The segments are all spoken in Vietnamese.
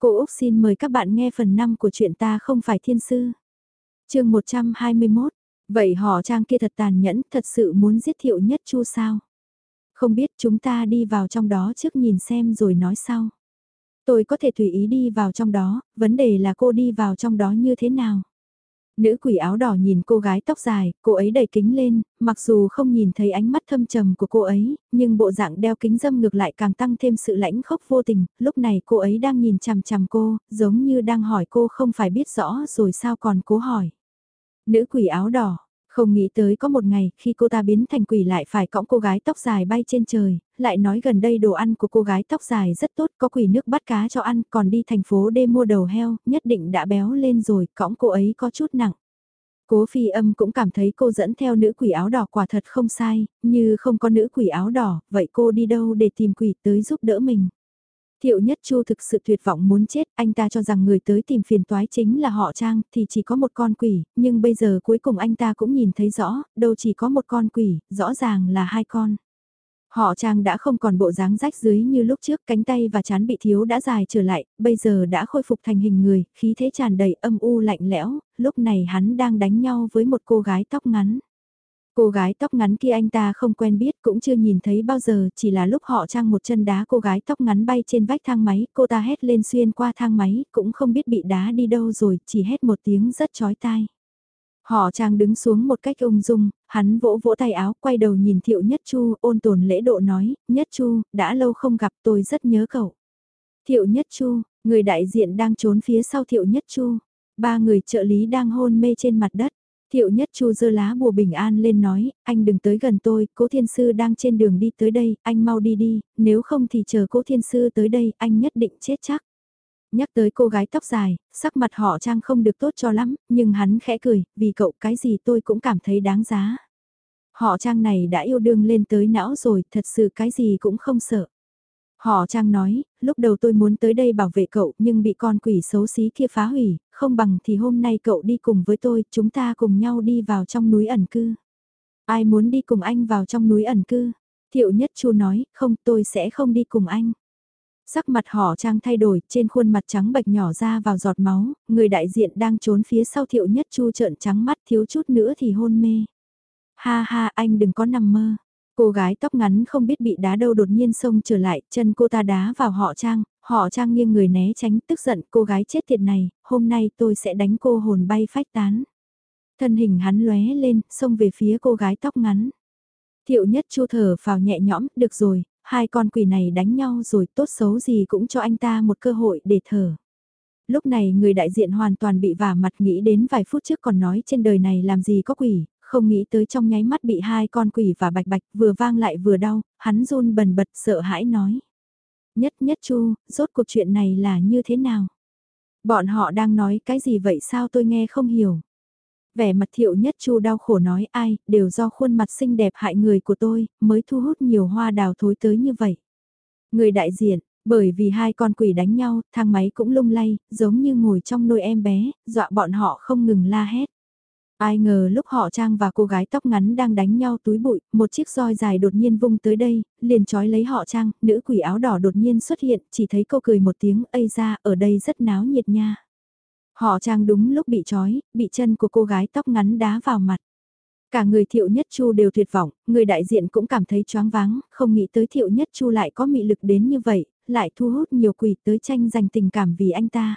Cô Úc xin mời các bạn nghe phần 5 của chuyện ta không phải thiên sư. chương 121, vậy họ trang kia thật tàn nhẫn, thật sự muốn giết thiệu nhất chu sao? Không biết chúng ta đi vào trong đó trước nhìn xem rồi nói sau. Tôi có thể tùy ý đi vào trong đó, vấn đề là cô đi vào trong đó như thế nào? Nữ quỷ áo đỏ nhìn cô gái tóc dài, cô ấy đẩy kính lên, mặc dù không nhìn thấy ánh mắt thâm trầm của cô ấy, nhưng bộ dạng đeo kính dâm ngược lại càng tăng thêm sự lãnh khốc vô tình, lúc này cô ấy đang nhìn chằm chằm cô, giống như đang hỏi cô không phải biết rõ rồi sao còn cố hỏi. Nữ quỷ áo đỏ, không nghĩ tới có một ngày khi cô ta biến thành quỷ lại phải cõng cô gái tóc dài bay trên trời, lại nói gần đây đồ ăn của cô gái tóc dài rất tốt, có quỷ nước bắt cá cho ăn, còn đi thành phố đê mua đầu heo, nhất định đã béo lên rồi, cõng cô ấy có chút nặng. Cố phi âm cũng cảm thấy cô dẫn theo nữ quỷ áo đỏ quả thật không sai, như không có nữ quỷ áo đỏ, vậy cô đi đâu để tìm quỷ tới giúp đỡ mình. Thiệu Nhất Chu thực sự tuyệt vọng muốn chết, anh ta cho rằng người tới tìm phiền toái chính là họ Trang, thì chỉ có một con quỷ, nhưng bây giờ cuối cùng anh ta cũng nhìn thấy rõ, đâu chỉ có một con quỷ, rõ ràng là hai con. Họ Trang đã không còn bộ dáng rách dưới như lúc trước, cánh tay và chán bị thiếu đã dài trở lại, bây giờ đã khôi phục thành hình người, khí thế tràn đầy âm u lạnh lẽo, lúc này hắn đang đánh nhau với một cô gái tóc ngắn. Cô gái tóc ngắn kia anh ta không quen biết cũng chưa nhìn thấy bao giờ, chỉ là lúc họ trang một chân đá cô gái tóc ngắn bay trên vách thang máy, cô ta hét lên xuyên qua thang máy, cũng không biết bị đá đi đâu rồi, chỉ hét một tiếng rất chói tai. Họ trang đứng xuống một cách ung dung, hắn vỗ vỗ tay áo, quay đầu nhìn Thiệu Nhất Chu, ôn tồn lễ độ nói, Nhất Chu, đã lâu không gặp tôi rất nhớ cậu. Thiệu Nhất Chu, người đại diện đang trốn phía sau Thiệu Nhất Chu, ba người trợ lý đang hôn mê trên mặt đất. Thiệu nhất chu dơ lá bùa bình an lên nói, anh đừng tới gần tôi, cố thiên sư đang trên đường đi tới đây, anh mau đi đi, nếu không thì chờ cố thiên sư tới đây, anh nhất định chết chắc. Nhắc tới cô gái tóc dài, sắc mặt họ trang không được tốt cho lắm, nhưng hắn khẽ cười, vì cậu cái gì tôi cũng cảm thấy đáng giá. Họ trang này đã yêu đương lên tới não rồi, thật sự cái gì cũng không sợ. Họ trang nói, lúc đầu tôi muốn tới đây bảo vệ cậu nhưng bị con quỷ xấu xí kia phá hủy, không bằng thì hôm nay cậu đi cùng với tôi, chúng ta cùng nhau đi vào trong núi ẩn cư. Ai muốn đi cùng anh vào trong núi ẩn cư? Thiệu Nhất Chu nói, không tôi sẽ không đi cùng anh. Sắc mặt họ trang thay đổi, trên khuôn mặt trắng bạch nhỏ ra vào giọt máu, người đại diện đang trốn phía sau Thiệu Nhất Chu trợn trắng mắt thiếu chút nữa thì hôn mê. Ha ha anh đừng có nằm mơ. Cô gái tóc ngắn không biết bị đá đâu đột nhiên xông trở lại, chân cô ta đá vào họ Trang, họ Trang nghiêng người né tránh tức giận cô gái chết tiệt này, hôm nay tôi sẽ đánh cô hồn bay phách tán. Thân hình hắn lóe lên, xông về phía cô gái tóc ngắn. Thiệu nhất chu thở vào nhẹ nhõm, được rồi, hai con quỷ này đánh nhau rồi tốt xấu gì cũng cho anh ta một cơ hội để thở. Lúc này người đại diện hoàn toàn bị vả mặt nghĩ đến vài phút trước còn nói trên đời này làm gì có quỷ, không nghĩ tới trong nháy mắt bị hai con quỷ và bạch bạch vừa vang lại vừa đau, hắn run bần bật sợ hãi nói. Nhất nhất chu, rốt cuộc chuyện này là như thế nào? Bọn họ đang nói cái gì vậy sao tôi nghe không hiểu? Vẻ mặt thiệu nhất chu đau khổ nói ai, đều do khuôn mặt xinh đẹp hại người của tôi, mới thu hút nhiều hoa đào thối tới như vậy. Người đại diện, bởi vì hai con quỷ đánh nhau, thang máy cũng lung lay, giống như ngồi trong nôi em bé, dọa bọn họ không ngừng la hét. Ai ngờ lúc họ Trang và cô gái tóc ngắn đang đánh nhau túi bụi, một chiếc roi dài đột nhiên vung tới đây, liền trói lấy họ Trang, nữ quỷ áo đỏ đột nhiên xuất hiện, chỉ thấy cô cười một tiếng, ây ra, ở đây rất náo nhiệt nha. Họ Trang đúng lúc bị trói, bị chân của cô gái tóc ngắn đá vào mặt. Cả người thiệu nhất chu đều tuyệt vọng, người đại diện cũng cảm thấy choáng váng, không nghĩ tới thiệu nhất chu lại có mị lực đến như vậy, lại thu hút nhiều quỷ tới tranh giành tình cảm vì anh ta.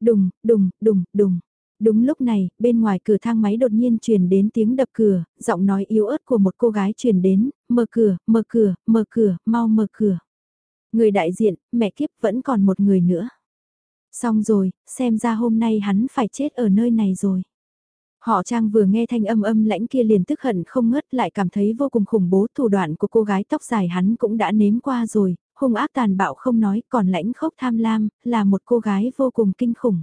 Đùng, đùng, đùng, đùng. Đúng lúc này, bên ngoài cửa thang máy đột nhiên truyền đến tiếng đập cửa, giọng nói yếu ớt của một cô gái truyền đến, mở cửa, mở cửa, mở cửa, mau mở cửa. Người đại diện, mẹ kiếp vẫn còn một người nữa. Xong rồi, xem ra hôm nay hắn phải chết ở nơi này rồi. Họ Trang vừa nghe thanh âm âm lãnh kia liền tức hận không ngớt lại cảm thấy vô cùng khủng bố thủ đoạn của cô gái tóc dài hắn cũng đã nếm qua rồi, hung ác tàn bạo không nói còn lãnh khốc tham lam, là một cô gái vô cùng kinh khủng.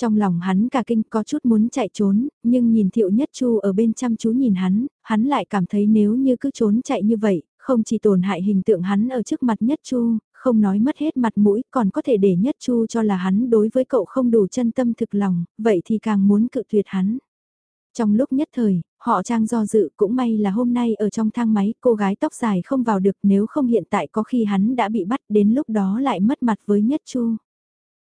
Trong lòng hắn cả kinh có chút muốn chạy trốn, nhưng nhìn thiệu nhất chu ở bên chăm chú nhìn hắn, hắn lại cảm thấy nếu như cứ trốn chạy như vậy, không chỉ tổn hại hình tượng hắn ở trước mặt nhất chu, không nói mất hết mặt mũi còn có thể để nhất chu cho là hắn đối với cậu không đủ chân tâm thực lòng, vậy thì càng muốn cự tuyệt hắn. Trong lúc nhất thời, họ trang do dự cũng may là hôm nay ở trong thang máy cô gái tóc dài không vào được nếu không hiện tại có khi hắn đã bị bắt đến lúc đó lại mất mặt với nhất chu.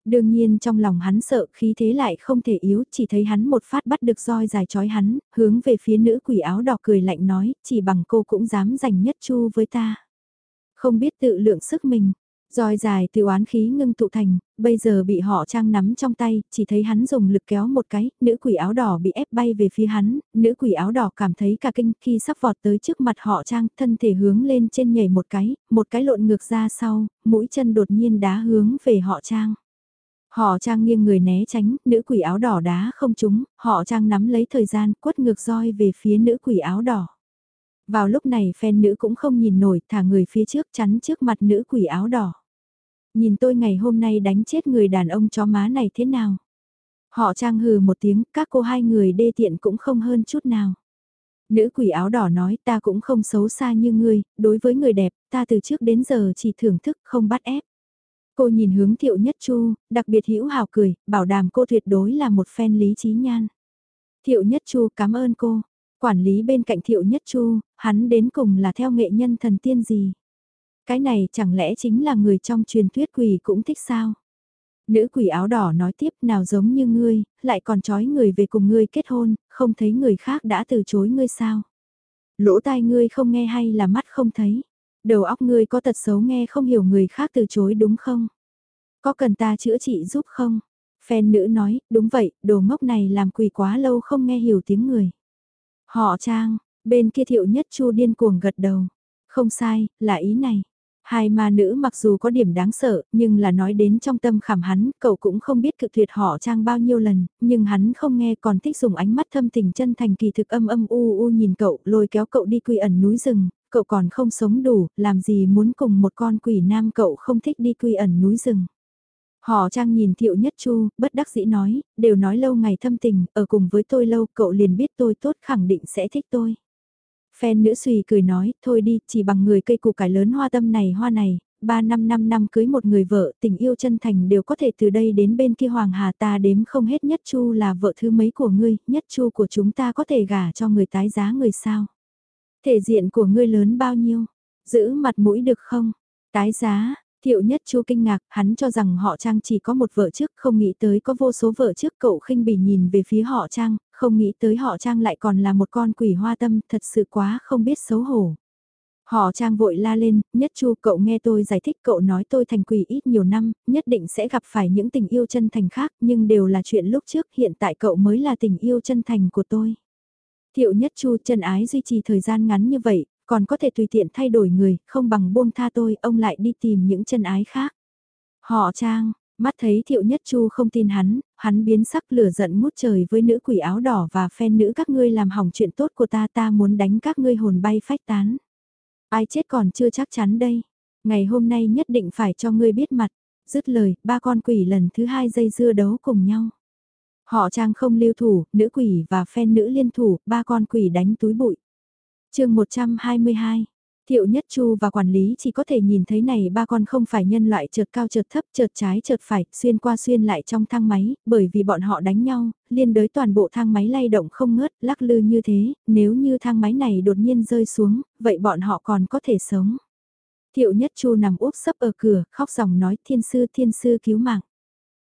Đương nhiên trong lòng hắn sợ khí thế lại không thể yếu, chỉ thấy hắn một phát bắt được roi dài chói hắn, hướng về phía nữ quỷ áo đỏ cười lạnh nói, chỉ bằng cô cũng dám giành nhất chu với ta. Không biết tự lượng sức mình, Roi dài từ oán khí ngưng tụ thành, bây giờ bị họ trang nắm trong tay, chỉ thấy hắn dùng lực kéo một cái, nữ quỷ áo đỏ bị ép bay về phía hắn, nữ quỷ áo đỏ cảm thấy cả kinh khi sắp vọt tới trước mặt họ trang, thân thể hướng lên trên nhảy một cái, một cái lộn ngược ra sau, mũi chân đột nhiên đá hướng về họ trang. Họ trang nghiêng người né tránh, nữ quỷ áo đỏ đá không trúng, họ trang nắm lấy thời gian quất ngược roi về phía nữ quỷ áo đỏ. Vào lúc này phen nữ cũng không nhìn nổi, thả người phía trước chắn trước mặt nữ quỷ áo đỏ. Nhìn tôi ngày hôm nay đánh chết người đàn ông chó má này thế nào? Họ trang hừ một tiếng, các cô hai người đê tiện cũng không hơn chút nào. Nữ quỷ áo đỏ nói ta cũng không xấu xa như ngươi, đối với người đẹp, ta từ trước đến giờ chỉ thưởng thức không bắt ép. Cô nhìn hướng thiệu nhất chu, đặc biệt hữu hào cười, bảo đảm cô tuyệt đối là một fan lý trí nhan. Thiệu nhất chu cảm ơn cô, quản lý bên cạnh thiệu nhất chu, hắn đến cùng là theo nghệ nhân thần tiên gì. Cái này chẳng lẽ chính là người trong truyền thuyết quỷ cũng thích sao? Nữ quỷ áo đỏ nói tiếp nào giống như ngươi, lại còn trói người về cùng ngươi kết hôn, không thấy người khác đã từ chối ngươi sao? Lỗ tai ngươi không nghe hay là mắt không thấy? Đầu óc ngươi có tật xấu nghe không hiểu người khác từ chối đúng không? Có cần ta chữa trị giúp không? Phen nữ nói, đúng vậy, đồ ngốc này làm quỳ quá lâu không nghe hiểu tiếng người. Họ trang, bên kia thiệu nhất chu điên cuồng gật đầu. Không sai, là ý này. Hai ma nữ mặc dù có điểm đáng sợ, nhưng là nói đến trong tâm khảm hắn, cậu cũng không biết cự tuyệt họ trang bao nhiêu lần, nhưng hắn không nghe còn thích dùng ánh mắt thâm tình chân thành kỳ thực âm âm u u nhìn cậu, lôi kéo cậu đi quy ẩn núi rừng, cậu còn không sống đủ, làm gì muốn cùng một con quỷ nam cậu không thích đi quy ẩn núi rừng. Họ trang nhìn thiệu nhất chu, bất đắc dĩ nói, đều nói lâu ngày thâm tình, ở cùng với tôi lâu, cậu liền biết tôi tốt khẳng định sẽ thích tôi. Phen nữ suy cười nói, thôi đi, chỉ bằng người cây củ cải lớn hoa tâm này hoa này, ba năm năm năm cưới một người vợ, tình yêu chân thành đều có thể từ đây đến bên kia Hoàng Hà ta đếm không hết nhất chu là vợ thứ mấy của ngươi, nhất chu của chúng ta có thể gả cho người tái giá người sao. Thể diện của ngươi lớn bao nhiêu, giữ mặt mũi được không, tái giá, Thiệu nhất chu kinh ngạc, hắn cho rằng họ Trang chỉ có một vợ trước, không nghĩ tới có vô số vợ trước cậu khinh bỉ nhìn về phía họ Trang, không nghĩ tới họ Trang lại còn là một con quỷ hoa tâm, thật sự quá không biết xấu hổ. Họ Trang vội la lên, nhất chu cậu nghe tôi giải thích cậu nói tôi thành quỷ ít nhiều năm, nhất định sẽ gặp phải những tình yêu chân thành khác, nhưng đều là chuyện lúc trước, hiện tại cậu mới là tình yêu chân thành của tôi. Thiệu nhất chu chân ái duy trì thời gian ngắn như vậy, còn có thể tùy tiện thay đổi người, không bằng buông tha tôi, ông lại đi tìm những chân ái khác. Họ trang, mắt thấy thiệu nhất chu không tin hắn, hắn biến sắc lửa giận mút trời với nữ quỷ áo đỏ và phen nữ các ngươi làm hỏng chuyện tốt của ta ta muốn đánh các ngươi hồn bay phách tán. Ai chết còn chưa chắc chắn đây, ngày hôm nay nhất định phải cho ngươi biết mặt, dứt lời, ba con quỷ lần thứ hai dây dưa đấu cùng nhau. Họ trang không lưu thủ, nữ quỷ và phen nữ liên thủ, ba con quỷ đánh túi bụi chương 122 Thiệu Nhất Chu và quản lý chỉ có thể nhìn thấy này ba con không phải nhân loại chợt cao chợt thấp chợt trái chợt phải, xuyên qua xuyên lại trong thang máy, bởi vì bọn họ đánh nhau, liên đới toàn bộ thang máy lay động không ngớt, lắc lư như thế, nếu như thang máy này đột nhiên rơi xuống, vậy bọn họ còn có thể sống. Thiệu Nhất Chu nằm úp sấp ở cửa, khóc dòng nói thiên sư thiên sư cứu mạng.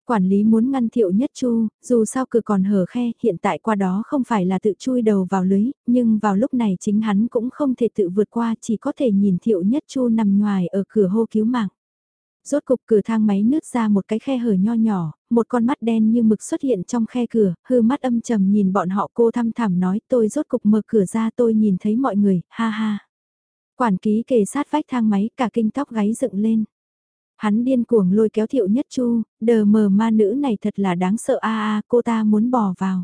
Quản lý muốn ngăn thiệu nhất chu, dù sao cửa còn hở khe, hiện tại qua đó không phải là tự chui đầu vào lưới, nhưng vào lúc này chính hắn cũng không thể tự vượt qua, chỉ có thể nhìn thiệu nhất chu nằm ngoài ở cửa hô cứu mạng. Rốt cục cửa thang máy nứt ra một cái khe hở nho nhỏ, một con mắt đen như mực xuất hiện trong khe cửa, hư mắt âm trầm nhìn bọn họ cô thăm thẳm nói tôi rốt cục mở cửa ra tôi nhìn thấy mọi người, ha ha. Quản ký kề sát vách thang máy cả kinh tóc gáy dựng lên. Hắn điên cuồng lôi kéo thiệu nhất chu, đờ mờ ma nữ này thật là đáng sợ a a cô ta muốn bò vào.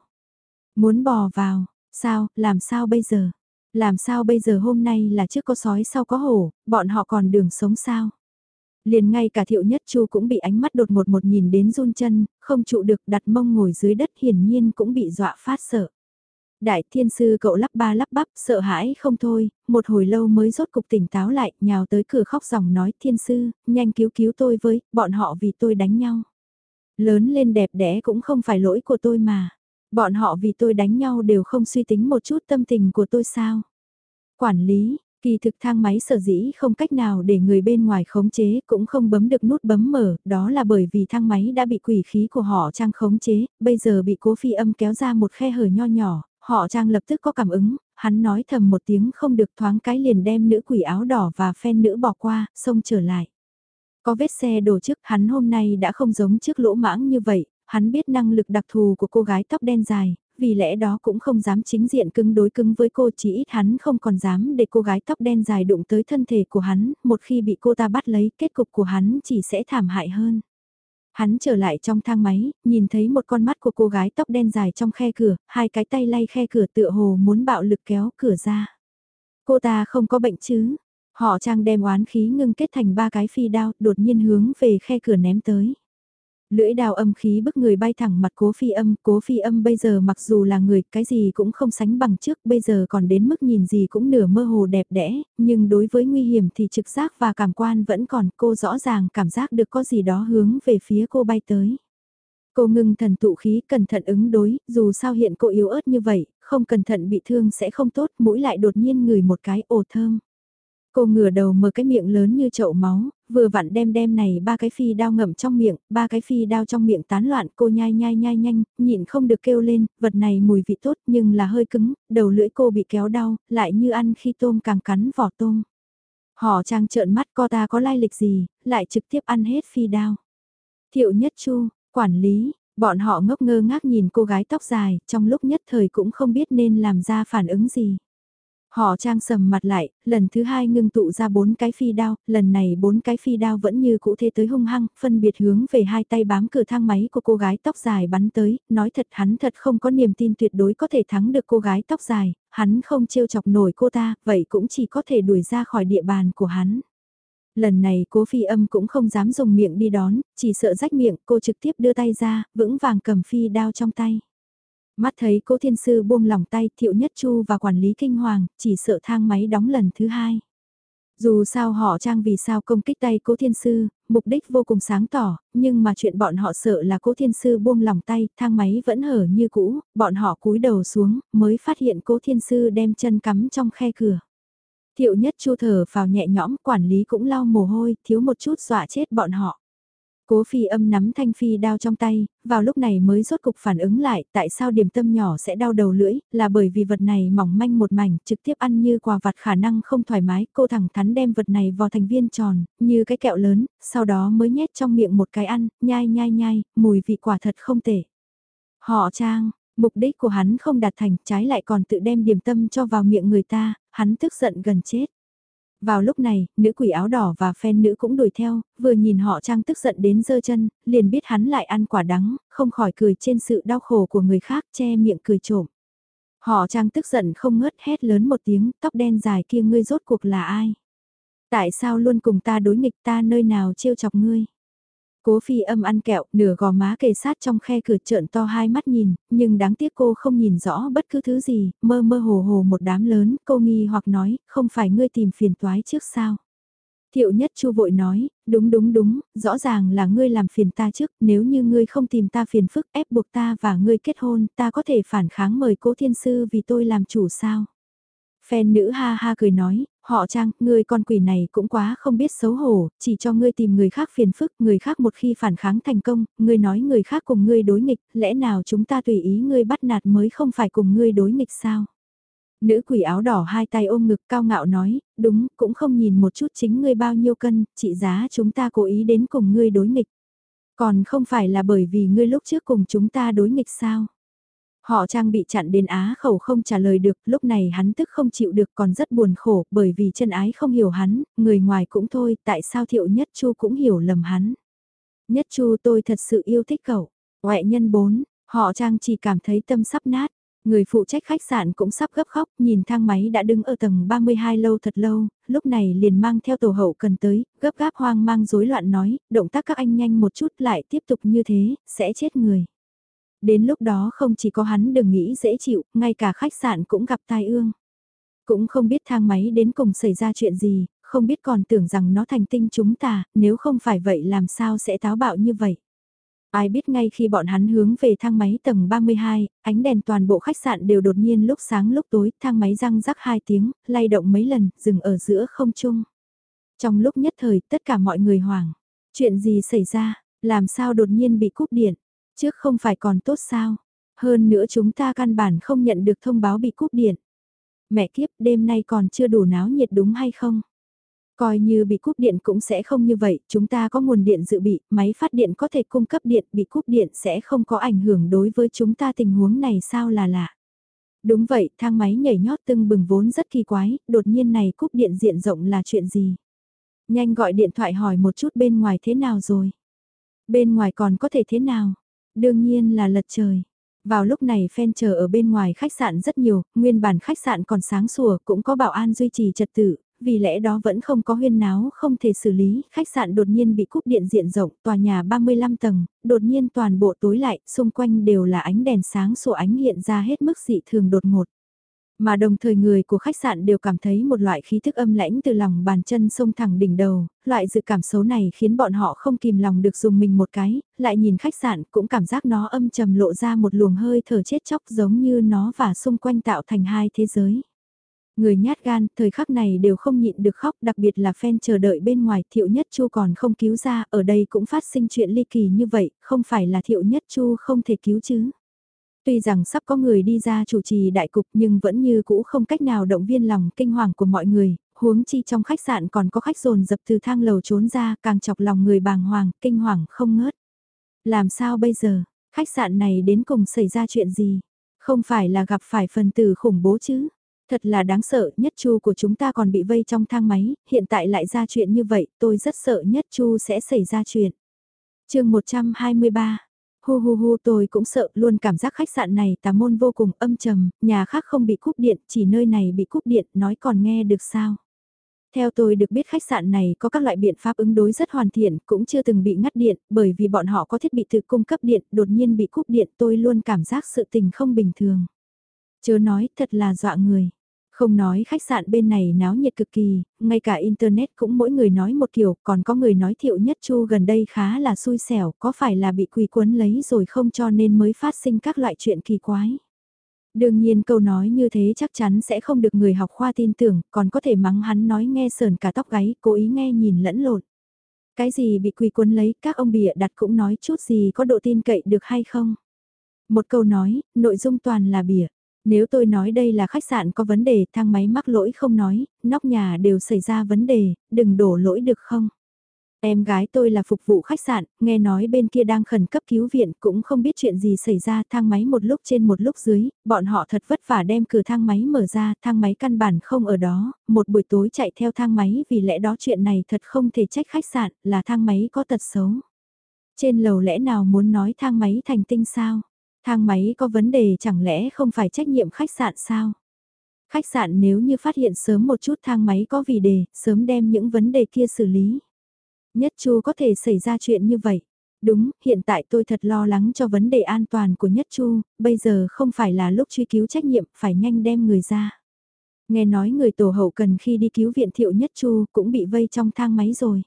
Muốn bò vào, sao, làm sao bây giờ? Làm sao bây giờ hôm nay là trước có sói sau có hổ, bọn họ còn đường sống sao? Liền ngay cả thiệu nhất chu cũng bị ánh mắt đột một một nhìn đến run chân, không trụ được đặt mông ngồi dưới đất hiển nhiên cũng bị dọa phát sợ. Đại thiên sư cậu lắp ba lắp bắp, sợ hãi không thôi, một hồi lâu mới rốt cục tỉnh táo lại, nhào tới cửa khóc dòng nói thiên sư, nhanh cứu cứu tôi với, bọn họ vì tôi đánh nhau. Lớn lên đẹp đẽ cũng không phải lỗi của tôi mà. Bọn họ vì tôi đánh nhau đều không suy tính một chút tâm tình của tôi sao. Quản lý, Kỳ thực thang máy sở dĩ không cách nào để người bên ngoài khống chế cũng không bấm được nút bấm mở, đó là bởi vì thang máy đã bị quỷ khí của họ trang khống chế, bây giờ bị cố phi âm kéo ra một khe hở nho nhỏ, họ trang lập tức có cảm ứng, hắn nói thầm một tiếng không được thoáng cái liền đem nữ quỷ áo đỏ và phen nữ bỏ qua, xông trở lại. Có vết xe đổ trước, hắn hôm nay đã không giống trước lỗ mãng như vậy, hắn biết năng lực đặc thù của cô gái tóc đen dài, vì lẽ đó cũng không dám chính diện cứng đối cứng với cô chỉ ít hắn không còn dám để cô gái tóc đen dài đụng tới thân thể của hắn, một khi bị cô ta bắt lấy kết cục của hắn chỉ sẽ thảm hại hơn. Hắn trở lại trong thang máy, nhìn thấy một con mắt của cô gái tóc đen dài trong khe cửa, hai cái tay lay khe cửa tựa hồ muốn bạo lực kéo cửa ra. Cô ta không có bệnh chứ? Họ trang đem oán khí ngưng kết thành ba cái phi đao, đột nhiên hướng về khe cửa ném tới. Lưỡi đào âm khí bức người bay thẳng mặt cố phi âm, cố phi âm bây giờ mặc dù là người, cái gì cũng không sánh bằng trước, bây giờ còn đến mức nhìn gì cũng nửa mơ hồ đẹp đẽ, nhưng đối với nguy hiểm thì trực giác và cảm quan vẫn còn, cô rõ ràng cảm giác được có gì đó hướng về phía cô bay tới. Cô ngưng thần tụ khí cẩn thận ứng đối, dù sao hiện cô yếu ớt như vậy, không cẩn thận bị thương sẽ không tốt, mũi lại đột nhiên ngửi một cái ồ thơm. Cô ngửa đầu mở cái miệng lớn như chậu máu, vừa vặn đem đem này ba cái phi đao ngậm trong miệng, ba cái phi đao trong miệng tán loạn, cô nhai nhai nhai nhanh, nhịn không được kêu lên, vật này mùi vị tốt nhưng là hơi cứng, đầu lưỡi cô bị kéo đau, lại như ăn khi tôm càng cắn vỏ tôm. Họ trang trợn mắt co ta có lai lịch gì, lại trực tiếp ăn hết phi đao. Thiệu nhất chu, quản lý, bọn họ ngốc ngơ ngác nhìn cô gái tóc dài, trong lúc nhất thời cũng không biết nên làm ra phản ứng gì. Họ trang sầm mặt lại, lần thứ hai ngưng tụ ra bốn cái phi đao, lần này bốn cái phi đao vẫn như cũ thế tới hung hăng, phân biệt hướng về hai tay bám cửa thang máy của cô gái tóc dài bắn tới, nói thật hắn thật không có niềm tin tuyệt đối có thể thắng được cô gái tóc dài, hắn không trêu chọc nổi cô ta, vậy cũng chỉ có thể đuổi ra khỏi địa bàn của hắn. Lần này cố phi âm cũng không dám dùng miệng đi đón, chỉ sợ rách miệng, cô trực tiếp đưa tay ra, vững vàng cầm phi đao trong tay. Mắt thấy cố thiên sư buông lỏng tay thiệu nhất chu và quản lý kinh hoàng, chỉ sợ thang máy đóng lần thứ hai. Dù sao họ trang vì sao công kích tay cố thiên sư, mục đích vô cùng sáng tỏ, nhưng mà chuyện bọn họ sợ là cố thiên sư buông lỏng tay, thang máy vẫn hở như cũ, bọn họ cúi đầu xuống, mới phát hiện cố thiên sư đem chân cắm trong khe cửa. Thiệu nhất chu thở vào nhẹ nhõm, quản lý cũng lau mồ hôi, thiếu một chút dọa chết bọn họ. Cố phi âm nắm thanh phi đao trong tay, vào lúc này mới rốt cục phản ứng lại tại sao điểm tâm nhỏ sẽ đau đầu lưỡi, là bởi vì vật này mỏng manh một mảnh, trực tiếp ăn như quà vặt khả năng không thoải mái, cô thẳng thắn đem vật này vào thành viên tròn, như cái kẹo lớn, sau đó mới nhét trong miệng một cái ăn, nhai nhai nhai, mùi vị quả thật không tệ. Họ trang, mục đích của hắn không đạt thành, trái lại còn tự đem điểm tâm cho vào miệng người ta, hắn tức giận gần chết. Vào lúc này, nữ quỷ áo đỏ và phen nữ cũng đuổi theo, vừa nhìn họ trang tức giận đến giơ chân, liền biết hắn lại ăn quả đắng, không khỏi cười trên sự đau khổ của người khác che miệng cười trộm. Họ trang tức giận không ngớt hét lớn một tiếng, tóc đen dài kia ngươi rốt cuộc là ai? Tại sao luôn cùng ta đối nghịch ta nơi nào trêu chọc ngươi? Cố phi âm ăn kẹo, nửa gò má kề sát trong khe cửa trợn to hai mắt nhìn, nhưng đáng tiếc cô không nhìn rõ bất cứ thứ gì, mơ mơ hồ hồ một đám lớn, cô nghi hoặc nói, không phải ngươi tìm phiền toái trước sao. Thiệu nhất chu vội nói, đúng đúng đúng, rõ ràng là ngươi làm phiền ta trước, nếu như ngươi không tìm ta phiền phức ép buộc ta và ngươi kết hôn, ta có thể phản kháng mời cố thiên sư vì tôi làm chủ sao. Phen nữ ha ha cười nói, họ trang, ngươi con quỷ này cũng quá không biết xấu hổ, chỉ cho ngươi tìm người khác phiền phức, người khác một khi phản kháng thành công, ngươi nói người khác cùng ngươi đối nghịch, lẽ nào chúng ta tùy ý ngươi bắt nạt mới không phải cùng ngươi đối nghịch sao? Nữ quỷ áo đỏ hai tay ôm ngực cao ngạo nói, đúng, cũng không nhìn một chút chính ngươi bao nhiêu cân, trị giá chúng ta cố ý đến cùng ngươi đối nghịch. Còn không phải là bởi vì ngươi lúc trước cùng chúng ta đối nghịch sao? Họ trang bị chặn đến á khẩu không trả lời được, lúc này hắn tức không chịu được còn rất buồn khổ bởi vì chân ái không hiểu hắn, người ngoài cũng thôi, tại sao thiệu nhất chu cũng hiểu lầm hắn. Nhất chu tôi thật sự yêu thích cậu. Ngoại nhân 4, họ trang chỉ cảm thấy tâm sắp nát. Người phụ trách khách sạn cũng sắp gấp khóc, nhìn thang máy đã đứng ở tầng 32 lâu thật lâu, lúc này liền mang theo tổ hậu cần tới, gấp gáp hoang mang rối loạn nói, động tác các anh nhanh một chút lại tiếp tục như thế, sẽ chết người. Đến lúc đó không chỉ có hắn đừng nghĩ dễ chịu, ngay cả khách sạn cũng gặp tai ương. Cũng không biết thang máy đến cùng xảy ra chuyện gì, không biết còn tưởng rằng nó thành tinh chúng ta, nếu không phải vậy làm sao sẽ táo bạo như vậy. Ai biết ngay khi bọn hắn hướng về thang máy tầng 32, ánh đèn toàn bộ khách sạn đều đột nhiên lúc sáng lúc tối, thang máy răng rắc hai tiếng, lay động mấy lần, dừng ở giữa không trung. Trong lúc nhất thời, tất cả mọi người hoảng. Chuyện gì xảy ra, làm sao đột nhiên bị cúp điện? Trước không phải còn tốt sao? Hơn nữa chúng ta căn bản không nhận được thông báo bị cúp điện. Mẹ kiếp đêm nay còn chưa đủ náo nhiệt đúng hay không? Coi như bị cúp điện cũng sẽ không như vậy, chúng ta có nguồn điện dự bị, máy phát điện có thể cung cấp điện, bị cúp điện sẽ không có ảnh hưởng đối với chúng ta tình huống này sao là lạ. Đúng vậy, thang máy nhảy nhót tưng bừng vốn rất kỳ quái, đột nhiên này cúp điện diện rộng là chuyện gì? Nhanh gọi điện thoại hỏi một chút bên ngoài thế nào rồi? Bên ngoài còn có thể thế nào? Đương nhiên là lật trời. Vào lúc này fan chờ ở bên ngoài khách sạn rất nhiều, nguyên bản khách sạn còn sáng sủa cũng có bảo an duy trì trật tự, vì lẽ đó vẫn không có huyên náo không thể xử lý, khách sạn đột nhiên bị cúp điện diện rộng, tòa nhà 35 tầng, đột nhiên toàn bộ tối lại, xung quanh đều là ánh đèn sáng sủa ánh hiện ra hết mức dị thường đột ngột. Mà đồng thời người của khách sạn đều cảm thấy một loại khí thức âm lãnh từ lòng bàn chân sông thẳng đỉnh đầu, loại dự cảm xấu này khiến bọn họ không kìm lòng được dùng mình một cái, lại nhìn khách sạn cũng cảm giác nó âm trầm lộ ra một luồng hơi thở chết chóc giống như nó và xung quanh tạo thành hai thế giới. Người nhát gan, thời khắc này đều không nhịn được khóc, đặc biệt là fan chờ đợi bên ngoài, Thiệu Nhất Chu còn không cứu ra, ở đây cũng phát sinh chuyện ly kỳ như vậy, không phải là Thiệu Nhất Chu không thể cứu chứ. Tuy rằng sắp có người đi ra chủ trì đại cục nhưng vẫn như cũ không cách nào động viên lòng kinh hoàng của mọi người, huống chi trong khách sạn còn có khách dồn dập từ thang lầu trốn ra càng chọc lòng người bàng hoàng, kinh hoàng không ngớt. Làm sao bây giờ, khách sạn này đến cùng xảy ra chuyện gì? Không phải là gặp phải phần tử khủng bố chứ? Thật là đáng sợ, nhất chu của chúng ta còn bị vây trong thang máy, hiện tại lại ra chuyện như vậy, tôi rất sợ nhất chu sẽ xảy ra chuyện. chương 123 hô hô hô tôi cũng sợ luôn cảm giác khách sạn này tà môn vô cùng âm trầm, nhà khác không bị cúp điện, chỉ nơi này bị cúp điện, nói còn nghe được sao. Theo tôi được biết khách sạn này có các loại biện pháp ứng đối rất hoàn thiện, cũng chưa từng bị ngắt điện, bởi vì bọn họ có thiết bị tự cung cấp điện, đột nhiên bị cúp điện tôi luôn cảm giác sự tình không bình thường. Chớ nói thật là dọa người. Không nói khách sạn bên này náo nhiệt cực kỳ, ngay cả Internet cũng mỗi người nói một kiểu, còn có người nói thiệu nhất chu gần đây khá là xui xẻo, có phải là bị quỳ quấn lấy rồi không cho nên mới phát sinh các loại chuyện kỳ quái. Đương nhiên câu nói như thế chắc chắn sẽ không được người học khoa tin tưởng, còn có thể mắng hắn nói nghe sờn cả tóc gáy, cố ý nghe nhìn lẫn lộn. Cái gì bị quỳ quấn lấy, các ông bịa đặt cũng nói chút gì có độ tin cậy được hay không. Một câu nói, nội dung toàn là bịa. Nếu tôi nói đây là khách sạn có vấn đề, thang máy mắc lỗi không nói, nóc nhà đều xảy ra vấn đề, đừng đổ lỗi được không? Em gái tôi là phục vụ khách sạn, nghe nói bên kia đang khẩn cấp cứu viện cũng không biết chuyện gì xảy ra thang máy một lúc trên một lúc dưới, bọn họ thật vất vả đem cửa thang máy mở ra, thang máy căn bản không ở đó, một buổi tối chạy theo thang máy vì lẽ đó chuyện này thật không thể trách khách sạn, là thang máy có tật xấu. Trên lầu lẽ nào muốn nói thang máy thành tinh sao? Thang máy có vấn đề chẳng lẽ không phải trách nhiệm khách sạn sao? Khách sạn nếu như phát hiện sớm một chút thang máy có vì đề, sớm đem những vấn đề kia xử lý. Nhất Chu có thể xảy ra chuyện như vậy. Đúng, hiện tại tôi thật lo lắng cho vấn đề an toàn của Nhất Chu, bây giờ không phải là lúc truy cứu trách nhiệm, phải nhanh đem người ra. Nghe nói người tổ hậu cần khi đi cứu viện thiệu Nhất Chu cũng bị vây trong thang máy rồi.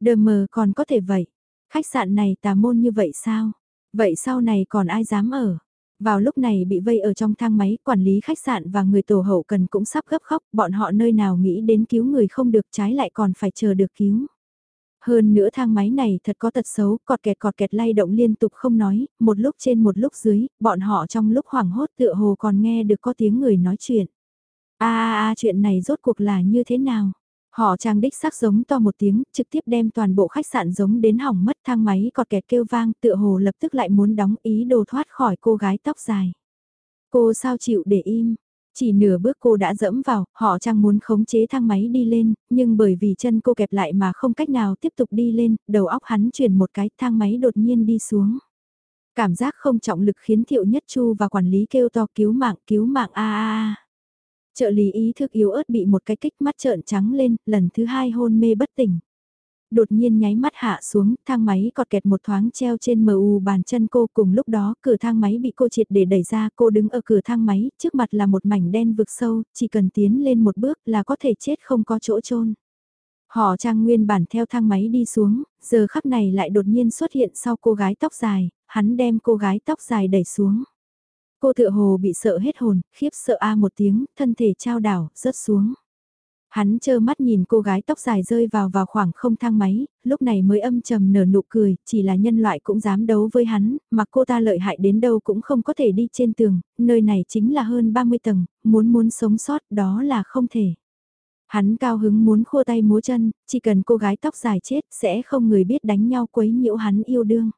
Đờ mờ còn có thể vậy. Khách sạn này tà môn như vậy sao? Vậy sau này còn ai dám ở? Vào lúc này bị vây ở trong thang máy, quản lý khách sạn và người tổ hậu cần cũng sắp gấp khóc, bọn họ nơi nào nghĩ đến cứu người không được trái lại còn phải chờ được cứu. Hơn nữa thang máy này thật có tật xấu, cọt kẹt cọt kẹt lay động liên tục không nói, một lúc trên một lúc dưới, bọn họ trong lúc hoảng hốt tựa hồ còn nghe được có tiếng người nói chuyện. a a a chuyện này rốt cuộc là như thế nào? Họ trang đích xác giống to một tiếng, trực tiếp đem toàn bộ khách sạn giống đến hỏng mất thang máy cọt kẹt kêu vang tựa hồ lập tức lại muốn đóng ý đồ thoát khỏi cô gái tóc dài. Cô sao chịu để im, chỉ nửa bước cô đã dẫm vào, họ trang muốn khống chế thang máy đi lên, nhưng bởi vì chân cô kẹp lại mà không cách nào tiếp tục đi lên, đầu óc hắn chuyển một cái thang máy đột nhiên đi xuống. Cảm giác không trọng lực khiến Thiệu Nhất Chu và quản lý kêu to cứu mạng cứu mạng a a a. Trợ lý ý thức yếu ớt bị một cái kích mắt trợn trắng lên, lần thứ hai hôn mê bất tỉnh. Đột nhiên nháy mắt hạ xuống, thang máy cọt kẹt một thoáng treo trên mu u bàn chân cô cùng lúc đó cửa thang máy bị cô triệt để đẩy ra cô đứng ở cửa thang máy, trước mặt là một mảnh đen vực sâu, chỉ cần tiến lên một bước là có thể chết không có chỗ chôn Họ trang nguyên bản theo thang máy đi xuống, giờ khắc này lại đột nhiên xuất hiện sau cô gái tóc dài, hắn đem cô gái tóc dài đẩy xuống. Cô tựa hồ bị sợ hết hồn, khiếp sợ a một tiếng, thân thể trao đảo, rớt xuống. Hắn chơ mắt nhìn cô gái tóc dài rơi vào vào khoảng không thang máy, lúc này mới âm trầm nở nụ cười, chỉ là nhân loại cũng dám đấu với hắn, mà cô ta lợi hại đến đâu cũng không có thể đi trên tường, nơi này chính là hơn 30 tầng, muốn muốn sống sót đó là không thể. Hắn cao hứng muốn khua tay múa chân, chỉ cần cô gái tóc dài chết sẽ không người biết đánh nhau quấy nhiễu hắn yêu đương.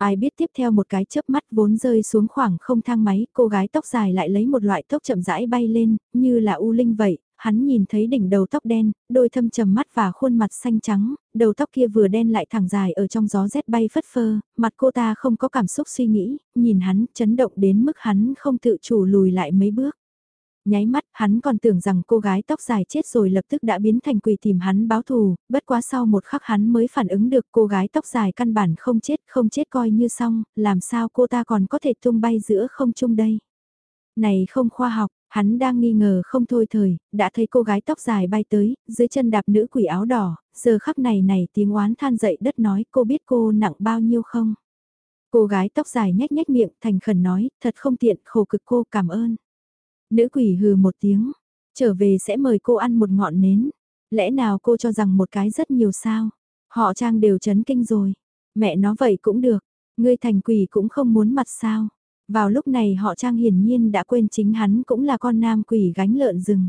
Ai biết tiếp theo một cái chớp mắt vốn rơi xuống khoảng không thang máy, cô gái tóc dài lại lấy một loại tốc chậm rãi bay lên, như là u linh vậy, hắn nhìn thấy đỉnh đầu tóc đen, đôi thâm trầm mắt và khuôn mặt xanh trắng, đầu tóc kia vừa đen lại thẳng dài ở trong gió rét bay phất phơ, mặt cô ta không có cảm xúc suy nghĩ, nhìn hắn chấn động đến mức hắn không tự chủ lùi lại mấy bước. Nháy mắt, hắn còn tưởng rằng cô gái tóc dài chết rồi lập tức đã biến thành quỷ tìm hắn báo thù, bất quá sau một khắc hắn mới phản ứng được cô gái tóc dài căn bản không chết, không chết coi như xong, làm sao cô ta còn có thể tung bay giữa không trung đây. Này không khoa học, hắn đang nghi ngờ không thôi thời, đã thấy cô gái tóc dài bay tới, dưới chân đạp nữ quỷ áo đỏ, giờ khắc này này tiếng oán than dậy đất nói cô biết cô nặng bao nhiêu không. Cô gái tóc dài nhếch nhếch miệng thành khẩn nói, thật không tiện, khổ cực cô cảm ơn. Nữ quỷ hừ một tiếng, trở về sẽ mời cô ăn một ngọn nến. Lẽ nào cô cho rằng một cái rất nhiều sao? Họ trang đều chấn kinh rồi. Mẹ nó vậy cũng được, ngươi thành quỷ cũng không muốn mặt sao. Vào lúc này họ trang hiển nhiên đã quên chính hắn cũng là con nam quỷ gánh lợn rừng.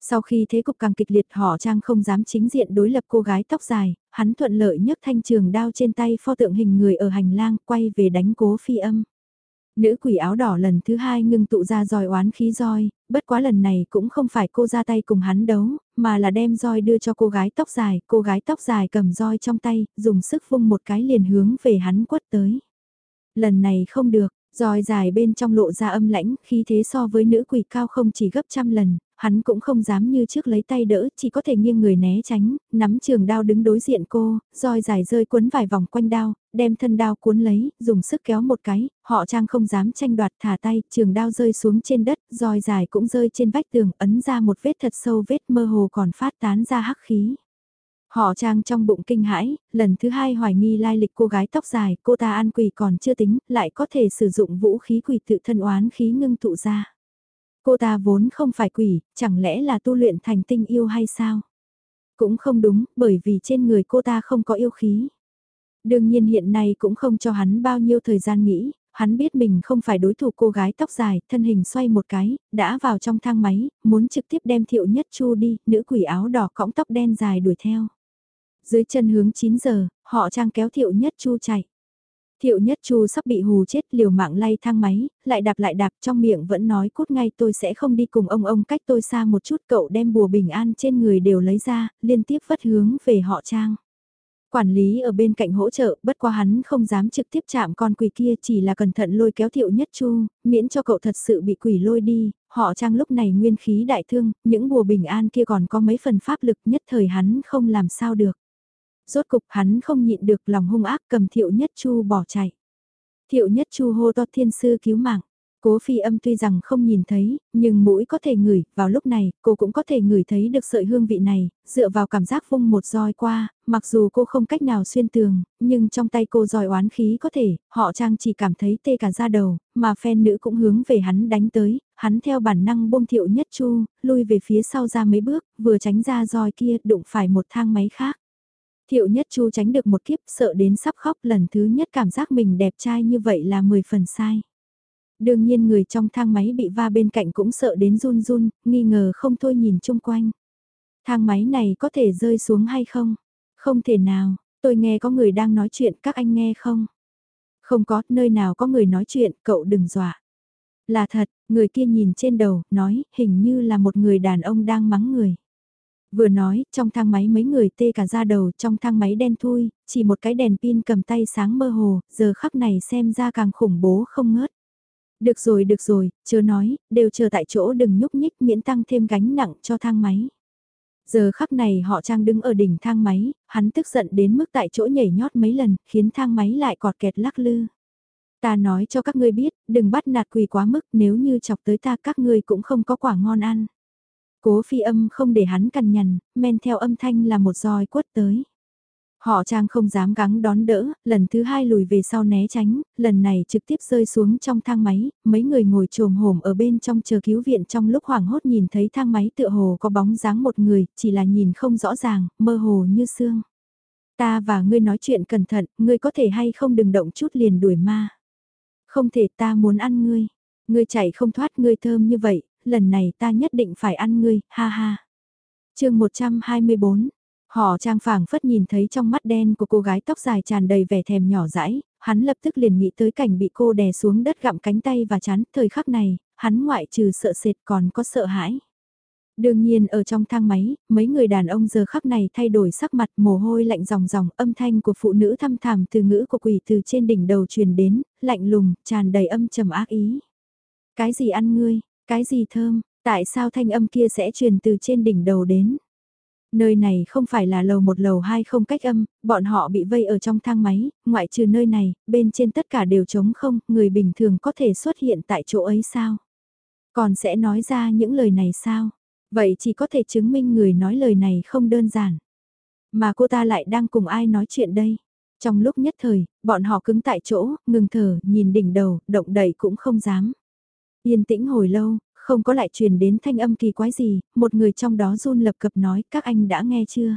Sau khi thế cục càng kịch liệt họ trang không dám chính diện đối lập cô gái tóc dài, hắn thuận lợi nhấc thanh trường đao trên tay pho tượng hình người ở hành lang quay về đánh cố phi âm. Nữ quỷ áo đỏ lần thứ hai ngưng tụ ra roi oán khí roi, bất quá lần này cũng không phải cô ra tay cùng hắn đấu, mà là đem roi đưa cho cô gái tóc dài, cô gái tóc dài cầm roi trong tay, dùng sức vung một cái liền hướng về hắn quất tới. Lần này không được, roi dài bên trong lộ ra âm lãnh, khí thế so với nữ quỷ cao không chỉ gấp trăm lần, hắn cũng không dám như trước lấy tay đỡ, chỉ có thể nghiêng người né tránh, nắm trường đao đứng đối diện cô, roi dài rơi cuốn vài vòng quanh đao, đem thân đao cuốn lấy, dùng sức kéo một cái, họ trang không dám tranh đoạt thả tay, trường đao rơi xuống trên đất, roi dài cũng rơi trên vách tường, ấn ra một vết thật sâu vết mơ hồ còn phát tán ra hắc khí. Họ trang trong bụng kinh hãi, lần thứ hai hoài nghi lai lịch cô gái tóc dài, cô ta an quỷ còn chưa tính, lại có thể sử dụng vũ khí quỷ tự thân oán khí ngưng tụ ra. Cô ta vốn không phải quỷ, chẳng lẽ là tu luyện thành tinh yêu hay sao? Cũng không đúng, bởi vì trên người cô ta không có yêu khí. Đương nhiên hiện nay cũng không cho hắn bao nhiêu thời gian nghĩ, hắn biết mình không phải đối thủ cô gái tóc dài, thân hình xoay một cái, đã vào trong thang máy, muốn trực tiếp đem thiệu nhất chu đi, nữ quỷ áo đỏ cõng tóc đen dài đuổi theo. Dưới chân hướng 9 giờ, họ trang kéo thiệu nhất chu chạy. Thiệu nhất chu sắp bị hù chết liều mạng lay thang máy, lại đạp lại đạp trong miệng vẫn nói cút ngay tôi sẽ không đi cùng ông ông cách tôi xa một chút cậu đem bùa bình an trên người đều lấy ra, liên tiếp vất hướng về họ trang. Quản lý ở bên cạnh hỗ trợ, bất quá hắn không dám trực tiếp chạm con quỷ kia chỉ là cẩn thận lôi kéo thiệu nhất chu, miễn cho cậu thật sự bị quỷ lôi đi, họ trang lúc này nguyên khí đại thương, những bùa bình an kia còn có mấy phần pháp lực nhất thời hắn không làm sao được. Rốt cục hắn không nhịn được lòng hung ác cầm thiệu nhất chu bỏ chạy. Thiệu nhất chu hô to thiên sư cứu mạng. Cố phi âm tuy rằng không nhìn thấy, nhưng mũi có thể ngửi, vào lúc này, cô cũng có thể ngửi thấy được sợi hương vị này, dựa vào cảm giác vung một roi qua, mặc dù cô không cách nào xuyên tường, nhưng trong tay cô roi oán khí có thể, họ trang chỉ cảm thấy tê cả da đầu, mà phen nữ cũng hướng về hắn đánh tới, hắn theo bản năng buông thiệu nhất chu, lui về phía sau ra mấy bước, vừa tránh ra roi kia đụng phải một thang máy khác. Thiệu nhất chu tránh được một kiếp sợ đến sắp khóc lần thứ nhất cảm giác mình đẹp trai như vậy là 10 phần sai. Đương nhiên người trong thang máy bị va bên cạnh cũng sợ đến run run, nghi ngờ không thôi nhìn chung quanh. Thang máy này có thể rơi xuống hay không? Không thể nào, tôi nghe có người đang nói chuyện các anh nghe không? Không có, nơi nào có người nói chuyện, cậu đừng dọa. Là thật, người kia nhìn trên đầu, nói, hình như là một người đàn ông đang mắng người. Vừa nói, trong thang máy mấy người tê cả ra đầu, trong thang máy đen thui, chỉ một cái đèn pin cầm tay sáng mơ hồ, giờ khắc này xem ra càng khủng bố không ngớt. Được rồi, được rồi, chớ nói, đều chờ tại chỗ đừng nhúc nhích miễn tăng thêm gánh nặng cho thang máy. Giờ khắc này họ trang đứng ở đỉnh thang máy, hắn tức giận đến mức tại chỗ nhảy nhót mấy lần, khiến thang máy lại cọt kẹt lắc lư. Ta nói cho các ngươi biết, đừng bắt nạt quỳ quá mức nếu như chọc tới ta các ngươi cũng không có quả ngon ăn. Cố phi âm không để hắn cằn nhằn, men theo âm thanh là một roi quất tới. Họ trang không dám gắng đón đỡ, lần thứ hai lùi về sau né tránh, lần này trực tiếp rơi xuống trong thang máy, mấy người ngồi trồm hổm ở bên trong chờ cứu viện trong lúc hoảng hốt nhìn thấy thang máy tựa hồ có bóng dáng một người, chỉ là nhìn không rõ ràng, mơ hồ như xương. Ta và ngươi nói chuyện cẩn thận, ngươi có thể hay không đừng động chút liền đuổi ma. Không thể ta muốn ăn ngươi. Ngươi chạy không thoát ngươi thơm như vậy, lần này ta nhất định phải ăn ngươi, ha ha. chương 124, họ trang phảng phất nhìn thấy trong mắt đen của cô gái tóc dài tràn đầy vẻ thèm nhỏ dãi, hắn lập tức liền nghĩ tới cảnh bị cô đè xuống đất gặm cánh tay và chán, thời khắc này, hắn ngoại trừ sợ sệt còn có sợ hãi. Đương nhiên ở trong thang máy, mấy người đàn ông giờ khắc này thay đổi sắc mặt mồ hôi lạnh ròng ròng âm thanh của phụ nữ thăm thảm từ ngữ của quỷ từ trên đỉnh đầu truyền đến, lạnh lùng, tràn đầy âm trầm ác ý. Cái gì ăn ngươi, cái gì thơm, tại sao thanh âm kia sẽ truyền từ trên đỉnh đầu đến? Nơi này không phải là lầu một lầu hai không cách âm, bọn họ bị vây ở trong thang máy, ngoại trừ nơi này, bên trên tất cả đều trống không, người bình thường có thể xuất hiện tại chỗ ấy sao? Còn sẽ nói ra những lời này sao? Vậy chỉ có thể chứng minh người nói lời này không đơn giản. Mà cô ta lại đang cùng ai nói chuyện đây? Trong lúc nhất thời, bọn họ cứng tại chỗ, ngừng thở, nhìn đỉnh đầu, động đậy cũng không dám. Yên tĩnh hồi lâu, không có lại truyền đến thanh âm kỳ quái gì, một người trong đó run lập cập nói các anh đã nghe chưa?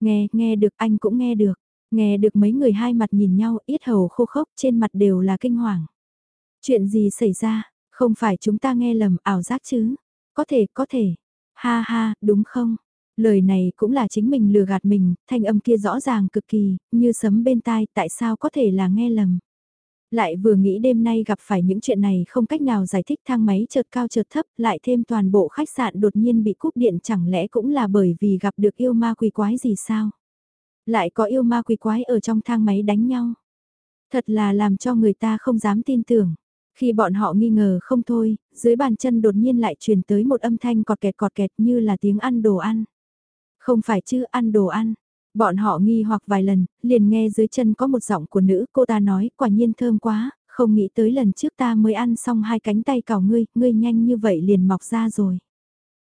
Nghe, nghe được anh cũng nghe được. Nghe được mấy người hai mặt nhìn nhau, ít hầu khô khốc, trên mặt đều là kinh hoàng. Chuyện gì xảy ra, không phải chúng ta nghe lầm ảo giác chứ? Có thể, có thể. Ha ha, đúng không? Lời này cũng là chính mình lừa gạt mình, thanh âm kia rõ ràng cực kỳ, như sấm bên tai, tại sao có thể là nghe lầm? Lại vừa nghĩ đêm nay gặp phải những chuyện này không cách nào giải thích thang máy chợt cao chợt thấp, lại thêm toàn bộ khách sạn đột nhiên bị cúp điện chẳng lẽ cũng là bởi vì gặp được yêu ma quỷ quái gì sao? Lại có yêu ma quỷ quái ở trong thang máy đánh nhau. Thật là làm cho người ta không dám tin tưởng. Khi bọn họ nghi ngờ không thôi, dưới bàn chân đột nhiên lại truyền tới một âm thanh cọt kẹt cọt kẹt như là tiếng ăn đồ ăn. Không phải chứ ăn đồ ăn, Bọn họ nghi hoặc vài lần, liền nghe dưới chân có một giọng của nữ, cô ta nói, quả nhiên thơm quá, không nghĩ tới lần trước ta mới ăn xong hai cánh tay cào ngươi, ngươi nhanh như vậy liền mọc ra rồi.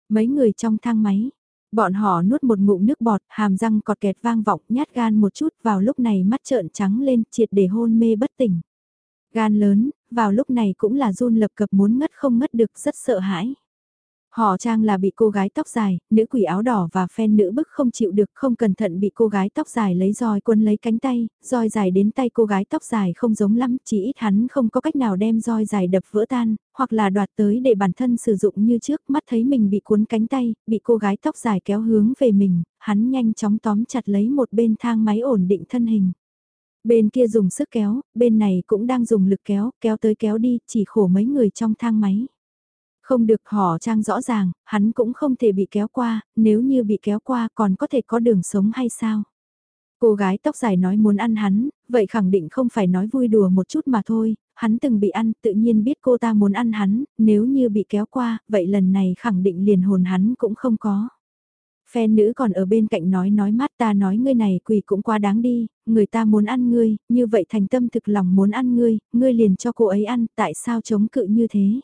Mấy người trong thang máy, bọn họ nuốt một ngụm nước bọt, hàm răng cọt kẹt vang vọng, nhát gan một chút, vào lúc này mắt trợn trắng lên, triệt để hôn mê bất tỉnh. Gan lớn, vào lúc này cũng là run lập cập muốn ngất không ngất được, rất sợ hãi. Họ trang là bị cô gái tóc dài, nữ quỷ áo đỏ và phen nữ bức không chịu được không cẩn thận bị cô gái tóc dài lấy roi quân lấy cánh tay, roi dài đến tay cô gái tóc dài không giống lắm, chỉ ít hắn không có cách nào đem roi dài đập vỡ tan, hoặc là đoạt tới để bản thân sử dụng như trước mắt thấy mình bị cuốn cánh tay, bị cô gái tóc dài kéo hướng về mình, hắn nhanh chóng tóm chặt lấy một bên thang máy ổn định thân hình. Bên kia dùng sức kéo, bên này cũng đang dùng lực kéo, kéo tới kéo đi, chỉ khổ mấy người trong thang máy. Không được họ trang rõ ràng, hắn cũng không thể bị kéo qua, nếu như bị kéo qua còn có thể có đường sống hay sao? Cô gái tóc dài nói muốn ăn hắn, vậy khẳng định không phải nói vui đùa một chút mà thôi, hắn từng bị ăn, tự nhiên biết cô ta muốn ăn hắn, nếu như bị kéo qua, vậy lần này khẳng định liền hồn hắn cũng không có. Phe nữ còn ở bên cạnh nói nói mắt ta nói ngươi này quỳ cũng quá đáng đi, người ta muốn ăn ngươi, như vậy thành tâm thực lòng muốn ăn ngươi, ngươi liền cho cô ấy ăn, tại sao chống cự như thế?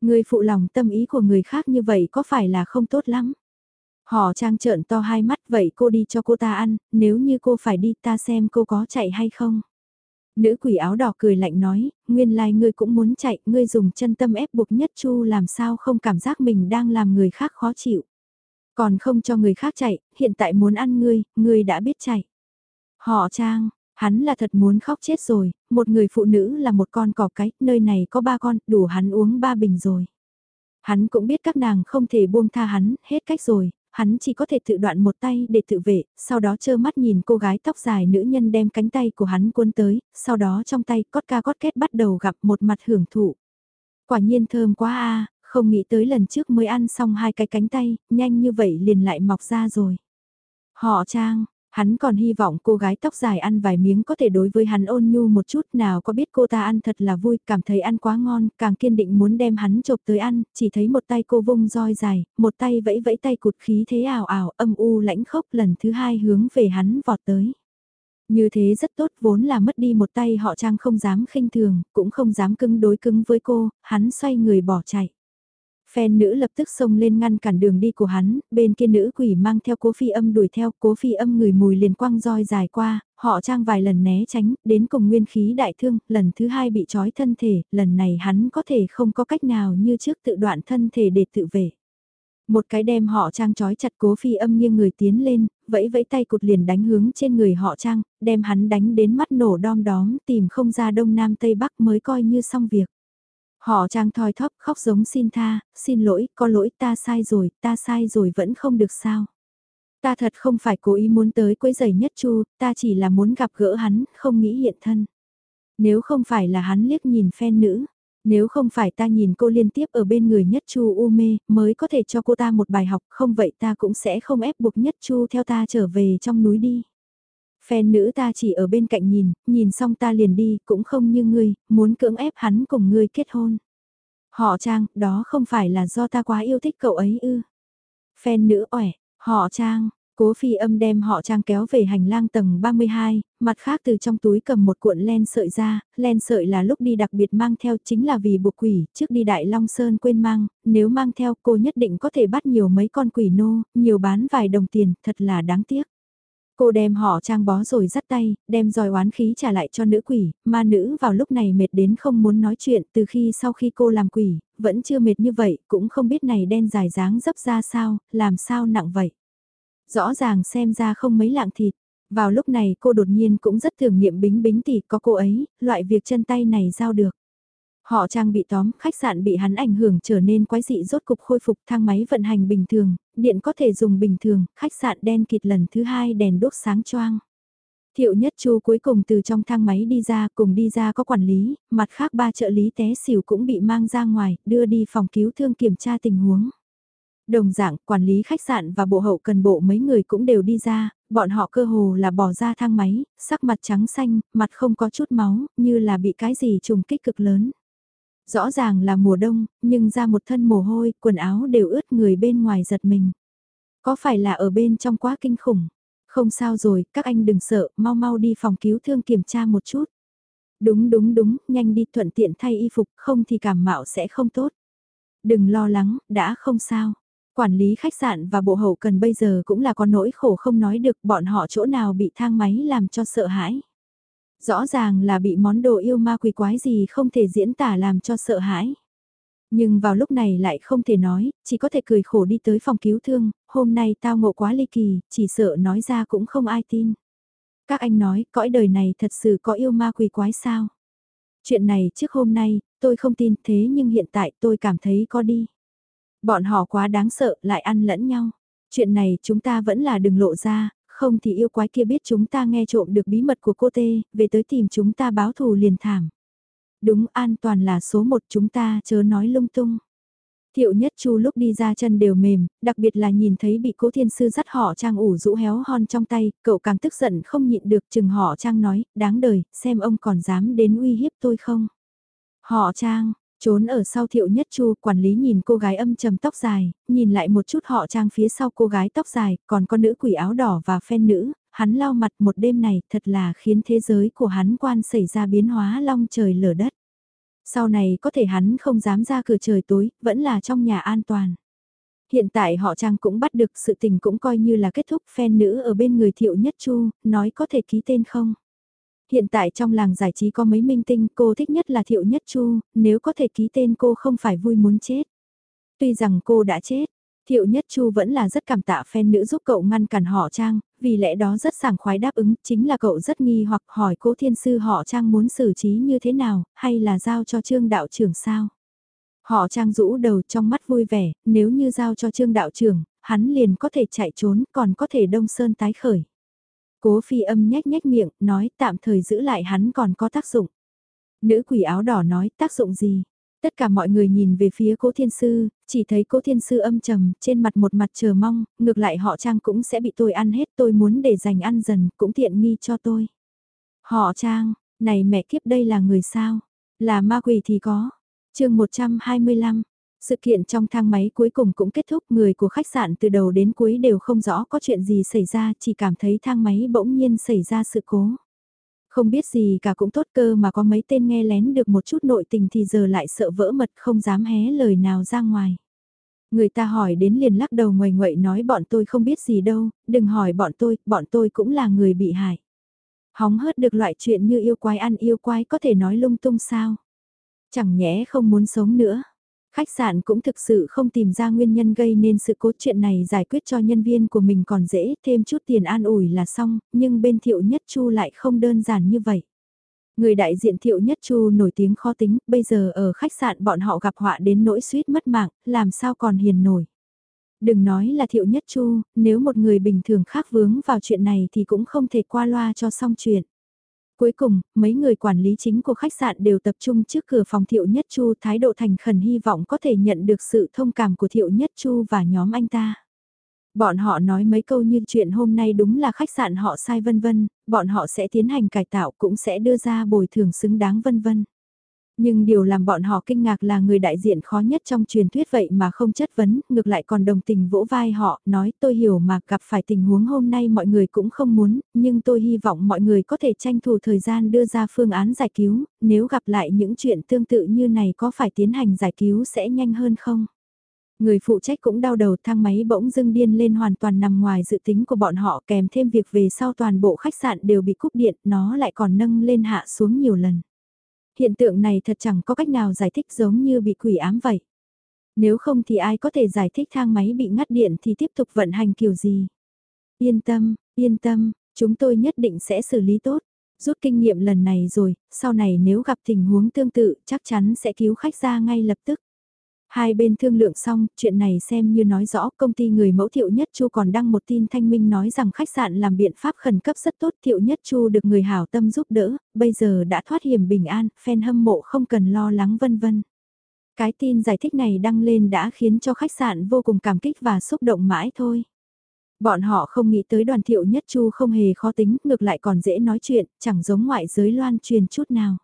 Người phụ lòng tâm ý của người khác như vậy có phải là không tốt lắm? Họ trang trợn to hai mắt vậy cô đi cho cô ta ăn, nếu như cô phải đi ta xem cô có chạy hay không. Nữ quỷ áo đỏ cười lạnh nói, nguyên lai ngươi cũng muốn chạy, ngươi dùng chân tâm ép buộc nhất chu làm sao không cảm giác mình đang làm người khác khó chịu. Còn không cho người khác chạy, hiện tại muốn ăn ngươi, ngươi đã biết chạy. Họ trang, Hắn là thật muốn khóc chết rồi, một người phụ nữ là một con cọp cái, nơi này có ba con, đủ hắn uống ba bình rồi. Hắn cũng biết các nàng không thể buông tha hắn, hết cách rồi, hắn chỉ có thể tự đoạn một tay để tự vệ, sau đó trơ mắt nhìn cô gái tóc dài nữ nhân đem cánh tay của hắn cuốn tới, sau đó trong tay cót ca cót kết bắt đầu gặp một mặt hưởng thụ. Quả nhiên thơm quá a không nghĩ tới lần trước mới ăn xong hai cái cánh tay, nhanh như vậy liền lại mọc ra rồi. Họ trang, Hắn còn hy vọng cô gái tóc dài ăn vài miếng có thể đối với hắn ôn nhu một chút nào có biết cô ta ăn thật là vui, cảm thấy ăn quá ngon, càng kiên định muốn đem hắn chộp tới ăn, chỉ thấy một tay cô vung roi dài, một tay vẫy vẫy tay cụt khí thế ảo ảo âm u lãnh khốc lần thứ hai hướng về hắn vọt tới. Như thế rất tốt vốn là mất đi một tay họ trang không dám khinh thường, cũng không dám cứng đối cứng với cô, hắn xoay người bỏ chạy. Phen nữ lập tức xông lên ngăn cản đường đi của hắn, bên kia nữ quỷ mang theo cố phi âm đuổi theo, cố phi âm người mùi liền quăng roi dài qua, họ trang vài lần né tránh, đến cùng nguyên khí đại thương, lần thứ hai bị trói thân thể, lần này hắn có thể không có cách nào như trước tự đoạn thân thể để tự vệ. Một cái đem họ trang trói chặt cố phi âm như người tiến lên, vẫy vẫy tay cụt liền đánh hướng trên người họ trang, đem hắn đánh đến mắt nổ đom đóm tìm không ra đông nam tây bắc mới coi như xong việc. Họ trang thoi thóp khóc giống xin tha, xin lỗi, có lỗi ta sai rồi, ta sai rồi vẫn không được sao. Ta thật không phải cố ý muốn tới quấy giày nhất chu, ta chỉ là muốn gặp gỡ hắn, không nghĩ hiện thân. Nếu không phải là hắn liếc nhìn phen nữ, nếu không phải ta nhìn cô liên tiếp ở bên người nhất chu u mê, mới có thể cho cô ta một bài học, không vậy ta cũng sẽ không ép buộc nhất chu theo ta trở về trong núi đi. Phen nữ ta chỉ ở bên cạnh nhìn, nhìn xong ta liền đi, cũng không như ngươi, muốn cưỡng ép hắn cùng ngươi kết hôn. Họ trang, đó không phải là do ta quá yêu thích cậu ấy ư. Phen nữ ỏi, họ trang, Cố phi âm đem họ trang kéo về hành lang tầng 32, mặt khác từ trong túi cầm một cuộn len sợi ra, len sợi là lúc đi đặc biệt mang theo chính là vì buộc quỷ, trước đi Đại Long Sơn quên mang, nếu mang theo cô nhất định có thể bắt nhiều mấy con quỷ nô, nhiều bán vài đồng tiền, thật là đáng tiếc. Cô đem họ trang bó rồi dắt tay, đem dòi oán khí trả lại cho nữ quỷ, ma nữ vào lúc này mệt đến không muốn nói chuyện từ khi sau khi cô làm quỷ, vẫn chưa mệt như vậy, cũng không biết này đen dài dáng dấp ra sao, làm sao nặng vậy. Rõ ràng xem ra không mấy lạng thịt. Vào lúc này cô đột nhiên cũng rất thường nghiệm bính bính tỷ có cô ấy, loại việc chân tay này giao được. Họ trang bị tóm, khách sạn bị hắn ảnh hưởng trở nên quái dị rốt cục khôi phục thang máy vận hành bình thường, điện có thể dùng bình thường, khách sạn đen kịt lần thứ hai đèn đốt sáng choang. Thiệu nhất chu cuối cùng từ trong thang máy đi ra, cùng đi ra có quản lý, mặt khác ba trợ lý té xỉu cũng bị mang ra ngoài, đưa đi phòng cứu thương kiểm tra tình huống. Đồng dạng, quản lý khách sạn và bộ hậu cần bộ mấy người cũng đều đi ra, bọn họ cơ hồ là bỏ ra thang máy, sắc mặt trắng xanh, mặt không có chút máu, như là bị cái gì trùng kích cực lớn. Rõ ràng là mùa đông, nhưng ra một thân mồ hôi, quần áo đều ướt người bên ngoài giật mình. Có phải là ở bên trong quá kinh khủng? Không sao rồi, các anh đừng sợ, mau mau đi phòng cứu thương kiểm tra một chút. Đúng đúng đúng, nhanh đi thuận tiện thay y phục, không thì cảm mạo sẽ không tốt. Đừng lo lắng, đã không sao. Quản lý khách sạn và bộ hậu cần bây giờ cũng là có nỗi khổ không nói được bọn họ chỗ nào bị thang máy làm cho sợ hãi. Rõ ràng là bị món đồ yêu ma quỷ quái gì không thể diễn tả làm cho sợ hãi. Nhưng vào lúc này lại không thể nói, chỉ có thể cười khổ đi tới phòng cứu thương, hôm nay tao ngộ quá ly kỳ, chỉ sợ nói ra cũng không ai tin. Các anh nói, cõi đời này thật sự có yêu ma quỷ quái sao? Chuyện này trước hôm nay, tôi không tin thế nhưng hiện tại tôi cảm thấy có đi. Bọn họ quá đáng sợ lại ăn lẫn nhau. Chuyện này chúng ta vẫn là đừng lộ ra, không thì yêu quái kia biết chúng ta nghe trộm được bí mật của cô tê, về tới tìm chúng ta báo thù liền thảm. Đúng an toàn là số một chúng ta chớ nói lung tung. Thiệu nhất chu lúc đi ra chân đều mềm, đặc biệt là nhìn thấy bị cố thiên sư dắt họ trang ủ rũ héo hon trong tay, cậu càng tức giận không nhịn được chừng họ trang nói, đáng đời, xem ông còn dám đến uy hiếp tôi không. Họ trang, Trốn ở sau thiệu nhất chu, quản lý nhìn cô gái âm trầm tóc dài, nhìn lại một chút họ trang phía sau cô gái tóc dài, còn con nữ quỷ áo đỏ và phen nữ, hắn lau mặt một đêm này thật là khiến thế giới của hắn quan xảy ra biến hóa long trời lở đất. Sau này có thể hắn không dám ra cửa trời tối, vẫn là trong nhà an toàn. Hiện tại họ trang cũng bắt được sự tình cũng coi như là kết thúc phen nữ ở bên người thiệu nhất chu, nói có thể ký tên không. Hiện tại trong làng giải trí có mấy minh tinh cô thích nhất là Thiệu Nhất Chu, nếu có thể ký tên cô không phải vui muốn chết. Tuy rằng cô đã chết, Thiệu Nhất Chu vẫn là rất cảm tạ fan nữ giúp cậu ngăn cản họ Trang, vì lẽ đó rất sảng khoái đáp ứng, chính là cậu rất nghi hoặc hỏi cố thiên sư họ Trang muốn xử trí như thế nào, hay là giao cho trương đạo trưởng sao. Họ Trang rũ đầu trong mắt vui vẻ, nếu như giao cho trương đạo trưởng, hắn liền có thể chạy trốn còn có thể đông sơn tái khởi. Cố phi âm nhếch nhếch miệng, nói tạm thời giữ lại hắn còn có tác dụng. Nữ quỷ áo đỏ nói tác dụng gì? Tất cả mọi người nhìn về phía cố thiên sư, chỉ thấy cố thiên sư âm trầm, trên mặt một mặt chờ mong, ngược lại họ trang cũng sẽ bị tôi ăn hết tôi muốn để dành ăn dần, cũng tiện nghi cho tôi. Họ trang, này mẹ kiếp đây là người sao? Là ma quỷ thì có. chương 125, sự kiện trong thang máy cuối cùng cũng kết thúc người của khách sạn từ đầu đến cuối đều không rõ có chuyện gì xảy ra chỉ cảm thấy thang máy bỗng nhiên xảy ra sự cố. Không biết gì cả cũng tốt cơ mà có mấy tên nghe lén được một chút nội tình thì giờ lại sợ vỡ mật không dám hé lời nào ra ngoài. Người ta hỏi đến liền lắc đầu ngoài ngoậy nói bọn tôi không biết gì đâu, đừng hỏi bọn tôi, bọn tôi cũng là người bị hại. Hóng hớt được loại chuyện như yêu quái ăn yêu quái có thể nói lung tung sao. Chẳng nhẽ không muốn sống nữa. Khách sạn cũng thực sự không tìm ra nguyên nhân gây nên sự cố chuyện này giải quyết cho nhân viên của mình còn dễ, thêm chút tiền an ủi là xong, nhưng bên thiệu nhất chu lại không đơn giản như vậy. Người đại diện thiệu nhất chu nổi tiếng khó tính, bây giờ ở khách sạn bọn họ gặp họa đến nỗi suýt mất mạng, làm sao còn hiền nổi. Đừng nói là thiệu nhất chu, nếu một người bình thường khác vướng vào chuyện này thì cũng không thể qua loa cho xong chuyện. Cuối cùng, mấy người quản lý chính của khách sạn đều tập trung trước cửa phòng Thiệu Nhất Chu thái độ thành khẩn hy vọng có thể nhận được sự thông cảm của Thiệu Nhất Chu và nhóm anh ta. Bọn họ nói mấy câu như chuyện hôm nay đúng là khách sạn họ sai vân vân, bọn họ sẽ tiến hành cải tạo cũng sẽ đưa ra bồi thường xứng đáng vân vân. Nhưng điều làm bọn họ kinh ngạc là người đại diện khó nhất trong truyền thuyết vậy mà không chất vấn, ngược lại còn đồng tình vỗ vai họ, nói tôi hiểu mà gặp phải tình huống hôm nay mọi người cũng không muốn, nhưng tôi hy vọng mọi người có thể tranh thủ thời gian đưa ra phương án giải cứu, nếu gặp lại những chuyện tương tự như này có phải tiến hành giải cứu sẽ nhanh hơn không? Người phụ trách cũng đau đầu thang máy bỗng dưng điên lên hoàn toàn nằm ngoài dự tính của bọn họ kèm thêm việc về sau toàn bộ khách sạn đều bị cúp điện, nó lại còn nâng lên hạ xuống nhiều lần. Hiện tượng này thật chẳng có cách nào giải thích giống như bị quỷ ám vậy. Nếu không thì ai có thể giải thích thang máy bị ngắt điện thì tiếp tục vận hành kiểu gì? Yên tâm, yên tâm, chúng tôi nhất định sẽ xử lý tốt. Rút kinh nghiệm lần này rồi, sau này nếu gặp tình huống tương tự chắc chắn sẽ cứu khách ra ngay lập tức. Hai bên thương lượng xong, chuyện này xem như nói rõ công ty người mẫu Thiệu Nhất Chu còn đăng một tin thanh minh nói rằng khách sạn làm biện pháp khẩn cấp rất tốt Thiệu Nhất Chu được người hảo tâm giúp đỡ, bây giờ đã thoát hiểm bình an, fan hâm mộ không cần lo lắng vân vân. Cái tin giải thích này đăng lên đã khiến cho khách sạn vô cùng cảm kích và xúc động mãi thôi. Bọn họ không nghĩ tới đoàn Thiệu Nhất Chu không hề khó tính, ngược lại còn dễ nói chuyện, chẳng giống ngoại giới loan truyền chút nào.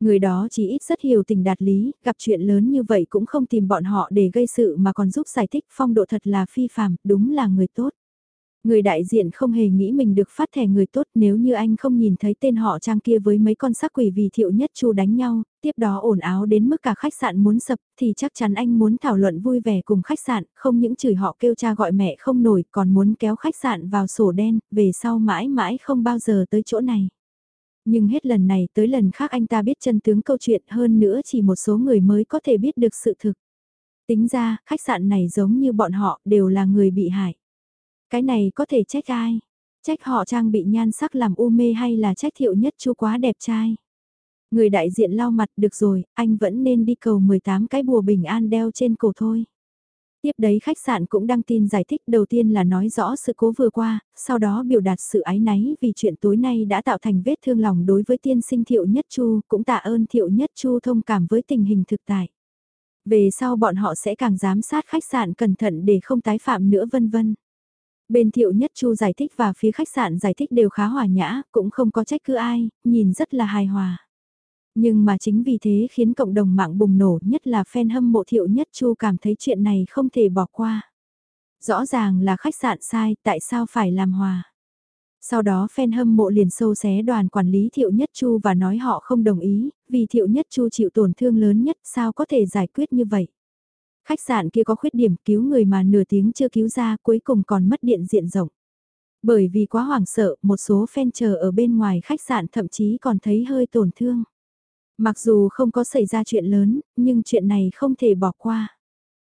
Người đó chỉ ít rất hiểu tình đạt lý, gặp chuyện lớn như vậy cũng không tìm bọn họ để gây sự mà còn giúp giải thích phong độ thật là phi phàm, đúng là người tốt. Người đại diện không hề nghĩ mình được phát thẻ người tốt nếu như anh không nhìn thấy tên họ trang kia với mấy con sắc quỷ vì thiệu nhất chu đánh nhau, tiếp đó ồn áo đến mức cả khách sạn muốn sập thì chắc chắn anh muốn thảo luận vui vẻ cùng khách sạn, không những chửi họ kêu cha gọi mẹ không nổi còn muốn kéo khách sạn vào sổ đen, về sau mãi mãi không bao giờ tới chỗ này. Nhưng hết lần này tới lần khác anh ta biết chân tướng câu chuyện hơn nữa chỉ một số người mới có thể biết được sự thực. Tính ra, khách sạn này giống như bọn họ đều là người bị hại. Cái này có thể trách ai? Trách họ trang bị nhan sắc làm u mê hay là trách thiệu nhất chu quá đẹp trai? Người đại diện lau mặt được rồi, anh vẫn nên đi cầu 18 cái bùa bình an đeo trên cổ thôi. Tiếp đấy khách sạn cũng đăng tin giải thích đầu tiên là nói rõ sự cố vừa qua, sau đó biểu đạt sự ái náy vì chuyện tối nay đã tạo thành vết thương lòng đối với tiên sinh Thiệu Nhất Chu, cũng tạ ơn Thiệu Nhất Chu thông cảm với tình hình thực tại. Về sau bọn họ sẽ càng giám sát khách sạn cẩn thận để không tái phạm nữa vân vân. Bên Thiệu Nhất Chu giải thích và phía khách sạn giải thích đều khá hòa nhã, cũng không có trách cứ ai, nhìn rất là hài hòa. Nhưng mà chính vì thế khiến cộng đồng mạng bùng nổ nhất là fan hâm mộ thiệu nhất chu cảm thấy chuyện này không thể bỏ qua. Rõ ràng là khách sạn sai, tại sao phải làm hòa? Sau đó fan hâm mộ liền sâu xé đoàn quản lý Thiệu Nhất Chu và nói họ không đồng ý, vì Thiệu Nhất Chu chịu tổn thương lớn nhất sao có thể giải quyết như vậy. Khách sạn kia có khuyết điểm cứu người mà nửa tiếng chưa cứu ra cuối cùng còn mất điện diện rộng. Bởi vì quá hoảng sợ, một số fan chờ ở bên ngoài khách sạn thậm chí còn thấy hơi tổn thương. Mặc dù không có xảy ra chuyện lớn, nhưng chuyện này không thể bỏ qua.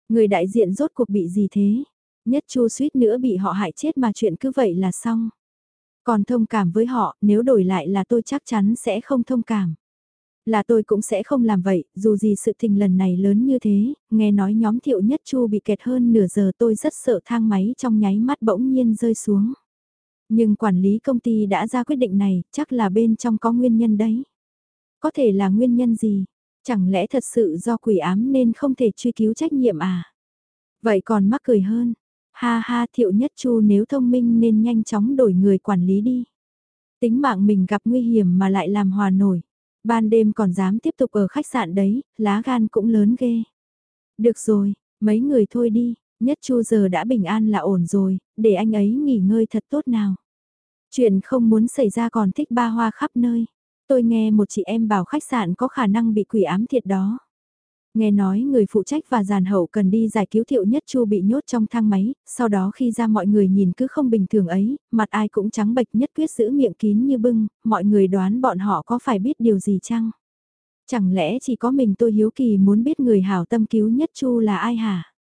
Người đại diện rốt cuộc bị gì thế? Nhất chu suýt nữa bị họ hại chết mà chuyện cứ vậy là xong. Còn thông cảm với họ, nếu đổi lại là tôi chắc chắn sẽ không thông cảm. Là tôi cũng sẽ không làm vậy, dù gì sự tình lần này lớn như thế, nghe nói nhóm thiệu nhất chu bị kẹt hơn nửa giờ tôi rất sợ thang máy trong nháy mắt bỗng nhiên rơi xuống. Nhưng quản lý công ty đã ra quyết định này, chắc là bên trong có nguyên nhân đấy. Có thể là nguyên nhân gì? Chẳng lẽ thật sự do quỷ ám nên không thể truy cứu trách nhiệm à? Vậy còn mắc cười hơn. Ha ha thiệu nhất chu nếu thông minh nên nhanh chóng đổi người quản lý đi. Tính mạng mình gặp nguy hiểm mà lại làm hòa nổi. Ban đêm còn dám tiếp tục ở khách sạn đấy, lá gan cũng lớn ghê. Được rồi, mấy người thôi đi, nhất chu giờ đã bình an là ổn rồi, để anh ấy nghỉ ngơi thật tốt nào. Chuyện không muốn xảy ra còn thích ba hoa khắp nơi. Tôi nghe một chị em bảo khách sạn có khả năng bị quỷ ám thiệt đó. Nghe nói người phụ trách và giàn hậu cần đi giải cứu thiệu nhất chu bị nhốt trong thang máy, sau đó khi ra mọi người nhìn cứ không bình thường ấy, mặt ai cũng trắng bệch nhất quyết giữ miệng kín như bưng, mọi người đoán bọn họ có phải biết điều gì chăng? Chẳng lẽ chỉ có mình tôi hiếu kỳ muốn biết người hảo tâm cứu nhất chu là ai hả?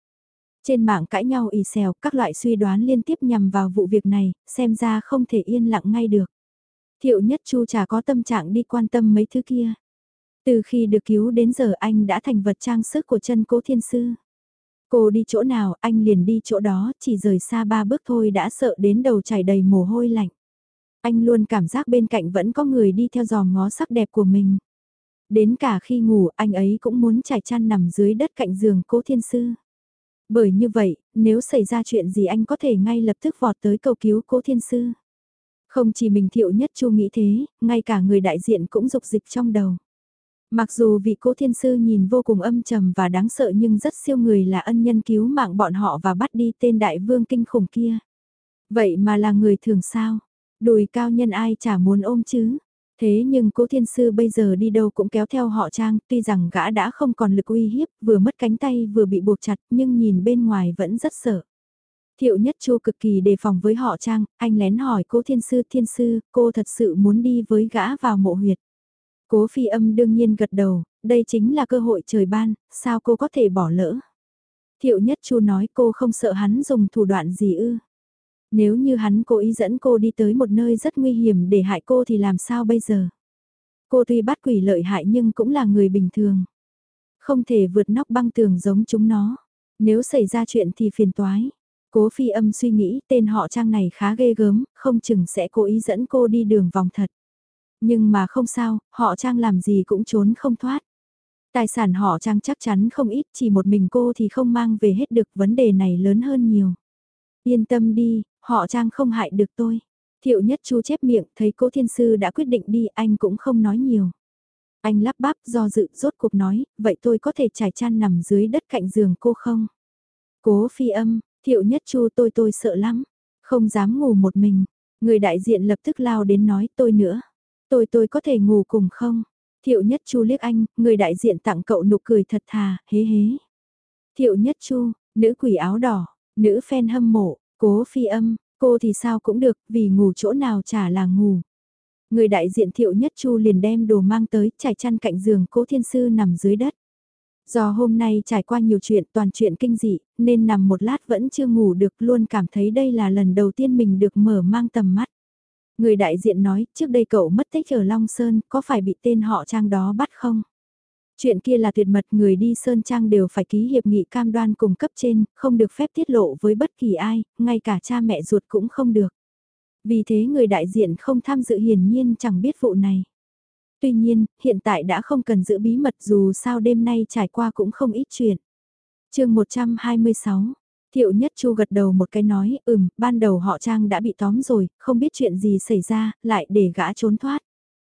Trên mạng cãi nhau ì xèo, các loại suy đoán liên tiếp nhằm vào vụ việc này, xem ra không thể yên lặng ngay được. Thiệu nhất chu chả có tâm trạng đi quan tâm mấy thứ kia. Từ khi được cứu đến giờ anh đã thành vật trang sức của chân cố thiên sư. Cô đi chỗ nào anh liền đi chỗ đó, chỉ rời xa ba bước thôi đã sợ đến đầu chảy đầy mồ hôi lạnh. Anh luôn cảm giác bên cạnh vẫn có người đi theo dòm ngó sắc đẹp của mình. Đến cả khi ngủ anh ấy cũng muốn trải chăn nằm dưới đất cạnh giường cố thiên sư. Bởi như vậy, nếu xảy ra chuyện gì anh có thể ngay lập tức vọt tới cầu cứu cố thiên sư. Không chỉ mình thiệu nhất chu nghĩ thế, ngay cả người đại diện cũng dục dịch trong đầu. Mặc dù vị cố thiên sư nhìn vô cùng âm trầm và đáng sợ nhưng rất siêu người là ân nhân cứu mạng bọn họ và bắt đi tên đại vương kinh khủng kia. Vậy mà là người thường sao? Đùi cao nhân ai chả muốn ôm chứ? Thế nhưng cố thiên sư bây giờ đi đâu cũng kéo theo họ trang, tuy rằng gã đã không còn lực uy hiếp, vừa mất cánh tay vừa bị buộc chặt, nhưng nhìn bên ngoài vẫn rất sợ. Thiệu nhất chu cực kỳ đề phòng với họ trang, anh lén hỏi cố thiên sư thiên sư, cô thật sự muốn đi với gã vào mộ huyệt. Cố phi âm đương nhiên gật đầu, đây chính là cơ hội trời ban, sao cô có thể bỏ lỡ. Thiệu nhất chu nói cô không sợ hắn dùng thủ đoạn gì ư. Nếu như hắn cố ý dẫn cô đi tới một nơi rất nguy hiểm để hại cô thì làm sao bây giờ? Cô tuy bắt quỷ lợi hại nhưng cũng là người bình thường. Không thể vượt nóc băng tường giống chúng nó. Nếu xảy ra chuyện thì phiền toái. Cố phi âm suy nghĩ tên họ trang này khá ghê gớm, không chừng sẽ cố ý dẫn cô đi đường vòng thật. Nhưng mà không sao, họ trang làm gì cũng trốn không thoát. Tài sản họ trang chắc chắn không ít, chỉ một mình cô thì không mang về hết được vấn đề này lớn hơn nhiều. Yên tâm đi, họ trang không hại được tôi. Thiệu nhất chu chép miệng, thấy cố thiên sư đã quyết định đi, anh cũng không nói nhiều. Anh lắp bắp do dự rốt cuộc nói, vậy tôi có thể trải chăn nằm dưới đất cạnh giường cô không? Cố phi âm, thiệu nhất chu tôi tôi sợ lắm, không dám ngủ một mình. Người đại diện lập tức lao đến nói tôi nữa. Tôi tôi có thể ngủ cùng không? Thiệu nhất chu liếc anh, người đại diện tặng cậu nụ cười thật thà, hế hế. Thiệu nhất chu, nữ quỷ áo đỏ, nữ fan hâm mộ, cố phi âm, cô thì sao cũng được, vì ngủ chỗ nào chả là ngủ. Người đại diện thiệu nhất chu liền đem đồ mang tới, trải chăn cạnh giường cố thiên sư nằm dưới đất. Do hôm nay trải qua nhiều chuyện toàn chuyện kinh dị, nên nằm một lát vẫn chưa ngủ được luôn cảm thấy đây là lần đầu tiên mình được mở mang tầm mắt. Người đại diện nói, trước đây cậu mất tích ở Long Sơn, có phải bị tên họ Trang đó bắt không? Chuyện kia là tuyệt mật, người đi Sơn Trang đều phải ký hiệp nghị cam đoan cùng cấp trên, không được phép tiết lộ với bất kỳ ai, ngay cả cha mẹ ruột cũng không được. Vì thế người đại diện không tham dự hiển nhiên chẳng biết vụ này. Tuy nhiên, hiện tại đã không cần giữ bí mật dù sao đêm nay trải qua cũng không ít chuyện. chương 126 Thiệu Nhất Chu gật đầu một cái nói, ừm, ban đầu họ Trang đã bị tóm rồi, không biết chuyện gì xảy ra, lại để gã trốn thoát.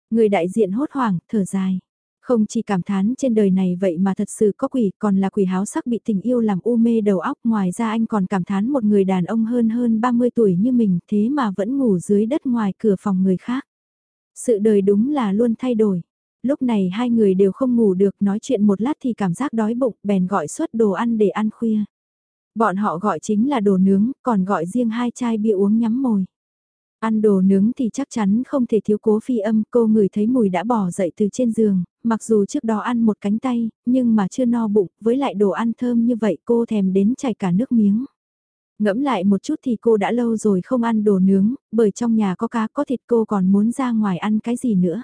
Người đại diện hốt hoảng, thở dài. Không chỉ cảm thán trên đời này vậy mà thật sự có quỷ, còn là quỷ háo sắc bị tình yêu làm u mê đầu óc. Ngoài ra anh còn cảm thán một người đàn ông hơn hơn 30 tuổi như mình thế mà vẫn ngủ dưới đất ngoài cửa phòng người khác. Sự đời đúng là luôn thay đổi. Lúc này hai người đều không ngủ được nói chuyện một lát thì cảm giác đói bụng bèn gọi suất đồ ăn để ăn khuya. Bọn họ gọi chính là đồ nướng, còn gọi riêng hai chai bia uống nhắm mồi. Ăn đồ nướng thì chắc chắn không thể thiếu cố phi âm, cô ngửi thấy mùi đã bỏ dậy từ trên giường, mặc dù trước đó ăn một cánh tay, nhưng mà chưa no bụng, với lại đồ ăn thơm như vậy cô thèm đến chảy cả nước miếng. Ngẫm lại một chút thì cô đã lâu rồi không ăn đồ nướng, bởi trong nhà có cá có thịt cô còn muốn ra ngoài ăn cái gì nữa.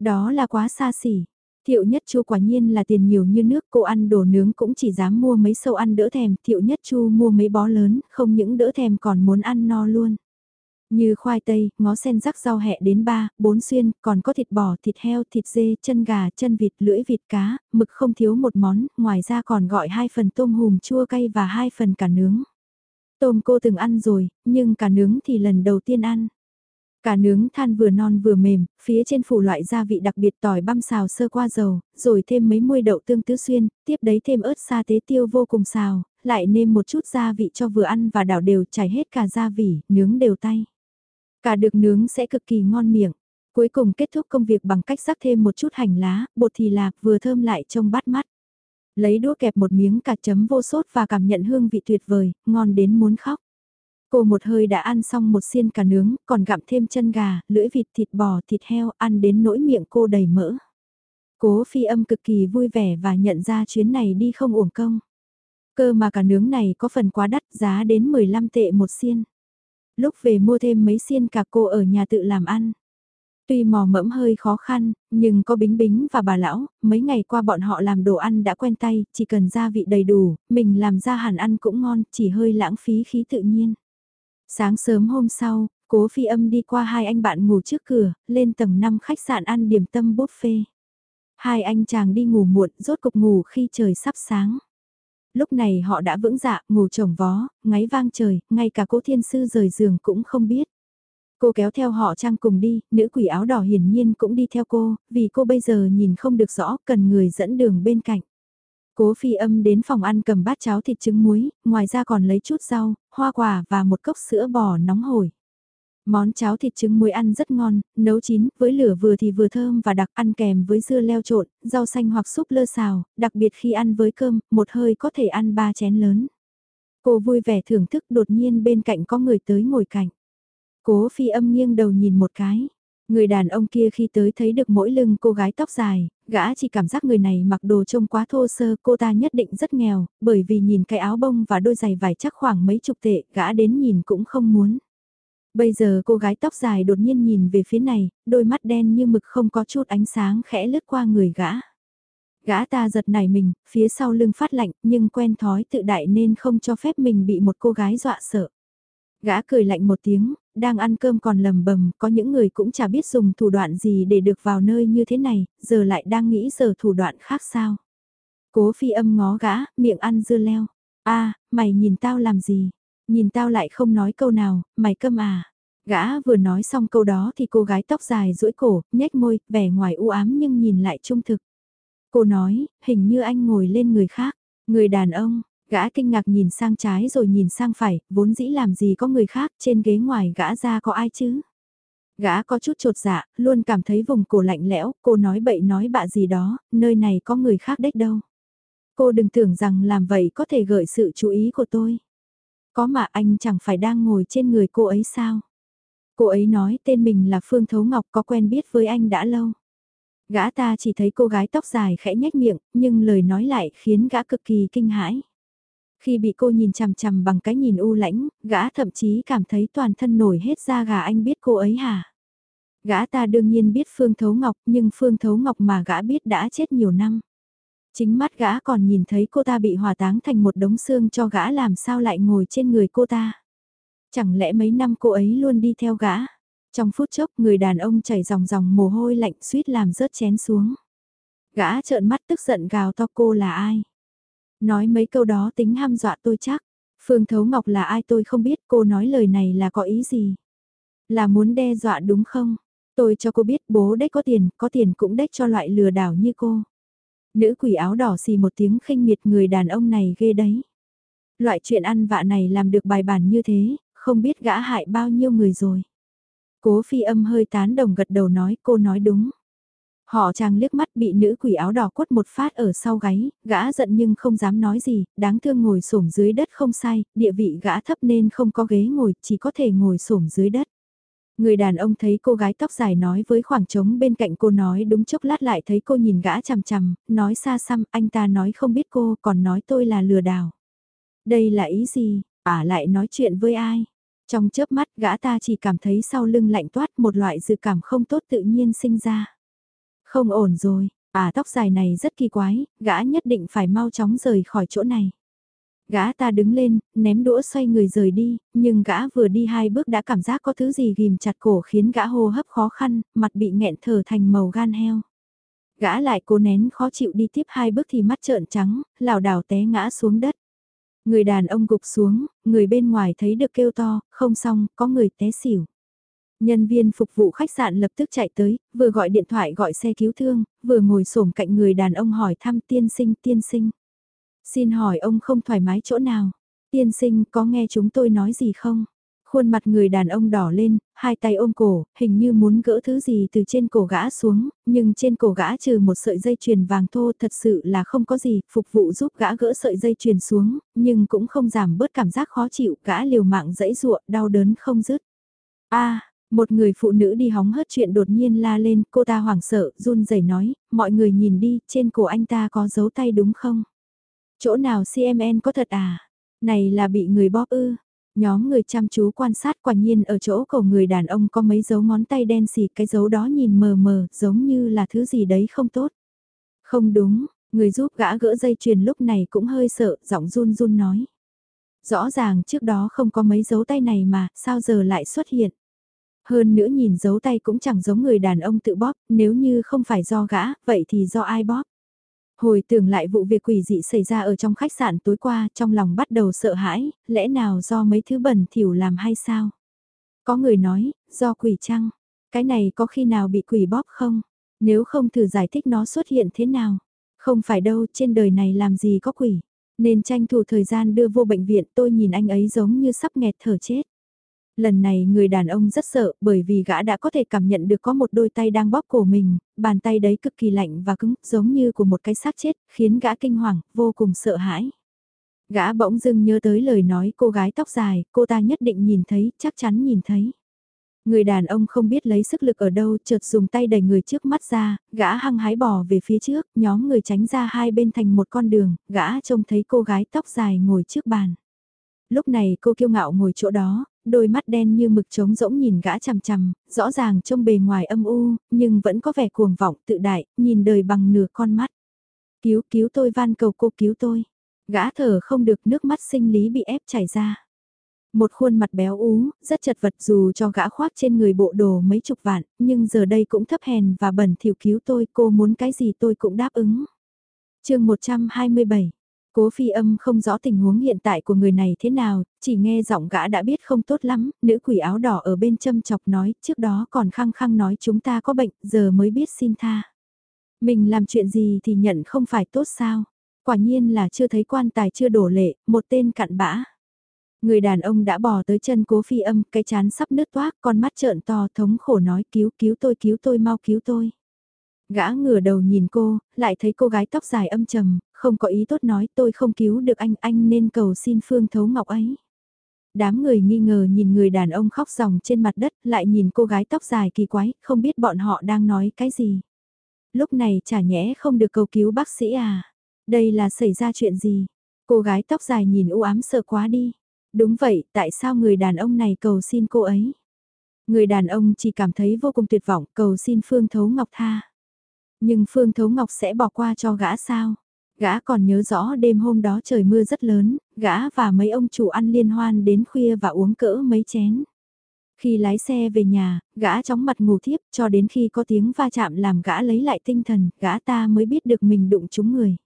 Đó là quá xa xỉ, Thiệu Nhất Chu quả nhiên là tiền nhiều như nước, cô ăn đồ nướng cũng chỉ dám mua mấy sâu ăn đỡ thèm, Thiệu Nhất Chu mua mấy bó lớn, không những đỡ thèm còn muốn ăn no luôn. Như khoai tây, ngó sen rắc rau hẹ đến ba, bốn xuyên, còn có thịt bò, thịt heo, thịt dê, chân gà, chân vịt, lưỡi vịt cá, mực không thiếu một món, ngoài ra còn gọi hai phần tôm hùm chua cay và hai phần cả nướng. Tôm cô từng ăn rồi, nhưng cả nướng thì lần đầu tiên ăn. Cả nướng than vừa non vừa mềm, phía trên phủ loại gia vị đặc biệt tỏi băm xào sơ qua dầu, rồi thêm mấy muôi đậu tương tứ xuyên, tiếp đấy thêm ớt sa tế tiêu vô cùng xào, lại nêm một chút gia vị cho vừa ăn và đảo đều chảy hết cả gia vị, nướng đều tay. Cả được nướng sẽ cực kỳ ngon miệng. Cuối cùng kết thúc công việc bằng cách rắc thêm một chút hành lá, bột thì lạc vừa thơm lại trông bắt mắt. Lấy đũa kẹp một miếng cà chấm vô sốt và cảm nhận hương vị tuyệt vời, ngon đến muốn khóc. Cô một hơi đã ăn xong một xiên cà nướng, còn gặm thêm chân gà, lưỡi vịt, thịt bò, thịt heo, ăn đến nỗi miệng cô đầy mỡ. Cố phi âm cực kỳ vui vẻ và nhận ra chuyến này đi không uổng công. Cơ mà cà nướng này có phần quá đắt, giá đến 15 tệ một xiên. Lúc về mua thêm mấy xiên cà cô ở nhà tự làm ăn. Tuy mò mẫm hơi khó khăn, nhưng có bính bính và bà lão, mấy ngày qua bọn họ làm đồ ăn đã quen tay, chỉ cần gia vị đầy đủ, mình làm ra hẳn ăn cũng ngon, chỉ hơi lãng phí khí tự nhiên. Sáng sớm hôm sau, cố phi âm đi qua hai anh bạn ngủ trước cửa, lên tầng 5 khách sạn ăn điểm tâm buffet. Hai anh chàng đi ngủ muộn, rốt cục ngủ khi trời sắp sáng. Lúc này họ đã vững dạ, ngủ trồng vó, ngáy vang trời, ngay cả cố thiên sư rời giường cũng không biết. Cô kéo theo họ trang cùng đi, nữ quỷ áo đỏ hiển nhiên cũng đi theo cô, vì cô bây giờ nhìn không được rõ, cần người dẫn đường bên cạnh. Cố phi âm đến phòng ăn cầm bát cháo thịt trứng muối, ngoài ra còn lấy chút rau, hoa quả và một cốc sữa bò nóng hổi. Món cháo thịt trứng muối ăn rất ngon, nấu chín, với lửa vừa thì vừa thơm và đặc ăn kèm với dưa leo trộn, rau xanh hoặc súp lơ xào, đặc biệt khi ăn với cơm, một hơi có thể ăn ba chén lớn. Cô vui vẻ thưởng thức đột nhiên bên cạnh có người tới ngồi cạnh. Cố phi âm nghiêng đầu nhìn một cái. Người đàn ông kia khi tới thấy được mỗi lưng cô gái tóc dài, gã chỉ cảm giác người này mặc đồ trông quá thô sơ, cô ta nhất định rất nghèo, bởi vì nhìn cái áo bông và đôi giày vải chắc khoảng mấy chục tệ, gã đến nhìn cũng không muốn. Bây giờ cô gái tóc dài đột nhiên nhìn về phía này, đôi mắt đen như mực không có chút ánh sáng khẽ lướt qua người gã. Gã ta giật nảy mình, phía sau lưng phát lạnh, nhưng quen thói tự đại nên không cho phép mình bị một cô gái dọa sợ. Gã cười lạnh một tiếng, đang ăn cơm còn lầm bầm, có những người cũng chả biết dùng thủ đoạn gì để được vào nơi như thế này, giờ lại đang nghĩ giờ thủ đoạn khác sao. Cố phi âm ngó gã, miệng ăn dưa leo. a mày nhìn tao làm gì? Nhìn tao lại không nói câu nào, mày câm à? Gã vừa nói xong câu đó thì cô gái tóc dài duỗi cổ, nhếch môi, vẻ ngoài u ám nhưng nhìn lại trung thực. Cô nói, hình như anh ngồi lên người khác, người đàn ông, Gã kinh ngạc nhìn sang trái rồi nhìn sang phải, vốn dĩ làm gì có người khác, trên ghế ngoài gã ra có ai chứ? Gã có chút trột dạ, luôn cảm thấy vùng cổ lạnh lẽo, cô nói bậy nói bạ gì đó, nơi này có người khác đếch đâu. Cô đừng tưởng rằng làm vậy có thể gợi sự chú ý của tôi. Có mà anh chẳng phải đang ngồi trên người cô ấy sao? Cô ấy nói tên mình là Phương Thấu Ngọc có quen biết với anh đã lâu. Gã ta chỉ thấy cô gái tóc dài khẽ nhếch miệng, nhưng lời nói lại khiến gã cực kỳ kinh hãi. Khi bị cô nhìn chằm chằm bằng cái nhìn u lãnh, gã thậm chí cảm thấy toàn thân nổi hết da gà anh biết cô ấy hả? Gã ta đương nhiên biết Phương Thấu Ngọc nhưng Phương Thấu Ngọc mà gã biết đã chết nhiều năm. Chính mắt gã còn nhìn thấy cô ta bị hòa táng thành một đống xương cho gã làm sao lại ngồi trên người cô ta. Chẳng lẽ mấy năm cô ấy luôn đi theo gã? Trong phút chốc người đàn ông chảy dòng dòng mồ hôi lạnh suýt làm rớt chén xuống. Gã trợn mắt tức giận gào to cô là ai? Nói mấy câu đó tính ham dọa tôi chắc. Phương Thấu Ngọc là ai tôi không biết cô nói lời này là có ý gì. Là muốn đe dọa đúng không? Tôi cho cô biết bố đếch có tiền, có tiền cũng đếch cho loại lừa đảo như cô. Nữ quỷ áo đỏ xì một tiếng khinh miệt người đàn ông này ghê đấy. Loại chuyện ăn vạ này làm được bài bản như thế, không biết gã hại bao nhiêu người rồi. Cố phi âm hơi tán đồng gật đầu nói cô nói đúng. Họ chàng liếc mắt bị nữ quỷ áo đỏ quất một phát ở sau gáy, gã giận nhưng không dám nói gì, đáng thương ngồi xổm dưới đất không sai, địa vị gã thấp nên không có ghế ngồi, chỉ có thể ngồi xổm dưới đất. Người đàn ông thấy cô gái tóc dài nói với khoảng trống bên cạnh cô nói đúng chốc lát lại thấy cô nhìn gã chằm chằm, nói xa xăm, anh ta nói không biết cô, còn nói tôi là lừa đảo. Đây là ý gì, à lại nói chuyện với ai? Trong chớp mắt gã ta chỉ cảm thấy sau lưng lạnh toát một loại dự cảm không tốt tự nhiên sinh ra. Không ổn rồi, à tóc dài này rất kỳ quái, gã nhất định phải mau chóng rời khỏi chỗ này. Gã ta đứng lên, ném đũa xoay người rời đi, nhưng gã vừa đi hai bước đã cảm giác có thứ gì ghim chặt cổ khiến gã hô hấp khó khăn, mặt bị nghẹn thở thành màu gan heo. Gã lại cố nén khó chịu đi tiếp hai bước thì mắt trợn trắng, lảo đảo té ngã xuống đất. Người đàn ông gục xuống, người bên ngoài thấy được kêu to, không xong, có người té xỉu. Nhân viên phục vụ khách sạn lập tức chạy tới, vừa gọi điện thoại gọi xe cứu thương, vừa ngồi xổm cạnh người đàn ông hỏi thăm tiên sinh tiên sinh. Xin hỏi ông không thoải mái chỗ nào? Tiên sinh có nghe chúng tôi nói gì không? Khuôn mặt người đàn ông đỏ lên, hai tay ôm cổ, hình như muốn gỡ thứ gì từ trên cổ gã xuống, nhưng trên cổ gã trừ một sợi dây chuyền vàng thô thật sự là không có gì, phục vụ giúp gã gỡ sợi dây chuyền xuống, nhưng cũng không giảm bớt cảm giác khó chịu, gã liều mạng dẫy ruộng, đau đớn không dứt. a một người phụ nữ đi hóng hớt chuyện đột nhiên la lên, cô ta hoảng sợ, run rẩy nói, mọi người nhìn đi, trên cổ anh ta có dấu tay đúng không? Chỗ nào CMN có thật à? Này là bị người bóp ư? Nhóm người chăm chú quan sát quả nhiên ở chỗ cổ người đàn ông có mấy dấu ngón tay đen xì cái dấu đó nhìn mờ mờ giống như là thứ gì đấy không tốt. Không đúng, người giúp gã gỡ dây chuyền lúc này cũng hơi sợ, giọng run run nói. Rõ ràng trước đó không có mấy dấu tay này mà, sao giờ lại xuất hiện? Hơn nữa nhìn dấu tay cũng chẳng giống người đàn ông tự bóp, nếu như không phải do gã, vậy thì do ai bóp? Hồi tưởng lại vụ việc quỷ dị xảy ra ở trong khách sạn tối qua, trong lòng bắt đầu sợ hãi, lẽ nào do mấy thứ bẩn thỉu làm hay sao? Có người nói, do quỷ chăng? Cái này có khi nào bị quỷ bóp không? Nếu không thử giải thích nó xuất hiện thế nào? Không phải đâu, trên đời này làm gì có quỷ. Nên tranh thủ thời gian đưa vô bệnh viện tôi nhìn anh ấy giống như sắp nghẹt thở chết. Lần này người đàn ông rất sợ bởi vì gã đã có thể cảm nhận được có một đôi tay đang bóp cổ mình, bàn tay đấy cực kỳ lạnh và cứng giống như của một cái xác chết, khiến gã kinh hoàng, vô cùng sợ hãi. Gã bỗng dưng nhớ tới lời nói cô gái tóc dài, cô ta nhất định nhìn thấy, chắc chắn nhìn thấy. Người đàn ông không biết lấy sức lực ở đâu, chợt dùng tay đẩy người trước mắt ra, gã hăng hái bò về phía trước, nhóm người tránh ra hai bên thành một con đường, gã trông thấy cô gái tóc dài ngồi trước bàn. Lúc này cô kiêu ngạo ngồi chỗ đó, đôi mắt đen như mực trống rỗng nhìn gã chằm chằm, rõ ràng trông bề ngoài âm u, nhưng vẫn có vẻ cuồng vọng tự đại, nhìn đời bằng nửa con mắt. Cứu cứu tôi van cầu cô cứu tôi. Gã thở không được nước mắt sinh lý bị ép chảy ra. Một khuôn mặt béo ú, rất chật vật dù cho gã khoác trên người bộ đồ mấy chục vạn, nhưng giờ đây cũng thấp hèn và bẩn thỉu cứu tôi, cô muốn cái gì tôi cũng đáp ứng. chương 127 Cố phi âm không rõ tình huống hiện tại của người này thế nào, chỉ nghe giọng gã đã biết không tốt lắm, nữ quỷ áo đỏ ở bên châm chọc nói, trước đó còn khăng khăng nói chúng ta có bệnh, giờ mới biết xin tha. Mình làm chuyện gì thì nhận không phải tốt sao? Quả nhiên là chưa thấy quan tài chưa đổ lệ, một tên cặn bã. Người đàn ông đã bò tới chân cố phi âm, cái chán sắp nứt toác, con mắt trợn to thống khổ nói cứu cứu tôi cứu tôi mau cứu tôi. Gã ngửa đầu nhìn cô, lại thấy cô gái tóc dài âm trầm, không có ý tốt nói tôi không cứu được anh, anh nên cầu xin Phương Thấu Ngọc ấy. Đám người nghi ngờ nhìn người đàn ông khóc ròng trên mặt đất, lại nhìn cô gái tóc dài kỳ quái, không biết bọn họ đang nói cái gì. Lúc này chả nhẽ không được cầu cứu bác sĩ à? Đây là xảy ra chuyện gì? Cô gái tóc dài nhìn u ám sợ quá đi. Đúng vậy, tại sao người đàn ông này cầu xin cô ấy? Người đàn ông chỉ cảm thấy vô cùng tuyệt vọng cầu xin Phương Thấu Ngọc tha. Nhưng Phương Thấu Ngọc sẽ bỏ qua cho gã sao? Gã còn nhớ rõ đêm hôm đó trời mưa rất lớn, gã và mấy ông chủ ăn liên hoan đến khuya và uống cỡ mấy chén. Khi lái xe về nhà, gã chóng mặt ngủ thiếp cho đến khi có tiếng va chạm làm gã lấy lại tinh thần, gã ta mới biết được mình đụng trúng người.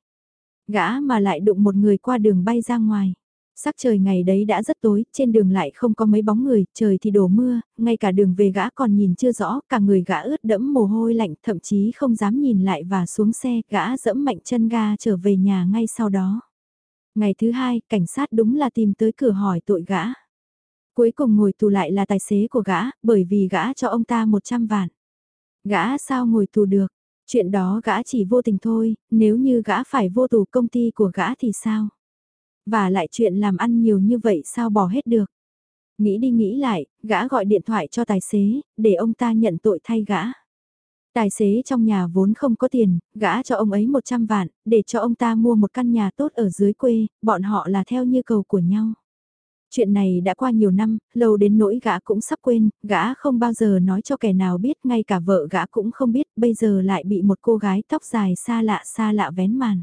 Gã mà lại đụng một người qua đường bay ra ngoài. Sắc trời ngày đấy đã rất tối, trên đường lại không có mấy bóng người, trời thì đổ mưa, ngay cả đường về gã còn nhìn chưa rõ, cả người gã ướt đẫm mồ hôi lạnh, thậm chí không dám nhìn lại và xuống xe, gã dẫm mạnh chân ga trở về nhà ngay sau đó. Ngày thứ hai, cảnh sát đúng là tìm tới cửa hỏi tội gã. Cuối cùng ngồi tù lại là tài xế của gã, bởi vì gã cho ông ta 100 vạn. Gã sao ngồi tù được? Chuyện đó gã chỉ vô tình thôi, nếu như gã phải vô tù công ty của gã thì sao? Và lại chuyện làm ăn nhiều như vậy sao bỏ hết được. Nghĩ đi nghĩ lại, gã gọi điện thoại cho tài xế, để ông ta nhận tội thay gã. Tài xế trong nhà vốn không có tiền, gã cho ông ấy 100 vạn, để cho ông ta mua một căn nhà tốt ở dưới quê, bọn họ là theo như cầu của nhau. Chuyện này đã qua nhiều năm, lâu đến nỗi gã cũng sắp quên, gã không bao giờ nói cho kẻ nào biết, ngay cả vợ gã cũng không biết, bây giờ lại bị một cô gái tóc dài xa lạ xa lạ vén màn.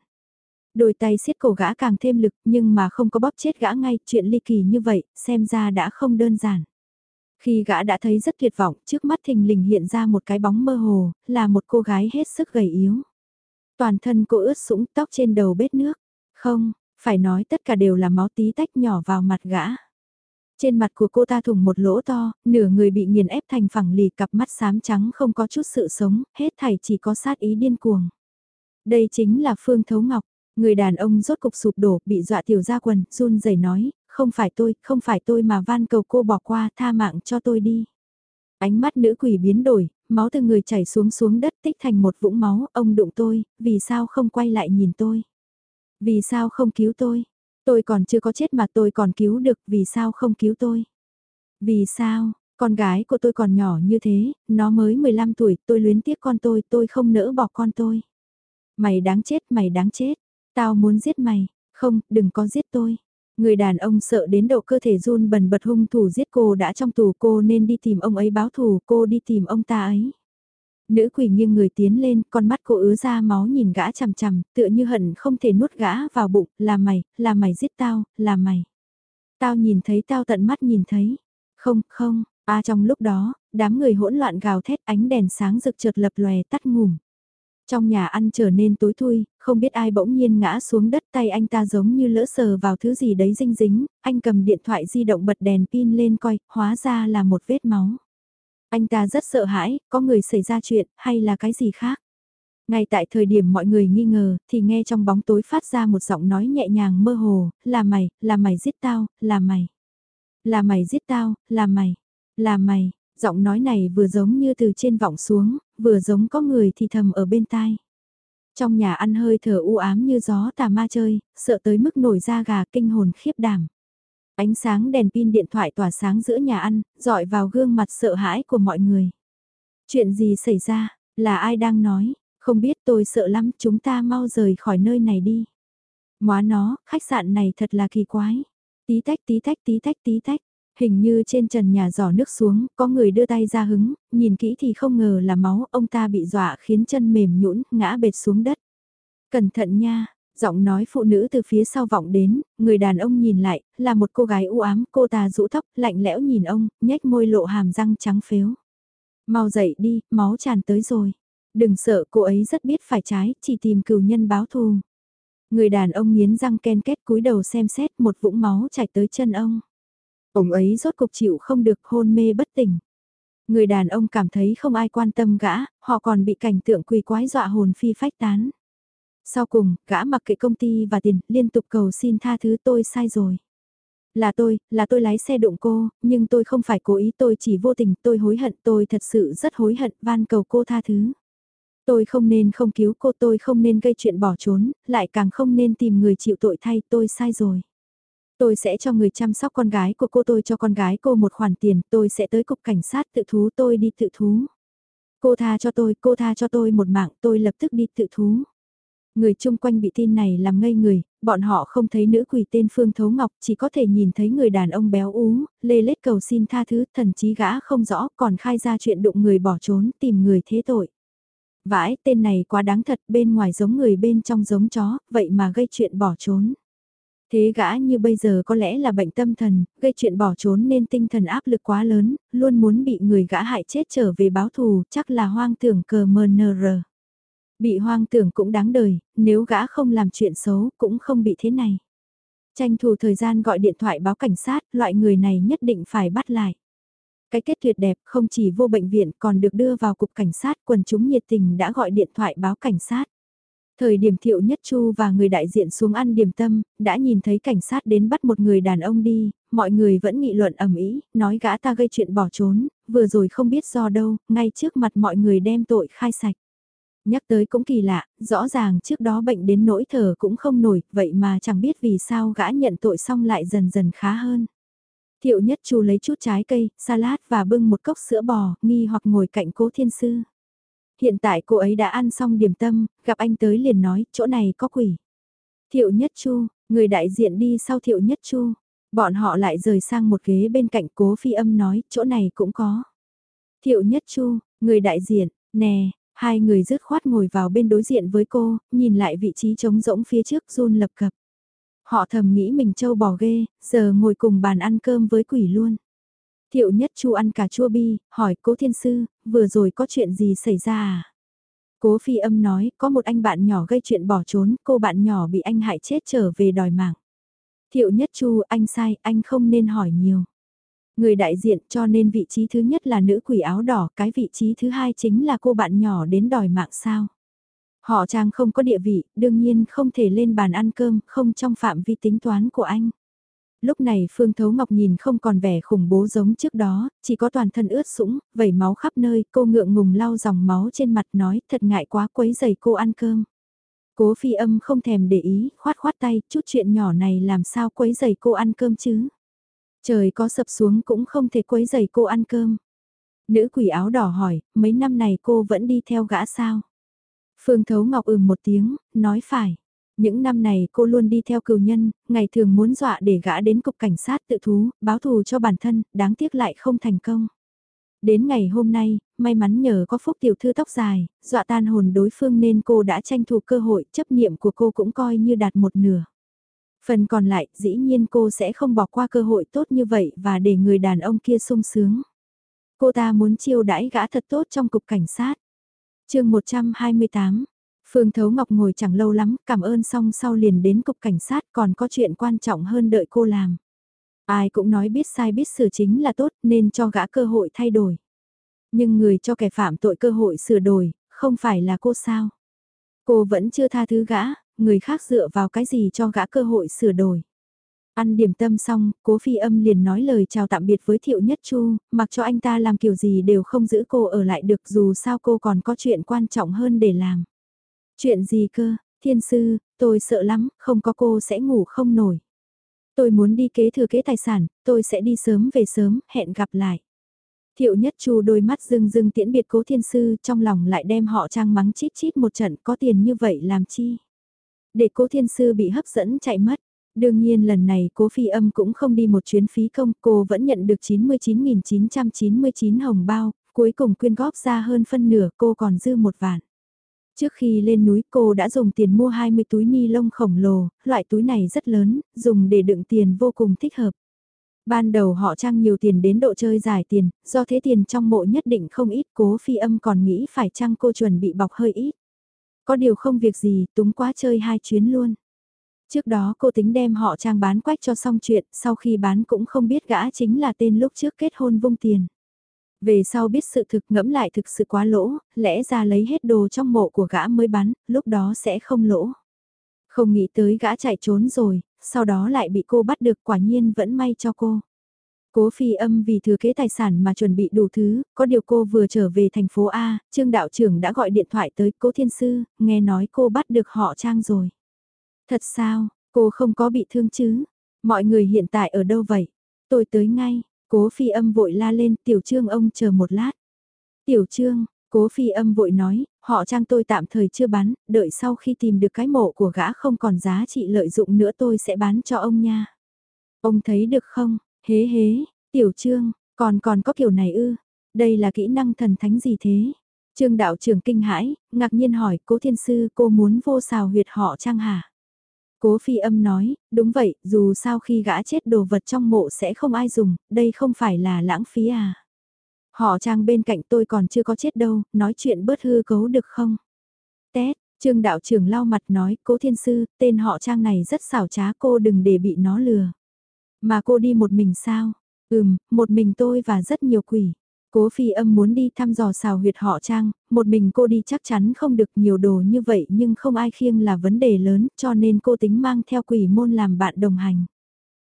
Đôi tay siết cổ gã càng thêm lực nhưng mà không có bóp chết gã ngay, chuyện ly kỳ như vậy, xem ra đã không đơn giản. Khi gã đã thấy rất tuyệt vọng, trước mắt thình lình hiện ra một cái bóng mơ hồ, là một cô gái hết sức gầy yếu. Toàn thân cô ướt sũng tóc trên đầu bết nước. Không, phải nói tất cả đều là máu tí tách nhỏ vào mặt gã. Trên mặt của cô ta thủng một lỗ to, nửa người bị nghiền ép thành phẳng lì cặp mắt xám trắng không có chút sự sống, hết thảy chỉ có sát ý điên cuồng. Đây chính là Phương Thấu Ngọc, người đàn ông rốt cục sụp đổ, bị dọa tiểu ra quần, run rẩy nói, không phải tôi, không phải tôi mà van cầu cô bỏ qua tha mạng cho tôi đi. Ánh mắt nữ quỷ biến đổi, máu từ người chảy xuống xuống đất tích thành một vũng máu, ông đụng tôi, vì sao không quay lại nhìn tôi? Vì sao không cứu tôi? Tôi còn chưa có chết mà tôi còn cứu được, vì sao không cứu tôi? Vì sao, con gái của tôi còn nhỏ như thế, nó mới 15 tuổi, tôi luyến tiếc con tôi, tôi không nỡ bỏ con tôi. Mày đáng chết, mày đáng chết. Tao muốn giết mày, không, đừng có giết tôi. Người đàn ông sợ đến độ cơ thể run bần bật hung thủ giết cô đã trong tù cô nên đi tìm ông ấy báo thù cô đi tìm ông ta ấy. Nữ quỷ nghiêng người tiến lên, con mắt cô ứa ra máu nhìn gã chằm chằm, tựa như hận không thể nuốt gã vào bụng, là mày, là mày giết tao, là mày. Tao nhìn thấy tao tận mắt nhìn thấy. Không, không, à trong lúc đó, đám người hỗn loạn gào thét ánh đèn sáng rực chợt lập lòe tắt ngủm. Trong nhà ăn trở nên tối thui, không biết ai bỗng nhiên ngã xuống đất tay anh ta giống như lỡ sờ vào thứ gì đấy dinh dính, anh cầm điện thoại di động bật đèn pin lên coi, hóa ra là một vết máu. Anh ta rất sợ hãi, có người xảy ra chuyện, hay là cái gì khác. Ngay tại thời điểm mọi người nghi ngờ, thì nghe trong bóng tối phát ra một giọng nói nhẹ nhàng mơ hồ, là mày, là mày giết tao, là mày. Là mày giết tao, là mày, là mày, giọng nói này vừa giống như từ trên vọng xuống, vừa giống có người thì thầm ở bên tai. Trong nhà ăn hơi thở u ám như gió tà ma chơi, sợ tới mức nổi da gà kinh hồn khiếp đảm. Ánh sáng đèn pin điện thoại tỏa sáng giữa nhà ăn, dọi vào gương mặt sợ hãi của mọi người. Chuyện gì xảy ra, là ai đang nói, không biết tôi sợ lắm chúng ta mau rời khỏi nơi này đi. Móa nó, khách sạn này thật là kỳ quái. Tí tách tí tách tí tách tí tách. Hình như trên trần nhà giỏ nước xuống, có người đưa tay ra hứng, nhìn kỹ thì không ngờ là máu, ông ta bị dọa khiến chân mềm nhũn ngã bệt xuống đất. Cẩn thận nha, giọng nói phụ nữ từ phía sau vọng đến, người đàn ông nhìn lại, là một cô gái u ám, cô ta rũ tóc, lạnh lẽo nhìn ông, nhếch môi lộ hàm răng trắng phếu. Mau dậy đi, máu tràn tới rồi. Đừng sợ cô ấy rất biết phải trái, chỉ tìm cừu nhân báo thù. Người đàn ông nghiến răng ken kết cúi đầu xem xét một vũng máu chảy tới chân ông. Ông ấy rốt cục chịu không được hôn mê bất tỉnh. Người đàn ông cảm thấy không ai quan tâm gã, họ còn bị cảnh tượng quỳ quái dọa hồn phi phách tán. Sau cùng, gã mặc kệ công ty và tiền, liên tục cầu xin tha thứ tôi sai rồi. Là tôi, là tôi lái xe đụng cô, nhưng tôi không phải cố ý tôi chỉ vô tình, tôi hối hận, tôi thật sự rất hối hận, van cầu cô tha thứ. Tôi không nên không cứu cô, tôi không nên gây chuyện bỏ trốn, lại càng không nên tìm người chịu tội thay, tôi sai rồi. Tôi sẽ cho người chăm sóc con gái của cô tôi cho con gái cô một khoản tiền, tôi sẽ tới cục cảnh sát tự thú tôi đi tự thú. Cô tha cho tôi, cô tha cho tôi một mạng, tôi lập tức đi tự thú. Người chung quanh bị tin này làm ngây người, bọn họ không thấy nữ quỷ tên Phương Thấu Ngọc, chỉ có thể nhìn thấy người đàn ông béo ú, lê lết cầu xin tha thứ, thần chí gã không rõ, còn khai ra chuyện đụng người bỏ trốn, tìm người thế tội. Vãi, tên này quá đáng thật, bên ngoài giống người bên trong giống chó, vậy mà gây chuyện bỏ trốn. Thế gã như bây giờ có lẽ là bệnh tâm thần, gây chuyện bỏ trốn nên tinh thần áp lực quá lớn, luôn muốn bị người gã hại chết trở về báo thù, chắc là hoang tưởng cờ mờ nờ rờ. Bị hoang tưởng cũng đáng đời, nếu gã không làm chuyện xấu cũng không bị thế này. Tranh thủ thời gian gọi điện thoại báo cảnh sát, loại người này nhất định phải bắt lại. Cái kết tuyệt đẹp không chỉ vô bệnh viện còn được đưa vào cục cảnh sát quần chúng nhiệt tình đã gọi điện thoại báo cảnh sát. Thời điểm Thiệu Nhất Chu và người đại diện xuống ăn điểm tâm, đã nhìn thấy cảnh sát đến bắt một người đàn ông đi, mọi người vẫn nghị luận ầm ĩ, nói gã ta gây chuyện bỏ trốn, vừa rồi không biết do đâu, ngay trước mặt mọi người đem tội khai sạch. Nhắc tới cũng kỳ lạ, rõ ràng trước đó bệnh đến nỗi thở cũng không nổi, vậy mà chẳng biết vì sao gã nhận tội xong lại dần dần khá hơn. Thiệu Nhất Chu lấy chút trái cây, salad và bưng một cốc sữa bò, nghi hoặc ngồi cạnh cố thiên sư. Hiện tại cô ấy đã ăn xong điểm tâm, gặp anh tới liền nói, chỗ này có quỷ. Thiệu Nhất Chu, người đại diện đi sau Thiệu Nhất Chu. Bọn họ lại rời sang một ghế bên cạnh cố phi âm nói, chỗ này cũng có. Thiệu Nhất Chu, người đại diện, nè, hai người rứt khoát ngồi vào bên đối diện với cô, nhìn lại vị trí trống rỗng phía trước run lập cập. Họ thầm nghĩ mình trâu bò ghê, giờ ngồi cùng bàn ăn cơm với quỷ luôn. Thiệu nhất chu ăn cà chua bi, hỏi cố thiên sư, vừa rồi có chuyện gì xảy ra à? Cố phi âm nói, có một anh bạn nhỏ gây chuyện bỏ trốn, cô bạn nhỏ bị anh hại chết trở về đòi mạng. Thiệu nhất chu, anh sai, anh không nên hỏi nhiều. Người đại diện cho nên vị trí thứ nhất là nữ quỷ áo đỏ, cái vị trí thứ hai chính là cô bạn nhỏ đến đòi mạng sao. Họ trang không có địa vị, đương nhiên không thể lên bàn ăn cơm, không trong phạm vi tính toán của anh. Lúc này Phương Thấu Ngọc nhìn không còn vẻ khủng bố giống trước đó, chỉ có toàn thân ướt sũng, vẩy máu khắp nơi, cô ngượng ngùng lau dòng máu trên mặt nói thật ngại quá quấy giày cô ăn cơm. Cố phi âm không thèm để ý, khoát khoát tay, chút chuyện nhỏ này làm sao quấy giày cô ăn cơm chứ. Trời có sập xuống cũng không thể quấy giày cô ăn cơm. Nữ quỷ áo đỏ hỏi, mấy năm này cô vẫn đi theo gã sao? Phương Thấu Ngọc ừm một tiếng, nói phải. Những năm này cô luôn đi theo cừu nhân, ngày thường muốn dọa để gã đến cục cảnh sát tự thú, báo thù cho bản thân, đáng tiếc lại không thành công. Đến ngày hôm nay, may mắn nhờ có phúc tiểu thư tóc dài, dọa tan hồn đối phương nên cô đã tranh thủ cơ hội, chấp niệm của cô cũng coi như đạt một nửa. Phần còn lại, dĩ nhiên cô sẽ không bỏ qua cơ hội tốt như vậy và để người đàn ông kia sung sướng. Cô ta muốn chiêu đãi gã thật tốt trong cục cảnh sát. chương 128, Phương Thấu Ngọc ngồi chẳng lâu lắm, cảm ơn xong sau liền đến cục cảnh sát còn có chuyện quan trọng hơn đợi cô làm. Ai cũng nói biết sai biết sửa chính là tốt nên cho gã cơ hội thay đổi. Nhưng người cho kẻ phạm tội cơ hội sửa đổi, không phải là cô sao? Cô vẫn chưa tha thứ gã, người khác dựa vào cái gì cho gã cơ hội sửa đổi. Ăn điểm tâm xong, cố phi âm liền nói lời chào tạm biệt với Thiệu Nhất Chu, mặc cho anh ta làm kiểu gì đều không giữ cô ở lại được dù sao cô còn có chuyện quan trọng hơn để làm. Chuyện gì cơ, thiên sư, tôi sợ lắm, không có cô sẽ ngủ không nổi. Tôi muốn đi kế thừa kế tài sản, tôi sẽ đi sớm về sớm, hẹn gặp lại. Thiệu nhất chu đôi mắt rưng rưng tiễn biệt cố thiên sư trong lòng lại đem họ trang mắng chít chít một trận có tiền như vậy làm chi. Để cố thiên sư bị hấp dẫn chạy mất. Đương nhiên lần này cố phi âm cũng không đi một chuyến phí công, cô vẫn nhận được 99.999 hồng bao, cuối cùng quyên góp ra hơn phân nửa cô còn dư một vạn. Trước khi lên núi cô đã dùng tiền mua 20 túi ni lông khổng lồ, loại túi này rất lớn, dùng để đựng tiền vô cùng thích hợp. Ban đầu họ trang nhiều tiền đến độ chơi giải tiền, do thế tiền trong mộ nhất định không ít cố phi âm còn nghĩ phải trang cô chuẩn bị bọc hơi ít. Có điều không việc gì, túng quá chơi hai chuyến luôn. Trước đó cô tính đem họ trang bán quách cho xong chuyện, sau khi bán cũng không biết gã chính là tên lúc trước kết hôn vung tiền. Về sau biết sự thực ngẫm lại thực sự quá lỗ, lẽ ra lấy hết đồ trong mộ của gã mới bắn lúc đó sẽ không lỗ. Không nghĩ tới gã chạy trốn rồi, sau đó lại bị cô bắt được quả nhiên vẫn may cho cô. Cố phi âm vì thừa kế tài sản mà chuẩn bị đủ thứ, có điều cô vừa trở về thành phố A, trương đạo trưởng đã gọi điện thoại tới cố thiên sư, nghe nói cô bắt được họ trang rồi. Thật sao, cô không có bị thương chứ? Mọi người hiện tại ở đâu vậy? Tôi tới ngay, Cố phi âm vội la lên, tiểu trương ông chờ một lát. Tiểu trương, cố phi âm vội nói, họ trang tôi tạm thời chưa bán, đợi sau khi tìm được cái mộ của gã không còn giá trị lợi dụng nữa tôi sẽ bán cho ông nha. Ông thấy được không, hế hế, tiểu trương, còn còn có kiểu này ư, đây là kỹ năng thần thánh gì thế? Trương đạo trưởng kinh hãi, ngạc nhiên hỏi cố thiên sư cô muốn vô xào huyệt họ trang hả? Cố phi âm nói, đúng vậy, dù sao khi gã chết đồ vật trong mộ sẽ không ai dùng, đây không phải là lãng phí à. Họ trang bên cạnh tôi còn chưa có chết đâu, nói chuyện bớt hư cấu được không? Tét, trương đạo trưởng lau mặt nói, cố thiên sư, tên họ trang này rất xảo trá cô đừng để bị nó lừa. Mà cô đi một mình sao? Ừm, một mình tôi và rất nhiều quỷ. Cố phi âm muốn đi thăm dò xào huyệt họ trang, một mình cô đi chắc chắn không được nhiều đồ như vậy nhưng không ai khiêng là vấn đề lớn cho nên cô tính mang theo quỷ môn làm bạn đồng hành.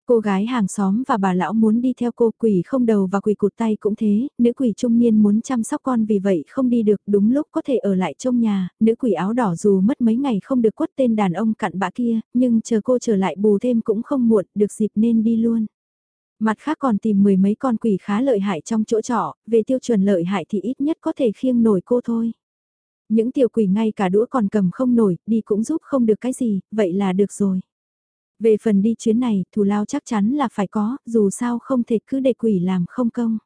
Cô gái hàng xóm và bà lão muốn đi theo cô quỷ không đầu và quỷ cụt tay cũng thế, nữ quỷ trung niên muốn chăm sóc con vì vậy không đi được đúng lúc có thể ở lại trong nhà, nữ quỷ áo đỏ dù mất mấy ngày không được quất tên đàn ông cặn bã kia, nhưng chờ cô trở lại bù thêm cũng không muộn, được dịp nên đi luôn. Mặt khác còn tìm mười mấy con quỷ khá lợi hại trong chỗ trọ, về tiêu chuẩn lợi hại thì ít nhất có thể khiêng nổi cô thôi. Những tiểu quỷ ngay cả đũa còn cầm không nổi, đi cũng giúp không được cái gì, vậy là được rồi. Về phần đi chuyến này, thù lao chắc chắn là phải có, dù sao không thể cứ để quỷ làm không công.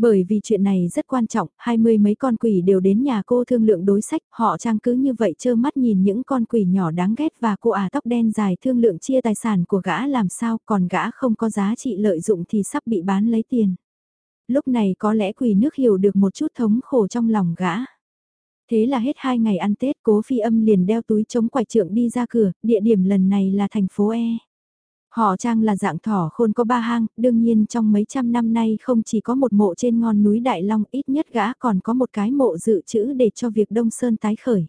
Bởi vì chuyện này rất quan trọng, hai mươi mấy con quỷ đều đến nhà cô thương lượng đối sách, họ trang cứ như vậy trơ mắt nhìn những con quỷ nhỏ đáng ghét và cô ả tóc đen dài thương lượng chia tài sản của gã làm sao còn gã không có giá trị lợi dụng thì sắp bị bán lấy tiền. Lúc này có lẽ quỷ nước hiểu được một chút thống khổ trong lòng gã. Thế là hết hai ngày ăn Tết cố phi âm liền đeo túi chống quải trượng đi ra cửa, địa điểm lần này là thành phố E. Họ trang là dạng thỏ khôn có ba hang, đương nhiên trong mấy trăm năm nay không chỉ có một mộ trên ngọn núi Đại Long ít nhất gã còn có một cái mộ dự trữ để cho việc Đông Sơn tái khởi.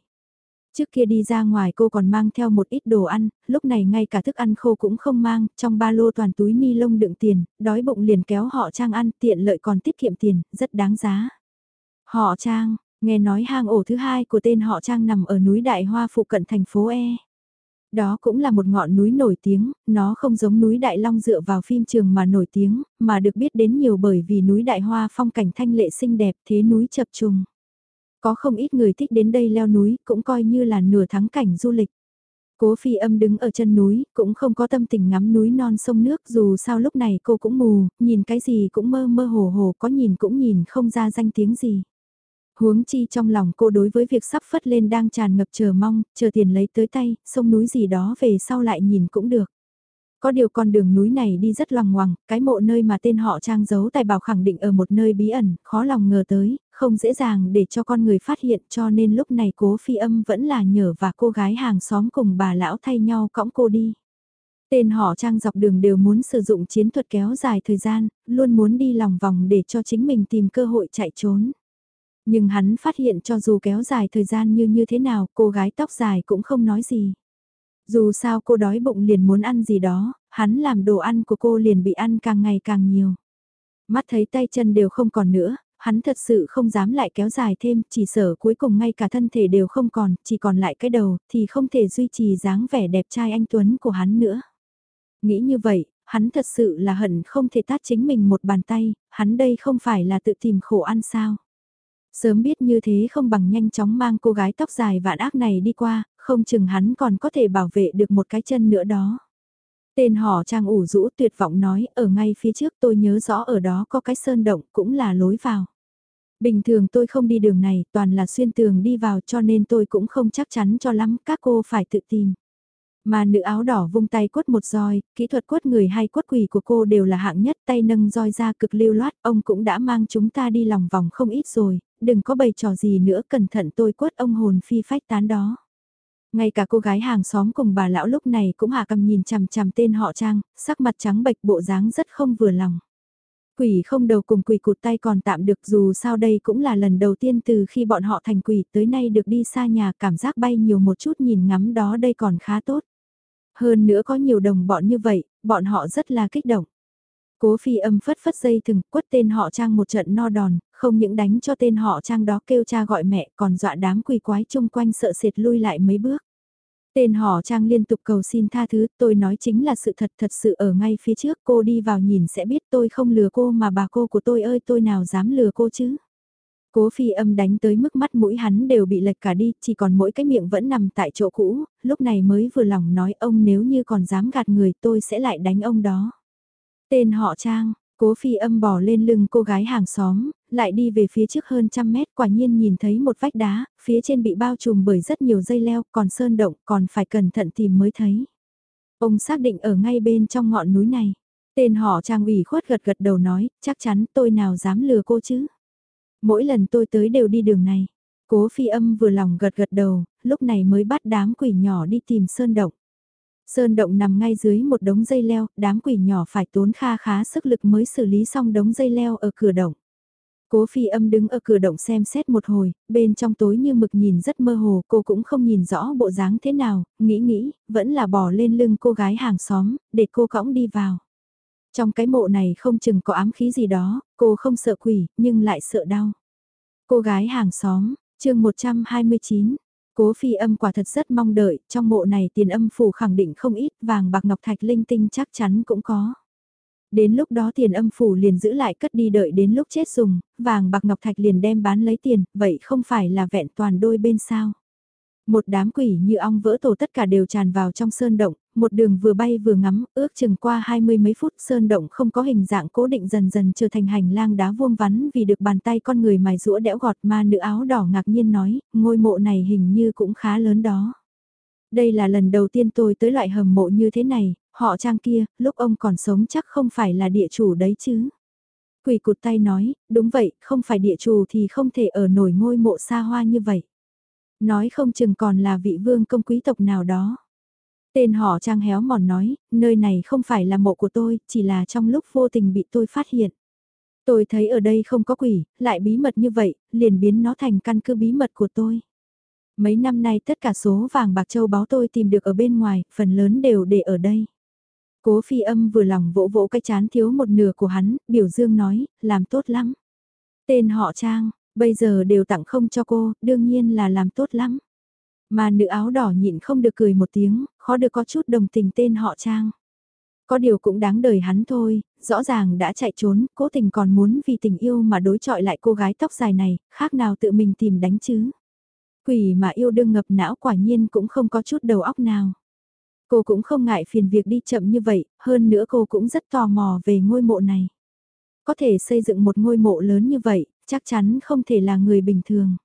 Trước kia đi ra ngoài cô còn mang theo một ít đồ ăn, lúc này ngay cả thức ăn khô cũng không mang, trong ba lô toàn túi ni lông đựng tiền, đói bụng liền kéo họ Trang ăn, tiện lợi còn tiết kiệm tiền, rất đáng giá. Họ Trang, nghe nói hang ổ thứ hai của tên họ Trang nằm ở núi Đại Hoa phụ cận thành phố E. Đó cũng là một ngọn núi nổi tiếng, nó không giống núi Đại Long dựa vào phim trường mà nổi tiếng, mà được biết đến nhiều bởi vì núi Đại Hoa phong cảnh thanh lệ xinh đẹp thế núi chập trùng. Có không ít người thích đến đây leo núi, cũng coi như là nửa thắng cảnh du lịch. Cố phi âm đứng ở chân núi, cũng không có tâm tình ngắm núi non sông nước dù sao lúc này cô cũng mù, nhìn cái gì cũng mơ mơ hồ hồ có nhìn cũng nhìn không ra danh tiếng gì. Huống chi trong lòng cô đối với việc sắp phất lên đang tràn ngập chờ mong, chờ tiền lấy tới tay, sông núi gì đó về sau lại nhìn cũng được. Có điều con đường núi này đi rất loằng ngoằng, cái mộ nơi mà tên họ trang giấu tài bảo khẳng định ở một nơi bí ẩn, khó lòng ngờ tới, không dễ dàng để cho con người phát hiện cho nên lúc này cố phi âm vẫn là nhờ và cô gái hàng xóm cùng bà lão thay nhau cõng cô đi. Tên họ trang dọc đường đều muốn sử dụng chiến thuật kéo dài thời gian, luôn muốn đi lòng vòng để cho chính mình tìm cơ hội chạy trốn. Nhưng hắn phát hiện cho dù kéo dài thời gian như như thế nào, cô gái tóc dài cũng không nói gì. Dù sao cô đói bụng liền muốn ăn gì đó, hắn làm đồ ăn của cô liền bị ăn càng ngày càng nhiều. Mắt thấy tay chân đều không còn nữa, hắn thật sự không dám lại kéo dài thêm, chỉ sợ cuối cùng ngay cả thân thể đều không còn, chỉ còn lại cái đầu, thì không thể duy trì dáng vẻ đẹp trai anh Tuấn của hắn nữa. Nghĩ như vậy, hắn thật sự là hận không thể tát chính mình một bàn tay, hắn đây không phải là tự tìm khổ ăn sao. Sớm biết như thế không bằng nhanh chóng mang cô gái tóc dài vạn ác này đi qua, không chừng hắn còn có thể bảo vệ được một cái chân nữa đó. Tên họ trang ủ rũ tuyệt vọng nói, ở ngay phía trước tôi nhớ rõ ở đó có cái sơn động cũng là lối vào. Bình thường tôi không đi đường này, toàn là xuyên tường đi vào cho nên tôi cũng không chắc chắn cho lắm, các cô phải tự tìm. Mà nữ áo đỏ vung tay quất một roi, kỹ thuật quất người hay quất quỷ của cô đều là hạng nhất, tay nâng roi ra cực lưu loát, ông cũng đã mang chúng ta đi lòng vòng không ít rồi, đừng có bày trò gì nữa, cẩn thận tôi quất ông hồn phi phách tán đó. Ngay cả cô gái hàng xóm cùng bà lão lúc này cũng hạ cầm nhìn chằm chằm tên họ Trang, sắc mặt trắng bệch bộ dáng rất không vừa lòng. Quỷ không đầu cùng quỷ cụt tay còn tạm được dù sao đây cũng là lần đầu tiên từ khi bọn họ thành quỷ tới nay được đi xa nhà cảm giác bay nhiều một chút nhìn ngắm đó đây còn khá tốt. Hơn nữa có nhiều đồng bọn như vậy, bọn họ rất là kích động. Cố phi âm phất phất dây thừng quất tên họ trang một trận no đòn, không những đánh cho tên họ trang đó kêu cha gọi mẹ còn dọa đám quỳ quái chung quanh sợ sệt lui lại mấy bước. Tên họ trang liên tục cầu xin tha thứ, tôi nói chính là sự thật thật sự ở ngay phía trước cô đi vào nhìn sẽ biết tôi không lừa cô mà bà cô của tôi ơi tôi nào dám lừa cô chứ. Cố phi âm đánh tới mức mắt mũi hắn đều bị lệch cả đi, chỉ còn mỗi cái miệng vẫn nằm tại chỗ cũ, lúc này mới vừa lòng nói ông nếu như còn dám gạt người tôi sẽ lại đánh ông đó. Tên họ Trang, cố phi âm bỏ lên lưng cô gái hàng xóm, lại đi về phía trước hơn trăm mét quả nhiên nhìn thấy một vách đá, phía trên bị bao trùm bởi rất nhiều dây leo, còn sơn động, còn phải cẩn thận tìm mới thấy. Ông xác định ở ngay bên trong ngọn núi này. Tên họ Trang ủy khuất gật gật đầu nói, chắc chắn tôi nào dám lừa cô chứ. Mỗi lần tôi tới đều đi đường này. Cố phi âm vừa lòng gật gật đầu, lúc này mới bắt đám quỷ nhỏ đi tìm sơn động. Sơn động nằm ngay dưới một đống dây leo, đám quỷ nhỏ phải tốn kha khá sức lực mới xử lý xong đống dây leo ở cửa động. Cố phi âm đứng ở cửa động xem xét một hồi, bên trong tối như mực nhìn rất mơ hồ, cô cũng không nhìn rõ bộ dáng thế nào, nghĩ nghĩ, vẫn là bỏ lên lưng cô gái hàng xóm, để cô cõng đi vào. Trong cái mộ này không chừng có ám khí gì đó, cô không sợ quỷ, nhưng lại sợ đau. Cô gái hàng xóm, chương 129, Cố phi âm quả thật rất mong đợi, trong mộ này tiền âm phủ khẳng định không ít, vàng bạc ngọc thạch linh tinh chắc chắn cũng có. Đến lúc đó tiền âm phủ liền giữ lại cất đi đợi đến lúc chết dùng, vàng bạc ngọc thạch liền đem bán lấy tiền, vậy không phải là vẹn toàn đôi bên sao. Một đám quỷ như ong vỡ tổ tất cả đều tràn vào trong sơn động, một đường vừa bay vừa ngắm, ước chừng qua hai mươi mấy phút sơn động không có hình dạng cố định dần dần trở thành hành lang đá vuông vắn vì được bàn tay con người mài rũa đẽo gọt ma nữ áo đỏ ngạc nhiên nói, ngôi mộ này hình như cũng khá lớn đó. Đây là lần đầu tiên tôi tới loại hầm mộ như thế này, họ trang kia, lúc ông còn sống chắc không phải là địa chủ đấy chứ. Quỷ cụt tay nói, đúng vậy, không phải địa chủ thì không thể ở nổi ngôi mộ xa hoa như vậy. Nói không chừng còn là vị vương công quý tộc nào đó. Tên họ trang héo mòn nói, nơi này không phải là mộ của tôi, chỉ là trong lúc vô tình bị tôi phát hiện. Tôi thấy ở đây không có quỷ, lại bí mật như vậy, liền biến nó thành căn cứ bí mật của tôi. Mấy năm nay tất cả số vàng bạc châu báu tôi tìm được ở bên ngoài, phần lớn đều để ở đây. Cố phi âm vừa lòng vỗ vỗ cái chán thiếu một nửa của hắn, biểu dương nói, làm tốt lắm. Tên họ Trang, bây giờ đều tặng không cho cô, đương nhiên là làm tốt lắm. Mà nữ áo đỏ nhịn không được cười một tiếng, khó được có chút đồng tình tên họ Trang. Có điều cũng đáng đời hắn thôi, rõ ràng đã chạy trốn, cố tình còn muốn vì tình yêu mà đối chọi lại cô gái tóc dài này, khác nào tự mình tìm đánh chứ. Quỷ mà yêu đương ngập não quả nhiên cũng không có chút đầu óc nào. Cô cũng không ngại phiền việc đi chậm như vậy, hơn nữa cô cũng rất tò mò về ngôi mộ này. Có thể xây dựng một ngôi mộ lớn như vậy, chắc chắn không thể là người bình thường.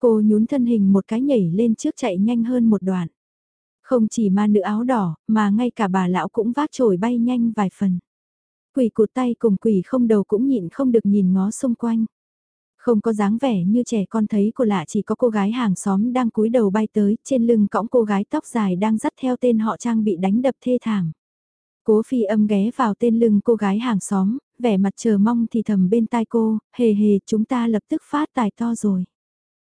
Cô nhún thân hình một cái nhảy lên trước chạy nhanh hơn một đoạn. Không chỉ ma nữ áo đỏ, mà ngay cả bà lão cũng vác trồi bay nhanh vài phần. Quỷ cụt tay cùng quỷ không đầu cũng nhịn không được nhìn ngó xung quanh. Không có dáng vẻ như trẻ con thấy cô lạ chỉ có cô gái hàng xóm đang cúi đầu bay tới, trên lưng cõng cô gái tóc dài đang dắt theo tên họ Trang bị đánh đập thê thảm. Cố phi âm ghé vào tên lưng cô gái hàng xóm, vẻ mặt chờ mong thì thầm bên tai cô, hề hề chúng ta lập tức phát tài to rồi.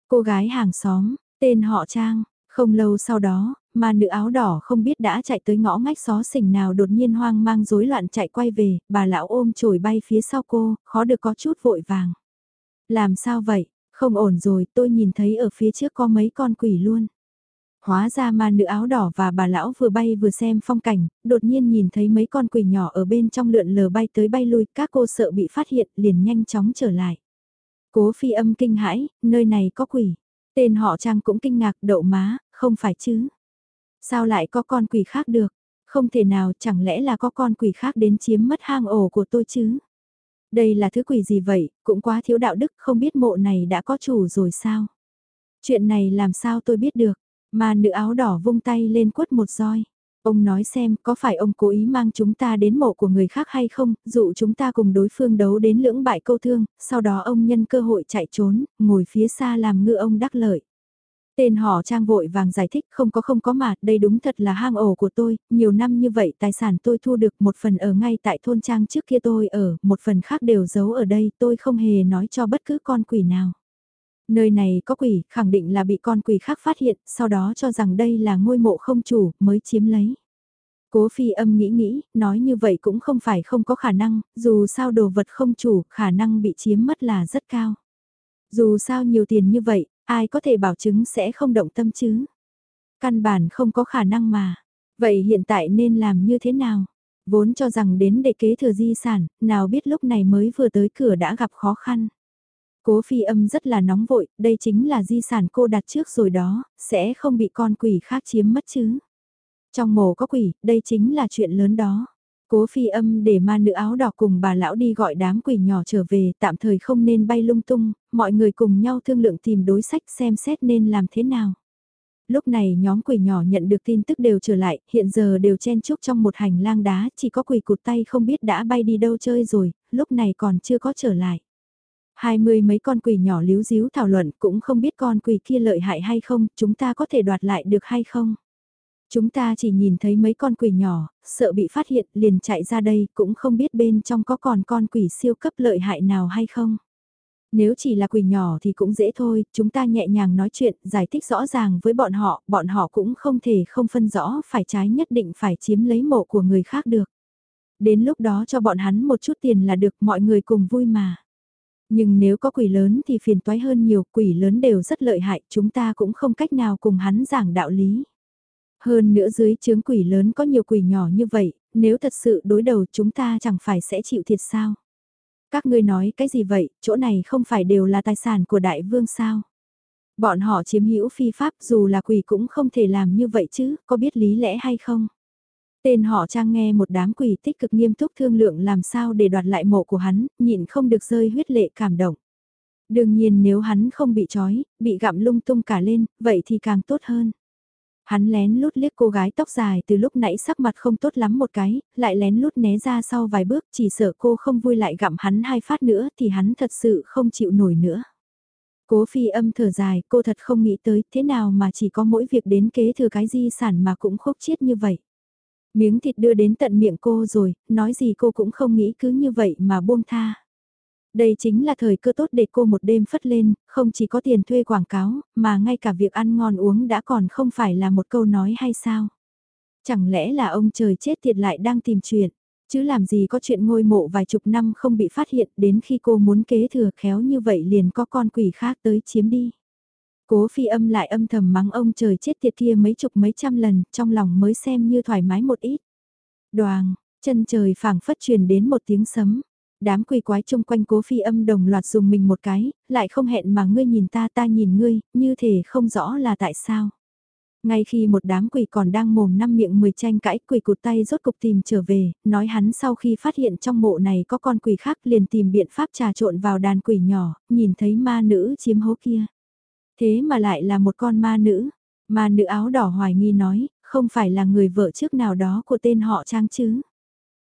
Cô gái hàng xóm, tên họ Trang, không lâu sau đó, mà nữ áo đỏ không biết đã chạy tới ngõ ngách xó xỉnh nào đột nhiên hoang mang rối loạn chạy quay về, bà lão ôm chổi bay phía sau cô, khó được có chút vội vàng. Làm sao vậy, không ổn rồi, tôi nhìn thấy ở phía trước có mấy con quỷ luôn. Hóa ra mà nữ áo đỏ và bà lão vừa bay vừa xem phong cảnh, đột nhiên nhìn thấy mấy con quỷ nhỏ ở bên trong lượn lờ bay tới bay lui, các cô sợ bị phát hiện, liền nhanh chóng trở lại. Cố phi âm kinh hãi, nơi này có quỷ. Tên họ Trang cũng kinh ngạc đậu má, không phải chứ. Sao lại có con quỷ khác được? Không thể nào chẳng lẽ là có con quỷ khác đến chiếm mất hang ổ của tôi chứ? Đây là thứ quỷ gì vậy, cũng quá thiếu đạo đức không biết mộ này đã có chủ rồi sao? Chuyện này làm sao tôi biết được, mà nữ áo đỏ vung tay lên quất một roi. Ông nói xem có phải ông cố ý mang chúng ta đến mộ của người khác hay không, dụ chúng ta cùng đối phương đấu đến lưỡng bại câu thương, sau đó ông nhân cơ hội chạy trốn, ngồi phía xa làm ngư ông đắc lợi. Tên họ trang vội vàng giải thích không có không có mà, đây đúng thật là hang ổ của tôi, nhiều năm như vậy tài sản tôi thu được một phần ở ngay tại thôn trang trước kia tôi ở, một phần khác đều giấu ở đây, tôi không hề nói cho bất cứ con quỷ nào. Nơi này có quỷ, khẳng định là bị con quỷ khác phát hiện, sau đó cho rằng đây là ngôi mộ không chủ, mới chiếm lấy. Cố phi âm nghĩ nghĩ, nói như vậy cũng không phải không có khả năng, dù sao đồ vật không chủ, khả năng bị chiếm mất là rất cao. Dù sao nhiều tiền như vậy, ai có thể bảo chứng sẽ không động tâm chứ? Căn bản không có khả năng mà. Vậy hiện tại nên làm như thế nào? Vốn cho rằng đến để kế thừa di sản, nào biết lúc này mới vừa tới cửa đã gặp khó khăn. Cố phi âm rất là nóng vội, đây chính là di sản cô đặt trước rồi đó, sẽ không bị con quỷ khác chiếm mất chứ. Trong mồ có quỷ, đây chính là chuyện lớn đó. Cố phi âm để ma nữ áo đỏ cùng bà lão đi gọi đám quỷ nhỏ trở về, tạm thời không nên bay lung tung, mọi người cùng nhau thương lượng tìm đối sách xem xét nên làm thế nào. Lúc này nhóm quỷ nhỏ nhận được tin tức đều trở lại, hiện giờ đều chen chúc trong một hành lang đá, chỉ có quỷ cụt tay không biết đã bay đi đâu chơi rồi, lúc này còn chưa có trở lại. Hai mươi mấy con quỷ nhỏ líu díu thảo luận cũng không biết con quỷ kia lợi hại hay không, chúng ta có thể đoạt lại được hay không. Chúng ta chỉ nhìn thấy mấy con quỷ nhỏ, sợ bị phát hiện liền chạy ra đây cũng không biết bên trong có còn con quỷ siêu cấp lợi hại nào hay không. Nếu chỉ là quỷ nhỏ thì cũng dễ thôi, chúng ta nhẹ nhàng nói chuyện, giải thích rõ ràng với bọn họ, bọn họ cũng không thể không phân rõ phải trái nhất định phải chiếm lấy mộ của người khác được. Đến lúc đó cho bọn hắn một chút tiền là được mọi người cùng vui mà. Nhưng nếu có quỷ lớn thì phiền toái hơn nhiều, quỷ lớn đều rất lợi hại, chúng ta cũng không cách nào cùng hắn giảng đạo lý. Hơn nữa dưới chướng quỷ lớn có nhiều quỷ nhỏ như vậy, nếu thật sự đối đầu chúng ta chẳng phải sẽ chịu thiệt sao. Các ngươi nói cái gì vậy, chỗ này không phải đều là tài sản của đại vương sao. Bọn họ chiếm hữu phi pháp dù là quỷ cũng không thể làm như vậy chứ, có biết lý lẽ hay không? Tên họ trang nghe một đám quỷ tích cực nghiêm túc thương lượng làm sao để đoạt lại mộ của hắn, nhịn không được rơi huyết lệ cảm động. Đương nhiên nếu hắn không bị trói, bị gặm lung tung cả lên, vậy thì càng tốt hơn. Hắn lén lút liếc cô gái tóc dài từ lúc nãy sắc mặt không tốt lắm một cái, lại lén lút né ra sau vài bước chỉ sợ cô không vui lại gặm hắn hai phát nữa thì hắn thật sự không chịu nổi nữa. Cố phi âm thở dài, cô thật không nghĩ tới thế nào mà chỉ có mỗi việc đến kế thừa cái di sản mà cũng khúc chiết như vậy. Miếng thịt đưa đến tận miệng cô rồi, nói gì cô cũng không nghĩ cứ như vậy mà buông tha. Đây chính là thời cơ tốt để cô một đêm phất lên, không chỉ có tiền thuê quảng cáo, mà ngay cả việc ăn ngon uống đã còn không phải là một câu nói hay sao. Chẳng lẽ là ông trời chết tiệt lại đang tìm chuyện, chứ làm gì có chuyện ngôi mộ vài chục năm không bị phát hiện đến khi cô muốn kế thừa khéo như vậy liền có con quỷ khác tới chiếm đi. Cố phi âm lại âm thầm mắng ông trời chết tiệt kia mấy chục mấy trăm lần, trong lòng mới xem như thoải mái một ít. Đoàn, chân trời phảng phất truyền đến một tiếng sấm. Đám quỷ quái chung quanh cố phi âm đồng loạt dùng mình một cái, lại không hẹn mà ngươi nhìn ta ta nhìn ngươi, như thể không rõ là tại sao. Ngay khi một đám quỷ còn đang mồm năm miệng mười tranh cãi quỷ cụt tay rốt cục tìm trở về, nói hắn sau khi phát hiện trong mộ này có con quỷ khác liền tìm biện pháp trà trộn vào đàn quỷ nhỏ, nhìn thấy ma nữ chiếm hố kia. Thế mà lại là một con ma nữ, ma nữ áo đỏ hoài nghi nói, không phải là người vợ trước nào đó của tên họ Trang chứ.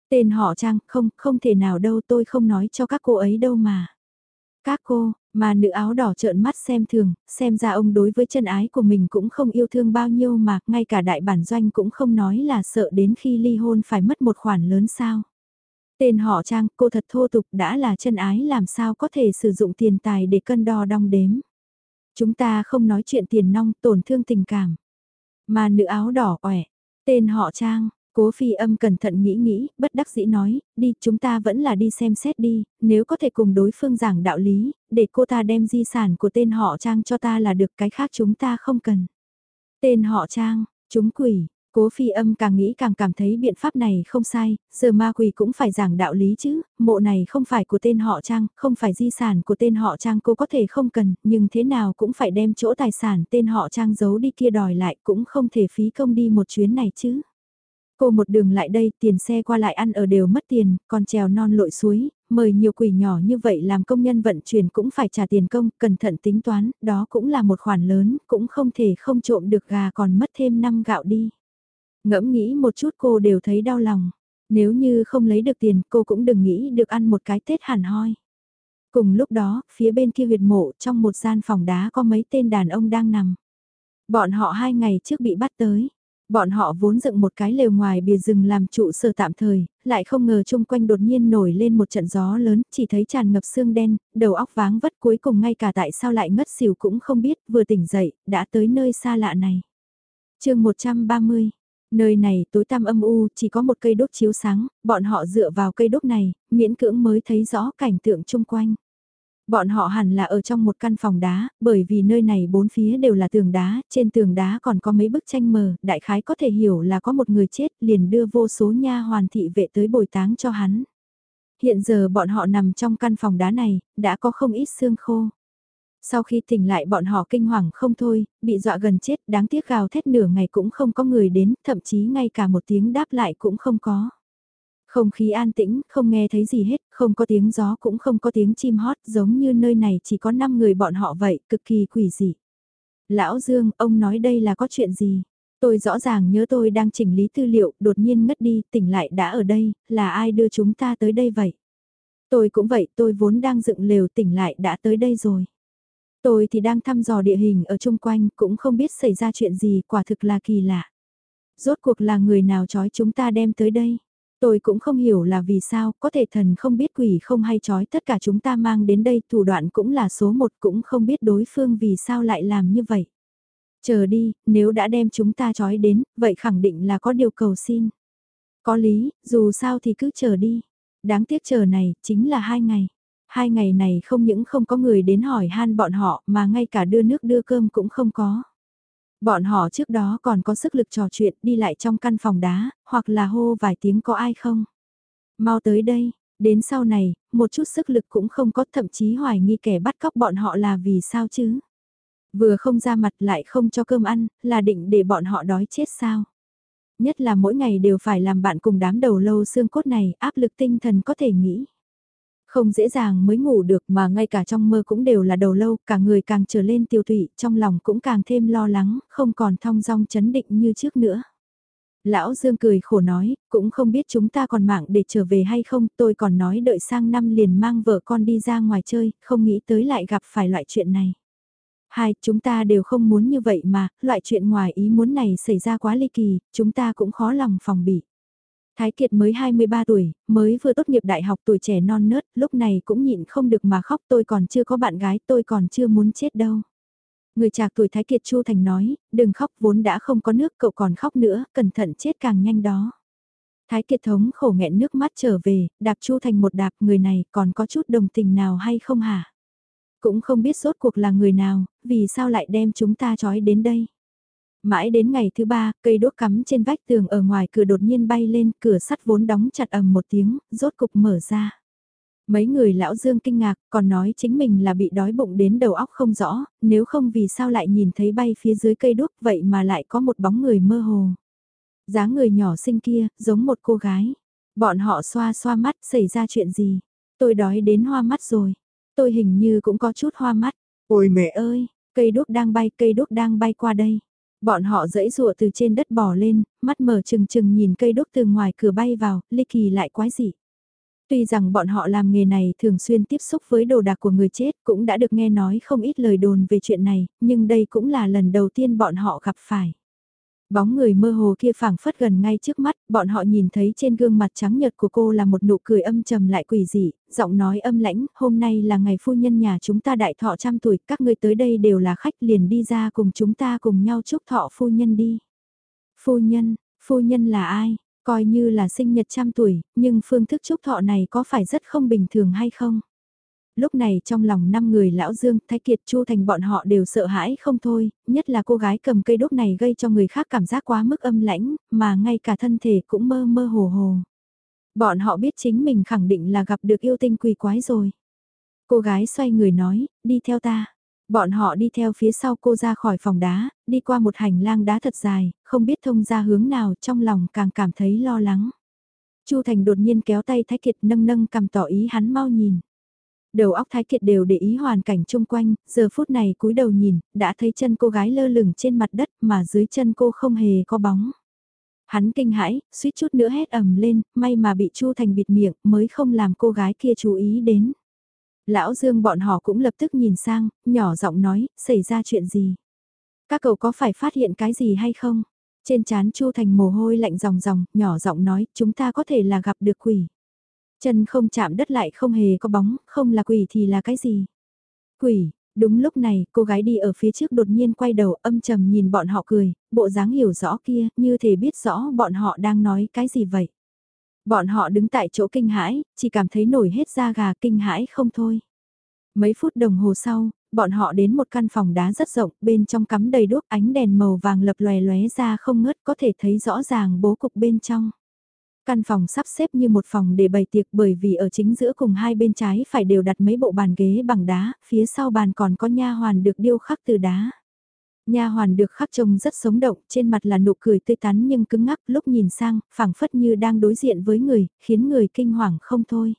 Tên họ Trang, không, không thể nào đâu tôi không nói cho các cô ấy đâu mà. Các cô, mà nữ áo đỏ trợn mắt xem thường, xem ra ông đối với chân ái của mình cũng không yêu thương bao nhiêu mà, ngay cả đại bản doanh cũng không nói là sợ đến khi ly hôn phải mất một khoản lớn sao. Tên họ Trang, cô thật thô tục đã là chân ái làm sao có thể sử dụng tiền tài để cân đo đong đếm. Chúng ta không nói chuyện tiền nong tổn thương tình cảm. Mà nữ áo đỏ ẻ, tên họ Trang, Cố phi âm cẩn thận nghĩ nghĩ, bất đắc dĩ nói, đi chúng ta vẫn là đi xem xét đi, nếu có thể cùng đối phương giảng đạo lý, để cô ta đem di sản của tên họ Trang cho ta là được cái khác chúng ta không cần. Tên họ Trang, chúng quỷ, cố phi âm càng nghĩ càng cảm thấy biện pháp này không sai, giờ ma quỷ cũng phải giảng đạo lý chứ, mộ này không phải của tên họ Trang, không phải di sản của tên họ Trang cô có thể không cần, nhưng thế nào cũng phải đem chỗ tài sản tên họ Trang giấu đi kia đòi lại cũng không thể phí công đi một chuyến này chứ. Cô một đường lại đây tiền xe qua lại ăn ở đều mất tiền, còn trèo non lội suối, mời nhiều quỷ nhỏ như vậy làm công nhân vận chuyển cũng phải trả tiền công, cẩn thận tính toán, đó cũng là một khoản lớn, cũng không thể không trộm được gà còn mất thêm năm gạo đi. Ngẫm nghĩ một chút cô đều thấy đau lòng, nếu như không lấy được tiền cô cũng đừng nghĩ được ăn một cái Tết hẳn hoi. Cùng lúc đó, phía bên kia huyệt mộ trong một gian phòng đá có mấy tên đàn ông đang nằm. Bọn họ hai ngày trước bị bắt tới. Bọn họ vốn dựng một cái lều ngoài bìa rừng làm trụ sở tạm thời, lại không ngờ chung quanh đột nhiên nổi lên một trận gió lớn, chỉ thấy tràn ngập xương đen, đầu óc váng vất cuối cùng ngay cả tại sao lại ngất xỉu cũng không biết, vừa tỉnh dậy, đã tới nơi xa lạ này. chương 130 Nơi này tối tăm âm u, chỉ có một cây đốt chiếu sáng, bọn họ dựa vào cây đốt này, miễn cưỡng mới thấy rõ cảnh tượng chung quanh. Bọn họ hẳn là ở trong một căn phòng đá, bởi vì nơi này bốn phía đều là tường đá, trên tường đá còn có mấy bức tranh mờ, đại khái có thể hiểu là có một người chết liền đưa vô số nha hoàn thị vệ tới bồi táng cho hắn. Hiện giờ bọn họ nằm trong căn phòng đá này, đã có không ít xương khô. Sau khi tỉnh lại bọn họ kinh hoàng không thôi, bị dọa gần chết, đáng tiếc gào thét nửa ngày cũng không có người đến, thậm chí ngay cả một tiếng đáp lại cũng không có. Không khí an tĩnh, không nghe thấy gì hết, không có tiếng gió cũng không có tiếng chim hót, giống như nơi này chỉ có 5 người bọn họ vậy, cực kỳ quỷ dị. Lão Dương, ông nói đây là có chuyện gì? Tôi rõ ràng nhớ tôi đang chỉnh lý tư liệu, đột nhiên ngất đi, tỉnh lại đã ở đây, là ai đưa chúng ta tới đây vậy? Tôi cũng vậy, tôi vốn đang dựng lều tỉnh lại đã tới đây rồi. Tôi thì đang thăm dò địa hình ở chung quanh, cũng không biết xảy ra chuyện gì, quả thực là kỳ lạ. Rốt cuộc là người nào trói chúng ta đem tới đây? Tôi cũng không hiểu là vì sao, có thể thần không biết quỷ không hay trói tất cả chúng ta mang đến đây thủ đoạn cũng là số một cũng không biết đối phương vì sao lại làm như vậy. Chờ đi, nếu đã đem chúng ta trói đến, vậy khẳng định là có điều cầu xin. Có lý, dù sao thì cứ chờ đi. Đáng tiếc chờ này, chính là hai ngày. Hai ngày này không những không có người đến hỏi han bọn họ mà ngay cả đưa nước đưa cơm cũng không có. Bọn họ trước đó còn có sức lực trò chuyện đi lại trong căn phòng đá, hoặc là hô vài tiếng có ai không. Mau tới đây, đến sau này, một chút sức lực cũng không có thậm chí hoài nghi kẻ bắt cóc bọn họ là vì sao chứ. Vừa không ra mặt lại không cho cơm ăn, là định để bọn họ đói chết sao. Nhất là mỗi ngày đều phải làm bạn cùng đám đầu lâu xương cốt này, áp lực tinh thần có thể nghĩ. Không dễ dàng mới ngủ được mà ngay cả trong mơ cũng đều là đầu lâu, cả người càng trở lên tiêu tụy, trong lòng cũng càng thêm lo lắng, không còn thong dong chấn định như trước nữa. Lão Dương cười khổ nói, cũng không biết chúng ta còn mạng để trở về hay không, tôi còn nói đợi sang năm liền mang vợ con đi ra ngoài chơi, không nghĩ tới lại gặp phải loại chuyện này. Hai, chúng ta đều không muốn như vậy mà, loại chuyện ngoài ý muốn này xảy ra quá ly kỳ, chúng ta cũng khó lòng phòng bị. Thái Kiệt mới 23 tuổi, mới vừa tốt nghiệp đại học tuổi trẻ non nớt, lúc này cũng nhịn không được mà khóc tôi còn chưa có bạn gái tôi còn chưa muốn chết đâu. Người trạc tuổi Thái Kiệt Chu Thành nói, đừng khóc vốn đã không có nước cậu còn khóc nữa, cẩn thận chết càng nhanh đó. Thái Kiệt thống khổ nghẹn nước mắt trở về, đạp Chu Thành một đạp người này còn có chút đồng tình nào hay không hả? Cũng không biết sốt cuộc là người nào, vì sao lại đem chúng ta trói đến đây. Mãi đến ngày thứ ba, cây đốt cắm trên vách tường ở ngoài cửa đột nhiên bay lên, cửa sắt vốn đóng chặt ầm một tiếng, rốt cục mở ra. Mấy người lão Dương kinh ngạc, còn nói chính mình là bị đói bụng đến đầu óc không rõ, nếu không vì sao lại nhìn thấy bay phía dưới cây đốt vậy mà lại có một bóng người mơ hồ. dáng người nhỏ xinh kia, giống một cô gái. Bọn họ xoa xoa mắt, xảy ra chuyện gì? Tôi đói đến hoa mắt rồi. Tôi hình như cũng có chút hoa mắt. Ôi mẹ ơi, cây đốt đang bay, cây đốt đang bay qua đây. Bọn họ dẫy rụa từ trên đất bò lên, mắt mở trừng trừng nhìn cây đốt từ ngoài cửa bay vào, ly kỳ lại quái dị. Tuy rằng bọn họ làm nghề này thường xuyên tiếp xúc với đồ đạc của người chết cũng đã được nghe nói không ít lời đồn về chuyện này, nhưng đây cũng là lần đầu tiên bọn họ gặp phải. Bóng người mơ hồ kia phảng phất gần ngay trước mắt, bọn họ nhìn thấy trên gương mặt trắng nhật của cô là một nụ cười âm trầm lại quỷ dị, giọng nói âm lãnh, hôm nay là ngày phu nhân nhà chúng ta đại thọ trăm tuổi, các ngươi tới đây đều là khách liền đi ra cùng chúng ta cùng nhau chúc thọ phu nhân đi. Phu nhân, phu nhân là ai? Coi như là sinh nhật trăm tuổi, nhưng phương thức chúc thọ này có phải rất không bình thường hay không? Lúc này trong lòng năm người lão Dương, Thái Kiệt, Chu Thành bọn họ đều sợ hãi không thôi, nhất là cô gái cầm cây đốt này gây cho người khác cảm giác quá mức âm lãnh, mà ngay cả thân thể cũng mơ mơ hồ hồ. Bọn họ biết chính mình khẳng định là gặp được yêu tinh quỷ quái rồi. Cô gái xoay người nói, đi theo ta. Bọn họ đi theo phía sau cô ra khỏi phòng đá, đi qua một hành lang đá thật dài, không biết thông ra hướng nào trong lòng càng cảm thấy lo lắng. Chu Thành đột nhiên kéo tay Thái Kiệt nâng nâng cầm tỏ ý hắn mau nhìn. Đầu óc Thái Kiệt đều để ý hoàn cảnh chung quanh, giờ phút này cúi đầu nhìn, đã thấy chân cô gái lơ lửng trên mặt đất mà dưới chân cô không hề có bóng. Hắn kinh hãi, suýt chút nữa hét ầm lên, may mà bị Chu Thành bịt miệng mới không làm cô gái kia chú ý đến. Lão Dương bọn họ cũng lập tức nhìn sang, nhỏ giọng nói, xảy ra chuyện gì? Các cậu có phải phát hiện cái gì hay không? Trên chán Chu Thành mồ hôi lạnh ròng ròng, nhỏ giọng nói, chúng ta có thể là gặp được quỷ. Chân không chạm đất lại không hề có bóng, không là quỷ thì là cái gì? Quỷ, đúng lúc này, cô gái đi ở phía trước đột nhiên quay đầu âm trầm nhìn bọn họ cười, bộ dáng hiểu rõ kia, như thể biết rõ bọn họ đang nói cái gì vậy. Bọn họ đứng tại chỗ kinh hãi, chỉ cảm thấy nổi hết da gà kinh hãi không thôi. Mấy phút đồng hồ sau, bọn họ đến một căn phòng đá rất rộng, bên trong cắm đầy đuốc ánh đèn màu vàng lập lòe lóe ra không ngớt có thể thấy rõ ràng bố cục bên trong. Căn phòng sắp xếp như một phòng để bày tiệc bởi vì ở chính giữa cùng hai bên trái phải đều đặt mấy bộ bàn ghế bằng đá, phía sau bàn còn có nha hoàn được điêu khắc từ đá. Nha hoàn được khắc trông rất sống động, trên mặt là nụ cười tươi tắn nhưng cứng ngắc, lúc nhìn sang, phảng phất như đang đối diện với người, khiến người kinh hoàng không thôi.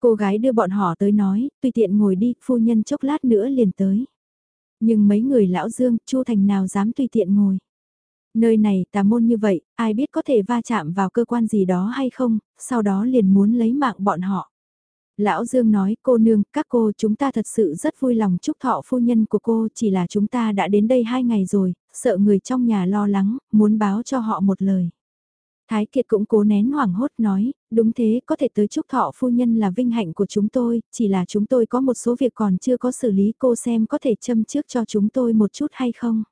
Cô gái đưa bọn họ tới nói, tùy tiện ngồi đi, phu nhân chốc lát nữa liền tới. Nhưng mấy người lão Dương, Chu Thành nào dám tùy tiện ngồi. Nơi này tà môn như vậy, ai biết có thể va chạm vào cơ quan gì đó hay không, sau đó liền muốn lấy mạng bọn họ. Lão Dương nói, cô nương, các cô chúng ta thật sự rất vui lòng chúc thọ phu nhân của cô, chỉ là chúng ta đã đến đây hai ngày rồi, sợ người trong nhà lo lắng, muốn báo cho họ một lời. Thái Kiệt cũng cố nén hoảng hốt nói, đúng thế, có thể tới chúc thọ phu nhân là vinh hạnh của chúng tôi, chỉ là chúng tôi có một số việc còn chưa có xử lý cô xem có thể châm trước cho chúng tôi một chút hay không.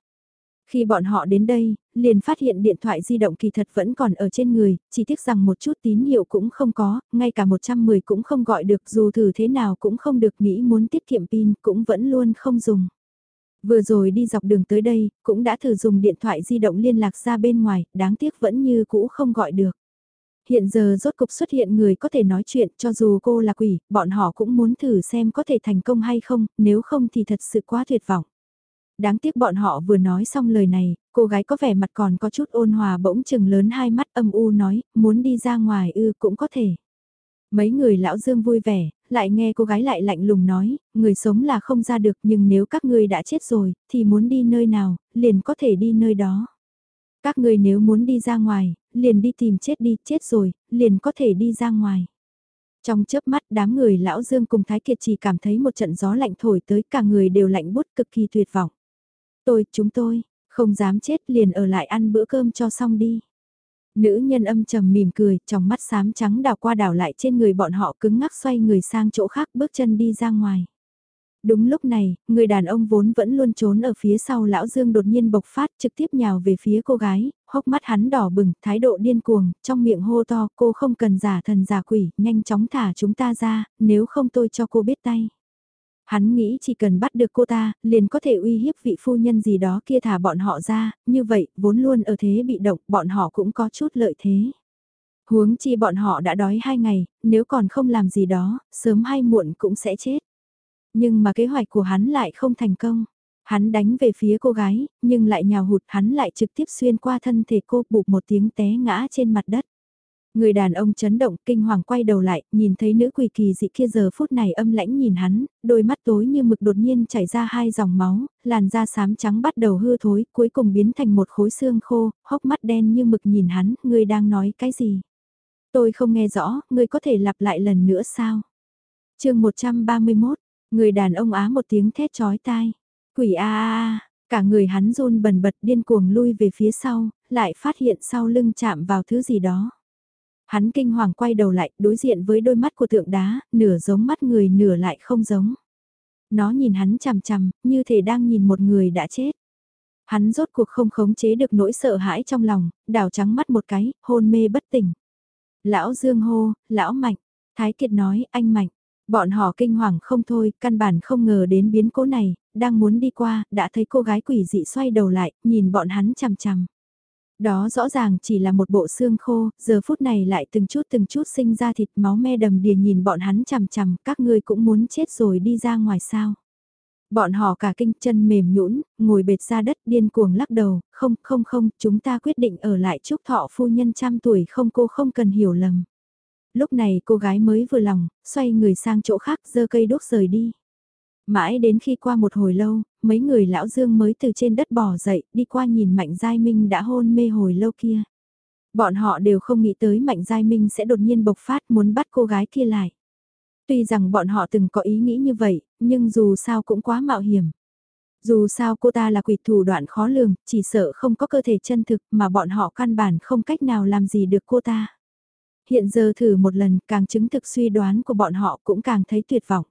Khi bọn họ đến đây, liền phát hiện điện thoại di động kỳ thật vẫn còn ở trên người, chỉ tiếc rằng một chút tín hiệu cũng không có, ngay cả 110 cũng không gọi được dù thử thế nào cũng không được nghĩ muốn tiết kiệm pin cũng vẫn luôn không dùng. Vừa rồi đi dọc đường tới đây, cũng đã thử dùng điện thoại di động liên lạc ra bên ngoài, đáng tiếc vẫn như cũ không gọi được. Hiện giờ rốt cục xuất hiện người có thể nói chuyện cho dù cô là quỷ, bọn họ cũng muốn thử xem có thể thành công hay không, nếu không thì thật sự quá tuyệt vọng. Đáng tiếc bọn họ vừa nói xong lời này, cô gái có vẻ mặt còn có chút ôn hòa bỗng chừng lớn hai mắt âm u nói, muốn đi ra ngoài ư cũng có thể. Mấy người lão dương vui vẻ, lại nghe cô gái lại lạnh lùng nói, người sống là không ra được nhưng nếu các ngươi đã chết rồi, thì muốn đi nơi nào, liền có thể đi nơi đó. Các ngươi nếu muốn đi ra ngoài, liền đi tìm chết đi, chết rồi, liền có thể đi ra ngoài. Trong chớp mắt đám người lão Dương cùng Thái Kiệt chỉ cảm thấy một trận gió lạnh thổi tới cả người đều lạnh bút cực kỳ tuyệt vọng. Tôi, chúng tôi, không dám chết liền ở lại ăn bữa cơm cho xong đi. Nữ nhân âm trầm mỉm cười, trong mắt xám trắng đào qua đảo lại trên người bọn họ cứng ngắc xoay người sang chỗ khác bước chân đi ra ngoài. Đúng lúc này, người đàn ông vốn vẫn luôn trốn ở phía sau lão Dương đột nhiên bộc phát trực tiếp nhào về phía cô gái, hốc mắt hắn đỏ bừng, thái độ điên cuồng, trong miệng hô to cô không cần giả thần giả quỷ, nhanh chóng thả chúng ta ra, nếu không tôi cho cô biết tay. Hắn nghĩ chỉ cần bắt được cô ta, liền có thể uy hiếp vị phu nhân gì đó kia thả bọn họ ra, như vậy, vốn luôn ở thế bị động, bọn họ cũng có chút lợi thế. Huống chi bọn họ đã đói hai ngày, nếu còn không làm gì đó, sớm hay muộn cũng sẽ chết. Nhưng mà kế hoạch của hắn lại không thành công. Hắn đánh về phía cô gái, nhưng lại nhào hụt hắn lại trực tiếp xuyên qua thân thể cô bụp một tiếng té ngã trên mặt đất. Người đàn ông chấn động kinh hoàng quay đầu lại, nhìn thấy nữ quỷ kỳ dị kia giờ phút này âm lãnh nhìn hắn, đôi mắt tối như mực đột nhiên chảy ra hai dòng máu, làn da xám trắng bắt đầu hư thối, cuối cùng biến thành một khối xương khô, hốc mắt đen như mực nhìn hắn, người đang nói cái gì? Tôi không nghe rõ, người có thể lặp lại lần nữa sao? chương 131, người đàn ông á một tiếng thét chói tai. Quỷ a a a, cả người hắn run bần bật điên cuồng lui về phía sau, lại phát hiện sau lưng chạm vào thứ gì đó. Hắn kinh hoàng quay đầu lại, đối diện với đôi mắt của tượng đá, nửa giống mắt người nửa lại không giống. Nó nhìn hắn chằm chằm, như thể đang nhìn một người đã chết. Hắn rốt cuộc không khống chế được nỗi sợ hãi trong lòng, đảo trắng mắt một cái, hôn mê bất tỉnh. Lão Dương hô, lão Mạnh, Thái Kiệt nói, anh Mạnh. Bọn họ kinh hoàng không thôi, căn bản không ngờ đến biến cố này, đang muốn đi qua, đã thấy cô gái quỷ dị xoay đầu lại, nhìn bọn hắn chằm chằm. Đó rõ ràng chỉ là một bộ xương khô, giờ phút này lại từng chút từng chút sinh ra thịt máu me đầm đìa nhìn bọn hắn chằm chằm, các ngươi cũng muốn chết rồi đi ra ngoài sao. Bọn họ cả kinh chân mềm nhũn, ngồi bệt ra đất điên cuồng lắc đầu, không, không không, chúng ta quyết định ở lại chúc thọ phu nhân trăm tuổi không cô không cần hiểu lầm. Lúc này cô gái mới vừa lòng, xoay người sang chỗ khác giơ cây đốt rời đi. Mãi đến khi qua một hồi lâu, mấy người lão dương mới từ trên đất bò dậy, đi qua nhìn Mạnh Giai Minh đã hôn mê hồi lâu kia. Bọn họ đều không nghĩ tới Mạnh Giai Minh sẽ đột nhiên bộc phát muốn bắt cô gái kia lại. Tuy rằng bọn họ từng có ý nghĩ như vậy, nhưng dù sao cũng quá mạo hiểm. Dù sao cô ta là quỷ thủ đoạn khó lường, chỉ sợ không có cơ thể chân thực mà bọn họ căn bản không cách nào làm gì được cô ta. Hiện giờ thử một lần càng chứng thực suy đoán của bọn họ cũng càng thấy tuyệt vọng.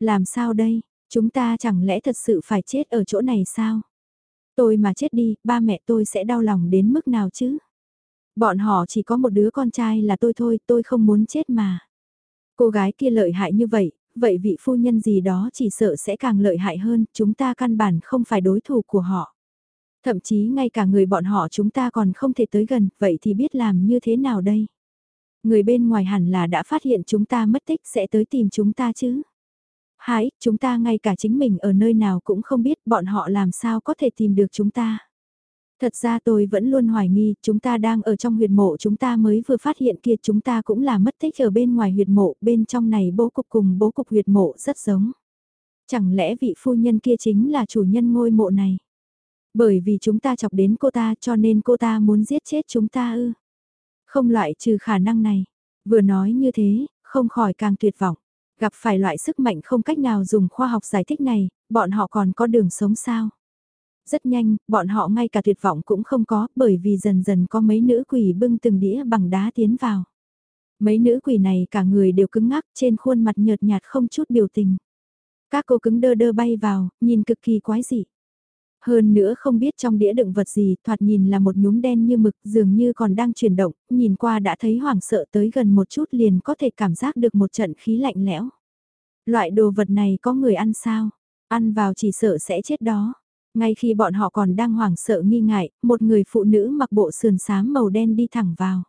Làm sao đây, chúng ta chẳng lẽ thật sự phải chết ở chỗ này sao? Tôi mà chết đi, ba mẹ tôi sẽ đau lòng đến mức nào chứ? Bọn họ chỉ có một đứa con trai là tôi thôi, tôi không muốn chết mà. Cô gái kia lợi hại như vậy, vậy vị phu nhân gì đó chỉ sợ sẽ càng lợi hại hơn, chúng ta căn bản không phải đối thủ của họ. Thậm chí ngay cả người bọn họ chúng ta còn không thể tới gần, vậy thì biết làm như thế nào đây? Người bên ngoài hẳn là đã phát hiện chúng ta mất tích sẽ tới tìm chúng ta chứ? Hãi, chúng ta ngay cả chính mình ở nơi nào cũng không biết bọn họ làm sao có thể tìm được chúng ta. Thật ra tôi vẫn luôn hoài nghi, chúng ta đang ở trong huyệt mộ chúng ta mới vừa phát hiện kia chúng ta cũng là mất tích ở bên ngoài huyệt mộ, bên trong này bố cục cùng bố cục huyệt mộ rất giống. Chẳng lẽ vị phu nhân kia chính là chủ nhân ngôi mộ này? Bởi vì chúng ta chọc đến cô ta cho nên cô ta muốn giết chết chúng ta ư? Không loại trừ khả năng này. Vừa nói như thế, không khỏi càng tuyệt vọng. Gặp phải loại sức mạnh không cách nào dùng khoa học giải thích này, bọn họ còn có đường sống sao? Rất nhanh, bọn họ ngay cả tuyệt vọng cũng không có, bởi vì dần dần có mấy nữ quỷ bưng từng đĩa bằng đá tiến vào. Mấy nữ quỷ này cả người đều cứng ngắc trên khuôn mặt nhợt nhạt không chút biểu tình. Các cô cứng đơ đơ bay vào, nhìn cực kỳ quái dị. Hơn nữa không biết trong đĩa đựng vật gì, thoạt nhìn là một nhúm đen như mực, dường như còn đang chuyển động, nhìn qua đã thấy hoảng sợ tới gần một chút liền có thể cảm giác được một trận khí lạnh lẽo. Loại đồ vật này có người ăn sao? Ăn vào chỉ sợ sẽ chết đó. Ngay khi bọn họ còn đang hoảng sợ nghi ngại, một người phụ nữ mặc bộ sườn xám màu đen đi thẳng vào.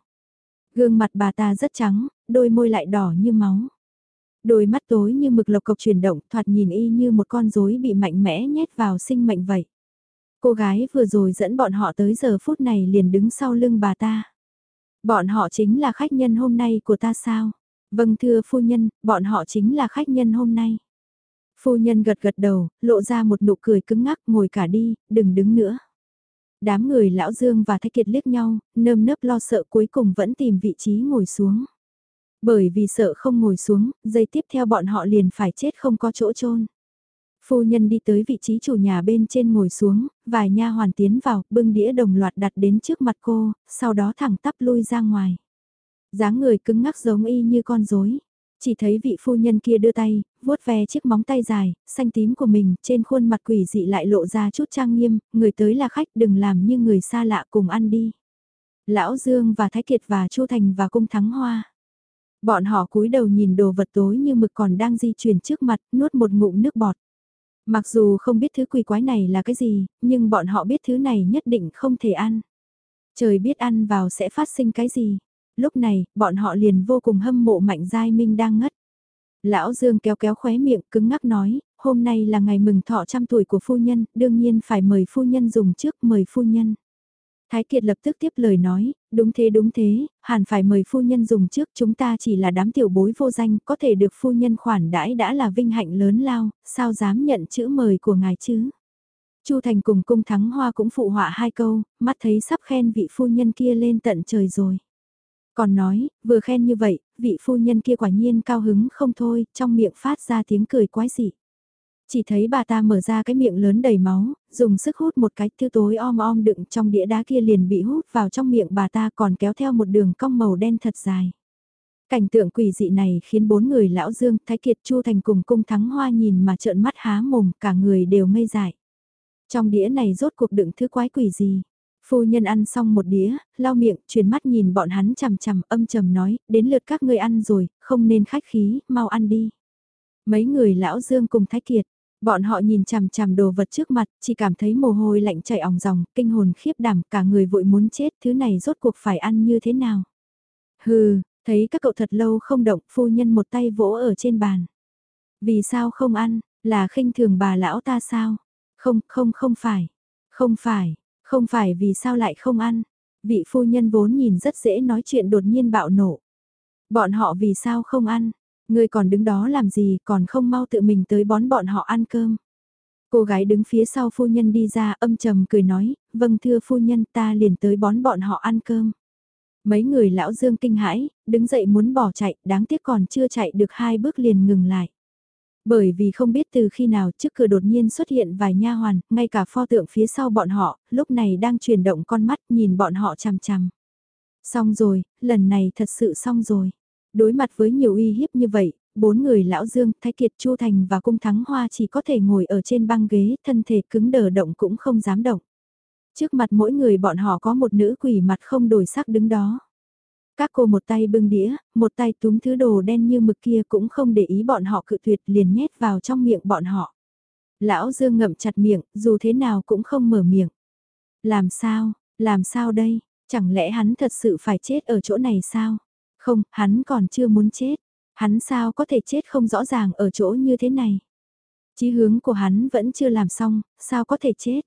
Gương mặt bà ta rất trắng, đôi môi lại đỏ như máu. Đôi mắt tối như mực lộc cộc chuyển động thoạt nhìn y như một con rối bị mạnh mẽ nhét vào sinh mệnh vậy. Cô gái vừa rồi dẫn bọn họ tới giờ phút này liền đứng sau lưng bà ta. Bọn họ chính là khách nhân hôm nay của ta sao? Vâng thưa phu nhân, bọn họ chính là khách nhân hôm nay. Phu nhân gật gật đầu, lộ ra một nụ cười cứng ngắc ngồi cả đi, đừng đứng nữa. Đám người lão Dương và Thái Kiệt liếc nhau, nơm nớp lo sợ cuối cùng vẫn tìm vị trí ngồi xuống. Bởi vì sợ không ngồi xuống, giây tiếp theo bọn họ liền phải chết không có chỗ chôn Phu nhân đi tới vị trí chủ nhà bên trên ngồi xuống, vài nha hoàn tiến vào, bưng đĩa đồng loạt đặt đến trước mặt cô, sau đó thẳng tắp lui ra ngoài. dáng người cứng ngắc giống y như con rối. Chỉ thấy vị phu nhân kia đưa tay, vuốt ve chiếc móng tay dài, xanh tím của mình, trên khuôn mặt quỷ dị lại lộ ra chút trang nghiêm, người tới là khách đừng làm như người xa lạ cùng ăn đi. Lão Dương và Thái Kiệt và Chu Thành và Cung Thắng Hoa. Bọn họ cúi đầu nhìn đồ vật tối như mực còn đang di chuyển trước mặt, nuốt một ngụm nước bọt. Mặc dù không biết thứ quỷ quái này là cái gì, nhưng bọn họ biết thứ này nhất định không thể ăn. Trời biết ăn vào sẽ phát sinh cái gì. Lúc này, bọn họ liền vô cùng hâm mộ Mạnh Giai Minh đang ngất. Lão Dương kéo kéo khóe miệng cứng ngắc nói, hôm nay là ngày mừng thọ trăm tuổi của phu nhân, đương nhiên phải mời phu nhân dùng trước mời phu nhân. Thái Kiệt lập tức tiếp lời nói, đúng thế đúng thế, hẳn phải mời phu nhân dùng trước chúng ta chỉ là đám tiểu bối vô danh, có thể được phu nhân khoản đãi đã là vinh hạnh lớn lao, sao dám nhận chữ mời của ngài chứ. Chu Thành cùng cung thắng hoa cũng phụ họa hai câu, mắt thấy sắp khen vị phu nhân kia lên tận trời rồi. Còn nói, vừa khen như vậy, vị phu nhân kia quả nhiên cao hứng không thôi, trong miệng phát ra tiếng cười quái dị. Chỉ thấy bà ta mở ra cái miệng lớn đầy máu, dùng sức hút một cái tiêu tối om om đựng trong đĩa đá kia liền bị hút vào trong miệng bà ta còn kéo theo một đường cong màu đen thật dài. Cảnh tượng quỷ dị này khiến bốn người lão Dương, Thái Kiệt, Chu Thành cùng cung thắng hoa nhìn mà trợn mắt há mồm, cả người đều ngây dại. Trong đĩa này rốt cuộc đựng thứ quái quỷ gì? Phu nhân ăn xong một đĩa, lau miệng, chuyển mắt nhìn bọn hắn chằm chằm âm trầm nói, đến lượt các ngươi ăn rồi, không nên khách khí, mau ăn đi. Mấy người lão Dương cùng Thái Kiệt, Bọn họ nhìn chằm chằm đồ vật trước mặt, chỉ cảm thấy mồ hôi lạnh chảy òng dòng, kinh hồn khiếp đảm, cả người vội muốn chết, thứ này rốt cuộc phải ăn như thế nào. Hừ, thấy các cậu thật lâu không động, phu nhân một tay vỗ ở trên bàn. Vì sao không ăn, là khinh thường bà lão ta sao? Không, không, không phải. Không phải, không phải vì sao lại không ăn. Vị phu nhân vốn nhìn rất dễ nói chuyện đột nhiên bạo nổ. Bọn họ vì sao không ăn? Ngươi còn đứng đó làm gì còn không mau tự mình tới bón bọn họ ăn cơm. Cô gái đứng phía sau phu nhân đi ra âm trầm cười nói, vâng thưa phu nhân ta liền tới bón bọn họ ăn cơm. Mấy người lão dương kinh hãi, đứng dậy muốn bỏ chạy, đáng tiếc còn chưa chạy được hai bước liền ngừng lại. Bởi vì không biết từ khi nào trước cửa đột nhiên xuất hiện vài nha hoàn, ngay cả pho tượng phía sau bọn họ, lúc này đang chuyển động con mắt nhìn bọn họ chằm chằm. Xong rồi, lần này thật sự xong rồi. Đối mặt với nhiều uy hiếp như vậy, bốn người lão Dương, Thái Kiệt, Chu Thành và Cung Thắng Hoa chỉ có thể ngồi ở trên băng ghế, thân thể cứng đờ động cũng không dám động. Trước mặt mỗi người bọn họ có một nữ quỷ mặt không đổi sắc đứng đó. Các cô một tay bưng đĩa, một tay túm thứ đồ đen như mực kia cũng không để ý bọn họ cự tuyệt liền nhét vào trong miệng bọn họ. Lão Dương ngậm chặt miệng, dù thế nào cũng không mở miệng. Làm sao, làm sao đây, chẳng lẽ hắn thật sự phải chết ở chỗ này sao? Không, hắn còn chưa muốn chết. Hắn sao có thể chết không rõ ràng ở chỗ như thế này. Chí hướng của hắn vẫn chưa làm xong, sao có thể chết.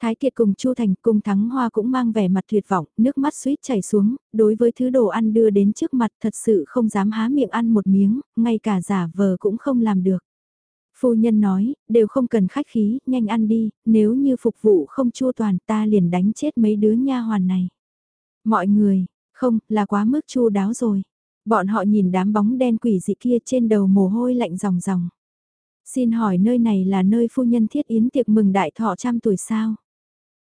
Thái Kiệt cùng Chu Thành cùng Thắng Hoa cũng mang vẻ mặt tuyệt vọng, nước mắt suýt chảy xuống, đối với thứ đồ ăn đưa đến trước mặt thật sự không dám há miệng ăn một miếng, ngay cả giả vờ cũng không làm được. Phu nhân nói, đều không cần khách khí, nhanh ăn đi, nếu như phục vụ không chua toàn ta liền đánh chết mấy đứa nha hoàn này. Mọi người, không, là quá mức chu đáo rồi. Bọn họ nhìn đám bóng đen quỷ dị kia trên đầu mồ hôi lạnh ròng ròng. Xin hỏi nơi này là nơi phu nhân thiết yến tiệc mừng đại thọ trăm tuổi sao?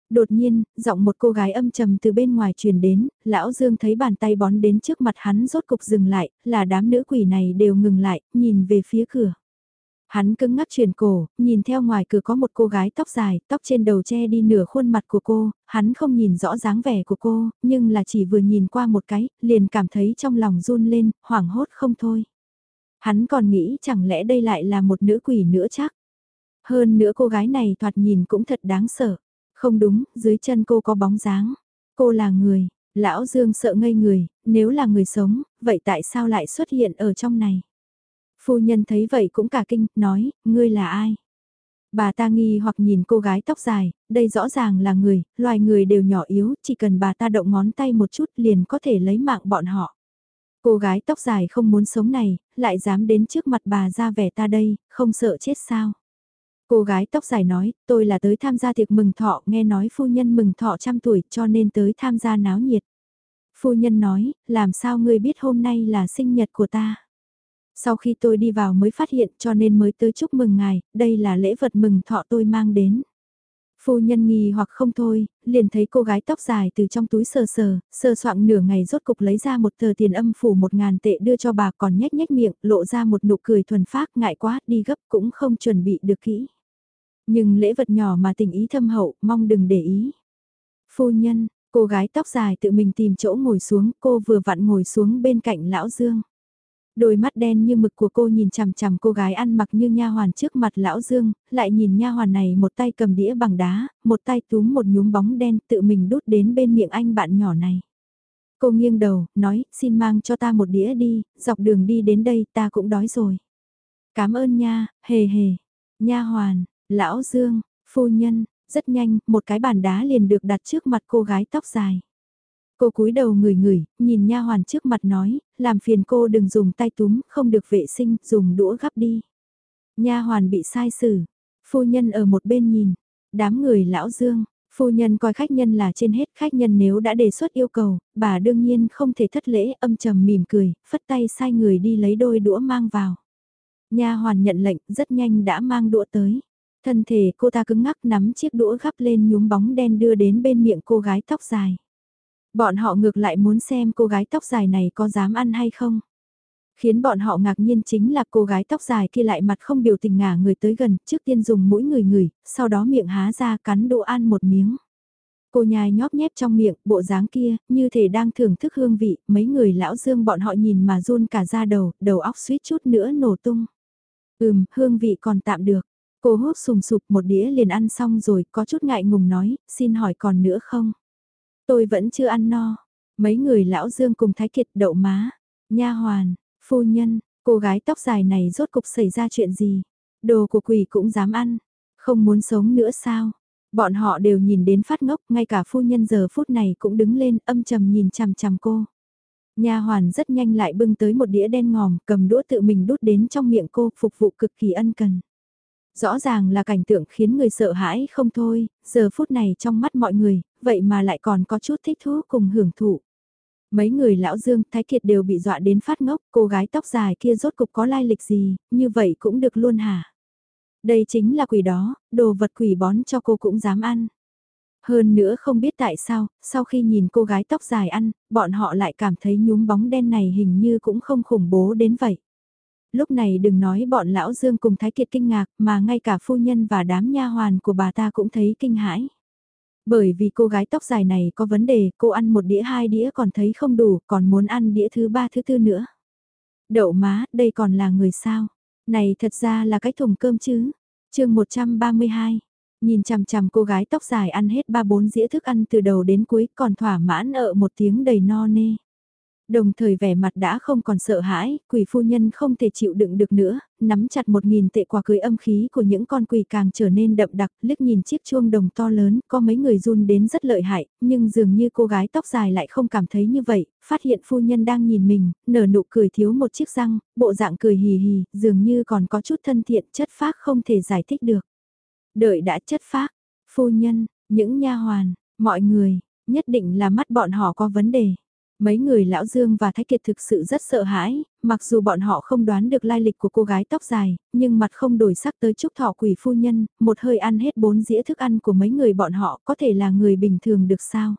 Đột nhiên, giọng một cô gái âm trầm từ bên ngoài truyền đến, lão Dương thấy bàn tay bón đến trước mặt hắn rốt cục dừng lại, là đám nữ quỷ này đều ngừng lại, nhìn về phía cửa. Hắn cứng ngắc chuyển cổ, nhìn theo ngoài cửa có một cô gái tóc dài, tóc trên đầu che đi nửa khuôn mặt của cô, hắn không nhìn rõ dáng vẻ của cô, nhưng là chỉ vừa nhìn qua một cái, liền cảm thấy trong lòng run lên, hoảng hốt không thôi. Hắn còn nghĩ chẳng lẽ đây lại là một nữ quỷ nữa chắc. Hơn nữa cô gái này thoạt nhìn cũng thật đáng sợ. Không đúng, dưới chân cô có bóng dáng. Cô là người, lão Dương sợ ngây người, nếu là người sống, vậy tại sao lại xuất hiện ở trong này? Phu nhân thấy vậy cũng cả kinh, nói, ngươi là ai? Bà ta nghi hoặc nhìn cô gái tóc dài, đây rõ ràng là người, loài người đều nhỏ yếu, chỉ cần bà ta động ngón tay một chút liền có thể lấy mạng bọn họ. Cô gái tóc dài không muốn sống này, lại dám đến trước mặt bà ra vẻ ta đây, không sợ chết sao? Cô gái tóc dài nói, tôi là tới tham gia tiệc mừng thọ, nghe nói phu nhân mừng thọ trăm tuổi cho nên tới tham gia náo nhiệt. Phu nhân nói, làm sao ngươi biết hôm nay là sinh nhật của ta? Sau khi tôi đi vào mới phát hiện cho nên mới tới chúc mừng ngài, đây là lễ vật mừng thọ tôi mang đến. Phu nhân nghi hoặc không thôi, liền thấy cô gái tóc dài từ trong túi sờ sờ, sờ soạn nửa ngày rốt cục lấy ra một tờ tiền âm phủ một ngàn tệ đưa cho bà còn nhếch nhếch miệng, lộ ra một nụ cười thuần phác ngại quá, đi gấp cũng không chuẩn bị được kỹ. Nhưng lễ vật nhỏ mà tình ý thâm hậu, mong đừng để ý. Phu nhân, cô gái tóc dài tự mình tìm chỗ ngồi xuống, cô vừa vặn ngồi xuống bên cạnh lão Dương. Đôi mắt đen như mực của cô nhìn chằm chằm cô gái ăn mặc như nha hoàn trước mặt lão Dương, lại nhìn nha hoàn này một tay cầm đĩa bằng đá, một tay túm một nhúm bóng đen tự mình đút đến bên miệng anh bạn nhỏ này. Cô nghiêng đầu, nói, xin mang cho ta một đĩa đi, dọc đường đi đến đây ta cũng đói rồi. Cảm ơn nha, hề hề. Nha hoàn, lão Dương, phu nhân, rất nhanh, một cái bàn đá liền được đặt trước mặt cô gái tóc dài. Cô cúi đầu ngửi ngửi, nhìn nha hoàn trước mặt nói, làm phiền cô đừng dùng tay túm, không được vệ sinh, dùng đũa gắp đi. Nha hoàn bị sai xử, phu nhân ở một bên nhìn, đám người lão dương, phu nhân coi khách nhân là trên hết, khách nhân nếu đã đề xuất yêu cầu, bà đương nhiên không thể thất lễ, âm trầm mỉm cười, phất tay sai người đi lấy đôi đũa mang vào. Nha hoàn nhận lệnh, rất nhanh đã mang đũa tới. Thân thể cô ta cứng ngắc nắm chiếc đũa gắp lên nhúm bóng đen đưa đến bên miệng cô gái tóc dài. Bọn họ ngược lại muốn xem cô gái tóc dài này có dám ăn hay không. Khiến bọn họ ngạc nhiên chính là cô gái tóc dài kia lại mặt không biểu tình ngả người tới gần, trước tiên dùng mũi người người, sau đó miệng há ra cắn đồ ăn một miếng. Cô nhai nhóp nhép trong miệng, bộ dáng kia, như thể đang thưởng thức hương vị, mấy người lão dương bọn họ nhìn mà run cả da đầu, đầu óc suýt chút nữa nổ tung. Ừm, hương vị còn tạm được. Cô hốt sùng sụp một đĩa liền ăn xong rồi, có chút ngại ngùng nói, xin hỏi còn nữa không? Tôi vẫn chưa ăn no. Mấy người lão Dương cùng Thái Kiệt đậu má, nha hoàn, phu nhân, cô gái tóc dài này rốt cục xảy ra chuyện gì? Đồ của quỷ cũng dám ăn, không muốn sống nữa sao? Bọn họ đều nhìn đến phát ngốc, ngay cả phu nhân giờ phút này cũng đứng lên âm trầm nhìn chằm chằm cô. Nha hoàn rất nhanh lại bưng tới một đĩa đen ngòm, cầm đũa tự mình đút đến trong miệng cô, phục vụ cực kỳ ân cần. Rõ ràng là cảnh tượng khiến người sợ hãi không thôi, giờ phút này trong mắt mọi người, vậy mà lại còn có chút thích thú cùng hưởng thụ. Mấy người lão Dương, Thái Kiệt đều bị dọa đến phát ngốc, cô gái tóc dài kia rốt cục có lai lịch gì, như vậy cũng được luôn hả? Đây chính là quỷ đó, đồ vật quỷ bón cho cô cũng dám ăn. Hơn nữa không biết tại sao, sau khi nhìn cô gái tóc dài ăn, bọn họ lại cảm thấy nhúm bóng đen này hình như cũng không khủng bố đến vậy. Lúc này đừng nói bọn lão Dương cùng Thái Kiệt kinh ngạc mà ngay cả phu nhân và đám nha hoàn của bà ta cũng thấy kinh hãi. Bởi vì cô gái tóc dài này có vấn đề, cô ăn một đĩa hai đĩa còn thấy không đủ, còn muốn ăn đĩa thứ ba thứ tư nữa. Đậu má, đây còn là người sao? Này thật ra là cái thùng cơm chứ. chương 132, nhìn chằm chằm cô gái tóc dài ăn hết ba bốn dĩa thức ăn từ đầu đến cuối còn thỏa mãn ở một tiếng đầy no nê. Đồng thời vẻ mặt đã không còn sợ hãi, quỷ phu nhân không thể chịu đựng được nữa, nắm chặt một nghìn tệ quả cưới âm khí của những con quỷ càng trở nên đậm đặc, liếc nhìn chiếc chuông đồng to lớn, có mấy người run đến rất lợi hại, nhưng dường như cô gái tóc dài lại không cảm thấy như vậy, phát hiện phu nhân đang nhìn mình, nở nụ cười thiếu một chiếc răng, bộ dạng cười hì hì, dường như còn có chút thân thiện, chất phác không thể giải thích được. Đợi đã chất phác, phu nhân, những nha hoàn, mọi người, nhất định là mắt bọn họ có vấn đề. Mấy người lão Dương và Thái Kiệt thực sự rất sợ hãi, mặc dù bọn họ không đoán được lai lịch của cô gái tóc dài, nhưng mặt không đổi sắc tới chúc thọ quỷ phu nhân, một hơi ăn hết bốn dĩa thức ăn của mấy người bọn họ có thể là người bình thường được sao.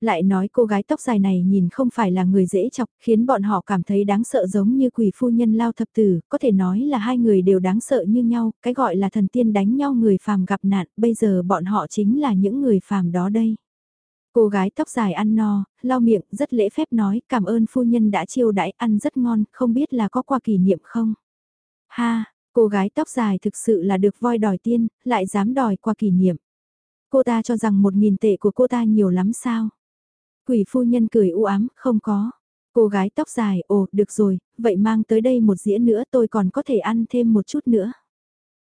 Lại nói cô gái tóc dài này nhìn không phải là người dễ chọc, khiến bọn họ cảm thấy đáng sợ giống như quỷ phu nhân lao thập tử, có thể nói là hai người đều đáng sợ như nhau, cái gọi là thần tiên đánh nhau người phàm gặp nạn, bây giờ bọn họ chính là những người phàm đó đây. Cô gái tóc dài ăn no, lau miệng, rất lễ phép nói cảm ơn phu nhân đã chiêu đãi ăn rất ngon, không biết là có qua kỷ niệm không? Ha, cô gái tóc dài thực sự là được voi đòi tiên, lại dám đòi qua kỷ niệm. Cô ta cho rằng một nghìn tệ của cô ta nhiều lắm sao? Quỷ phu nhân cười u ám, không có. Cô gái tóc dài, ồ, được rồi, vậy mang tới đây một dĩa nữa tôi còn có thể ăn thêm một chút nữa.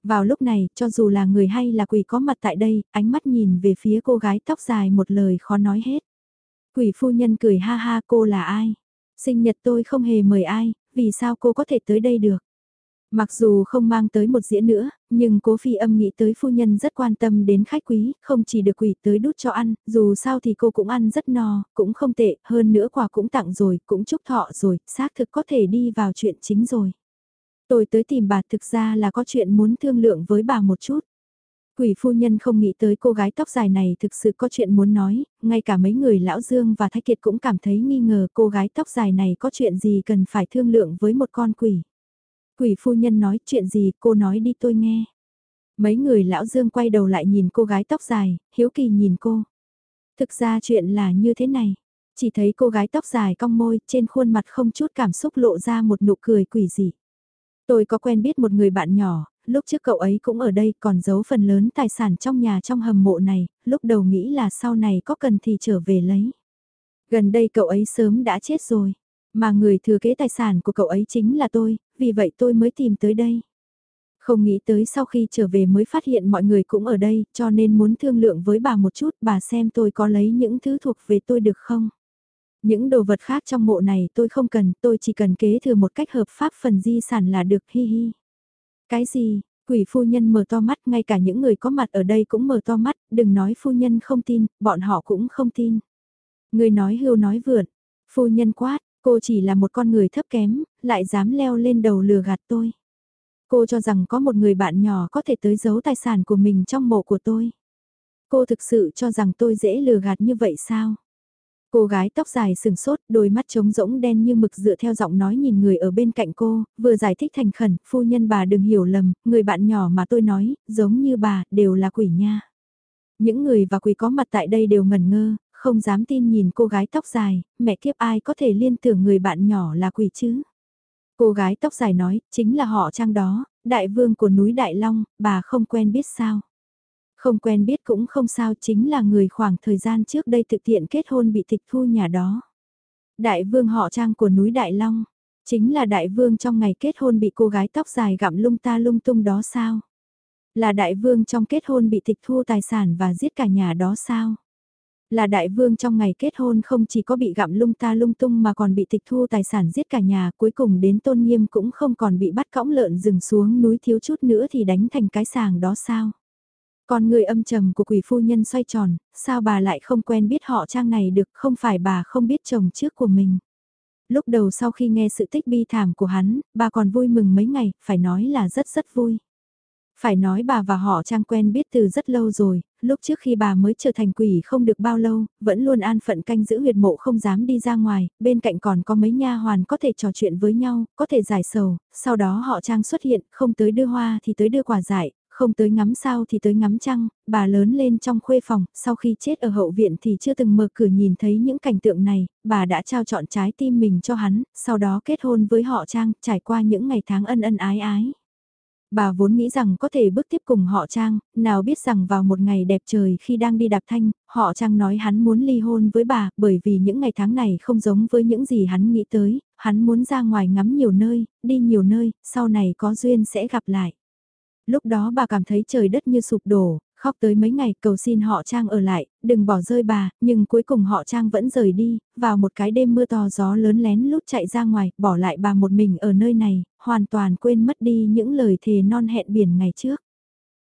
Vào lúc này, cho dù là người hay là quỷ có mặt tại đây, ánh mắt nhìn về phía cô gái tóc dài một lời khó nói hết. Quỷ phu nhân cười ha ha cô là ai? Sinh nhật tôi không hề mời ai, vì sao cô có thể tới đây được? Mặc dù không mang tới một dĩa nữa, nhưng cố phi âm nghĩ tới phu nhân rất quan tâm đến khách quý, không chỉ được quỷ tới đút cho ăn, dù sao thì cô cũng ăn rất no, cũng không tệ, hơn nữa quà cũng tặng rồi, cũng chúc thọ rồi, xác thực có thể đi vào chuyện chính rồi. Tôi tới tìm bà thực ra là có chuyện muốn thương lượng với bà một chút. Quỷ phu nhân không nghĩ tới cô gái tóc dài này thực sự có chuyện muốn nói, ngay cả mấy người lão Dương và Thái Kiệt cũng cảm thấy nghi ngờ cô gái tóc dài này có chuyện gì cần phải thương lượng với một con quỷ. Quỷ phu nhân nói chuyện gì cô nói đi tôi nghe. Mấy người lão Dương quay đầu lại nhìn cô gái tóc dài, hiếu kỳ nhìn cô. Thực ra chuyện là như thế này. Chỉ thấy cô gái tóc dài cong môi, trên khuôn mặt không chút cảm xúc lộ ra một nụ cười quỷ dị. Tôi có quen biết một người bạn nhỏ, lúc trước cậu ấy cũng ở đây còn giấu phần lớn tài sản trong nhà trong hầm mộ này, lúc đầu nghĩ là sau này có cần thì trở về lấy. Gần đây cậu ấy sớm đã chết rồi, mà người thừa kế tài sản của cậu ấy chính là tôi, vì vậy tôi mới tìm tới đây. Không nghĩ tới sau khi trở về mới phát hiện mọi người cũng ở đây, cho nên muốn thương lượng với bà một chút, bà xem tôi có lấy những thứ thuộc về tôi được không. Những đồ vật khác trong mộ này tôi không cần, tôi chỉ cần kế thừa một cách hợp pháp phần di sản là được hi hi. Cái gì, quỷ phu nhân mở to mắt, ngay cả những người có mặt ở đây cũng mở to mắt, đừng nói phu nhân không tin, bọn họ cũng không tin. Người nói hưu nói vượn, phu nhân quát, cô chỉ là một con người thấp kém, lại dám leo lên đầu lừa gạt tôi. Cô cho rằng có một người bạn nhỏ có thể tới giấu tài sản của mình trong mộ của tôi. Cô thực sự cho rằng tôi dễ lừa gạt như vậy sao? Cô gái tóc dài sừng sốt, đôi mắt trống rỗng đen như mực dựa theo giọng nói nhìn người ở bên cạnh cô, vừa giải thích thành khẩn, phu nhân bà đừng hiểu lầm, người bạn nhỏ mà tôi nói, giống như bà, đều là quỷ nha. Những người và quỷ có mặt tại đây đều ngẩn ngơ, không dám tin nhìn cô gái tóc dài, mẹ kiếp ai có thể liên tưởng người bạn nhỏ là quỷ chứ. Cô gái tóc dài nói, chính là họ trang đó, đại vương của núi Đại Long, bà không quen biết sao. Không quen biết cũng không sao chính là người khoảng thời gian trước đây thực hiện kết hôn bị tịch thu nhà đó. Đại vương họ trang của núi Đại Long, chính là đại vương trong ngày kết hôn bị cô gái tóc dài gặm lung ta lung tung đó sao? Là đại vương trong kết hôn bị tịch thu tài sản và giết cả nhà đó sao? Là đại vương trong ngày kết hôn không chỉ có bị gặm lung ta lung tung mà còn bị tịch thu tài sản giết cả nhà cuối cùng đến tôn nghiêm cũng không còn bị bắt cõng lợn rừng xuống núi thiếu chút nữa thì đánh thành cái sàng đó sao? Còn người âm trầm của quỷ phu nhân xoay tròn, sao bà lại không quen biết họ trang này được không phải bà không biết chồng trước của mình. Lúc đầu sau khi nghe sự tích bi thảm của hắn, bà còn vui mừng mấy ngày, phải nói là rất rất vui. Phải nói bà và họ trang quen biết từ rất lâu rồi, lúc trước khi bà mới trở thành quỷ không được bao lâu, vẫn luôn an phận canh giữ huyệt mộ không dám đi ra ngoài, bên cạnh còn có mấy nha hoàn có thể trò chuyện với nhau, có thể giải sầu, sau đó họ trang xuất hiện, không tới đưa hoa thì tới đưa quả giải, không tới ngắm sao thì tới ngắm trăng, bà lớn lên trong khuê phòng, sau khi chết ở hậu viện thì chưa từng mở cửa nhìn thấy những cảnh tượng này, bà đã trao chọn trái tim mình cho hắn, sau đó kết hôn với họ Trang, trải qua những ngày tháng ân ân ái ái. Bà vốn nghĩ rằng có thể bước tiếp cùng họ Trang, nào biết rằng vào một ngày đẹp trời khi đang đi đạp thanh, họ Trang nói hắn muốn ly hôn với bà, bởi vì những ngày tháng này không giống với những gì hắn nghĩ tới, hắn muốn ra ngoài ngắm nhiều nơi, đi nhiều nơi, sau này có duyên sẽ gặp lại. Lúc đó bà cảm thấy trời đất như sụp đổ, khóc tới mấy ngày cầu xin họ Trang ở lại, đừng bỏ rơi bà, nhưng cuối cùng họ Trang vẫn rời đi, vào một cái đêm mưa to gió lớn lén lút chạy ra ngoài, bỏ lại bà một mình ở nơi này, hoàn toàn quên mất đi những lời thề non hẹn biển ngày trước.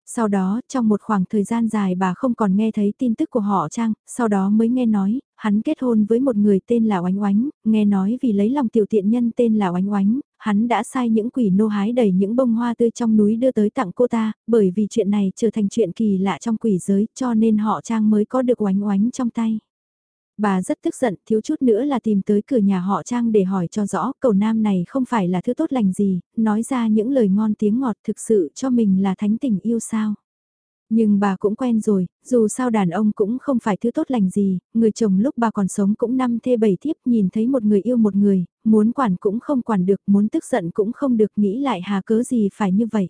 Sau đó, trong một khoảng thời gian dài bà không còn nghe thấy tin tức của họ Trang, sau đó mới nghe nói, hắn kết hôn với một người tên là Oánh Oánh, nghe nói vì lấy lòng tiểu tiện nhân tên là Oánh Oánh, hắn đã sai những quỷ nô hái đầy những bông hoa tươi trong núi đưa tới tặng cô ta, bởi vì chuyện này trở thành chuyện kỳ lạ trong quỷ giới, cho nên họ Trang mới có được Oánh Oánh trong tay. Bà rất tức giận, thiếu chút nữa là tìm tới cửa nhà họ Trang để hỏi cho rõ, cầu nam này không phải là thứ tốt lành gì, nói ra những lời ngon tiếng ngọt thực sự cho mình là thánh tình yêu sao. Nhưng bà cũng quen rồi, dù sao đàn ông cũng không phải thứ tốt lành gì, người chồng lúc bà còn sống cũng năm thê bảy thiếp nhìn thấy một người yêu một người, muốn quản cũng không quản được, muốn tức giận cũng không được nghĩ lại hà cớ gì phải như vậy.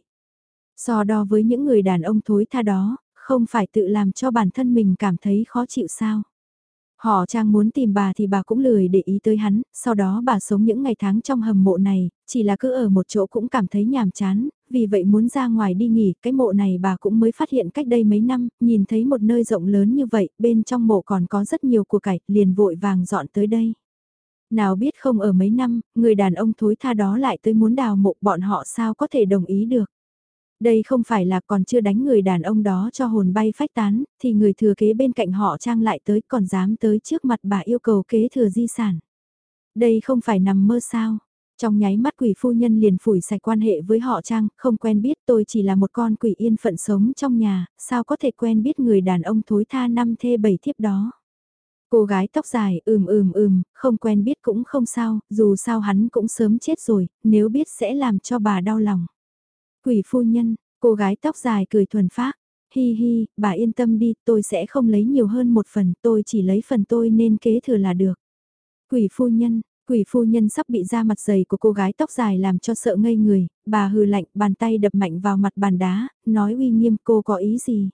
So đo với những người đàn ông thối tha đó, không phải tự làm cho bản thân mình cảm thấy khó chịu sao. Họ trang muốn tìm bà thì bà cũng lười để ý tới hắn, sau đó bà sống những ngày tháng trong hầm mộ này, chỉ là cứ ở một chỗ cũng cảm thấy nhàm chán, vì vậy muốn ra ngoài đi nghỉ, cái mộ này bà cũng mới phát hiện cách đây mấy năm, nhìn thấy một nơi rộng lớn như vậy, bên trong mộ còn có rất nhiều của cải, liền vội vàng dọn tới đây. Nào biết không ở mấy năm, người đàn ông thối tha đó lại tới muốn đào mộ bọn họ sao có thể đồng ý được. Đây không phải là còn chưa đánh người đàn ông đó cho hồn bay phách tán, thì người thừa kế bên cạnh họ trang lại tới còn dám tới trước mặt bà yêu cầu kế thừa di sản. Đây không phải nằm mơ sao. Trong nháy mắt quỷ phu nhân liền phủi sạch quan hệ với họ Trang, không quen biết tôi chỉ là một con quỷ yên phận sống trong nhà, sao có thể quen biết người đàn ông thối tha năm thê bảy thiếp đó. Cô gái tóc dài ừm ừm ừm, không quen biết cũng không sao, dù sao hắn cũng sớm chết rồi, nếu biết sẽ làm cho bà đau lòng. Quỷ phu nhân, cô gái tóc dài cười thuần phác, hi hi, bà yên tâm đi, tôi sẽ không lấy nhiều hơn một phần, tôi chỉ lấy phần tôi nên kế thừa là được. Quỷ phu nhân, quỷ phu nhân sắp bị da mặt dày của cô gái tóc dài làm cho sợ ngây người, bà hừ lạnh, bàn tay đập mạnh vào mặt bàn đá, nói uy nghiêm cô có ý gì.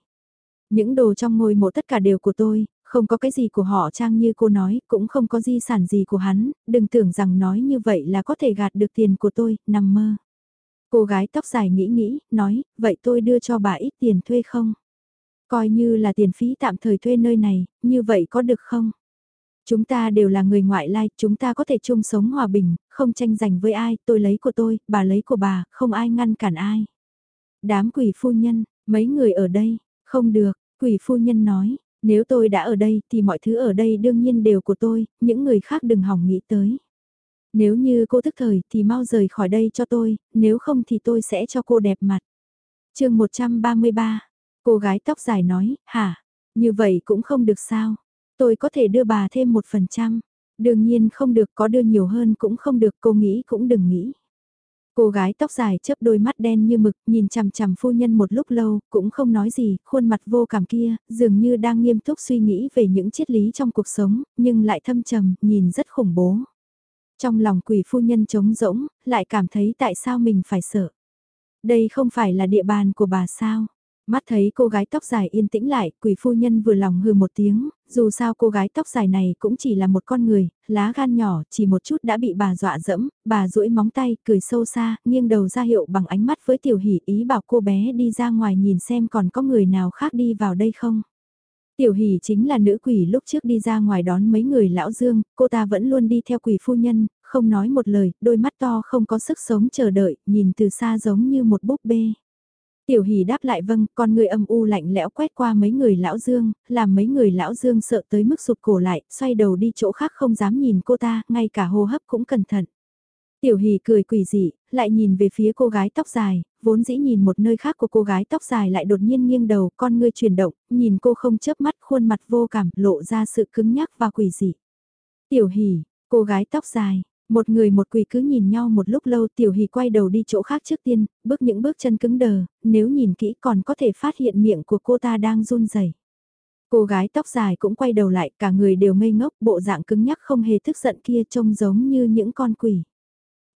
Những đồ trong ngôi mộ tất cả đều của tôi, không có cái gì của họ trang như cô nói, cũng không có di sản gì của hắn, đừng tưởng rằng nói như vậy là có thể gạt được tiền của tôi, nằm mơ. Cô gái tóc dài nghĩ nghĩ, nói, vậy tôi đưa cho bà ít tiền thuê không? Coi như là tiền phí tạm thời thuê nơi này, như vậy có được không? Chúng ta đều là người ngoại lai, chúng ta có thể chung sống hòa bình, không tranh giành với ai, tôi lấy của tôi, bà lấy của bà, không ai ngăn cản ai. Đám quỷ phu nhân, mấy người ở đây, không được, quỷ phu nhân nói, nếu tôi đã ở đây thì mọi thứ ở đây đương nhiên đều của tôi, những người khác đừng hỏng nghĩ tới. Nếu như cô thức thời thì mau rời khỏi đây cho tôi, nếu không thì tôi sẽ cho cô đẹp mặt. chương 133, cô gái tóc dài nói, hả, như vậy cũng không được sao, tôi có thể đưa bà thêm một phần trăm. Đương nhiên không được có đưa nhiều hơn cũng không được cô nghĩ cũng đừng nghĩ. Cô gái tóc dài chớp đôi mắt đen như mực, nhìn chằm chằm phu nhân một lúc lâu, cũng không nói gì, khuôn mặt vô cảm kia, dường như đang nghiêm túc suy nghĩ về những triết lý trong cuộc sống, nhưng lại thâm trầm, nhìn rất khủng bố. Trong lòng quỷ phu nhân trống rỗng, lại cảm thấy tại sao mình phải sợ. Đây không phải là địa bàn của bà sao. Mắt thấy cô gái tóc dài yên tĩnh lại, quỷ phu nhân vừa lòng hừ một tiếng, dù sao cô gái tóc dài này cũng chỉ là một con người, lá gan nhỏ, chỉ một chút đã bị bà dọa dẫm, bà duỗi móng tay, cười sâu xa, nghiêng đầu ra hiệu bằng ánh mắt với tiểu hỷ ý bảo cô bé đi ra ngoài nhìn xem còn có người nào khác đi vào đây không. Tiểu hỷ chính là nữ quỷ lúc trước đi ra ngoài đón mấy người lão dương, cô ta vẫn luôn đi theo quỷ phu nhân, không nói một lời, đôi mắt to không có sức sống chờ đợi, nhìn từ xa giống như một búp bê. Tiểu hỷ đáp lại vâng, con người âm u lạnh lẽo quét qua mấy người lão dương, làm mấy người lão dương sợ tới mức sụp cổ lại, xoay đầu đi chỗ khác không dám nhìn cô ta, ngay cả hô hấp cũng cẩn thận. Tiểu hỷ cười quỷ dị, lại nhìn về phía cô gái tóc dài, vốn dĩ nhìn một nơi khác của cô gái tóc dài lại đột nhiên nghiêng đầu, con ngươi chuyển động, nhìn cô không chớp mắt khuôn mặt vô cảm, lộ ra sự cứng nhắc và quỷ dị. Tiểu hỷ, cô gái tóc dài, một người một quỷ cứ nhìn nhau một lúc lâu tiểu hì quay đầu đi chỗ khác trước tiên, bước những bước chân cứng đờ, nếu nhìn kỹ còn có thể phát hiện miệng của cô ta đang run rẩy. Cô gái tóc dài cũng quay đầu lại, cả người đều ngây ngốc, bộ dạng cứng nhắc không hề tức giận kia trông giống như những con quỷ.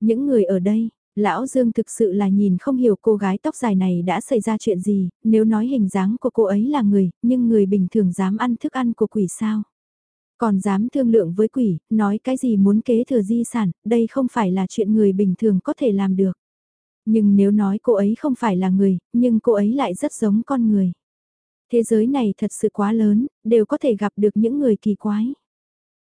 Những người ở đây, Lão Dương thực sự là nhìn không hiểu cô gái tóc dài này đã xảy ra chuyện gì, nếu nói hình dáng của cô ấy là người, nhưng người bình thường dám ăn thức ăn của quỷ sao? Còn dám thương lượng với quỷ, nói cái gì muốn kế thừa di sản, đây không phải là chuyện người bình thường có thể làm được. Nhưng nếu nói cô ấy không phải là người, nhưng cô ấy lại rất giống con người. Thế giới này thật sự quá lớn, đều có thể gặp được những người kỳ quái.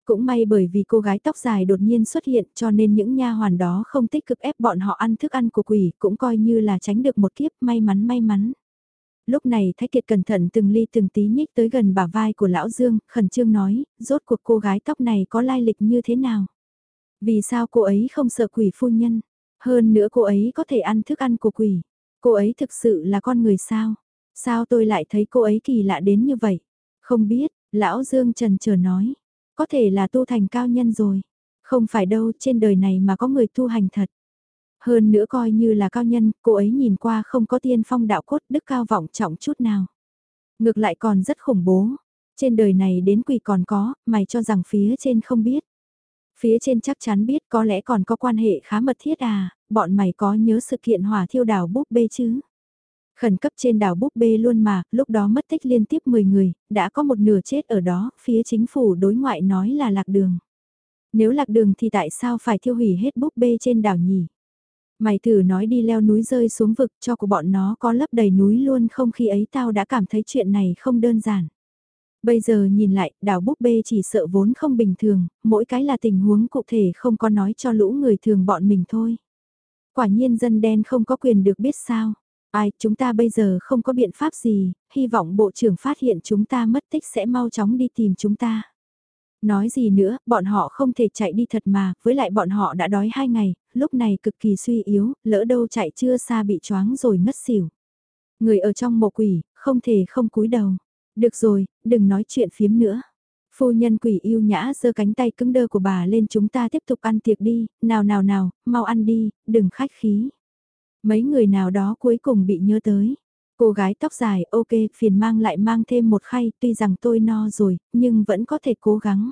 Cũng may bởi vì cô gái tóc dài đột nhiên xuất hiện cho nên những nha hoàn đó không tích cực ép bọn họ ăn thức ăn của quỷ cũng coi như là tránh được một kiếp may mắn may mắn. Lúc này Thái Kiệt cẩn thận từng ly từng tí nhích tới gần bả vai của Lão Dương, khẩn trương nói, rốt cuộc cô gái tóc này có lai lịch như thế nào? Vì sao cô ấy không sợ quỷ phu nhân? Hơn nữa cô ấy có thể ăn thức ăn của quỷ. Cô ấy thực sự là con người sao? Sao tôi lại thấy cô ấy kỳ lạ đến như vậy? Không biết, Lão Dương trần chờ nói. Có thể là tu thành cao nhân rồi. Không phải đâu, trên đời này mà có người tu hành thật. Hơn nữa coi như là cao nhân, cô ấy nhìn qua không có tiên phong đạo cốt đức cao vọng trọng chút nào. Ngược lại còn rất khủng bố. Trên đời này đến quỷ còn có, mày cho rằng phía trên không biết. Phía trên chắc chắn biết có lẽ còn có quan hệ khá mật thiết à, bọn mày có nhớ sự kiện hỏa thiêu đảo búp bê chứ? Khẩn cấp trên đảo búp bê luôn mà, lúc đó mất tích liên tiếp 10 người, đã có một nửa chết ở đó, phía chính phủ đối ngoại nói là lạc đường. Nếu lạc đường thì tại sao phải thiêu hủy hết búp bê trên đảo nhỉ? Mày thử nói đi leo núi rơi xuống vực cho của bọn nó có lấp đầy núi luôn không khi ấy tao đã cảm thấy chuyện này không đơn giản. Bây giờ nhìn lại, đảo búp bê chỉ sợ vốn không bình thường, mỗi cái là tình huống cụ thể không có nói cho lũ người thường bọn mình thôi. Quả nhiên dân đen không có quyền được biết sao. Ai, chúng ta bây giờ không có biện pháp gì, hy vọng bộ trưởng phát hiện chúng ta mất tích sẽ mau chóng đi tìm chúng ta. Nói gì nữa, bọn họ không thể chạy đi thật mà, với lại bọn họ đã đói hai ngày, lúc này cực kỳ suy yếu, lỡ đâu chạy chưa xa bị choáng rồi ngất xỉu. Người ở trong mộ quỷ, không thể không cúi đầu. Được rồi, đừng nói chuyện phiếm nữa. Phu nhân quỷ yêu nhã giơ cánh tay cứng đơ của bà lên chúng ta tiếp tục ăn tiệc đi, nào nào nào, mau ăn đi, đừng khách khí. Mấy người nào đó cuối cùng bị nhớ tới. Cô gái tóc dài, ok, phiền mang lại mang thêm một khay, tuy rằng tôi no rồi, nhưng vẫn có thể cố gắng.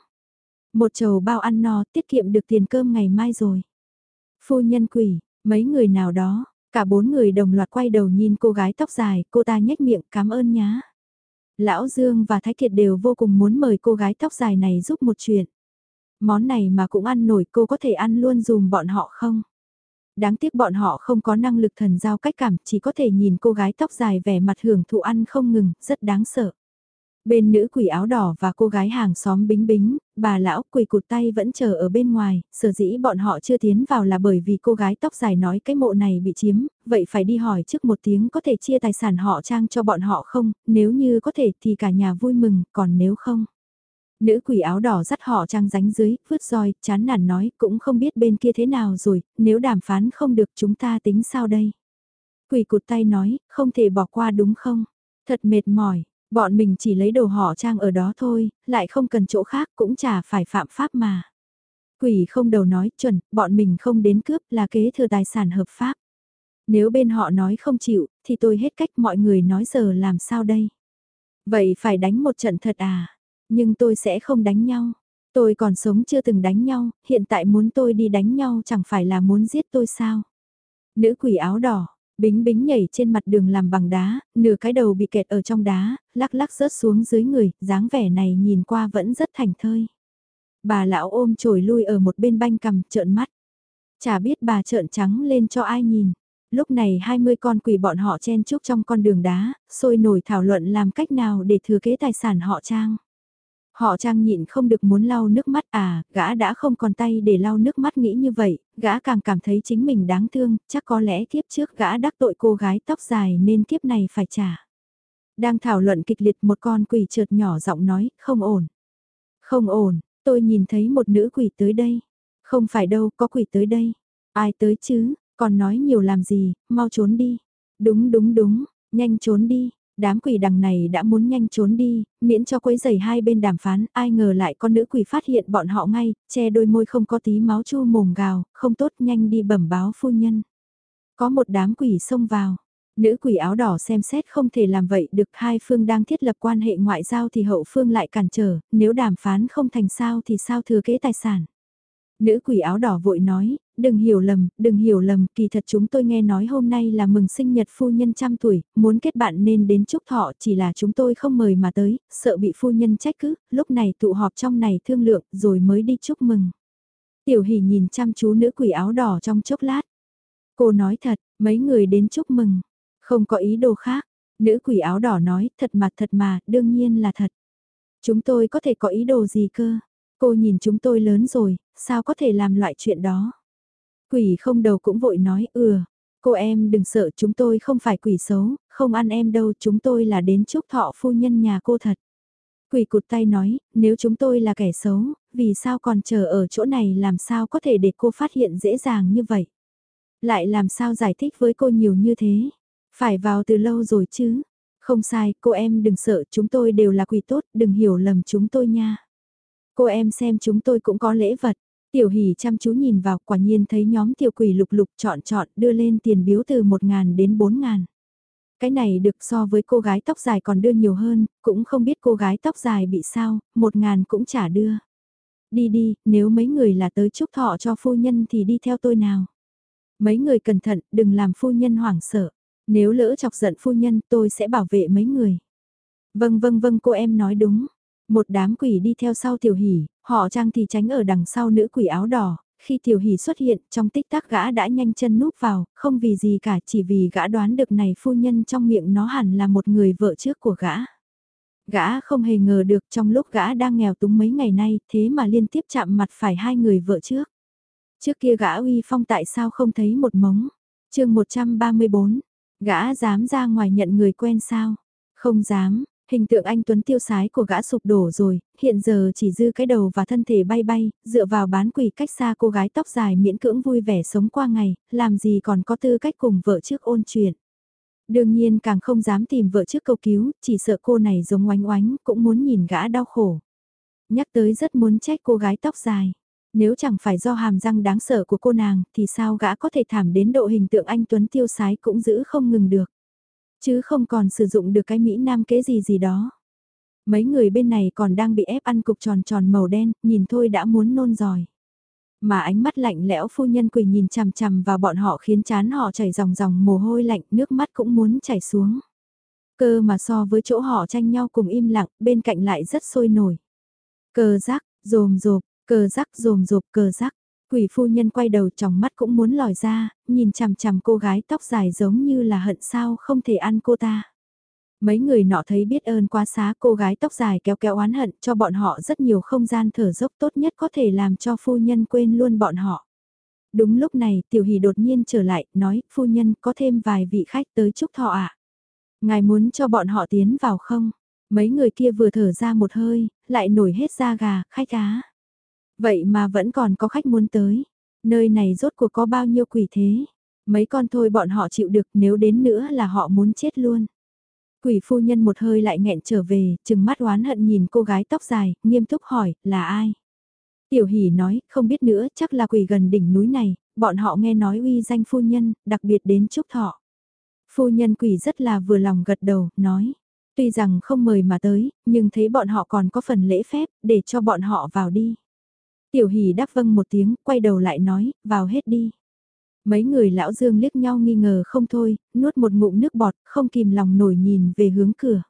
Một chầu bao ăn no, tiết kiệm được tiền cơm ngày mai rồi. Phu nhân quỷ, mấy người nào đó, cả bốn người đồng loạt quay đầu nhìn cô gái tóc dài, cô ta nhếch miệng cảm ơn nhá. Lão Dương và Thái Kiệt đều vô cùng muốn mời cô gái tóc dài này giúp một chuyện. Món này mà cũng ăn nổi cô có thể ăn luôn dùm bọn họ không? Đáng tiếc bọn họ không có năng lực thần giao cách cảm, chỉ có thể nhìn cô gái tóc dài vẻ mặt hưởng thụ ăn không ngừng, rất đáng sợ. Bên nữ quỷ áo đỏ và cô gái hàng xóm bính bính, bà lão quỳ cụt tay vẫn chờ ở bên ngoài, sở dĩ bọn họ chưa tiến vào là bởi vì cô gái tóc dài nói cái mộ này bị chiếm, vậy phải đi hỏi trước một tiếng có thể chia tài sản họ trang cho bọn họ không, nếu như có thể thì cả nhà vui mừng, còn nếu không. Nữ quỷ áo đỏ dắt họ trang ránh dưới, vứt roi, chán nản nói cũng không biết bên kia thế nào rồi, nếu đàm phán không được chúng ta tính sao đây. Quỷ cụt tay nói, không thể bỏ qua đúng không? Thật mệt mỏi, bọn mình chỉ lấy đồ họ trang ở đó thôi, lại không cần chỗ khác cũng chả phải phạm pháp mà. Quỷ không đầu nói chuẩn, bọn mình không đến cướp là kế thừa tài sản hợp pháp. Nếu bên họ nói không chịu, thì tôi hết cách mọi người nói giờ làm sao đây? Vậy phải đánh một trận thật à? Nhưng tôi sẽ không đánh nhau. Tôi còn sống chưa từng đánh nhau, hiện tại muốn tôi đi đánh nhau chẳng phải là muốn giết tôi sao? Nữ quỷ áo đỏ, bính bính nhảy trên mặt đường làm bằng đá, nửa cái đầu bị kẹt ở trong đá, lắc lắc rớt xuống dưới người, dáng vẻ này nhìn qua vẫn rất thành thơi. Bà lão ôm trồi lui ở một bên banh cầm trợn mắt. Chả biết bà trợn trắng lên cho ai nhìn. Lúc này 20 con quỷ bọn họ chen chúc trong con đường đá, sôi nổi thảo luận làm cách nào để thừa kế tài sản họ trang. Họ trang nhịn không được muốn lau nước mắt à, gã đã không còn tay để lau nước mắt nghĩ như vậy, gã càng cảm thấy chính mình đáng thương, chắc có lẽ kiếp trước gã đắc tội cô gái tóc dài nên kiếp này phải trả. Đang thảo luận kịch liệt một con quỷ trượt nhỏ giọng nói, không ổn. Không ổn, tôi nhìn thấy một nữ quỷ tới đây. Không phải đâu, có quỷ tới đây. Ai tới chứ, còn nói nhiều làm gì, mau trốn đi. Đúng đúng đúng, nhanh trốn đi, Đám quỷ đằng này đã muốn nhanh trốn đi, miễn cho quấy giày hai bên đàm phán, ai ngờ lại con nữ quỷ phát hiện bọn họ ngay, che đôi môi không có tí máu chu mồm gào, không tốt nhanh đi bẩm báo phu nhân. Có một đám quỷ xông vào, nữ quỷ áo đỏ xem xét không thể làm vậy được hai phương đang thiết lập quan hệ ngoại giao thì hậu phương lại cản trở, nếu đàm phán không thành sao thì sao thừa kế tài sản. Nữ quỷ áo đỏ vội nói, đừng hiểu lầm, đừng hiểu lầm, kỳ thật chúng tôi nghe nói hôm nay là mừng sinh nhật phu nhân trăm tuổi, muốn kết bạn nên đến chúc thọ chỉ là chúng tôi không mời mà tới, sợ bị phu nhân trách cứ, lúc này tụ họp trong này thương lượng rồi mới đi chúc mừng. Tiểu hỷ nhìn chăm chú nữ quỷ áo đỏ trong chốc lát. Cô nói thật, mấy người đến chúc mừng, không có ý đồ khác. Nữ quỷ áo đỏ nói, thật mà thật mà, đương nhiên là thật. Chúng tôi có thể có ý đồ gì cơ? Cô nhìn chúng tôi lớn rồi, sao có thể làm loại chuyện đó? Quỷ không đầu cũng vội nói, ừ, cô em đừng sợ chúng tôi không phải quỷ xấu, không ăn em đâu, chúng tôi là đến chúc thọ phu nhân nhà cô thật. Quỷ cụt tay nói, nếu chúng tôi là kẻ xấu, vì sao còn chờ ở chỗ này làm sao có thể để cô phát hiện dễ dàng như vậy? Lại làm sao giải thích với cô nhiều như thế? Phải vào từ lâu rồi chứ? Không sai, cô em đừng sợ, chúng tôi đều là quỷ tốt, đừng hiểu lầm chúng tôi nha. Cô em xem chúng tôi cũng có lễ vật. Tiểu hỷ chăm chú nhìn vào quả nhiên thấy nhóm tiểu quỷ lục lục chọn chọn đưa lên tiền biếu từ 1.000 đến 4.000. Cái này được so với cô gái tóc dài còn đưa nhiều hơn, cũng không biết cô gái tóc dài bị sao, 1.000 cũng trả đưa. Đi đi, nếu mấy người là tới chúc thọ cho phu nhân thì đi theo tôi nào. Mấy người cẩn thận, đừng làm phu nhân hoảng sợ. Nếu lỡ chọc giận phu nhân tôi sẽ bảo vệ mấy người. Vâng vâng vâng cô em nói đúng. Một đám quỷ đi theo sau tiểu hỷ, họ trang thì tránh ở đằng sau nữ quỷ áo đỏ, khi tiểu hỷ xuất hiện trong tích tắc gã đã nhanh chân núp vào, không vì gì cả chỉ vì gã đoán được này phu nhân trong miệng nó hẳn là một người vợ trước của gã. Gã không hề ngờ được trong lúc gã đang nghèo túng mấy ngày nay thế mà liên tiếp chạm mặt phải hai người vợ trước. Trước kia gã uy phong tại sao không thấy một mống. chương 134, gã dám ra ngoài nhận người quen sao? Không dám, Hình tượng anh Tuấn tiêu sái của gã sụp đổ rồi, hiện giờ chỉ dư cái đầu và thân thể bay bay, dựa vào bán quỷ cách xa cô gái tóc dài miễn cưỡng vui vẻ sống qua ngày, làm gì còn có tư cách cùng vợ trước ôn chuyện. Đương nhiên càng không dám tìm vợ trước cầu cứu, chỉ sợ cô này giống oánh oánh, cũng muốn nhìn gã đau khổ. Nhắc tới rất muốn trách cô gái tóc dài. Nếu chẳng phải do hàm răng đáng sợ của cô nàng, thì sao gã có thể thảm đến độ hình tượng anh Tuấn tiêu sái cũng giữ không ngừng được. Chứ không còn sử dụng được cái Mỹ Nam kế gì gì đó. Mấy người bên này còn đang bị ép ăn cục tròn tròn màu đen, nhìn thôi đã muốn nôn giỏi. Mà ánh mắt lạnh lẽo phu nhân quỳ nhìn chằm chằm vào bọn họ khiến chán họ chảy dòng dòng mồ hôi lạnh, nước mắt cũng muốn chảy xuống. Cơ mà so với chỗ họ tranh nhau cùng im lặng, bên cạnh lại rất sôi nổi. Cờ rắc, rồm rộp, cờ rắc rồm rộp cờ rắc. Quỷ phu nhân quay đầu trong mắt cũng muốn lòi ra, nhìn chằm chằm cô gái tóc dài giống như là hận sao không thể ăn cô ta. Mấy người nọ thấy biết ơn quá xá cô gái tóc dài kéo kéo oán hận cho bọn họ rất nhiều không gian thở dốc tốt nhất có thể làm cho phu nhân quên luôn bọn họ. Đúng lúc này tiểu hỷ đột nhiên trở lại, nói, phu nhân có thêm vài vị khách tới chúc thọ ạ. À? Ngài muốn cho bọn họ tiến vào không? Mấy người kia vừa thở ra một hơi, lại nổi hết da gà, khách á. Vậy mà vẫn còn có khách muốn tới. Nơi này rốt cuộc có bao nhiêu quỷ thế? Mấy con thôi bọn họ chịu được nếu đến nữa là họ muốn chết luôn. Quỷ phu nhân một hơi lại nghẹn trở về, chừng mắt oán hận nhìn cô gái tóc dài, nghiêm túc hỏi, là ai? Tiểu hỷ nói, không biết nữa, chắc là quỷ gần đỉnh núi này, bọn họ nghe nói uy danh phu nhân, đặc biệt đến chúc thọ. Phu nhân quỷ rất là vừa lòng gật đầu, nói, tuy rằng không mời mà tới, nhưng thấy bọn họ còn có phần lễ phép, để cho bọn họ vào đi. Tiểu hỷ đáp vâng một tiếng, quay đầu lại nói, vào hết đi. Mấy người lão dương liếc nhau nghi ngờ không thôi, nuốt một ngụm nước bọt, không kìm lòng nổi nhìn về hướng cửa.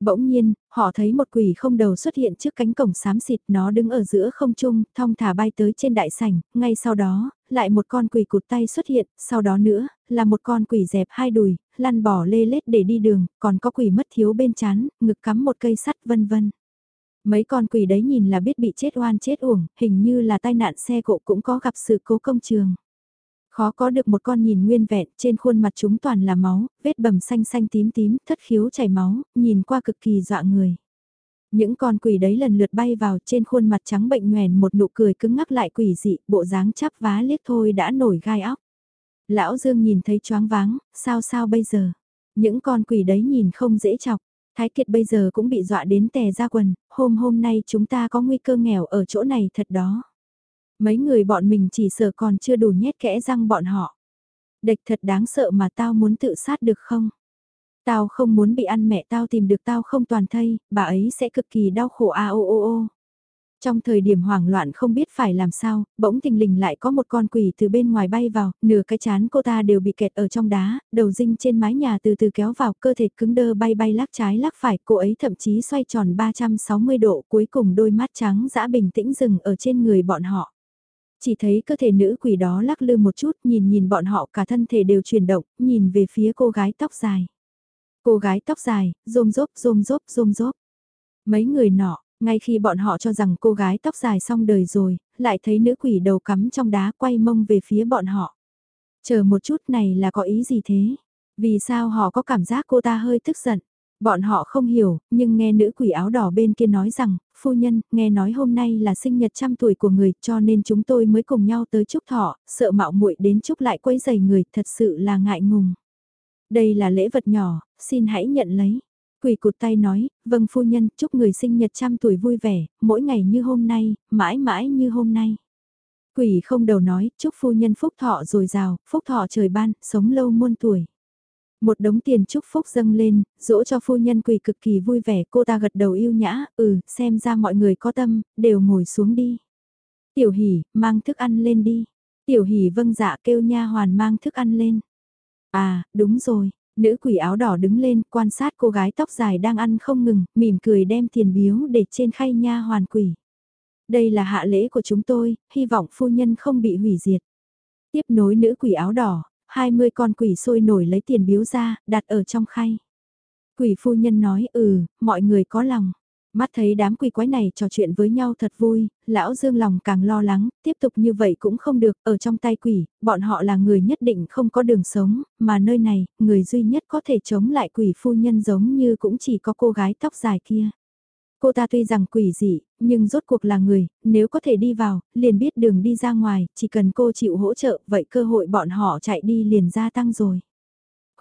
Bỗng nhiên, họ thấy một quỷ không đầu xuất hiện trước cánh cổng xám xịt nó đứng ở giữa không trung, thong thả bay tới trên đại sảnh, ngay sau đó, lại một con quỷ cụt tay xuất hiện, sau đó nữa, là một con quỷ dẹp hai đùi, lăn bỏ lê lết để đi đường, còn có quỷ mất thiếu bên chán, ngực cắm một cây sắt vân vân. Mấy con quỷ đấy nhìn là biết bị chết oan chết uổng, hình như là tai nạn xe cộ cũng có gặp sự cố công trường. Khó có được một con nhìn nguyên vẹn, trên khuôn mặt chúng toàn là máu, vết bầm xanh xanh tím tím, thất khiếu chảy máu, nhìn qua cực kỳ dọa người. Những con quỷ đấy lần lượt bay vào trên khuôn mặt trắng bệnh nhoèn một nụ cười cứng ngắc lại quỷ dị, bộ dáng chắp vá liếc thôi đã nổi gai óc. Lão Dương nhìn thấy choáng váng, sao sao bây giờ? Những con quỷ đấy nhìn không dễ chọc, Thái Kiệt bây giờ cũng bị dọa đến tè ra quần, hôm hôm nay chúng ta có nguy cơ nghèo ở chỗ này thật đó. Mấy người bọn mình chỉ sợ còn chưa đủ nhét kẽ răng bọn họ. Địch thật đáng sợ mà tao muốn tự sát được không? Tao không muốn bị ăn mẹ tao tìm được tao không toàn thây, bà ấy sẽ cực kỳ đau khổ a o o o. Trong thời điểm hoảng loạn không biết phải làm sao, bỗng tình lình lại có một con quỷ từ bên ngoài bay vào, nửa cái chán cô ta đều bị kẹt ở trong đá, đầu dinh trên mái nhà từ từ kéo vào cơ thể cứng đơ bay bay lắc trái lắc phải, cô ấy thậm chí xoay tròn 360 độ cuối cùng đôi mắt trắng dã bình tĩnh dừng ở trên người bọn họ. Chỉ thấy cơ thể nữ quỷ đó lắc lư một chút nhìn nhìn bọn họ cả thân thể đều chuyển động, nhìn về phía cô gái tóc dài. Cô gái tóc dài, rôm rốp rôm rốp rôm rốp. Mấy người nọ, ngay khi bọn họ cho rằng cô gái tóc dài xong đời rồi, lại thấy nữ quỷ đầu cắm trong đá quay mông về phía bọn họ. Chờ một chút này là có ý gì thế? Vì sao họ có cảm giác cô ta hơi tức giận? Bọn họ không hiểu, nhưng nghe nữ quỷ áo đỏ bên kia nói rằng, phu nhân, nghe nói hôm nay là sinh nhật trăm tuổi của người cho nên chúng tôi mới cùng nhau tới chúc thọ, sợ mạo muội đến chúc lại quấy giày người, thật sự là ngại ngùng. Đây là lễ vật nhỏ, xin hãy nhận lấy. Quỷ cụt tay nói, vâng phu nhân, chúc người sinh nhật trăm tuổi vui vẻ, mỗi ngày như hôm nay, mãi mãi như hôm nay. Quỷ không đầu nói, chúc phu nhân phúc thọ rồi rào, phúc thọ trời ban, sống lâu muôn tuổi. Một đống tiền chúc phúc dâng lên, dỗ cho phu nhân quỳ cực kỳ vui vẻ, cô ta gật đầu yêu nhã, ừ, xem ra mọi người có tâm, đều ngồi xuống đi. Tiểu hỷ, mang thức ăn lên đi. Tiểu hỷ vâng dạ kêu nha hoàn mang thức ăn lên. À, đúng rồi, nữ quỷ áo đỏ đứng lên quan sát cô gái tóc dài đang ăn không ngừng, mỉm cười đem tiền biếu để trên khay nha hoàn quỷ. Đây là hạ lễ của chúng tôi, hy vọng phu nhân không bị hủy diệt. Tiếp nối nữ quỷ áo đỏ, 20 con quỷ sôi nổi lấy tiền biếu ra, đặt ở trong khay. Quỷ phu nhân nói ừ, mọi người có lòng. Mắt thấy đám quỷ quái này trò chuyện với nhau thật vui, lão Dương lòng càng lo lắng, tiếp tục như vậy cũng không được, ở trong tay quỷ, bọn họ là người nhất định không có đường sống, mà nơi này, người duy nhất có thể chống lại quỷ phu nhân giống như cũng chỉ có cô gái tóc dài kia. Cô ta tuy rằng quỷ dị, nhưng rốt cuộc là người, nếu có thể đi vào, liền biết đường đi ra ngoài, chỉ cần cô chịu hỗ trợ, vậy cơ hội bọn họ chạy đi liền gia tăng rồi.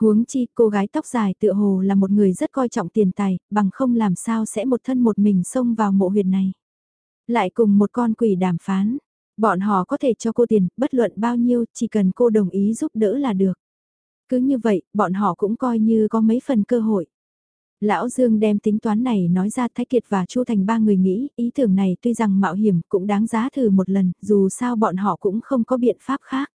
Huống chi, cô gái tóc dài tựa hồ là một người rất coi trọng tiền tài, bằng không làm sao sẽ một thân một mình xông vào mộ huyệt này. Lại cùng một con quỷ đàm phán, bọn họ có thể cho cô tiền, bất luận bao nhiêu, chỉ cần cô đồng ý giúp đỡ là được. Cứ như vậy, bọn họ cũng coi như có mấy phần cơ hội. Lão Dương đem tính toán này nói ra Thái Kiệt và Chu Thành ba người nghĩ, ý tưởng này tuy rằng mạo hiểm cũng đáng giá thử một lần, dù sao bọn họ cũng không có biện pháp khác.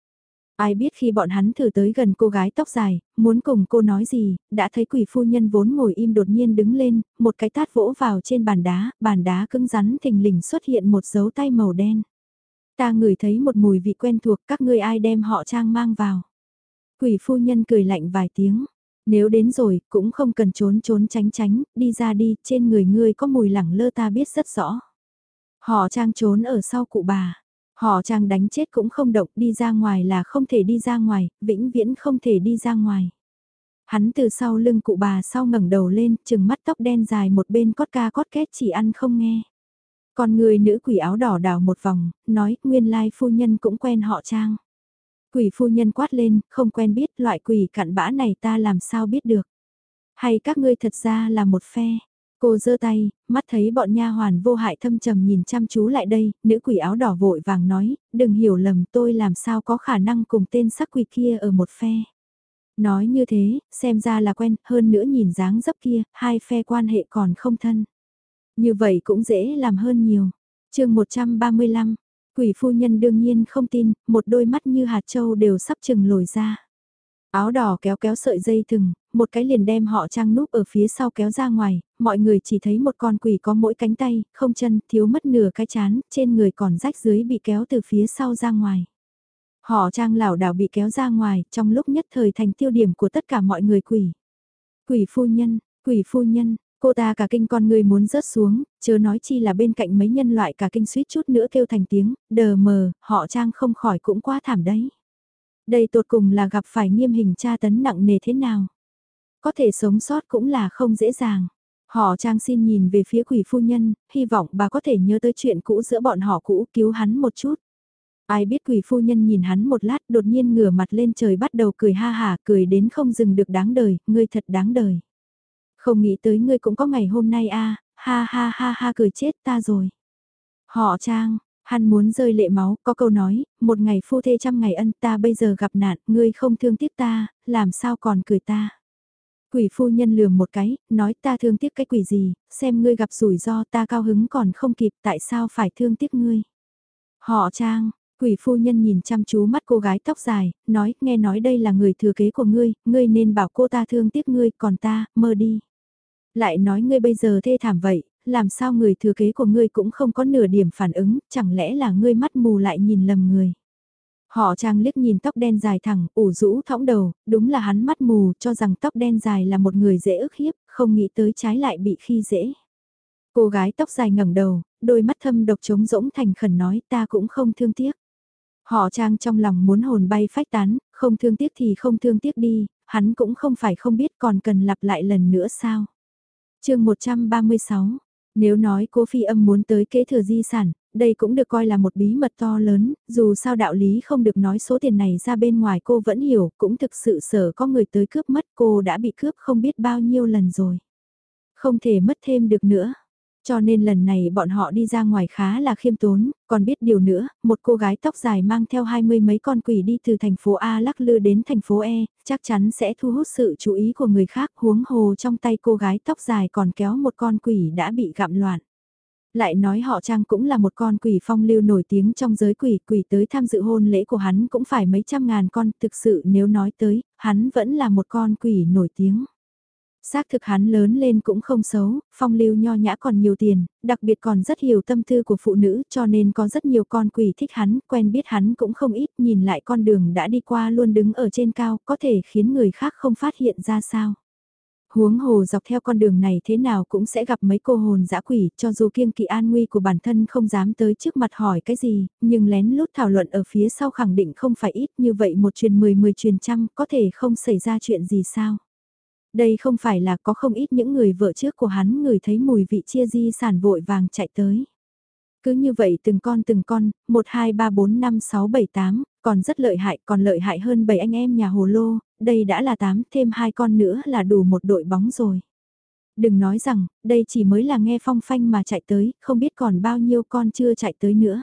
Ai biết khi bọn hắn thử tới gần cô gái tóc dài, muốn cùng cô nói gì, đã thấy quỷ phu nhân vốn ngồi im đột nhiên đứng lên, một cái tát vỗ vào trên bàn đá, bàn đá cứng rắn thình lình xuất hiện một dấu tay màu đen. Ta ngửi thấy một mùi vị quen thuộc các ngươi ai đem họ trang mang vào. Quỷ phu nhân cười lạnh vài tiếng. Nếu đến rồi, cũng không cần trốn trốn tránh tránh, đi ra đi, trên người ngươi có mùi lẳng lơ ta biết rất rõ. Họ trang trốn ở sau cụ bà. Họ trang đánh chết cũng không động, đi ra ngoài là không thể đi ra ngoài, vĩnh viễn không thể đi ra ngoài. Hắn từ sau lưng cụ bà sau ngẩng đầu lên, chừng mắt tóc đen dài một bên cót ca cót két chỉ ăn không nghe. Còn người nữ quỷ áo đỏ đào một vòng, nói nguyên lai phu nhân cũng quen họ trang. Quỷ phu nhân quát lên, không quen biết loại quỷ cặn bã này ta làm sao biết được. Hay các ngươi thật ra là một phe. Cô giơ tay, mắt thấy bọn nha hoàn vô hại thâm trầm nhìn chăm chú lại đây, nữ quỷ áo đỏ vội vàng nói, đừng hiểu lầm tôi làm sao có khả năng cùng tên sắc quỷ kia ở một phe. Nói như thế, xem ra là quen, hơn nữa nhìn dáng dấp kia, hai phe quan hệ còn không thân. Như vậy cũng dễ làm hơn nhiều. chương 135, Quỷ phu nhân đương nhiên không tin, một đôi mắt như hạt châu đều sắp chừng lồi ra. Áo đỏ kéo kéo sợi dây thừng, một cái liền đem họ trang núp ở phía sau kéo ra ngoài, mọi người chỉ thấy một con quỷ có mỗi cánh tay, không chân, thiếu mất nửa cái chán, trên người còn rách dưới bị kéo từ phía sau ra ngoài. Họ trang lảo đảo bị kéo ra ngoài, trong lúc nhất thời thành tiêu điểm của tất cả mọi người quỷ. Quỷ phu nhân, quỷ phu nhân, Cô ta cả kinh con người muốn rớt xuống, chớ nói chi là bên cạnh mấy nhân loại cả kinh suýt chút nữa kêu thành tiếng, đờ mờ, họ trang không khỏi cũng quá thảm đấy. Đây tột cùng là gặp phải nghiêm hình tra tấn nặng nề thế nào. Có thể sống sót cũng là không dễ dàng. Họ trang xin nhìn về phía quỷ phu nhân, hy vọng bà có thể nhớ tới chuyện cũ giữa bọn họ cũ cứu hắn một chút. Ai biết quỷ phu nhân nhìn hắn một lát đột nhiên ngửa mặt lên trời bắt đầu cười ha hả cười đến không dừng được đáng đời, ngươi thật đáng đời. Không nghĩ tới ngươi cũng có ngày hôm nay a ha ha ha ha cười chết ta rồi. Họ trang, hắn muốn rơi lệ máu, có câu nói, một ngày phu thê trăm ngày ân ta bây giờ gặp nạn, ngươi không thương tiếc ta, làm sao còn cười ta. Quỷ phu nhân lườm một cái, nói ta thương tiếc cái quỷ gì, xem ngươi gặp rủi ro ta cao hứng còn không kịp tại sao phải thương tiếc ngươi. Họ trang, quỷ phu nhân nhìn chăm chú mắt cô gái tóc dài, nói, nghe nói đây là người thừa kế của ngươi, ngươi nên bảo cô ta thương tiếc ngươi, còn ta, mơ đi. Lại nói ngươi bây giờ thê thảm vậy, làm sao người thừa kế của ngươi cũng không có nửa điểm phản ứng, chẳng lẽ là ngươi mắt mù lại nhìn lầm người. Họ trang liếc nhìn tóc đen dài thẳng, ủ rũ thõng đầu, đúng là hắn mắt mù cho rằng tóc đen dài là một người dễ ức hiếp, không nghĩ tới trái lại bị khi dễ. Cô gái tóc dài ngẩng đầu, đôi mắt thâm độc trống rỗng thành khẩn nói ta cũng không thương tiếc. Họ trang trong lòng muốn hồn bay phách tán, không thương tiếc thì không thương tiếc đi, hắn cũng không phải không biết còn cần lặp lại lần nữa sao chương 136, nếu nói cố phi âm muốn tới kế thừa di sản, đây cũng được coi là một bí mật to lớn, dù sao đạo lý không được nói số tiền này ra bên ngoài cô vẫn hiểu, cũng thực sự sợ có người tới cướp mất cô đã bị cướp không biết bao nhiêu lần rồi. Không thể mất thêm được nữa. Cho nên lần này bọn họ đi ra ngoài khá là khiêm tốn, còn biết điều nữa, một cô gái tóc dài mang theo hai mươi mấy con quỷ đi từ thành phố A lắc lư đến thành phố E, chắc chắn sẽ thu hút sự chú ý của người khác huống hồ trong tay cô gái tóc dài còn kéo một con quỷ đã bị gặm loạn. Lại nói họ Trang cũng là một con quỷ phong lưu nổi tiếng trong giới quỷ, quỷ tới tham dự hôn lễ của hắn cũng phải mấy trăm ngàn con, thực sự nếu nói tới, hắn vẫn là một con quỷ nổi tiếng. Xác thực hắn lớn lên cũng không xấu, phong lưu nho nhã còn nhiều tiền, đặc biệt còn rất hiểu tâm tư của phụ nữ cho nên có rất nhiều con quỷ thích hắn, quen biết hắn cũng không ít, nhìn lại con đường đã đi qua luôn đứng ở trên cao, có thể khiến người khác không phát hiện ra sao. Huống hồ dọc theo con đường này thế nào cũng sẽ gặp mấy cô hồn dã quỷ, cho dù kiêng kỵ an nguy của bản thân không dám tới trước mặt hỏi cái gì, nhưng lén lút thảo luận ở phía sau khẳng định không phải ít như vậy một truyền mười mười truyền trăm có thể không xảy ra chuyện gì sao. Đây không phải là có không ít những người vợ trước của hắn người thấy mùi vị chia di sản vội vàng chạy tới. Cứ như vậy từng con từng con, 1, 2, 3, 4, 5, 6, 7, 8, còn rất lợi hại, còn lợi hại hơn 7 anh em nhà hồ lô, đây đã là 8, thêm hai con nữa là đủ một đội bóng rồi. Đừng nói rằng, đây chỉ mới là nghe phong phanh mà chạy tới, không biết còn bao nhiêu con chưa chạy tới nữa.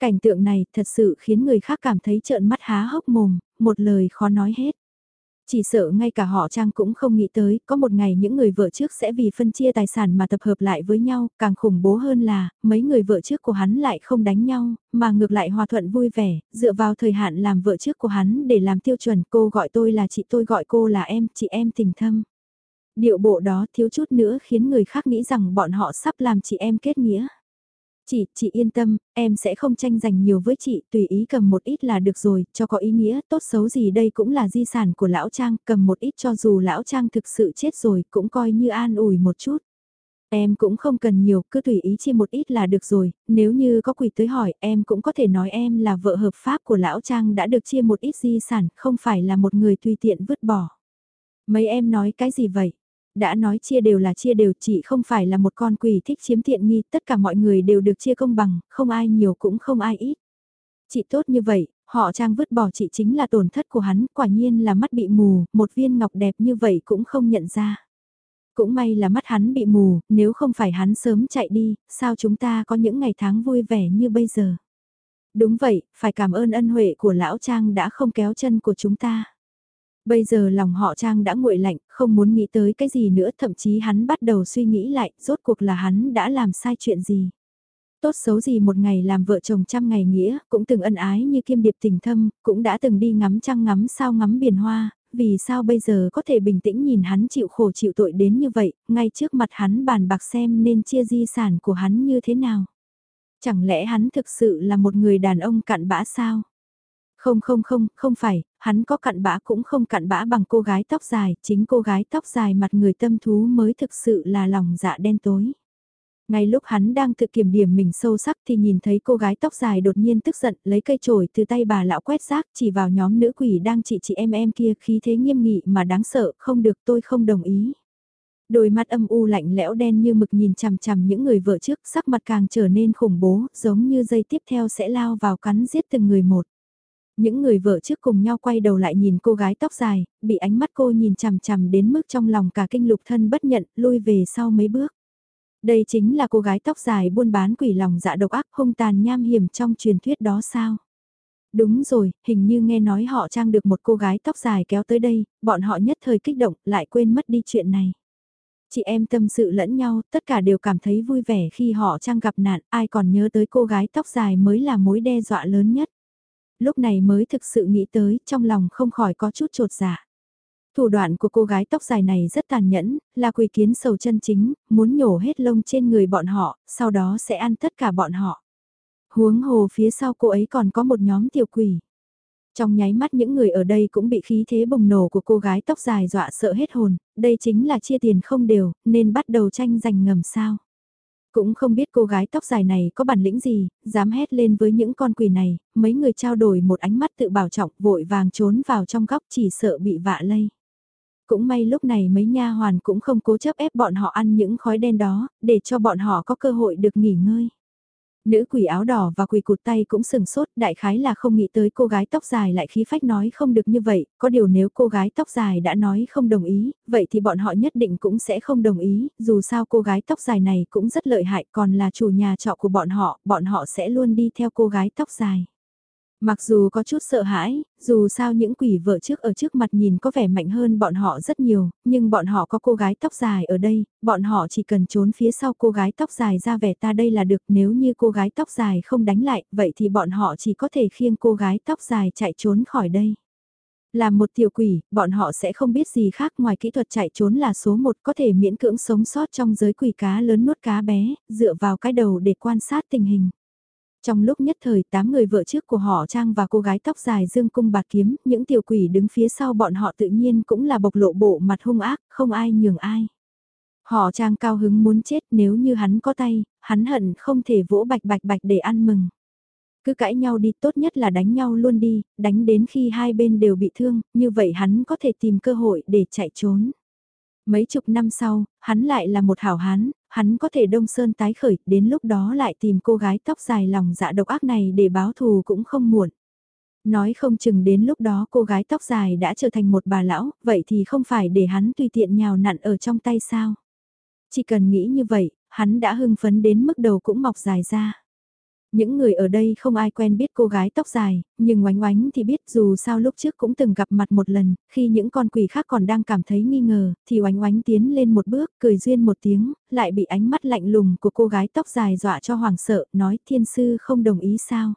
Cảnh tượng này thật sự khiến người khác cảm thấy trợn mắt há hốc mồm, một lời khó nói hết. Chỉ sợ ngay cả họ Trang cũng không nghĩ tới, có một ngày những người vợ trước sẽ vì phân chia tài sản mà tập hợp lại với nhau, càng khủng bố hơn là, mấy người vợ trước của hắn lại không đánh nhau, mà ngược lại hòa thuận vui vẻ, dựa vào thời hạn làm vợ trước của hắn để làm tiêu chuẩn cô gọi tôi là chị tôi gọi cô là em, chị em tình thâm. Điệu bộ đó thiếu chút nữa khiến người khác nghĩ rằng bọn họ sắp làm chị em kết nghĩa. Chị, chị yên tâm, em sẽ không tranh giành nhiều với chị, tùy ý cầm một ít là được rồi, cho có ý nghĩa, tốt xấu gì đây cũng là di sản của lão Trang, cầm một ít cho dù lão Trang thực sự chết rồi, cũng coi như an ủi một chút. Em cũng không cần nhiều, cứ tùy ý chia một ít là được rồi, nếu như có quỷ tới hỏi, em cũng có thể nói em là vợ hợp pháp của lão Trang đã được chia một ít di sản, không phải là một người tùy tiện vứt bỏ. Mấy em nói cái gì vậy? Đã nói chia đều là chia đều chị không phải là một con quỷ thích chiếm tiện nghi, tất cả mọi người đều được chia công bằng, không ai nhiều cũng không ai ít. Chị tốt như vậy, họ trang vứt bỏ chị chính là tổn thất của hắn, quả nhiên là mắt bị mù, một viên ngọc đẹp như vậy cũng không nhận ra. Cũng may là mắt hắn bị mù, nếu không phải hắn sớm chạy đi, sao chúng ta có những ngày tháng vui vẻ như bây giờ. Đúng vậy, phải cảm ơn ân huệ của lão trang đã không kéo chân của chúng ta. Bây giờ lòng họ Trang đã nguội lạnh, không muốn nghĩ tới cái gì nữa, thậm chí hắn bắt đầu suy nghĩ lại, rốt cuộc là hắn đã làm sai chuyện gì. Tốt xấu gì một ngày làm vợ chồng trăm ngày nghĩa, cũng từng ân ái như kiêm điệp tình thâm, cũng đã từng đi ngắm trăng ngắm sao ngắm biển hoa, vì sao bây giờ có thể bình tĩnh nhìn hắn chịu khổ chịu tội đến như vậy, ngay trước mặt hắn bàn bạc xem nên chia di sản của hắn như thế nào. Chẳng lẽ hắn thực sự là một người đàn ông cặn bã sao? Không không không, không phải, hắn có cặn bã cũng không cặn bã bằng cô gái tóc dài, chính cô gái tóc dài mặt người tâm thú mới thực sự là lòng dạ đen tối. Ngay lúc hắn đang tự kiểm điểm mình sâu sắc thì nhìn thấy cô gái tóc dài đột nhiên tức giận lấy cây chổi từ tay bà lão quét rác chỉ vào nhóm nữ quỷ đang chị chị em em kia khí thế nghiêm nghị mà đáng sợ không được tôi không đồng ý. Đôi mắt âm u lạnh lẽo đen như mực nhìn chằm chằm những người vợ trước sắc mặt càng trở nên khủng bố giống như dây tiếp theo sẽ lao vào cắn giết từng người một. Những người vợ trước cùng nhau quay đầu lại nhìn cô gái tóc dài, bị ánh mắt cô nhìn chằm chằm đến mức trong lòng cả kinh lục thân bất nhận, lui về sau mấy bước. Đây chính là cô gái tóc dài buôn bán quỷ lòng dạ độc ác hung tàn nham hiểm trong truyền thuyết đó sao? Đúng rồi, hình như nghe nói họ trang được một cô gái tóc dài kéo tới đây, bọn họ nhất thời kích động lại quên mất đi chuyện này. Chị em tâm sự lẫn nhau, tất cả đều cảm thấy vui vẻ khi họ trang gặp nạn, ai còn nhớ tới cô gái tóc dài mới là mối đe dọa lớn nhất lúc này mới thực sự nghĩ tới, trong lòng không khỏi có chút trột dạ. Thủ đoạn của cô gái tóc dài này rất tàn nhẫn, là quỷ kiến sầu chân chính, muốn nhổ hết lông trên người bọn họ, sau đó sẽ ăn tất cả bọn họ. Huống hồ phía sau cô ấy còn có một nhóm tiểu quỷ. Trong nháy mắt những người ở đây cũng bị khí thế bùng nổ của cô gái tóc dài dọa sợ hết hồn, đây chính là chia tiền không đều, nên bắt đầu tranh giành ngầm sao. Cũng không biết cô gái tóc dài này có bản lĩnh gì, dám hét lên với những con quỷ này, mấy người trao đổi một ánh mắt tự bảo trọng vội vàng trốn vào trong góc chỉ sợ bị vạ lây. Cũng may lúc này mấy nha hoàn cũng không cố chấp ép bọn họ ăn những khói đen đó, để cho bọn họ có cơ hội được nghỉ ngơi. Nữ quỷ áo đỏ và quỷ cụt tay cũng sừng sốt, đại khái là không nghĩ tới cô gái tóc dài lại khí phách nói không được như vậy, có điều nếu cô gái tóc dài đã nói không đồng ý, vậy thì bọn họ nhất định cũng sẽ không đồng ý, dù sao cô gái tóc dài này cũng rất lợi hại còn là chủ nhà trọ của bọn họ, bọn họ sẽ luôn đi theo cô gái tóc dài. Mặc dù có chút sợ hãi, dù sao những quỷ vợ trước ở trước mặt nhìn có vẻ mạnh hơn bọn họ rất nhiều, nhưng bọn họ có cô gái tóc dài ở đây, bọn họ chỉ cần trốn phía sau cô gái tóc dài ra vẻ ta đây là được nếu như cô gái tóc dài không đánh lại, vậy thì bọn họ chỉ có thể khiêng cô gái tóc dài chạy trốn khỏi đây. Là một tiểu quỷ, bọn họ sẽ không biết gì khác ngoài kỹ thuật chạy trốn là số một có thể miễn cưỡng sống sót trong giới quỷ cá lớn nuốt cá bé, dựa vào cái đầu để quan sát tình hình. Trong lúc nhất thời tám người vợ trước của họ Trang và cô gái tóc dài dương cung bạc kiếm, những tiểu quỷ đứng phía sau bọn họ tự nhiên cũng là bộc lộ bộ mặt hung ác, không ai nhường ai. Họ Trang cao hứng muốn chết nếu như hắn có tay, hắn hận không thể vỗ bạch bạch bạch để ăn mừng. Cứ cãi nhau đi tốt nhất là đánh nhau luôn đi, đánh đến khi hai bên đều bị thương, như vậy hắn có thể tìm cơ hội để chạy trốn. Mấy chục năm sau, hắn lại là một hảo hán, hắn có thể đông sơn tái khởi, đến lúc đó lại tìm cô gái tóc dài lòng dạ độc ác này để báo thù cũng không muộn. Nói không chừng đến lúc đó cô gái tóc dài đã trở thành một bà lão, vậy thì không phải để hắn tùy tiện nhào nặn ở trong tay sao. Chỉ cần nghĩ như vậy, hắn đã hưng phấn đến mức đầu cũng mọc dài ra. Những người ở đây không ai quen biết cô gái tóc dài, nhưng oánh oánh thì biết dù sao lúc trước cũng từng gặp mặt một lần, khi những con quỷ khác còn đang cảm thấy nghi ngờ, thì oánh oánh tiến lên một bước, cười duyên một tiếng, lại bị ánh mắt lạnh lùng của cô gái tóc dài dọa cho hoàng sợ, nói thiên sư không đồng ý sao?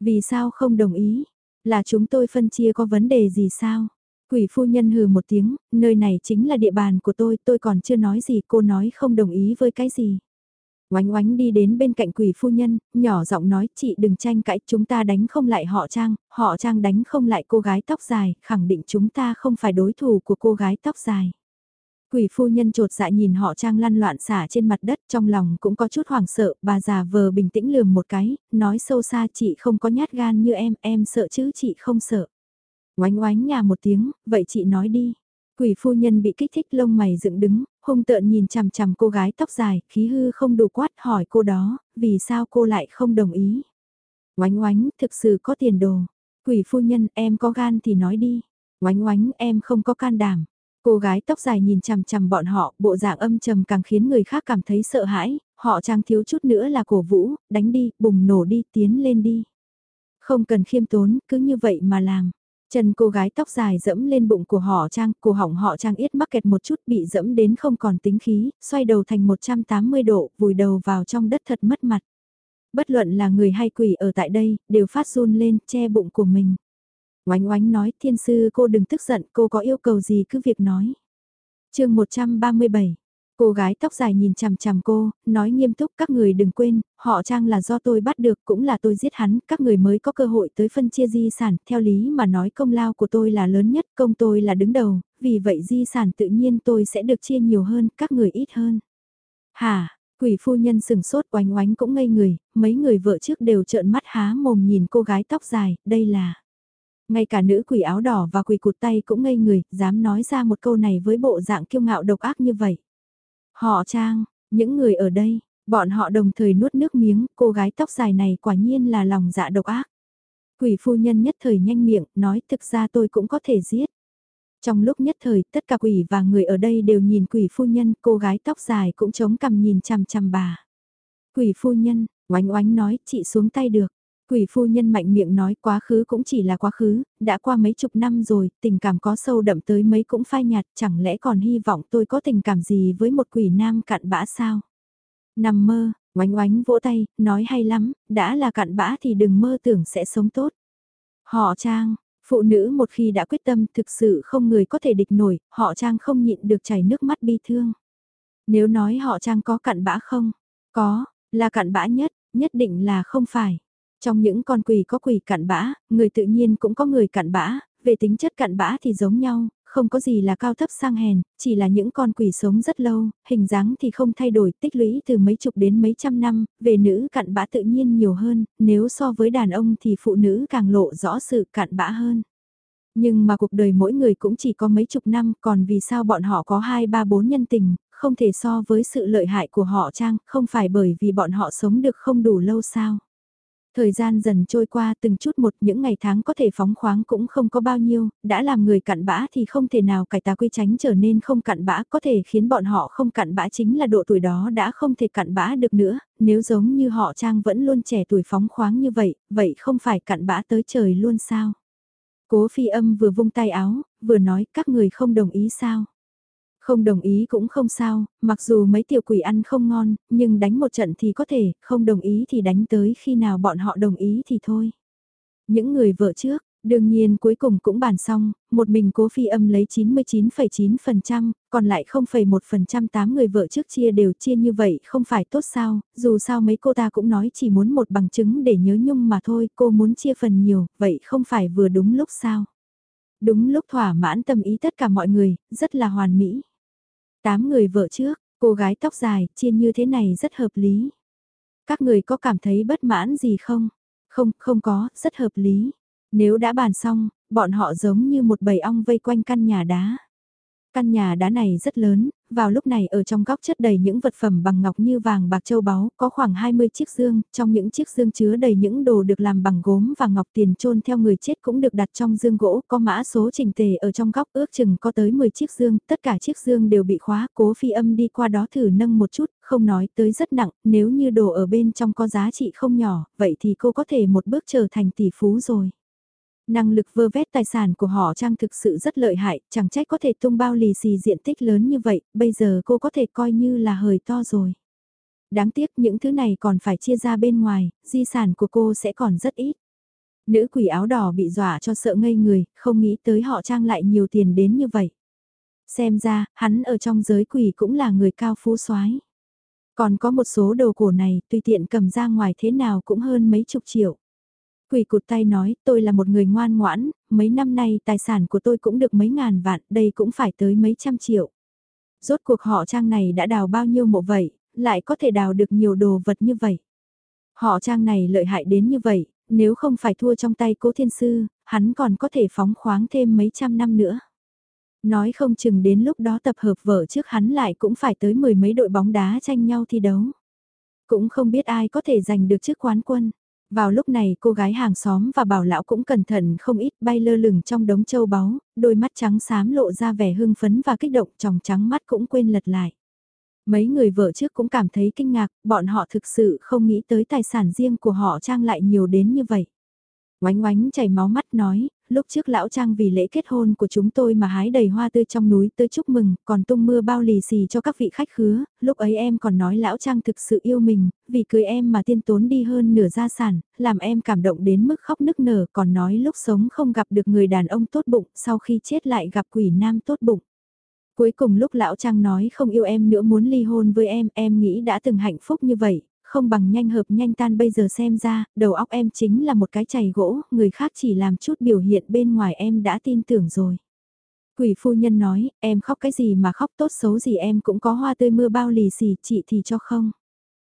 Vì sao không đồng ý? Là chúng tôi phân chia có vấn đề gì sao? Quỷ phu nhân hừ một tiếng, nơi này chính là địa bàn của tôi, tôi còn chưa nói gì, cô nói không đồng ý với cái gì. Oánh oánh đi đến bên cạnh quỷ phu nhân, nhỏ giọng nói chị đừng tranh cãi, chúng ta đánh không lại họ Trang, họ Trang đánh không lại cô gái tóc dài, khẳng định chúng ta không phải đối thủ của cô gái tóc dài. Quỷ phu nhân trột dạ nhìn họ Trang lăn loạn xả trên mặt đất trong lòng cũng có chút hoảng sợ, bà già vờ bình tĩnh lườm một cái, nói sâu xa chị không có nhát gan như em, em sợ chứ chị không sợ. Oánh oánh nhà một tiếng, vậy chị nói đi. Quỷ phu nhân bị kích thích lông mày dựng đứng, hung tợn nhìn chằm chằm cô gái tóc dài, khí hư không đủ quát hỏi cô đó, vì sao cô lại không đồng ý. Oánh oánh, thực sự có tiền đồ. Quỷ phu nhân, em có gan thì nói đi. Oánh oánh, em không có can đảm. Cô gái tóc dài nhìn chằm chằm bọn họ, bộ dạng âm trầm càng khiến người khác cảm thấy sợ hãi, họ trang thiếu chút nữa là cổ vũ, đánh đi, bùng nổ đi, tiến lên đi. Không cần khiêm tốn, cứ như vậy mà làm. Chân cô gái tóc dài dẫm lên bụng của họ Trang, cổ họng họ Trang ít mắc kẹt một chút bị dẫm đến không còn tính khí, xoay đầu thành 180 độ, vùi đầu vào trong đất thật mất mặt. Bất luận là người hay quỷ ở tại đây, đều phát run lên, che bụng của mình. Oánh oánh nói, thiên sư cô đừng tức giận, cô có yêu cầu gì cứ việc nói. chương 137 Cô gái tóc dài nhìn chằm chằm cô, nói nghiêm túc các người đừng quên, họ trang là do tôi bắt được cũng là tôi giết hắn, các người mới có cơ hội tới phân chia di sản, theo lý mà nói công lao của tôi là lớn nhất, công tôi là đứng đầu, vì vậy di sản tự nhiên tôi sẽ được chia nhiều hơn, các người ít hơn. Hả, quỷ phu nhân sừng sốt oánh oánh cũng ngây người, mấy người vợ trước đều trợn mắt há mồm nhìn cô gái tóc dài, đây là... Ngay cả nữ quỷ áo đỏ và quỷ cụt tay cũng ngây người, dám nói ra một câu này với bộ dạng kiêu ngạo độc ác như vậy. Họ trang, những người ở đây, bọn họ đồng thời nuốt nước miếng, cô gái tóc dài này quả nhiên là lòng dạ độc ác. Quỷ phu nhân nhất thời nhanh miệng, nói thực ra tôi cũng có thể giết. Trong lúc nhất thời, tất cả quỷ và người ở đây đều nhìn quỷ phu nhân, cô gái tóc dài cũng chống cằm nhìn chằm chằm bà. Quỷ phu nhân, oánh oánh nói, chị xuống tay được. Quỷ phu nhân mạnh miệng nói quá khứ cũng chỉ là quá khứ, đã qua mấy chục năm rồi, tình cảm có sâu đậm tới mấy cũng phai nhạt, chẳng lẽ còn hy vọng tôi có tình cảm gì với một quỷ nam cặn bã sao? Nằm mơ, oánh oánh vỗ tay, nói hay lắm, đã là cặn bã thì đừng mơ tưởng sẽ sống tốt. Họ trang, phụ nữ một khi đã quyết tâm thực sự không người có thể địch nổi, họ trang không nhịn được chảy nước mắt bi thương. Nếu nói họ trang có cặn bã không? Có, là cặn bã nhất, nhất định là không phải. Trong những con quỷ có quỷ cặn bã, người tự nhiên cũng có người cặn bã, về tính chất cặn bã thì giống nhau, không có gì là cao thấp sang hèn, chỉ là những con quỷ sống rất lâu, hình dáng thì không thay đổi, tích lũy từ mấy chục đến mấy trăm năm, về nữ cặn bã tự nhiên nhiều hơn, nếu so với đàn ông thì phụ nữ càng lộ rõ sự cặn bã hơn. Nhưng mà cuộc đời mỗi người cũng chỉ có mấy chục năm, còn vì sao bọn họ có hai ba bốn nhân tình, không thể so với sự lợi hại của họ trang không phải bởi vì bọn họ sống được không đủ lâu sao. Thời gian dần trôi qua từng chút một những ngày tháng có thể phóng khoáng cũng không có bao nhiêu, đã làm người cặn bã thì không thể nào cải tà quy tránh trở nên không cặn bã có thể khiến bọn họ không cặn bã chính là độ tuổi đó đã không thể cặn bã được nữa, nếu giống như họ trang vẫn luôn trẻ tuổi phóng khoáng như vậy, vậy không phải cặn bã tới trời luôn sao? Cố phi âm vừa vung tay áo, vừa nói các người không đồng ý sao? Không đồng ý cũng không sao, mặc dù mấy tiểu quỷ ăn không ngon, nhưng đánh một trận thì có thể, không đồng ý thì đánh tới khi nào bọn họ đồng ý thì thôi. Những người vợ trước, Đương nhiên cuối cùng cũng bàn xong, một mình cố phi âm lấy 99,9%, còn lại 0,1% 8 người vợ trước chia đều chia như vậy không phải tốt sao, dù sao mấy cô ta cũng nói chỉ muốn một bằng chứng để nhớ nhung mà thôi, cô muốn chia phần nhiều, vậy không phải vừa đúng lúc sao. Đúng lúc thỏa mãn tâm ý tất cả mọi người, rất là hoàn mỹ tám người vợ trước, cô gái tóc dài, chiên như thế này rất hợp lý. Các người có cảm thấy bất mãn gì không? Không, không có, rất hợp lý. Nếu đã bàn xong, bọn họ giống như một bầy ong vây quanh căn nhà đá. Căn nhà đá này rất lớn, vào lúc này ở trong góc chất đầy những vật phẩm bằng ngọc như vàng bạc châu báu, có khoảng 20 chiếc dương, trong những chiếc dương chứa đầy những đồ được làm bằng gốm và ngọc tiền chôn theo người chết cũng được đặt trong dương gỗ, có mã số trình tề ở trong góc ước chừng có tới 10 chiếc dương, tất cả chiếc dương đều bị khóa, cố phi âm đi qua đó thử nâng một chút, không nói tới rất nặng, nếu như đồ ở bên trong có giá trị không nhỏ, vậy thì cô có thể một bước trở thành tỷ phú rồi. Năng lực vơ vét tài sản của họ trang thực sự rất lợi hại, chẳng trách có thể tung bao lì xì diện tích lớn như vậy, bây giờ cô có thể coi như là hời to rồi. Đáng tiếc những thứ này còn phải chia ra bên ngoài, di sản của cô sẽ còn rất ít. Nữ quỷ áo đỏ bị dọa cho sợ ngây người, không nghĩ tới họ trang lại nhiều tiền đến như vậy. Xem ra, hắn ở trong giới quỷ cũng là người cao phú soái. Còn có một số đồ cổ này, tùy tiện cầm ra ngoài thế nào cũng hơn mấy chục triệu. Quỳ cụt tay nói, tôi là một người ngoan ngoãn, mấy năm nay tài sản của tôi cũng được mấy ngàn vạn, đây cũng phải tới mấy trăm triệu. Rốt cuộc họ trang này đã đào bao nhiêu mộ vậy, lại có thể đào được nhiều đồ vật như vậy. Họ trang này lợi hại đến như vậy, nếu không phải thua trong tay cố thiên sư, hắn còn có thể phóng khoáng thêm mấy trăm năm nữa. Nói không chừng đến lúc đó tập hợp vợ trước hắn lại cũng phải tới mười mấy đội bóng đá tranh nhau thi đấu. Cũng không biết ai có thể giành được chức quán quân. Vào lúc này cô gái hàng xóm và bảo lão cũng cẩn thận không ít bay lơ lửng trong đống châu báu, đôi mắt trắng xám lộ ra vẻ hưng phấn và kích động tròng trắng mắt cũng quên lật lại. Mấy người vợ trước cũng cảm thấy kinh ngạc, bọn họ thực sự không nghĩ tới tài sản riêng của họ trang lại nhiều đến như vậy. Oánh oánh chảy máu mắt nói, lúc trước lão trang vì lễ kết hôn của chúng tôi mà hái đầy hoa tươi trong núi tới chúc mừng, còn tung mưa bao lì xì cho các vị khách khứa, lúc ấy em còn nói lão trang thực sự yêu mình, vì cưới em mà tiên tốn đi hơn nửa gia sản, làm em cảm động đến mức khóc nức nở, còn nói lúc sống không gặp được người đàn ông tốt bụng, sau khi chết lại gặp quỷ nam tốt bụng. Cuối cùng lúc lão trang nói không yêu em nữa muốn ly hôn với em, em nghĩ đã từng hạnh phúc như vậy, không bằng nhanh hợp nhanh tan bây giờ xem ra, đầu óc em chính là một cái chày gỗ, người khác chỉ làm chút biểu hiện bên ngoài em đã tin tưởng rồi. Quỷ phu nhân nói, em khóc cái gì mà khóc tốt xấu gì em cũng có hoa tươi mưa bao lì xì, chị thì cho không.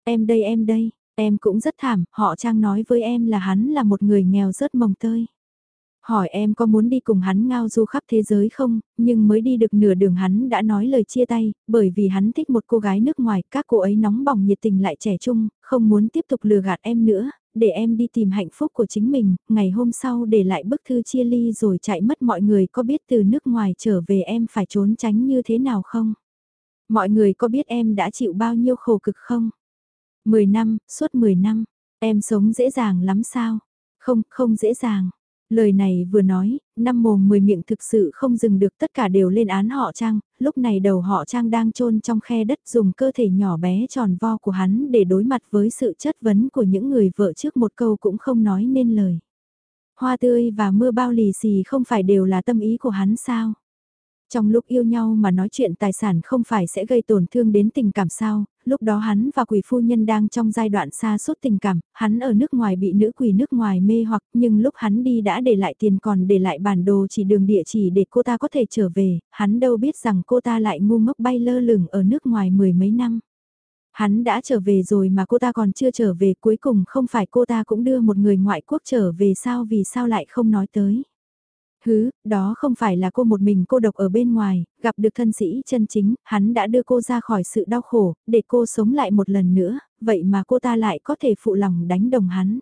Em đây em đây, em cũng rất thảm, họ trang nói với em là hắn là một người nghèo rớt mồng tơi. Hỏi em có muốn đi cùng hắn ngao du khắp thế giới không, nhưng mới đi được nửa đường hắn đã nói lời chia tay, bởi vì hắn thích một cô gái nước ngoài, các cô ấy nóng bỏng nhiệt tình lại trẻ trung, không muốn tiếp tục lừa gạt em nữa, để em đi tìm hạnh phúc của chính mình, ngày hôm sau để lại bức thư chia ly rồi chạy mất mọi người có biết từ nước ngoài trở về em phải trốn tránh như thế nào không? Mọi người có biết em đã chịu bao nhiêu khổ cực không? 10 năm, suốt 10 năm, em sống dễ dàng lắm sao? Không, không dễ dàng. Lời này vừa nói, năm mồm mười miệng thực sự không dừng được tất cả đều lên án họ Trang, lúc này đầu họ Trang đang chôn trong khe đất dùng cơ thể nhỏ bé tròn vo của hắn để đối mặt với sự chất vấn của những người vợ trước một câu cũng không nói nên lời. Hoa tươi và mưa bao lì xì không phải đều là tâm ý của hắn sao? Trong lúc yêu nhau mà nói chuyện tài sản không phải sẽ gây tổn thương đến tình cảm sao, lúc đó hắn và quỷ phu nhân đang trong giai đoạn xa suốt tình cảm, hắn ở nước ngoài bị nữ quỷ nước ngoài mê hoặc nhưng lúc hắn đi đã để lại tiền còn để lại bản đồ chỉ đường địa chỉ để cô ta có thể trở về, hắn đâu biết rằng cô ta lại ngu ngốc bay lơ lửng ở nước ngoài mười mấy năm. Hắn đã trở về rồi mà cô ta còn chưa trở về cuối cùng không phải cô ta cũng đưa một người ngoại quốc trở về sao vì sao lại không nói tới. Hứ, đó không phải là cô một mình cô độc ở bên ngoài, gặp được thân sĩ chân chính, hắn đã đưa cô ra khỏi sự đau khổ, để cô sống lại một lần nữa, vậy mà cô ta lại có thể phụ lòng đánh đồng hắn.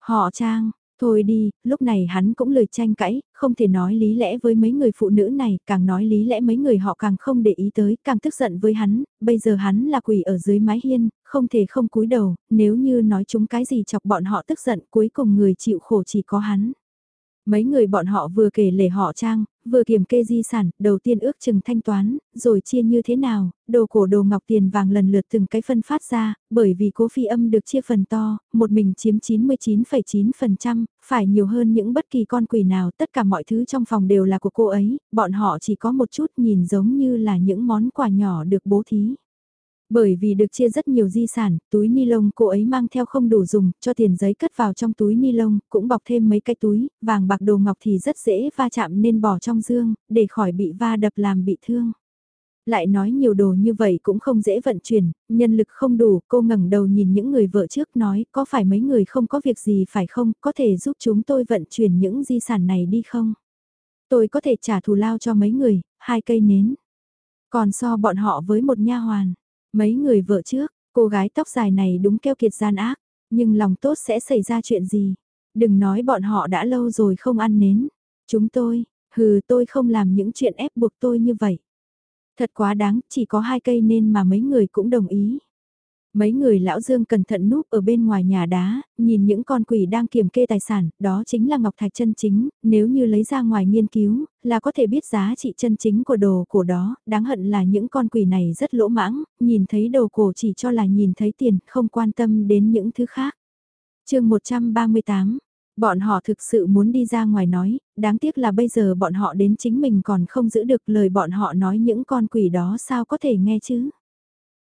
Họ trang, thôi đi, lúc này hắn cũng lời tranh cãi, không thể nói lý lẽ với mấy người phụ nữ này, càng nói lý lẽ mấy người họ càng không để ý tới, càng tức giận với hắn, bây giờ hắn là quỷ ở dưới mái hiên, không thể không cúi đầu, nếu như nói chúng cái gì chọc bọn họ tức giận cuối cùng người chịu khổ chỉ có hắn. Mấy người bọn họ vừa kể lể họ trang, vừa kiểm kê di sản, đầu tiên ước chừng thanh toán, rồi chia như thế nào, đồ cổ đồ ngọc tiền vàng lần lượt từng cái phân phát ra, bởi vì cố phi âm được chia phần to, một mình chiếm 99,9%, phải nhiều hơn những bất kỳ con quỷ nào, tất cả mọi thứ trong phòng đều là của cô ấy, bọn họ chỉ có một chút nhìn giống như là những món quà nhỏ được bố thí. Bởi vì được chia rất nhiều di sản, túi ni lông cô ấy mang theo không đủ dùng, cho tiền giấy cất vào trong túi ni lông, cũng bọc thêm mấy cái túi, vàng bạc đồ ngọc thì rất dễ va chạm nên bỏ trong dương, để khỏi bị va đập làm bị thương. Lại nói nhiều đồ như vậy cũng không dễ vận chuyển, nhân lực không đủ, cô ngẩng đầu nhìn những người vợ trước nói, có phải mấy người không có việc gì phải không, có thể giúp chúng tôi vận chuyển những di sản này đi không? Tôi có thể trả thù lao cho mấy người, hai cây nến. Còn so bọn họ với một nha hoàn Mấy người vợ trước, cô gái tóc dài này đúng keo kiệt gian ác, nhưng lòng tốt sẽ xảy ra chuyện gì? Đừng nói bọn họ đã lâu rồi không ăn nến. Chúng tôi, hừ tôi không làm những chuyện ép buộc tôi như vậy. Thật quá đáng, chỉ có hai cây nên mà mấy người cũng đồng ý. Mấy người lão Dương cẩn thận núp ở bên ngoài nhà đá, nhìn những con quỷ đang kiểm kê tài sản, đó chính là ngọc thạch chân chính, nếu như lấy ra ngoài nghiên cứu, là có thể biết giá trị chân chính của đồ cổ đó, đáng hận là những con quỷ này rất lỗ mãng, nhìn thấy đồ cổ chỉ cho là nhìn thấy tiền, không quan tâm đến những thứ khác. chương 138 Bọn họ thực sự muốn đi ra ngoài nói, đáng tiếc là bây giờ bọn họ đến chính mình còn không giữ được lời bọn họ nói những con quỷ đó sao có thể nghe chứ.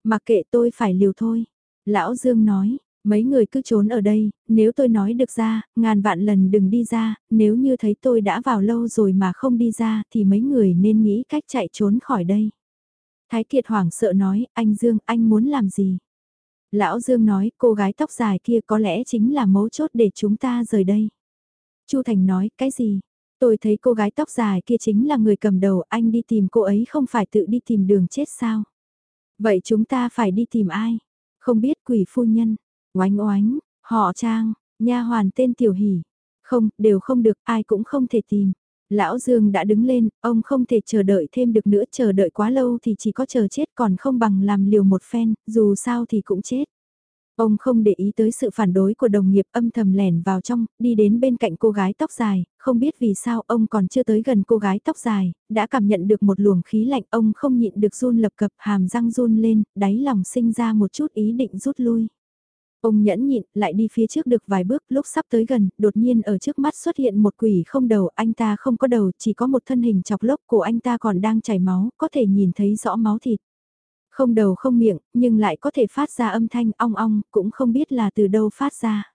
Mặc kệ tôi phải liều thôi. Lão Dương nói, mấy người cứ trốn ở đây, nếu tôi nói được ra, ngàn vạn lần đừng đi ra, nếu như thấy tôi đã vào lâu rồi mà không đi ra thì mấy người nên nghĩ cách chạy trốn khỏi đây. Thái Kiệt hoảng sợ nói, anh Dương, anh muốn làm gì? Lão Dương nói, cô gái tóc dài kia có lẽ chính là mấu chốt để chúng ta rời đây. Chu Thành nói, cái gì? Tôi thấy cô gái tóc dài kia chính là người cầm đầu, anh đi tìm cô ấy không phải tự đi tìm đường chết sao? Vậy chúng ta phải đi tìm ai? Không biết quỷ phu nhân, oánh oánh, họ trang, nha hoàn tên Tiểu hỉ Không, đều không được, ai cũng không thể tìm. Lão Dương đã đứng lên, ông không thể chờ đợi thêm được nữa, chờ đợi quá lâu thì chỉ có chờ chết còn không bằng làm liều một phen, dù sao thì cũng chết. Ông không để ý tới sự phản đối của đồng nghiệp âm thầm lẻn vào trong, đi đến bên cạnh cô gái tóc dài, không biết vì sao ông còn chưa tới gần cô gái tóc dài, đã cảm nhận được một luồng khí lạnh ông không nhịn được run lập cập hàm răng run lên, đáy lòng sinh ra một chút ý định rút lui. Ông nhẫn nhịn, lại đi phía trước được vài bước, lúc sắp tới gần, đột nhiên ở trước mắt xuất hiện một quỷ không đầu, anh ta không có đầu, chỉ có một thân hình chọc lốc, của anh ta còn đang chảy máu, có thể nhìn thấy rõ máu thịt. Không đầu không miệng, nhưng lại có thể phát ra âm thanh ong ong, cũng không biết là từ đâu phát ra.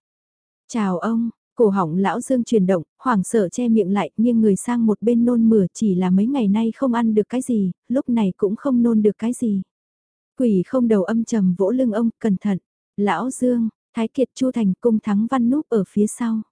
Chào ông, cổ họng lão Dương chuyển động, hoảng sợ che miệng lại, nghiêng người sang một bên nôn mửa chỉ là mấy ngày nay không ăn được cái gì, lúc này cũng không nôn được cái gì. Quỷ không đầu âm trầm vỗ lưng ông, cẩn thận. Lão Dương, Thái Kiệt Chu Thành cung thắng văn núp ở phía sau.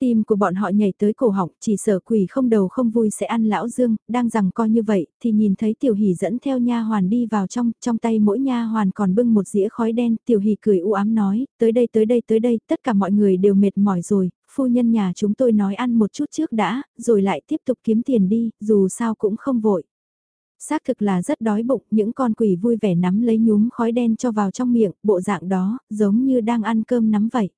Tim của bọn họ nhảy tới cổ họng, chỉ sợ quỷ không đầu không vui sẽ ăn lão Dương, đang rằng coi như vậy, thì nhìn thấy Tiểu Hỷ dẫn theo nha hoàn đi vào trong, trong tay mỗi nha hoàn còn bưng một dĩa khói đen, Tiểu Hỷ cười u ám nói, tới đây tới đây tới đây, tất cả mọi người đều mệt mỏi rồi, phu nhân nhà chúng tôi nói ăn một chút trước đã, rồi lại tiếp tục kiếm tiền đi, dù sao cũng không vội. Xác thực là rất đói bụng, những con quỷ vui vẻ nắm lấy nhúm khói đen cho vào trong miệng, bộ dạng đó, giống như đang ăn cơm nắm vậy.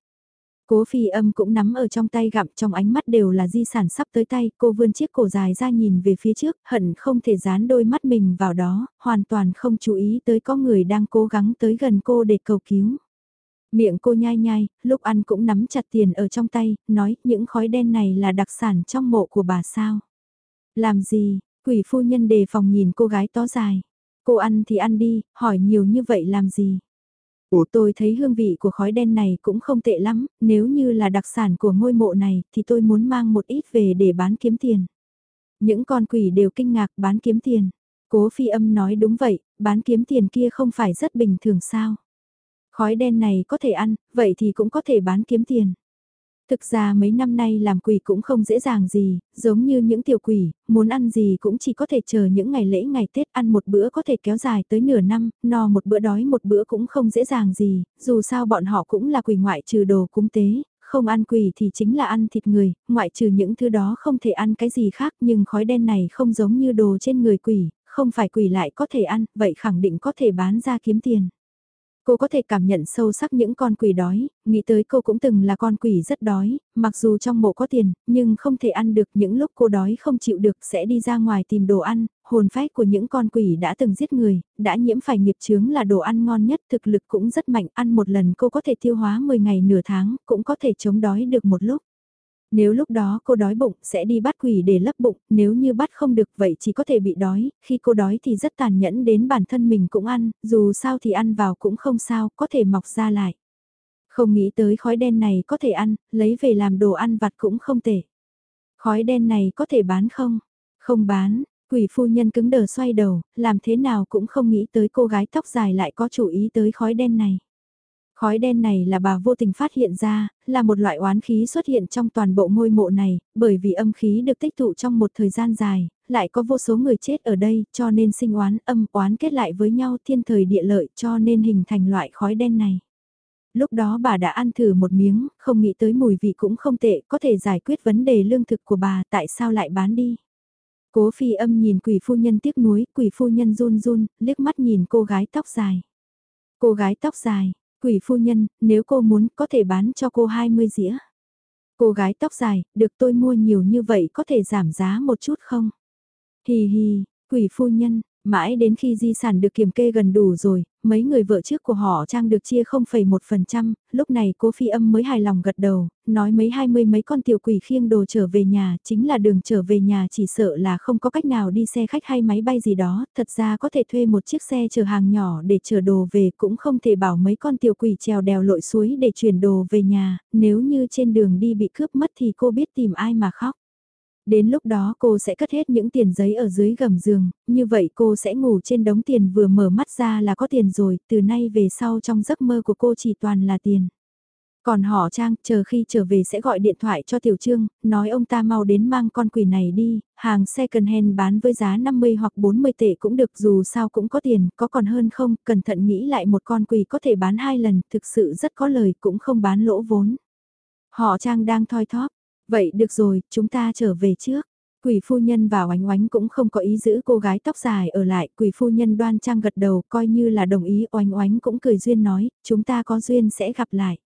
Cố phi âm cũng nắm ở trong tay gặm trong ánh mắt đều là di sản sắp tới tay, cô vươn chiếc cổ dài ra nhìn về phía trước, hận không thể dán đôi mắt mình vào đó, hoàn toàn không chú ý tới có người đang cố gắng tới gần cô để cầu cứu. Miệng cô nhai nhai, lúc ăn cũng nắm chặt tiền ở trong tay, nói những khói đen này là đặc sản trong mộ của bà sao. Làm gì, quỷ phu nhân đề phòng nhìn cô gái to dài. Cô ăn thì ăn đi, hỏi nhiều như vậy làm gì. Ủa tôi thấy hương vị của khói đen này cũng không tệ lắm, nếu như là đặc sản của ngôi mộ này thì tôi muốn mang một ít về để bán kiếm tiền. Những con quỷ đều kinh ngạc bán kiếm tiền. Cố phi âm nói đúng vậy, bán kiếm tiền kia không phải rất bình thường sao. Khói đen này có thể ăn, vậy thì cũng có thể bán kiếm tiền. Thực ra mấy năm nay làm quỷ cũng không dễ dàng gì, giống như những tiểu quỷ, muốn ăn gì cũng chỉ có thể chờ những ngày lễ ngày Tết ăn một bữa có thể kéo dài tới nửa năm, no một bữa đói một bữa cũng không dễ dàng gì, dù sao bọn họ cũng là quỷ ngoại trừ đồ cúng tế, không ăn quỷ thì chính là ăn thịt người, ngoại trừ những thứ đó không thể ăn cái gì khác nhưng khói đen này không giống như đồ trên người quỷ, không phải quỷ lại có thể ăn, vậy khẳng định có thể bán ra kiếm tiền. Cô có thể cảm nhận sâu sắc những con quỷ đói, nghĩ tới cô cũng từng là con quỷ rất đói, mặc dù trong mộ có tiền, nhưng không thể ăn được những lúc cô đói không chịu được sẽ đi ra ngoài tìm đồ ăn, hồn phách của những con quỷ đã từng giết người, đã nhiễm phải nghiệp chướng là đồ ăn ngon nhất, thực lực cũng rất mạnh, ăn một lần cô có thể tiêu hóa 10 ngày nửa tháng, cũng có thể chống đói được một lúc. Nếu lúc đó cô đói bụng sẽ đi bắt quỷ để lấp bụng, nếu như bắt không được vậy chỉ có thể bị đói, khi cô đói thì rất tàn nhẫn đến bản thân mình cũng ăn, dù sao thì ăn vào cũng không sao, có thể mọc ra lại. Không nghĩ tới khói đen này có thể ăn, lấy về làm đồ ăn vặt cũng không thể Khói đen này có thể bán không? Không bán, quỷ phu nhân cứng đờ xoay đầu, làm thế nào cũng không nghĩ tới cô gái tóc dài lại có chủ ý tới khói đen này. Khói đen này là bà vô tình phát hiện ra, là một loại oán khí xuất hiện trong toàn bộ ngôi mộ này, bởi vì âm khí được tích tụ trong một thời gian dài, lại có vô số người chết ở đây, cho nên sinh oán âm oán kết lại với nhau thiên thời địa lợi cho nên hình thành loại khói đen này. Lúc đó bà đã ăn thử một miếng, không nghĩ tới mùi vị cũng không tệ, có thể giải quyết vấn đề lương thực của bà, tại sao lại bán đi. Cố phi âm nhìn quỷ phu nhân tiếc nuối, quỷ phu nhân run run, liếc mắt nhìn cô gái tóc dài. Cô gái tóc dài, Quỷ phu nhân, nếu cô muốn có thể bán cho cô 20 dĩa. Cô gái tóc dài, được tôi mua nhiều như vậy có thể giảm giá một chút không? Hì hì, quỷ phu nhân, mãi đến khi di sản được kiểm kê gần đủ rồi, mấy người vợ trước của họ trang được chia 0,1%, lúc này cô phi âm mới hài lòng gật đầu, nói mấy hai mươi mấy con tiểu quỷ khiêng đồ trở về nhà, chính là đường trở về nhà chỉ sợ là không có cách nào đi xe khách hay máy bay gì đó, thật ra có thể thuê một chiếc xe chở hàng nhỏ để chở đồ về cũng không thể bảo mấy con tiểu quỷ trèo đèo lội suối để chuyển đồ về nhà, nếu như trên đường đi bị cướp mất thì cô biết tìm ai mà khóc. Đến lúc đó cô sẽ cất hết những tiền giấy ở dưới gầm giường, như vậy cô sẽ ngủ trên đống tiền vừa mở mắt ra là có tiền rồi, từ nay về sau trong giấc mơ của cô chỉ toàn là tiền. Còn họ Trang, chờ khi trở về sẽ gọi điện thoại cho Tiểu Trương, nói ông ta mau đến mang con quỷ này đi, hàng second hand bán với giá 50 hoặc 40 tệ cũng được dù sao cũng có tiền, có còn hơn không, cẩn thận nghĩ lại một con quỷ có thể bán hai lần, thực sự rất có lời cũng không bán lỗ vốn. Họ Trang đang thoi thóp, Vậy được rồi, chúng ta trở về trước. Quỷ phu nhân và oánh oánh cũng không có ý giữ cô gái tóc dài ở lại, quỷ phu nhân đoan trang gật đầu coi như là đồng ý oánh oánh cũng cười duyên nói, chúng ta có duyên sẽ gặp lại.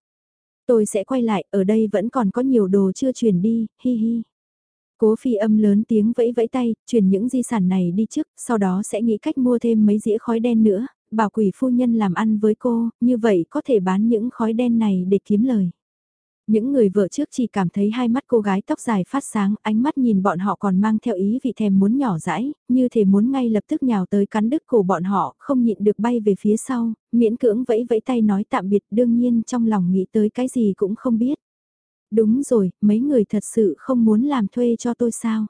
Tôi sẽ quay lại, ở đây vẫn còn có nhiều đồ chưa chuyển đi, hi hi. Cố phi âm lớn tiếng vẫy vẫy tay, chuyển những di sản này đi trước, sau đó sẽ nghĩ cách mua thêm mấy dĩa khói đen nữa, bảo quỷ phu nhân làm ăn với cô, như vậy có thể bán những khói đen này để kiếm lời. Những người vợ trước chỉ cảm thấy hai mắt cô gái tóc dài phát sáng, ánh mắt nhìn bọn họ còn mang theo ý vị thèm muốn nhỏ dãi, như thể muốn ngay lập tức nhào tới cắn đứt cổ bọn họ, không nhịn được bay về phía sau, miễn cưỡng vẫy vẫy tay nói tạm biệt đương nhiên trong lòng nghĩ tới cái gì cũng không biết. Đúng rồi, mấy người thật sự không muốn làm thuê cho tôi sao?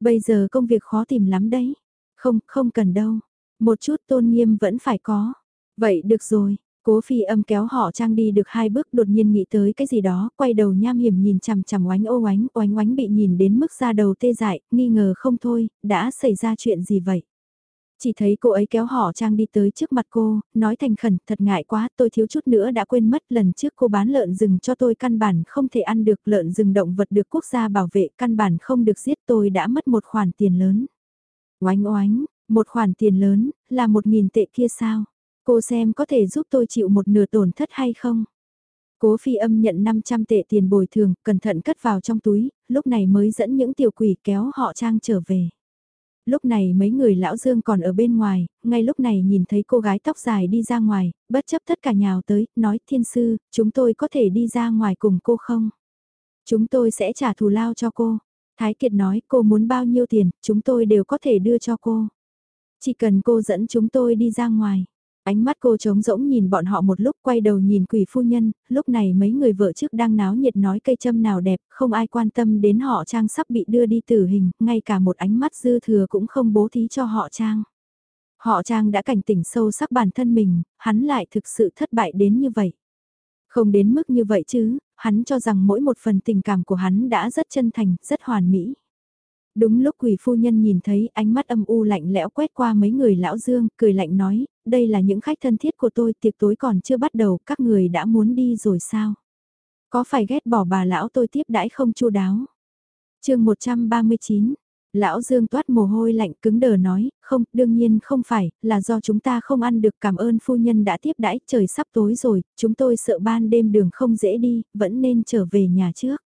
Bây giờ công việc khó tìm lắm đấy. Không, không cần đâu. Một chút tôn nghiêm vẫn phải có. Vậy được rồi, Cố phi âm kéo họ trang đi được hai bước đột nhiên nghĩ tới cái gì đó, quay đầu nham hiểm nhìn chằm chằm oánh ô oánh, oánh oánh bị nhìn đến mức ra đầu tê dại, nghi ngờ không thôi, đã xảy ra chuyện gì vậy? Chỉ thấy cô ấy kéo họ trang đi tới trước mặt cô, nói thành khẩn, thật ngại quá, tôi thiếu chút nữa đã quên mất lần trước cô bán lợn rừng cho tôi căn bản không thể ăn được lợn rừng động vật được quốc gia bảo vệ căn bản không được giết tôi đã mất một khoản tiền lớn. Oánh oánh, một khoản tiền lớn, là một nghìn tệ kia sao? Cô xem có thể giúp tôi chịu một nửa tổn thất hay không? Cố phi âm nhận 500 tệ tiền bồi thường, cẩn thận cất vào trong túi, lúc này mới dẫn những tiểu quỷ kéo họ trang trở về. Lúc này mấy người lão dương còn ở bên ngoài, ngay lúc này nhìn thấy cô gái tóc dài đi ra ngoài, bất chấp tất cả nhào tới, nói thiên sư, chúng tôi có thể đi ra ngoài cùng cô không? Chúng tôi sẽ trả thù lao cho cô. Thái Kiệt nói cô muốn bao nhiêu tiền, chúng tôi đều có thể đưa cho cô. Chỉ cần cô dẫn chúng tôi đi ra ngoài. Ánh mắt cô trống rỗng nhìn bọn họ một lúc quay đầu nhìn quỷ phu nhân, lúc này mấy người vợ trước đang náo nhiệt nói cây châm nào đẹp, không ai quan tâm đến họ trang sắp bị đưa đi tử hình, ngay cả một ánh mắt dư thừa cũng không bố thí cho họ trang. Họ trang đã cảnh tỉnh sâu sắc bản thân mình, hắn lại thực sự thất bại đến như vậy. Không đến mức như vậy chứ, hắn cho rằng mỗi một phần tình cảm của hắn đã rất chân thành, rất hoàn mỹ. Đúng lúc quỷ phu nhân nhìn thấy ánh mắt âm u lạnh lẽo quét qua mấy người lão dương, cười lạnh nói, đây là những khách thân thiết của tôi, tiệc tối còn chưa bắt đầu, các người đã muốn đi rồi sao? Có phải ghét bỏ bà lão tôi tiếp đãi không chu đáo? chương 139, Lão Dương toát mồ hôi lạnh cứng đờ nói, không, đương nhiên không phải, là do chúng ta không ăn được cảm ơn phu nhân đã tiếp đãi, trời sắp tối rồi, chúng tôi sợ ban đêm đường không dễ đi, vẫn nên trở về nhà trước.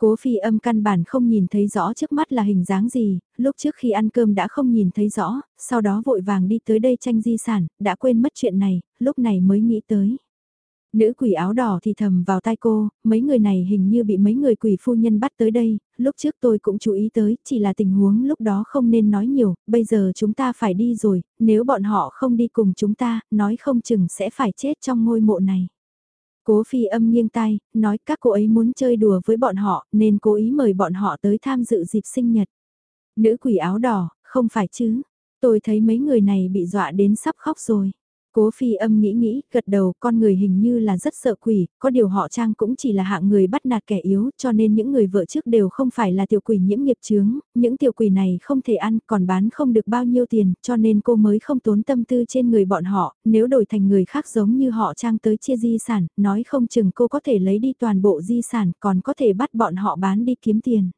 Cố phi âm căn bản không nhìn thấy rõ trước mắt là hình dáng gì, lúc trước khi ăn cơm đã không nhìn thấy rõ, sau đó vội vàng đi tới đây tranh di sản, đã quên mất chuyện này, lúc này mới nghĩ tới. Nữ quỷ áo đỏ thì thầm vào tai cô, mấy người này hình như bị mấy người quỷ phu nhân bắt tới đây, lúc trước tôi cũng chú ý tới, chỉ là tình huống lúc đó không nên nói nhiều, bây giờ chúng ta phải đi rồi, nếu bọn họ không đi cùng chúng ta, nói không chừng sẽ phải chết trong ngôi mộ này. Cố phi âm nghiêng tai, nói các cô ấy muốn chơi đùa với bọn họ nên cố ý mời bọn họ tới tham dự dịp sinh nhật. Nữ quỷ áo đỏ, không phải chứ, tôi thấy mấy người này bị dọa đến sắp khóc rồi. Cố phi âm nghĩ nghĩ, gật đầu, con người hình như là rất sợ quỷ, có điều họ trang cũng chỉ là hạng người bắt nạt kẻ yếu, cho nên những người vợ trước đều không phải là tiểu quỷ nhiễm nghiệp chướng, những tiểu quỷ này không thể ăn, còn bán không được bao nhiêu tiền, cho nên cô mới không tốn tâm tư trên người bọn họ, nếu đổi thành người khác giống như họ trang tới chia di sản, nói không chừng cô có thể lấy đi toàn bộ di sản, còn có thể bắt bọn họ bán đi kiếm tiền.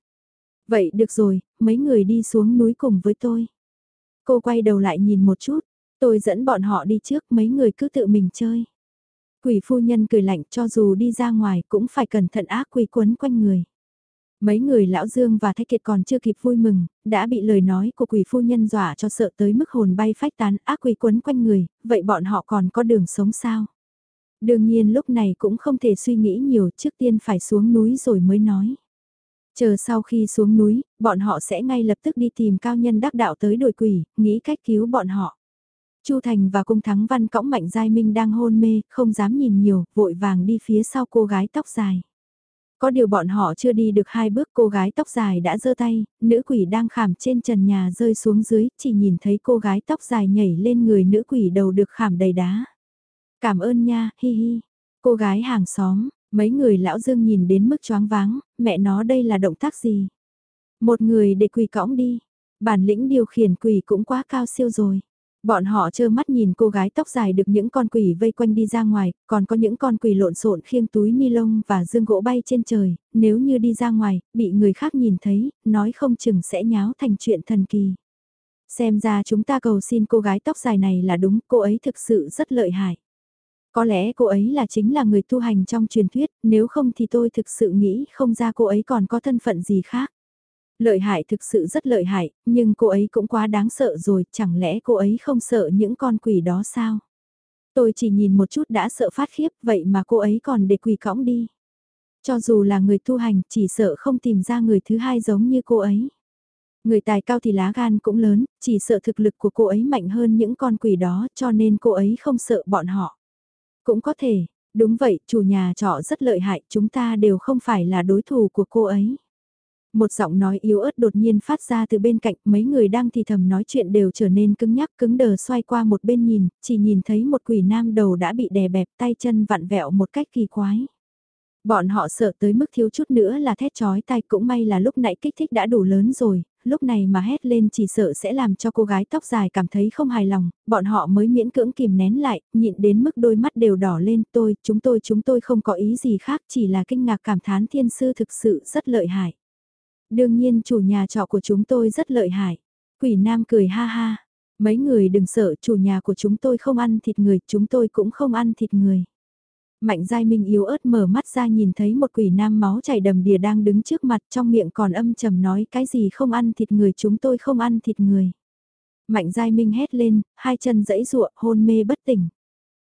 Vậy được rồi, mấy người đi xuống núi cùng với tôi. Cô quay đầu lại nhìn một chút, Tôi dẫn bọn họ đi trước mấy người cứ tự mình chơi. Quỷ phu nhân cười lạnh cho dù đi ra ngoài cũng phải cẩn thận ác quỷ quấn quanh người. Mấy người lão Dương và Thái Kiệt còn chưa kịp vui mừng, đã bị lời nói của quỷ phu nhân dọa cho sợ tới mức hồn bay phách tán ác quỷ quấn quanh người, vậy bọn họ còn có đường sống sao? Đương nhiên lúc này cũng không thể suy nghĩ nhiều trước tiên phải xuống núi rồi mới nói. Chờ sau khi xuống núi, bọn họ sẽ ngay lập tức đi tìm cao nhân đắc đạo tới đội quỷ, nghĩ cách cứu bọn họ. Chu Thành và Cung Thắng Văn cõng Mạnh Giai Minh đang hôn mê, không dám nhìn nhiều, vội vàng đi phía sau cô gái tóc dài. Có điều bọn họ chưa đi được hai bước cô gái tóc dài đã giơ tay, nữ quỷ đang khảm trên trần nhà rơi xuống dưới, chỉ nhìn thấy cô gái tóc dài nhảy lên người nữ quỷ đầu được khảm đầy đá. Cảm ơn nha, hi hi. Cô gái hàng xóm, mấy người lão dương nhìn đến mức choáng váng, mẹ nó đây là động tác gì? Một người để quỷ cõng đi, bản lĩnh điều khiển quỷ cũng quá cao siêu rồi. Bọn họ trơ mắt nhìn cô gái tóc dài được những con quỷ vây quanh đi ra ngoài, còn có những con quỷ lộn xộn khiêng túi ni lông và dương gỗ bay trên trời, nếu như đi ra ngoài, bị người khác nhìn thấy, nói không chừng sẽ nháo thành chuyện thần kỳ. Xem ra chúng ta cầu xin cô gái tóc dài này là đúng, cô ấy thực sự rất lợi hại. Có lẽ cô ấy là chính là người tu hành trong truyền thuyết, nếu không thì tôi thực sự nghĩ không ra cô ấy còn có thân phận gì khác. Lợi hại thực sự rất lợi hại, nhưng cô ấy cũng quá đáng sợ rồi, chẳng lẽ cô ấy không sợ những con quỷ đó sao? Tôi chỉ nhìn một chút đã sợ phát khiếp, vậy mà cô ấy còn để quỷ cõng đi. Cho dù là người tu hành, chỉ sợ không tìm ra người thứ hai giống như cô ấy. Người tài cao thì lá gan cũng lớn, chỉ sợ thực lực của cô ấy mạnh hơn những con quỷ đó cho nên cô ấy không sợ bọn họ. Cũng có thể, đúng vậy, chủ nhà trọ rất lợi hại, chúng ta đều không phải là đối thủ của cô ấy. Một giọng nói yếu ớt đột nhiên phát ra từ bên cạnh, mấy người đang thì thầm nói chuyện đều trở nên cứng nhắc cứng đờ xoay qua một bên nhìn, chỉ nhìn thấy một quỷ nam đầu đã bị đè bẹp tay chân vặn vẹo một cách kỳ quái. Bọn họ sợ tới mức thiếu chút nữa là thét chói tai cũng may là lúc nãy kích thích đã đủ lớn rồi, lúc này mà hét lên chỉ sợ sẽ làm cho cô gái tóc dài cảm thấy không hài lòng, bọn họ mới miễn cưỡng kìm nén lại, nhịn đến mức đôi mắt đều đỏ lên tôi, chúng tôi chúng tôi không có ý gì khác chỉ là kinh ngạc cảm thán thiên sư thực sự rất lợi hại. Đương nhiên chủ nhà trọ của chúng tôi rất lợi hại. Quỷ nam cười ha ha. Mấy người đừng sợ chủ nhà của chúng tôi không ăn thịt người, chúng tôi cũng không ăn thịt người. Mạnh giai minh yếu ớt mở mắt ra nhìn thấy một quỷ nam máu chảy đầm đìa đang đứng trước mặt trong miệng còn âm trầm nói cái gì không ăn thịt người chúng tôi không ăn thịt người. Mạnh giai minh hét lên, hai chân dẫy ruộng hôn mê bất tỉnh.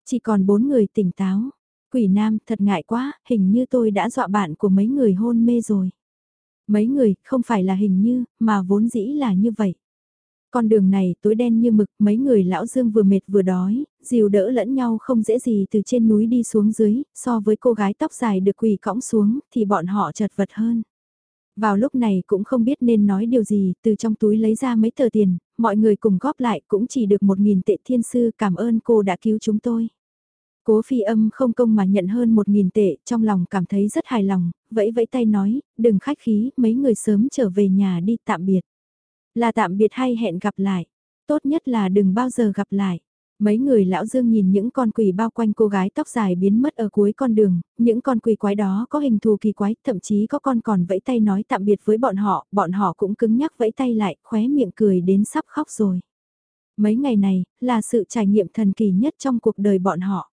Chỉ còn bốn người tỉnh táo. Quỷ nam thật ngại quá, hình như tôi đã dọa bạn của mấy người hôn mê rồi. Mấy người, không phải là hình như, mà vốn dĩ là như vậy. Con đường này tối đen như mực, mấy người lão dương vừa mệt vừa đói, dìu đỡ lẫn nhau không dễ gì từ trên núi đi xuống dưới, so với cô gái tóc dài được quỳ cõng xuống, thì bọn họ chật vật hơn. Vào lúc này cũng không biết nên nói điều gì, từ trong túi lấy ra mấy tờ tiền, mọi người cùng góp lại cũng chỉ được một nghìn tệ thiên sư cảm ơn cô đã cứu chúng tôi. Cố phi âm không công mà nhận hơn một nghìn tệ, trong lòng cảm thấy rất hài lòng, vẫy vẫy tay nói, đừng khách khí, mấy người sớm trở về nhà đi tạm biệt. Là tạm biệt hay hẹn gặp lại, tốt nhất là đừng bao giờ gặp lại. Mấy người lão dương nhìn những con quỷ bao quanh cô gái tóc dài biến mất ở cuối con đường, những con quỷ quái đó có hình thù kỳ quái, thậm chí có con còn vẫy tay nói tạm biệt với bọn họ, bọn họ cũng cứng nhắc vẫy tay lại, khóe miệng cười đến sắp khóc rồi. Mấy ngày này, là sự trải nghiệm thần kỳ nhất trong cuộc đời bọn họ.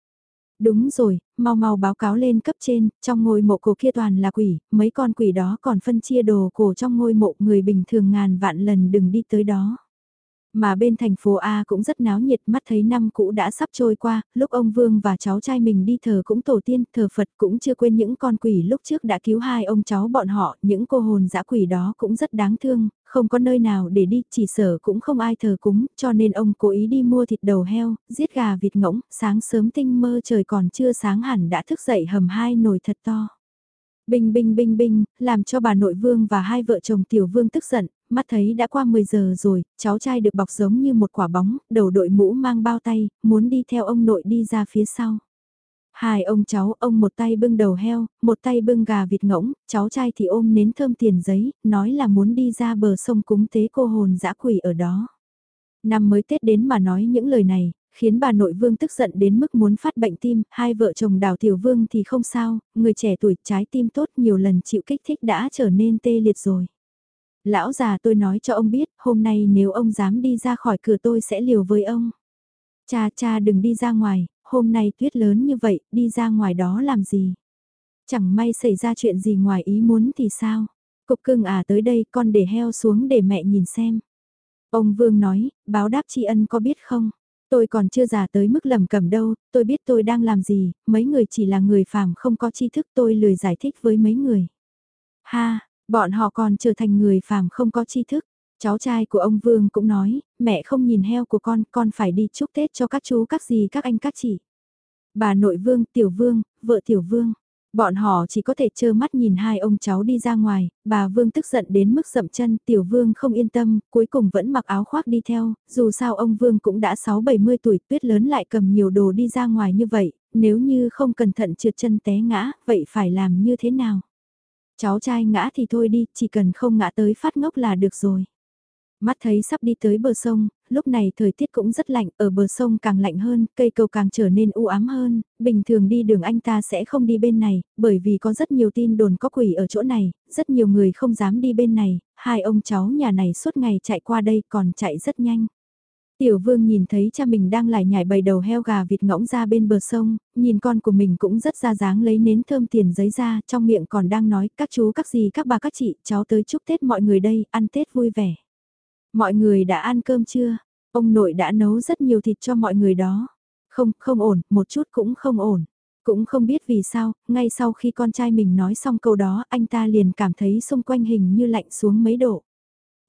Đúng rồi, mau mau báo cáo lên cấp trên, trong ngôi mộ cổ kia toàn là quỷ, mấy con quỷ đó còn phân chia đồ cổ trong ngôi mộ người bình thường ngàn vạn lần đừng đi tới đó. Mà bên thành phố A cũng rất náo nhiệt mắt thấy năm cũ đã sắp trôi qua, lúc ông Vương và cháu trai mình đi thờ cũng tổ tiên, thờ Phật cũng chưa quên những con quỷ lúc trước đã cứu hai ông cháu bọn họ, những cô hồn dã quỷ đó cũng rất đáng thương, không có nơi nào để đi, chỉ sở cũng không ai thờ cúng, cho nên ông cố ý đi mua thịt đầu heo, giết gà vịt ngỗng, sáng sớm tinh mơ trời còn chưa sáng hẳn đã thức dậy hầm hai nồi thật to. bình bình bình bình, làm cho bà nội vương và hai vợ chồng tiểu vương tức giận, mắt thấy đã qua 10 giờ rồi, cháu trai được bọc giống như một quả bóng, đầu đội mũ mang bao tay, muốn đi theo ông nội đi ra phía sau. Hai ông cháu, ông một tay bưng đầu heo, một tay bưng gà vịt ngỗng, cháu trai thì ôm nến thơm tiền giấy, nói là muốn đi ra bờ sông cúng tế cô hồn dã quỷ ở đó. Năm mới Tết đến mà nói những lời này, khiến bà nội vương tức giận đến mức muốn phát bệnh tim, hai vợ chồng đào tiểu vương thì không sao, người trẻ tuổi trái tim tốt nhiều lần chịu kích thích đã trở nên tê liệt rồi. Lão già tôi nói cho ông biết, hôm nay nếu ông dám đi ra khỏi cửa tôi sẽ liều với ông. Cha cha đừng đi ra ngoài, hôm nay tuyết lớn như vậy, đi ra ngoài đó làm gì? Chẳng may xảy ra chuyện gì ngoài ý muốn thì sao? Cục cưng à tới đây con để heo xuống để mẹ nhìn xem. Ông Vương nói, báo đáp tri ân có biết không? Tôi còn chưa già tới mức lầm cầm đâu, tôi biết tôi đang làm gì, mấy người chỉ là người phàm không có tri thức tôi lười giải thích với mấy người. Ha, bọn họ còn trở thành người phàm không có tri thức. Cháu trai của ông Vương cũng nói, mẹ không nhìn heo của con, con phải đi chúc Tết cho các chú các dì các anh các chị. Bà nội Vương, Tiểu Vương, vợ Tiểu Vương, Bọn họ chỉ có thể trơ mắt nhìn hai ông cháu đi ra ngoài, bà Vương tức giận đến mức dậm chân, tiểu Vương không yên tâm, cuối cùng vẫn mặc áo khoác đi theo, dù sao ông Vương cũng đã 6-70 tuổi, tuyết lớn lại cầm nhiều đồ đi ra ngoài như vậy, nếu như không cẩn thận trượt chân té ngã, vậy phải làm như thế nào? Cháu trai ngã thì thôi đi, chỉ cần không ngã tới phát ngốc là được rồi. Mắt thấy sắp đi tới bờ sông, lúc này thời tiết cũng rất lạnh, ở bờ sông càng lạnh hơn, cây cầu càng trở nên u ám hơn, bình thường đi đường anh ta sẽ không đi bên này, bởi vì có rất nhiều tin đồn có quỷ ở chỗ này, rất nhiều người không dám đi bên này, hai ông cháu nhà này suốt ngày chạy qua đây còn chạy rất nhanh. Tiểu vương nhìn thấy cha mình đang lại nhảy bầy đầu heo gà vịt ngỗng ra bên bờ sông, nhìn con của mình cũng rất ra dáng lấy nến thơm tiền giấy ra, trong miệng còn đang nói các chú các gì các bà các chị, cháu tới chúc Tết mọi người đây, ăn Tết vui vẻ. Mọi người đã ăn cơm chưa? Ông nội đã nấu rất nhiều thịt cho mọi người đó. Không, không ổn, một chút cũng không ổn. Cũng không biết vì sao, ngay sau khi con trai mình nói xong câu đó, anh ta liền cảm thấy xung quanh hình như lạnh xuống mấy độ.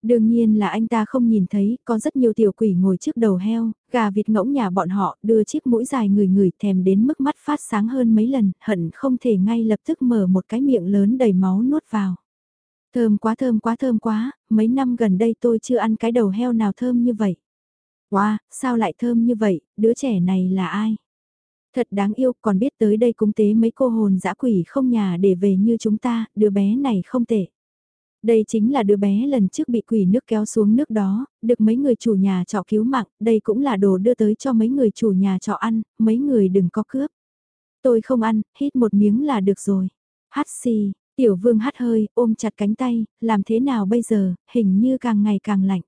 Đương nhiên là anh ta không nhìn thấy, có rất nhiều tiểu quỷ ngồi trước đầu heo, gà vịt ngỗng nhà bọn họ đưa chiếc mũi dài người người thèm đến mức mắt phát sáng hơn mấy lần, hận không thể ngay lập tức mở một cái miệng lớn đầy máu nuốt vào. Thơm quá thơm quá thơm quá, mấy năm gần đây tôi chưa ăn cái đầu heo nào thơm như vậy. Wow, sao lại thơm như vậy, đứa trẻ này là ai? Thật đáng yêu, còn biết tới đây cúng tế mấy cô hồn dã quỷ không nhà để về như chúng ta, đứa bé này không tệ. Đây chính là đứa bé lần trước bị quỷ nước kéo xuống nước đó, được mấy người chủ nhà trọ cứu mạng, đây cũng là đồ đưa tới cho mấy người chủ nhà trọ ăn, mấy người đừng có cướp. Tôi không ăn, hít một miếng là được rồi. Hát xì, Tiểu vương hắt hơi, ôm chặt cánh tay, làm thế nào bây giờ, hình như càng ngày càng lạnh.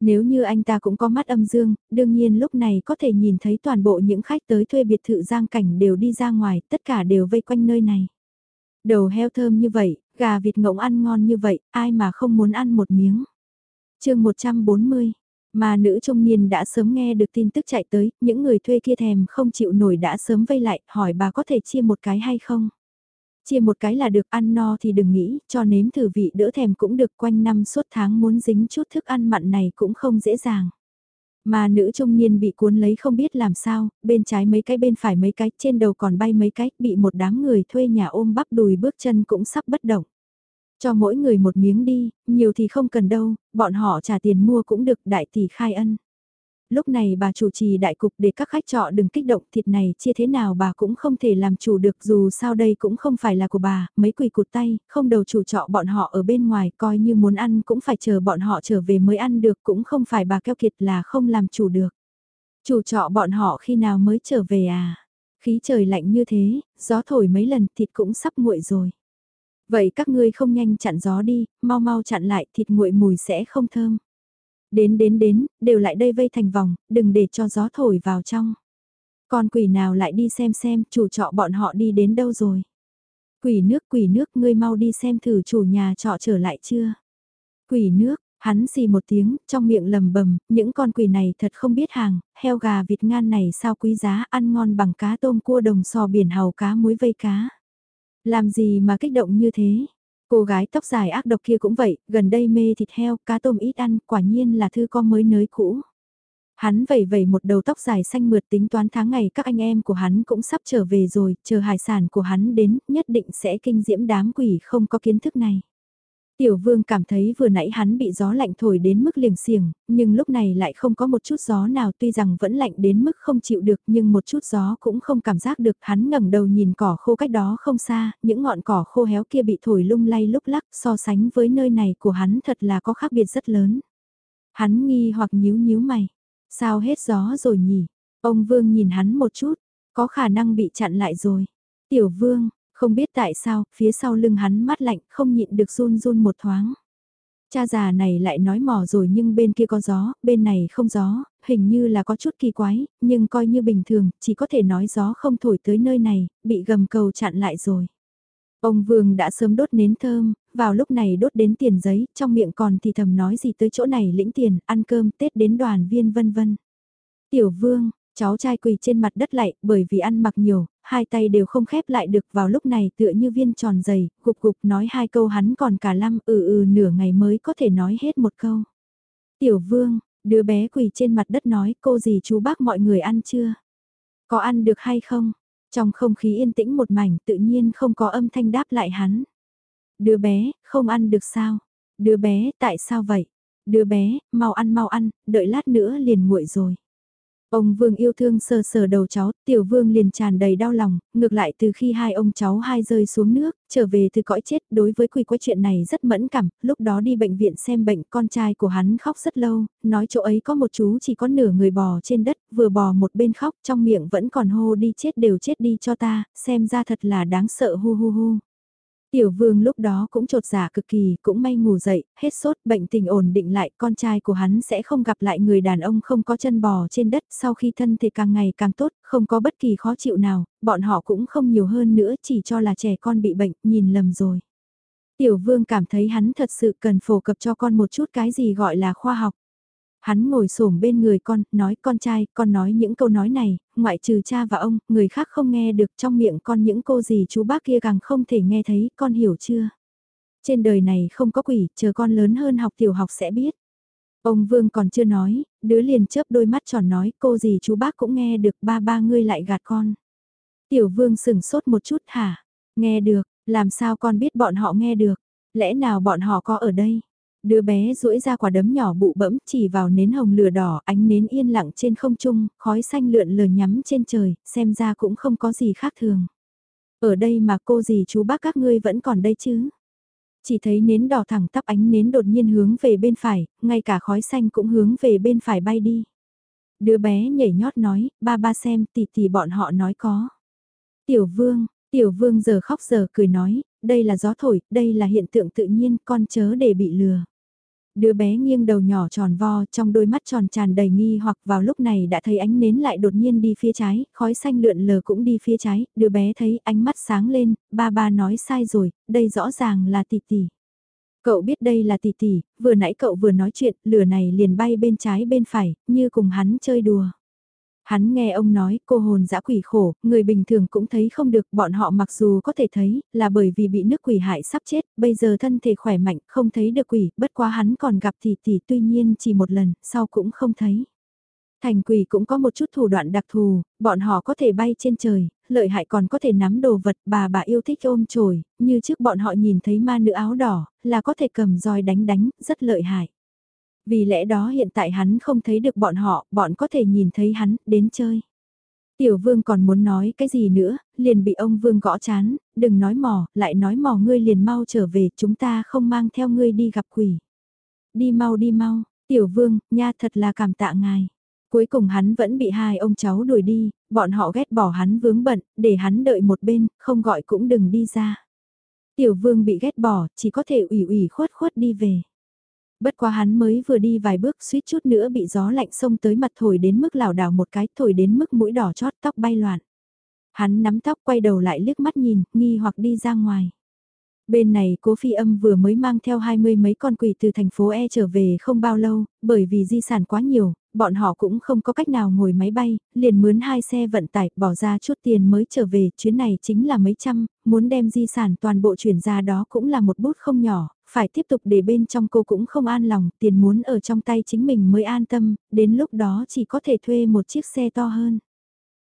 Nếu như anh ta cũng có mắt âm dương, đương nhiên lúc này có thể nhìn thấy toàn bộ những khách tới thuê biệt thự giang cảnh đều đi ra ngoài, tất cả đều vây quanh nơi này. Đầu heo thơm như vậy, gà vịt ngỗng ăn ngon như vậy, ai mà không muốn ăn một miếng. chương 140, mà nữ trung niên đã sớm nghe được tin tức chạy tới, những người thuê kia thèm không chịu nổi đã sớm vây lại, hỏi bà có thể chia một cái hay không. Chia một cái là được ăn no thì đừng nghĩ, cho nếm thử vị đỡ thèm cũng được quanh năm suốt tháng muốn dính chút thức ăn mặn này cũng không dễ dàng. Mà nữ trung niên bị cuốn lấy không biết làm sao, bên trái mấy cái bên phải mấy cái, trên đầu còn bay mấy cái, bị một đám người thuê nhà ôm bắp đùi bước chân cũng sắp bất động. Cho mỗi người một miếng đi, nhiều thì không cần đâu, bọn họ trả tiền mua cũng được đại tỷ khai ân. Lúc này bà chủ trì đại cục để các khách trọ đừng kích động thịt này chia thế nào bà cũng không thể làm chủ được dù sao đây cũng không phải là của bà, mấy quỳ cụt tay, không đầu chủ trọ bọn họ ở bên ngoài coi như muốn ăn cũng phải chờ bọn họ trở về mới ăn được cũng không phải bà keo kiệt là không làm chủ được. Chủ trọ bọn họ khi nào mới trở về à? Khí trời lạnh như thế, gió thổi mấy lần thịt cũng sắp nguội rồi. Vậy các ngươi không nhanh chặn gió đi, mau mau chặn lại thịt nguội mùi sẽ không thơm. Đến đến đến, đều lại đây vây thành vòng, đừng để cho gió thổi vào trong. Con quỷ nào lại đi xem xem chủ trọ bọn họ đi đến đâu rồi. Quỷ nước quỷ nước ngươi mau đi xem thử chủ nhà trọ trở lại chưa. Quỷ nước, hắn xì một tiếng, trong miệng lầm bầm, những con quỷ này thật không biết hàng, heo gà vịt ngan này sao quý giá ăn ngon bằng cá tôm cua đồng sò biển hàu cá muối vây cá. Làm gì mà kích động như thế? Cô gái tóc dài ác độc kia cũng vậy, gần đây mê thịt heo, cá tôm ít ăn, quả nhiên là thư con mới nới cũ. Hắn vẩy vẩy một đầu tóc dài xanh mượt tính toán tháng ngày các anh em của hắn cũng sắp trở về rồi, chờ hải sản của hắn đến, nhất định sẽ kinh diễm đám quỷ không có kiến thức này. Tiểu vương cảm thấy vừa nãy hắn bị gió lạnh thổi đến mức liềng xiềng, nhưng lúc này lại không có một chút gió nào tuy rằng vẫn lạnh đến mức không chịu được nhưng một chút gió cũng không cảm giác được. Hắn ngẩng đầu nhìn cỏ khô cách đó không xa, những ngọn cỏ khô héo kia bị thổi lung lay lúc lắc so sánh với nơi này của hắn thật là có khác biệt rất lớn. Hắn nghi hoặc nhíu nhíu mày, sao hết gió rồi nhỉ? Ông vương nhìn hắn một chút, có khả năng bị chặn lại rồi. Tiểu vương, không biết tại sao, phía sau lưng hắn mắt lạnh, không nhịn được run run một thoáng. Cha già này lại nói mò rồi nhưng bên kia có gió, bên này không gió, hình như là có chút kỳ quái, nhưng coi như bình thường, chỉ có thể nói gió không thổi tới nơi này, bị gầm cầu chặn lại rồi. Ông Vương đã sớm đốt nến thơm, vào lúc này đốt đến tiền giấy, trong miệng còn thì thầm nói gì tới chỗ này lĩnh tiền, ăn cơm, Tết đến đoàn viên vân vân. Tiểu Vương, Cháu trai quỳ trên mặt đất lại, bởi vì ăn mặc nhiều, hai tay đều không khép lại được vào lúc này tựa như viên tròn dày, gục gục nói hai câu hắn còn cả lăm ừ ừ nửa ngày mới có thể nói hết một câu. Tiểu vương, đứa bé quỳ trên mặt đất nói cô gì chú bác mọi người ăn chưa? Có ăn được hay không? Trong không khí yên tĩnh một mảnh tự nhiên không có âm thanh đáp lại hắn. Đứa bé, không ăn được sao? Đứa bé, tại sao vậy? Đứa bé, mau ăn mau ăn, đợi lát nữa liền nguội rồi. Ông Vương yêu thương sờ sờ đầu cháu, tiểu vương liền tràn đầy đau lòng, ngược lại từ khi hai ông cháu hai rơi xuống nước, trở về từ cõi chết, đối với quỷ quái chuyện này rất mẫn cảm, lúc đó đi bệnh viện xem bệnh, con trai của hắn khóc rất lâu, nói chỗ ấy có một chú chỉ có nửa người bò trên đất, vừa bò một bên khóc, trong miệng vẫn còn hô đi chết đều chết đi cho ta, xem ra thật là đáng sợ hu hu hu. Tiểu vương lúc đó cũng trột giả cực kỳ, cũng may ngủ dậy, hết sốt, bệnh tình ổn định lại, con trai của hắn sẽ không gặp lại người đàn ông không có chân bò trên đất sau khi thân thể càng ngày càng tốt, không có bất kỳ khó chịu nào, bọn họ cũng không nhiều hơn nữa chỉ cho là trẻ con bị bệnh, nhìn lầm rồi. Tiểu vương cảm thấy hắn thật sự cần phổ cập cho con một chút cái gì gọi là khoa học. Hắn ngồi xổm bên người con, nói con trai, con nói những câu nói này, ngoại trừ cha và ông, người khác không nghe được trong miệng con những cô gì chú bác kia càng không thể nghe thấy, con hiểu chưa? Trên đời này không có quỷ, chờ con lớn hơn học tiểu học sẽ biết. Ông Vương còn chưa nói, đứa liền chớp đôi mắt tròn nói cô gì chú bác cũng nghe được ba ba ngươi lại gạt con. Tiểu Vương sừng sốt một chút hả? Nghe được, làm sao con biết bọn họ nghe được? Lẽ nào bọn họ có ở đây? Đứa bé duỗi ra quả đấm nhỏ bụ bẫm chỉ vào nến hồng lửa đỏ ánh nến yên lặng trên không trung, khói xanh lượn lờ nhắm trên trời, xem ra cũng không có gì khác thường. Ở đây mà cô gì chú bác các ngươi vẫn còn đây chứ? Chỉ thấy nến đỏ thẳng tắp ánh nến đột nhiên hướng về bên phải, ngay cả khói xanh cũng hướng về bên phải bay đi. Đứa bé nhảy nhót nói, ba ba xem tỷ tỷ bọn họ nói có. Tiểu vương, tiểu vương giờ khóc giờ cười nói, đây là gió thổi, đây là hiện tượng tự nhiên, con chớ để bị lừa. Đứa bé nghiêng đầu nhỏ tròn vo trong đôi mắt tròn tràn đầy nghi hoặc vào lúc này đã thấy ánh nến lại đột nhiên đi phía trái, khói xanh lượn lờ cũng đi phía trái, đứa bé thấy ánh mắt sáng lên, ba ba nói sai rồi, đây rõ ràng là tỷ tỷ. Cậu biết đây là tỷ tỷ, vừa nãy cậu vừa nói chuyện, lửa này liền bay bên trái bên phải, như cùng hắn chơi đùa. Hắn nghe ông nói cô hồn dã quỷ khổ, người bình thường cũng thấy không được, bọn họ mặc dù có thể thấy, là bởi vì bị nước quỷ hại sắp chết, bây giờ thân thể khỏe mạnh, không thấy được quỷ, bất quá hắn còn gặp thì thì tuy nhiên chỉ một lần, sau cũng không thấy. Thành quỷ cũng có một chút thủ đoạn đặc thù, bọn họ có thể bay trên trời, lợi hại còn có thể nắm đồ vật, bà bà yêu thích ôm trồi, như trước bọn họ nhìn thấy ma nữ áo đỏ, là có thể cầm roi đánh đánh, rất lợi hại. Vì lẽ đó hiện tại hắn không thấy được bọn họ, bọn có thể nhìn thấy hắn, đến chơi. Tiểu vương còn muốn nói cái gì nữa, liền bị ông vương gõ chán, đừng nói mò, lại nói mò ngươi liền mau trở về, chúng ta không mang theo ngươi đi gặp quỷ. Đi mau đi mau, tiểu vương, nha thật là cảm tạ ngài. Cuối cùng hắn vẫn bị hai ông cháu đuổi đi, bọn họ ghét bỏ hắn vướng bận, để hắn đợi một bên, không gọi cũng đừng đi ra. Tiểu vương bị ghét bỏ, chỉ có thể ủy ủy khuất khuất đi về. Bất quá hắn mới vừa đi vài bước suýt chút nữa bị gió lạnh xông tới mặt thổi đến mức lảo đảo một cái, thổi đến mức mũi đỏ chót tóc bay loạn. Hắn nắm tóc quay đầu lại liếc mắt nhìn, nghi hoặc đi ra ngoài. Bên này cố phi âm vừa mới mang theo hai mươi mấy con quỷ từ thành phố E trở về không bao lâu, bởi vì di sản quá nhiều, bọn họ cũng không có cách nào ngồi máy bay, liền mướn hai xe vận tải, bỏ ra chút tiền mới trở về, chuyến này chính là mấy trăm, muốn đem di sản toàn bộ chuyển ra đó cũng là một bút không nhỏ, phải tiếp tục để bên trong cô cũng không an lòng, tiền muốn ở trong tay chính mình mới an tâm, đến lúc đó chỉ có thể thuê một chiếc xe to hơn.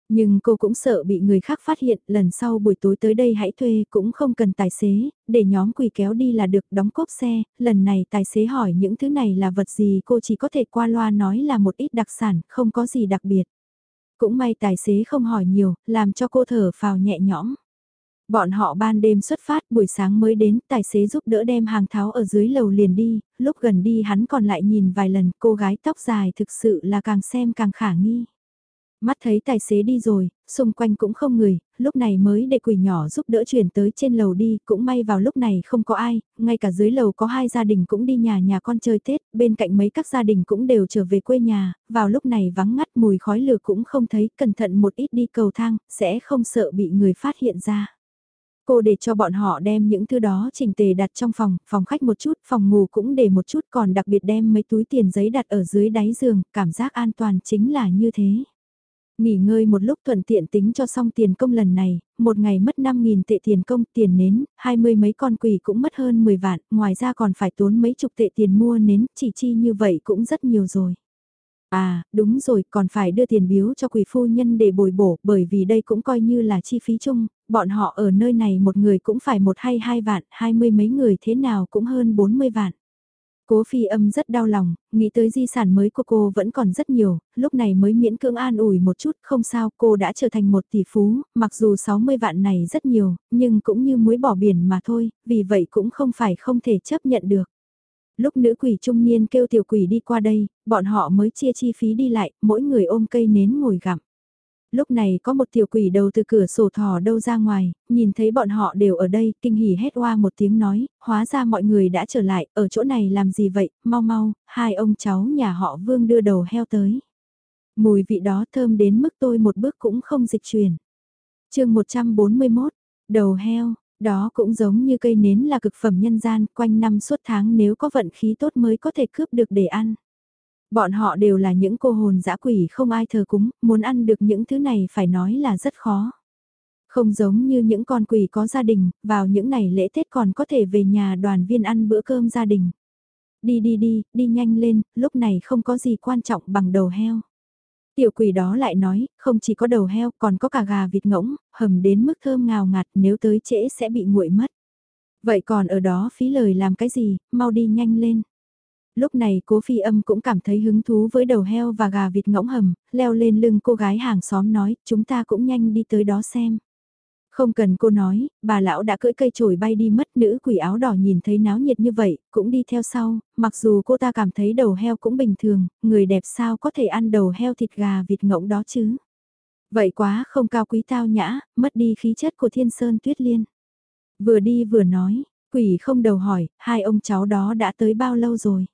Nhưng cô cũng sợ bị người khác phát hiện, lần sau buổi tối tới đây hãy thuê cũng không cần tài xế, để nhóm quỷ kéo đi là được đóng cốp xe, lần này tài xế hỏi những thứ này là vật gì cô chỉ có thể qua loa nói là một ít đặc sản, không có gì đặc biệt. Cũng may tài xế không hỏi nhiều, làm cho cô thở phào nhẹ nhõm. Bọn họ ban đêm xuất phát buổi sáng mới đến, tài xế giúp đỡ đem hàng tháo ở dưới lầu liền đi, lúc gần đi hắn còn lại nhìn vài lần cô gái tóc dài thực sự là càng xem càng khả nghi. Mắt thấy tài xế đi rồi, xung quanh cũng không người, lúc này mới để quỷ nhỏ giúp đỡ chuyển tới trên lầu đi, cũng may vào lúc này không có ai, ngay cả dưới lầu có hai gia đình cũng đi nhà nhà con chơi Tết, bên cạnh mấy các gia đình cũng đều trở về quê nhà, vào lúc này vắng ngắt mùi khói lửa cũng không thấy, cẩn thận một ít đi cầu thang, sẽ không sợ bị người phát hiện ra. Cô để cho bọn họ đem những thứ đó chỉnh tề đặt trong phòng, phòng khách một chút, phòng ngủ cũng để một chút còn đặc biệt đem mấy túi tiền giấy đặt ở dưới đáy giường, cảm giác an toàn chính là như thế. Nghỉ ngơi một lúc thuận tiện tính cho xong tiền công lần này, một ngày mất 5.000 tệ tiền công, tiền nến, hai mươi mấy con quỷ cũng mất hơn 10 vạn, ngoài ra còn phải tốn mấy chục tệ tiền mua nến, chỉ chi như vậy cũng rất nhiều rồi. À, đúng rồi, còn phải đưa tiền biếu cho quỷ phu nhân để bồi bổ, bởi vì đây cũng coi như là chi phí chung, bọn họ ở nơi này một người cũng phải một hay hai vạn, hai mươi mấy người thế nào cũng hơn 40 vạn. Cố phi âm rất đau lòng, nghĩ tới di sản mới của cô vẫn còn rất nhiều, lúc này mới miễn cưỡng an ủi một chút, không sao, cô đã trở thành một tỷ phú, mặc dù 60 vạn này rất nhiều, nhưng cũng như muối bỏ biển mà thôi, vì vậy cũng không phải không thể chấp nhận được. Lúc nữ quỷ trung niên kêu tiểu quỷ đi qua đây, bọn họ mới chia chi phí đi lại, mỗi người ôm cây nến ngồi gặm. Lúc này có một tiểu quỷ đầu từ cửa sổ thò đâu ra ngoài, nhìn thấy bọn họ đều ở đây, kinh hỉ hét oa một tiếng nói, hóa ra mọi người đã trở lại, ở chỗ này làm gì vậy, mau mau, hai ông cháu nhà họ vương đưa đầu heo tới. Mùi vị đó thơm đến mức tôi một bước cũng không dịch chuyển. chương 141, đầu heo, đó cũng giống như cây nến là cực phẩm nhân gian, quanh năm suốt tháng nếu có vận khí tốt mới có thể cướp được để ăn. Bọn họ đều là những cô hồn dã quỷ không ai thờ cúng, muốn ăn được những thứ này phải nói là rất khó. Không giống như những con quỷ có gia đình, vào những ngày lễ Tết còn có thể về nhà đoàn viên ăn bữa cơm gia đình. Đi đi đi, đi nhanh lên, lúc này không có gì quan trọng bằng đầu heo. Tiểu quỷ đó lại nói, không chỉ có đầu heo còn có cả gà vịt ngỗng, hầm đến mức thơm ngào ngạt nếu tới trễ sẽ bị nguội mất. Vậy còn ở đó phí lời làm cái gì, mau đi nhanh lên lúc này cố phi âm cũng cảm thấy hứng thú với đầu heo và gà vịt ngỗng hầm, leo lên lưng cô gái hàng xóm nói, chúng ta cũng nhanh đi tới đó xem. Không cần cô nói, bà lão đã cưỡi cây chổi bay đi mất nữ quỷ áo đỏ nhìn thấy náo nhiệt như vậy, cũng đi theo sau, mặc dù cô ta cảm thấy đầu heo cũng bình thường, người đẹp sao có thể ăn đầu heo thịt gà vịt ngỗng đó chứ. Vậy quá không cao quý tao nhã, mất đi khí chất của thiên sơn tuyết liên. Vừa đi vừa nói, quỷ không đầu hỏi, hai ông cháu đó đã tới bao lâu rồi.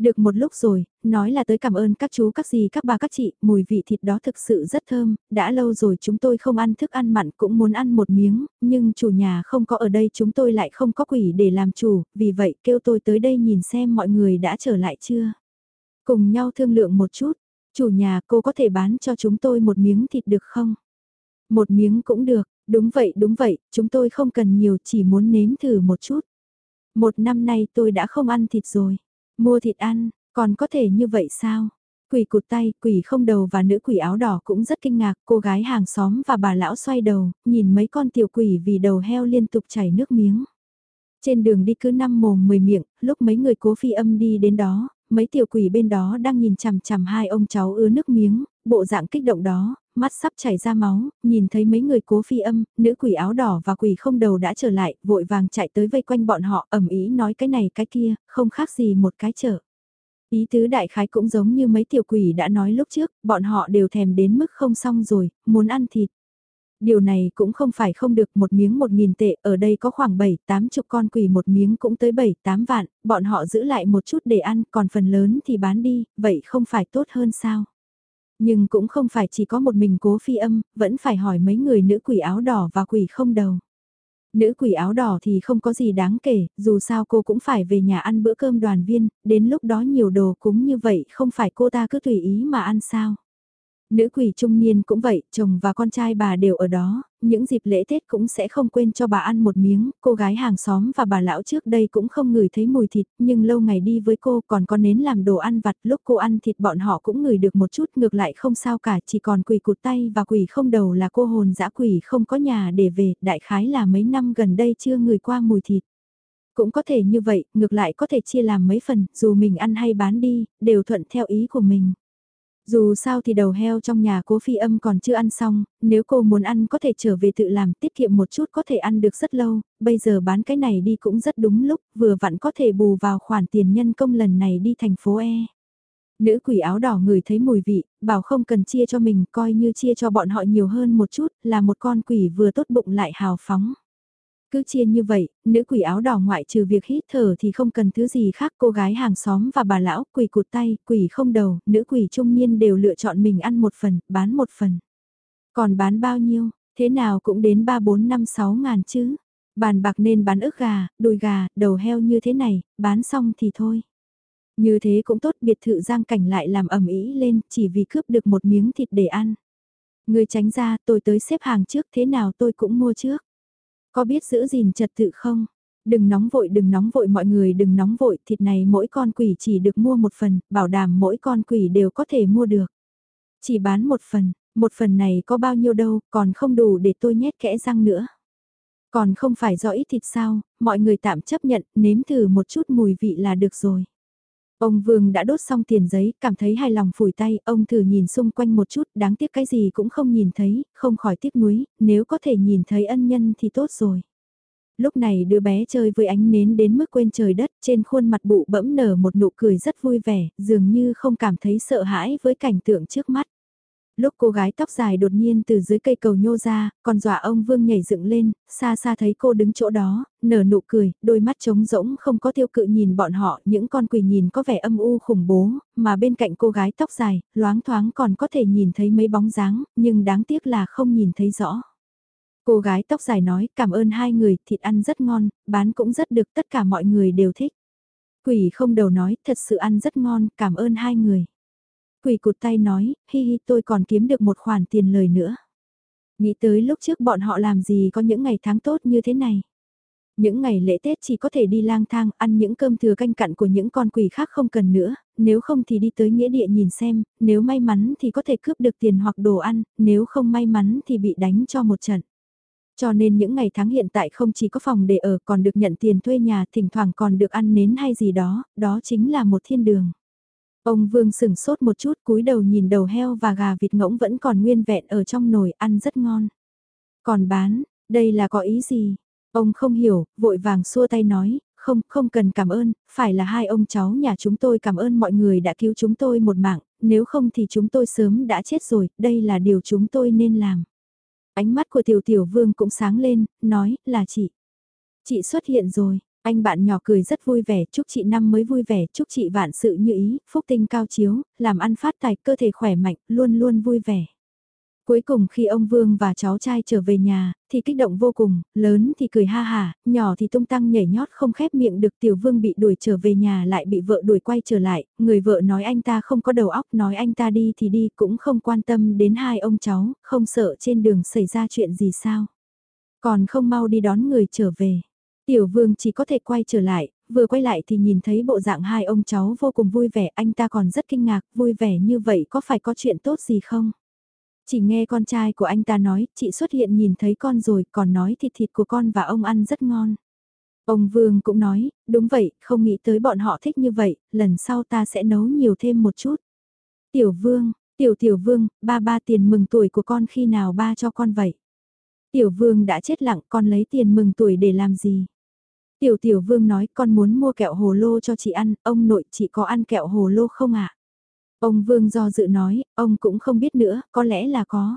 Được một lúc rồi, nói là tới cảm ơn các chú các dì các bà các chị, mùi vị thịt đó thực sự rất thơm, đã lâu rồi chúng tôi không ăn thức ăn mặn cũng muốn ăn một miếng, nhưng chủ nhà không có ở đây chúng tôi lại không có quỷ để làm chủ, vì vậy kêu tôi tới đây nhìn xem mọi người đã trở lại chưa. Cùng nhau thương lượng một chút, chủ nhà cô có thể bán cho chúng tôi một miếng thịt được không? Một miếng cũng được, đúng vậy đúng vậy, chúng tôi không cần nhiều chỉ muốn nếm thử một chút. Một năm nay tôi đã không ăn thịt rồi. Mua thịt ăn, còn có thể như vậy sao? Quỷ cụt tay, quỷ không đầu và nữ quỷ áo đỏ cũng rất kinh ngạc, cô gái hàng xóm và bà lão xoay đầu, nhìn mấy con tiểu quỷ vì đầu heo liên tục chảy nước miếng. Trên đường đi cứ năm mồm mười miệng, lúc mấy người cố phi âm đi đến đó, mấy tiểu quỷ bên đó đang nhìn chằm chằm hai ông cháu ứa nước miếng, bộ dạng kích động đó, mắt sắp chảy ra máu, nhìn thấy mấy người cố phi âm, nữ quỷ áo đỏ và quỷ không đầu đã trở lại, vội vàng chạy tới vây quanh bọn họ, ẩm ý nói cái này cái kia, không khác gì một cái chợ. Ý tứ đại khái cũng giống như mấy tiểu quỷ đã nói lúc trước, bọn họ đều thèm đến mức không xong rồi, muốn ăn thịt. Điều này cũng không phải không được một miếng một nghìn tệ, ở đây có khoảng 7-8 chục con quỷ một miếng cũng tới 7-8 vạn, bọn họ giữ lại một chút để ăn, còn phần lớn thì bán đi, vậy không phải tốt hơn sao? Nhưng cũng không phải chỉ có một mình cố phi âm, vẫn phải hỏi mấy người nữ quỷ áo đỏ và quỷ không đầu. Nữ quỷ áo đỏ thì không có gì đáng kể, dù sao cô cũng phải về nhà ăn bữa cơm đoàn viên, đến lúc đó nhiều đồ cúng như vậy không phải cô ta cứ tùy ý mà ăn sao. Nữ quỷ trung niên cũng vậy, chồng và con trai bà đều ở đó, những dịp lễ Tết cũng sẽ không quên cho bà ăn một miếng, cô gái hàng xóm và bà lão trước đây cũng không ngửi thấy mùi thịt, nhưng lâu ngày đi với cô còn có nến làm đồ ăn vặt, lúc cô ăn thịt bọn họ cũng ngửi được một chút, ngược lại không sao cả, chỉ còn quỷ cụt tay và quỷ không đầu là cô hồn dã quỷ không có nhà để về, đại khái là mấy năm gần đây chưa ngửi qua mùi thịt. Cũng có thể như vậy, ngược lại có thể chia làm mấy phần, dù mình ăn hay bán đi, đều thuận theo ý của mình. Dù sao thì đầu heo trong nhà cố phi âm còn chưa ăn xong, nếu cô muốn ăn có thể trở về tự làm tiết kiệm một chút có thể ăn được rất lâu, bây giờ bán cái này đi cũng rất đúng lúc, vừa vặn có thể bù vào khoản tiền nhân công lần này đi thành phố E. Nữ quỷ áo đỏ người thấy mùi vị, bảo không cần chia cho mình, coi như chia cho bọn họ nhiều hơn một chút, là một con quỷ vừa tốt bụng lại hào phóng. Cứ chiên như vậy, nữ quỷ áo đỏ ngoại trừ việc hít thở thì không cần thứ gì khác cô gái hàng xóm và bà lão, quỷ cụt tay, quỷ không đầu, nữ quỷ trung niên đều lựa chọn mình ăn một phần, bán một phần. Còn bán bao nhiêu, thế nào cũng đến 3 4 5 6 ngàn chứ. Bàn bạc nên bán ức gà, đùi gà, đầu heo như thế này, bán xong thì thôi. Như thế cũng tốt biệt thự giang cảnh lại làm ẩm ý lên chỉ vì cướp được một miếng thịt để ăn. Người tránh ra tôi tới xếp hàng trước thế nào tôi cũng mua trước. Có biết giữ gìn trật tự không? Đừng nóng vội đừng nóng vội mọi người đừng nóng vội thịt này mỗi con quỷ chỉ được mua một phần, bảo đảm mỗi con quỷ đều có thể mua được. Chỉ bán một phần, một phần này có bao nhiêu đâu, còn không đủ để tôi nhét kẽ răng nữa. Còn không phải do ít thịt sao, mọi người tạm chấp nhận, nếm thử một chút mùi vị là được rồi. Ông Vương đã đốt xong tiền giấy, cảm thấy hài lòng phủi tay, ông thử nhìn xung quanh một chút, đáng tiếc cái gì cũng không nhìn thấy, không khỏi tiếc nuối, nếu có thể nhìn thấy ân nhân thì tốt rồi. Lúc này đứa bé chơi với ánh nến đến mức quên trời đất, trên khuôn mặt bụ bẫm nở một nụ cười rất vui vẻ, dường như không cảm thấy sợ hãi với cảnh tượng trước mắt. Lúc cô gái tóc dài đột nhiên từ dưới cây cầu nhô ra, còn dọa ông Vương nhảy dựng lên, xa xa thấy cô đứng chỗ đó, nở nụ cười, đôi mắt trống rỗng không có tiêu cự nhìn bọn họ, những con quỷ nhìn có vẻ âm u khủng bố, mà bên cạnh cô gái tóc dài, loáng thoáng còn có thể nhìn thấy mấy bóng dáng, nhưng đáng tiếc là không nhìn thấy rõ. Cô gái tóc dài nói cảm ơn hai người, thịt ăn rất ngon, bán cũng rất được tất cả mọi người đều thích. Quỷ không đầu nói thật sự ăn rất ngon, cảm ơn hai người quỳ cụt tay nói, hi hi tôi còn kiếm được một khoản tiền lời nữa. Nghĩ tới lúc trước bọn họ làm gì có những ngày tháng tốt như thế này. Những ngày lễ Tết chỉ có thể đi lang thang, ăn những cơm thừa canh cặn của những con quỷ khác không cần nữa, nếu không thì đi tới nghĩa địa nhìn xem, nếu may mắn thì có thể cướp được tiền hoặc đồ ăn, nếu không may mắn thì bị đánh cho một trận. Cho nên những ngày tháng hiện tại không chỉ có phòng để ở còn được nhận tiền thuê nhà, thỉnh thoảng còn được ăn nến hay gì đó, đó chính là một thiên đường. Ông Vương sừng sốt một chút cúi đầu nhìn đầu heo và gà vịt ngỗng vẫn còn nguyên vẹn ở trong nồi ăn rất ngon. Còn bán, đây là có ý gì? Ông không hiểu, vội vàng xua tay nói, không, không cần cảm ơn, phải là hai ông cháu nhà chúng tôi cảm ơn mọi người đã cứu chúng tôi một mạng, nếu không thì chúng tôi sớm đã chết rồi, đây là điều chúng tôi nên làm. Ánh mắt của tiểu tiểu vương cũng sáng lên, nói, là chị. Chị xuất hiện rồi, anh bạn nhỏ cười rất vui vẻ, chúc chị năm mới vui vẻ, chúc chị vạn sự như ý, phúc tinh cao chiếu, làm ăn phát tài, cơ thể khỏe mạnh, luôn luôn vui vẻ. Cuối cùng khi ông Vương và cháu trai trở về nhà, thì kích động vô cùng, lớn thì cười ha hà, nhỏ thì tung tăng nhảy nhót không khép miệng được tiểu vương bị đuổi trở về nhà lại bị vợ đuổi quay trở lại, người vợ nói anh ta không có đầu óc, nói anh ta đi thì đi cũng không quan tâm đến hai ông cháu, không sợ trên đường xảy ra chuyện gì sao. Còn không mau đi đón người trở về. Tiểu vương chỉ có thể quay trở lại, vừa quay lại thì nhìn thấy bộ dạng hai ông cháu vô cùng vui vẻ, anh ta còn rất kinh ngạc, vui vẻ như vậy có phải có chuyện tốt gì không? Chỉ nghe con trai của anh ta nói, chị xuất hiện nhìn thấy con rồi, còn nói thịt thịt của con và ông ăn rất ngon. Ông Vương cũng nói, đúng vậy, không nghĩ tới bọn họ thích như vậy, lần sau ta sẽ nấu nhiều thêm một chút. Tiểu Vương, Tiểu Tiểu Vương, ba ba tiền mừng tuổi của con khi nào ba cho con vậy? Tiểu Vương đã chết lặng, con lấy tiền mừng tuổi để làm gì? Tiểu tiểu vương nói con muốn mua kẹo hồ lô cho chị ăn, ông nội chị có ăn kẹo hồ lô không ạ? Ông vương do dự nói, ông cũng không biết nữa, có lẽ là có.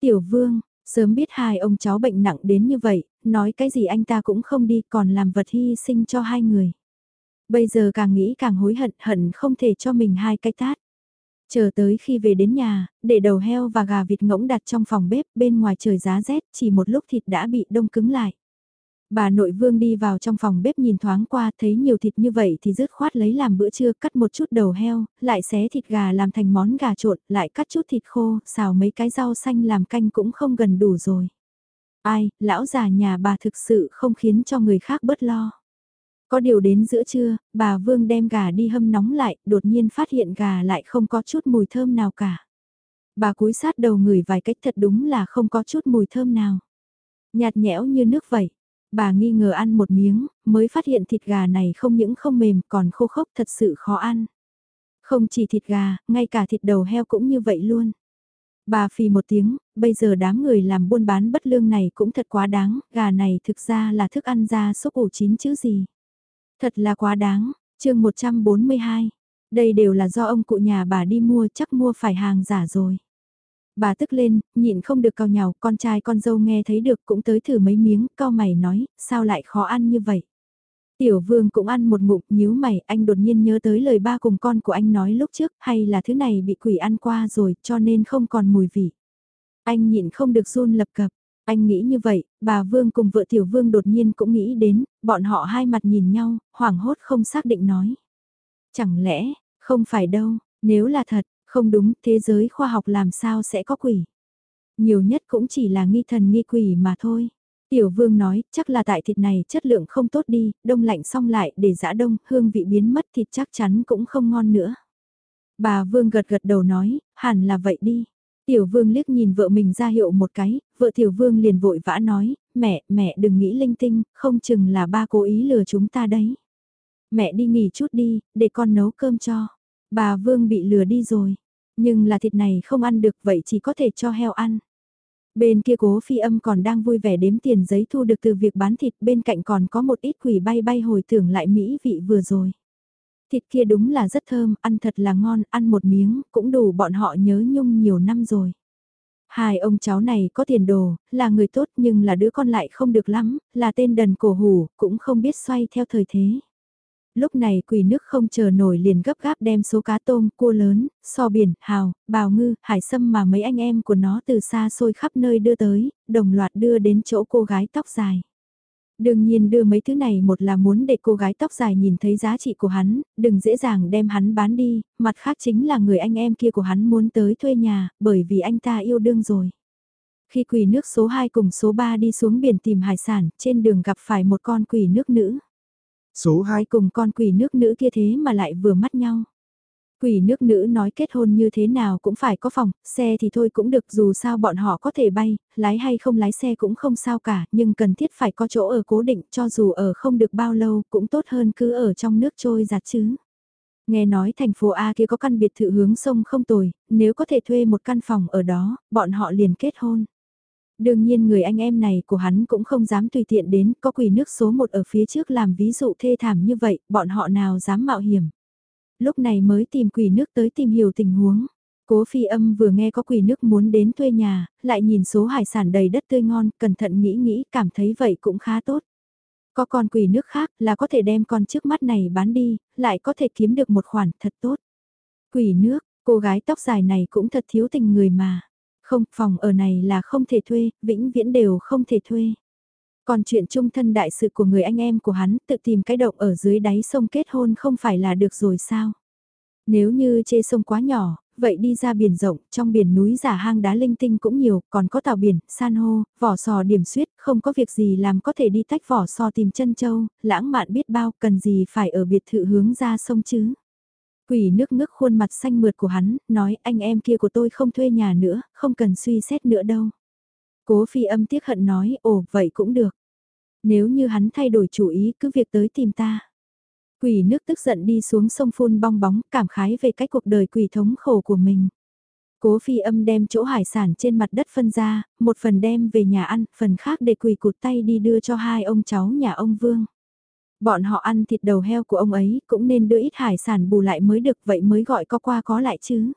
Tiểu vương, sớm biết hai ông cháu bệnh nặng đến như vậy, nói cái gì anh ta cũng không đi còn làm vật hy sinh cho hai người. Bây giờ càng nghĩ càng hối hận hận không thể cho mình hai cái tát. Chờ tới khi về đến nhà, để đầu heo và gà vịt ngỗng đặt trong phòng bếp bên ngoài trời giá rét chỉ một lúc thịt đã bị đông cứng lại. Bà nội vương đi vào trong phòng bếp nhìn thoáng qua thấy nhiều thịt như vậy thì dứt khoát lấy làm bữa trưa cắt một chút đầu heo, lại xé thịt gà làm thành món gà trộn, lại cắt chút thịt khô, xào mấy cái rau xanh làm canh cũng không gần đủ rồi. Ai, lão già nhà bà thực sự không khiến cho người khác bớt lo. Có điều đến giữa trưa, bà Vương đem gà đi hâm nóng lại, đột nhiên phát hiện gà lại không có chút mùi thơm nào cả. Bà cúi sát đầu người vài cách thật đúng là không có chút mùi thơm nào. Nhạt nhẽo như nước vậy. Bà nghi ngờ ăn một miếng, mới phát hiện thịt gà này không những không mềm còn khô khốc thật sự khó ăn. Không chỉ thịt gà, ngay cả thịt đầu heo cũng như vậy luôn. Bà phì một tiếng, bây giờ đám người làm buôn bán bất lương này cũng thật quá đáng, gà này thực ra là thức ăn ra súc ủ chín chứ gì. Thật là quá đáng, chương 142. Đây đều là do ông cụ nhà bà đi mua chắc mua phải hàng giả rồi. Bà tức lên, nhịn không được cao nhào, con trai con dâu nghe thấy được cũng tới thử mấy miếng, cao mày nói, sao lại khó ăn như vậy. Tiểu vương cũng ăn một ngụm, nhíu mày, anh đột nhiên nhớ tới lời ba cùng con của anh nói lúc trước, hay là thứ này bị quỷ ăn qua rồi, cho nên không còn mùi vị. Anh nhịn không được run lập cập, anh nghĩ như vậy, bà Vương cùng vợ Tiểu Vương đột nhiên cũng nghĩ đến, bọn họ hai mặt nhìn nhau, hoảng hốt không xác định nói. Chẳng lẽ, không phải đâu, nếu là thật, không đúng, thế giới khoa học làm sao sẽ có quỷ. Nhiều nhất cũng chỉ là nghi thần nghi quỷ mà thôi. Tiểu vương nói, chắc là tại thịt này chất lượng không tốt đi, đông lạnh xong lại để giã đông, hương vị biến mất thịt chắc chắn cũng không ngon nữa. Bà vương gật gật đầu nói, hẳn là vậy đi. Tiểu vương liếc nhìn vợ mình ra hiệu một cái, vợ tiểu vương liền vội vã nói, mẹ, mẹ đừng nghĩ linh tinh, không chừng là ba cố ý lừa chúng ta đấy. Mẹ đi nghỉ chút đi, để con nấu cơm cho. Bà vương bị lừa đi rồi, nhưng là thịt này không ăn được vậy chỉ có thể cho heo ăn. Bên kia cố phi âm còn đang vui vẻ đếm tiền giấy thu được từ việc bán thịt bên cạnh còn có một ít quỷ bay bay hồi tưởng lại mỹ vị vừa rồi. Thịt kia đúng là rất thơm, ăn thật là ngon, ăn một miếng, cũng đủ bọn họ nhớ nhung nhiều năm rồi. Hai ông cháu này có tiền đồ, là người tốt nhưng là đứa con lại không được lắm, là tên đần cổ hủ, cũng không biết xoay theo thời thế. Lúc này quỷ nước không chờ nổi liền gấp gáp đem số cá tôm, cua lớn, so biển, hào, bào ngư, hải sâm mà mấy anh em của nó từ xa xôi khắp nơi đưa tới, đồng loạt đưa đến chỗ cô gái tóc dài. Đương nhiên đưa mấy thứ này một là muốn để cô gái tóc dài nhìn thấy giá trị của hắn, đừng dễ dàng đem hắn bán đi, mặt khác chính là người anh em kia của hắn muốn tới thuê nhà, bởi vì anh ta yêu đương rồi. Khi quỷ nước số 2 cùng số 3 đi xuống biển tìm hải sản, trên đường gặp phải một con quỷ nước nữ. Số 2 cùng con quỷ nước nữ kia thế mà lại vừa mắt nhau. Quỷ nước nữ nói kết hôn như thế nào cũng phải có phòng, xe thì thôi cũng được dù sao bọn họ có thể bay, lái hay không lái xe cũng không sao cả, nhưng cần thiết phải có chỗ ở cố định cho dù ở không được bao lâu cũng tốt hơn cứ ở trong nước trôi giặt chứ. Nghe nói thành phố A kia có căn biệt thự hướng sông không tồi, nếu có thể thuê một căn phòng ở đó, bọn họ liền kết hôn. Đương nhiên người anh em này của hắn cũng không dám tùy tiện đến, có quỷ nước số một ở phía trước làm ví dụ thê thảm như vậy, bọn họ nào dám mạo hiểm lúc này mới tìm quỷ nước tới tìm hiểu tình huống. Cố phi âm vừa nghe có quỷ nước muốn đến thuê nhà, lại nhìn số hải sản đầy đất tươi ngon, cẩn thận nghĩ nghĩ, cảm thấy vậy cũng khá tốt. Có con quỷ nước khác là có thể đem con trước mắt này bán đi, lại có thể kiếm được một khoản thật tốt. Quỷ nước, cô gái tóc dài này cũng thật thiếu tình người mà. Không, phòng ở này là không thể thuê, vĩnh viễn đều không thể thuê. Còn chuyện chung thân đại sự của người anh em của hắn tự tìm cái động ở dưới đáy sông kết hôn không phải là được rồi sao? Nếu như chê sông quá nhỏ, vậy đi ra biển rộng, trong biển núi giả hang đá linh tinh cũng nhiều, còn có tàu biển, san hô, vỏ sò điểm suyết, không có việc gì làm có thể đi tách vỏ sò tìm chân châu, lãng mạn biết bao, cần gì phải ở biệt thự hướng ra sông chứ. Quỷ nước ngức khuôn mặt xanh mượt của hắn, nói anh em kia của tôi không thuê nhà nữa, không cần suy xét nữa đâu. Cố phi âm tiếc hận nói, ồ, vậy cũng được. Nếu như hắn thay đổi chủ ý cứ việc tới tìm ta. Quỷ nước tức giận đi xuống sông phun bong bóng, cảm khái về cách cuộc đời quỷ thống khổ của mình. Cố phi âm đem chỗ hải sản trên mặt đất phân ra, một phần đem về nhà ăn, phần khác để quỷ cụt tay đi đưa cho hai ông cháu nhà ông Vương. Bọn họ ăn thịt đầu heo của ông ấy cũng nên đưa ít hải sản bù lại mới được vậy mới gọi có qua có lại chứ.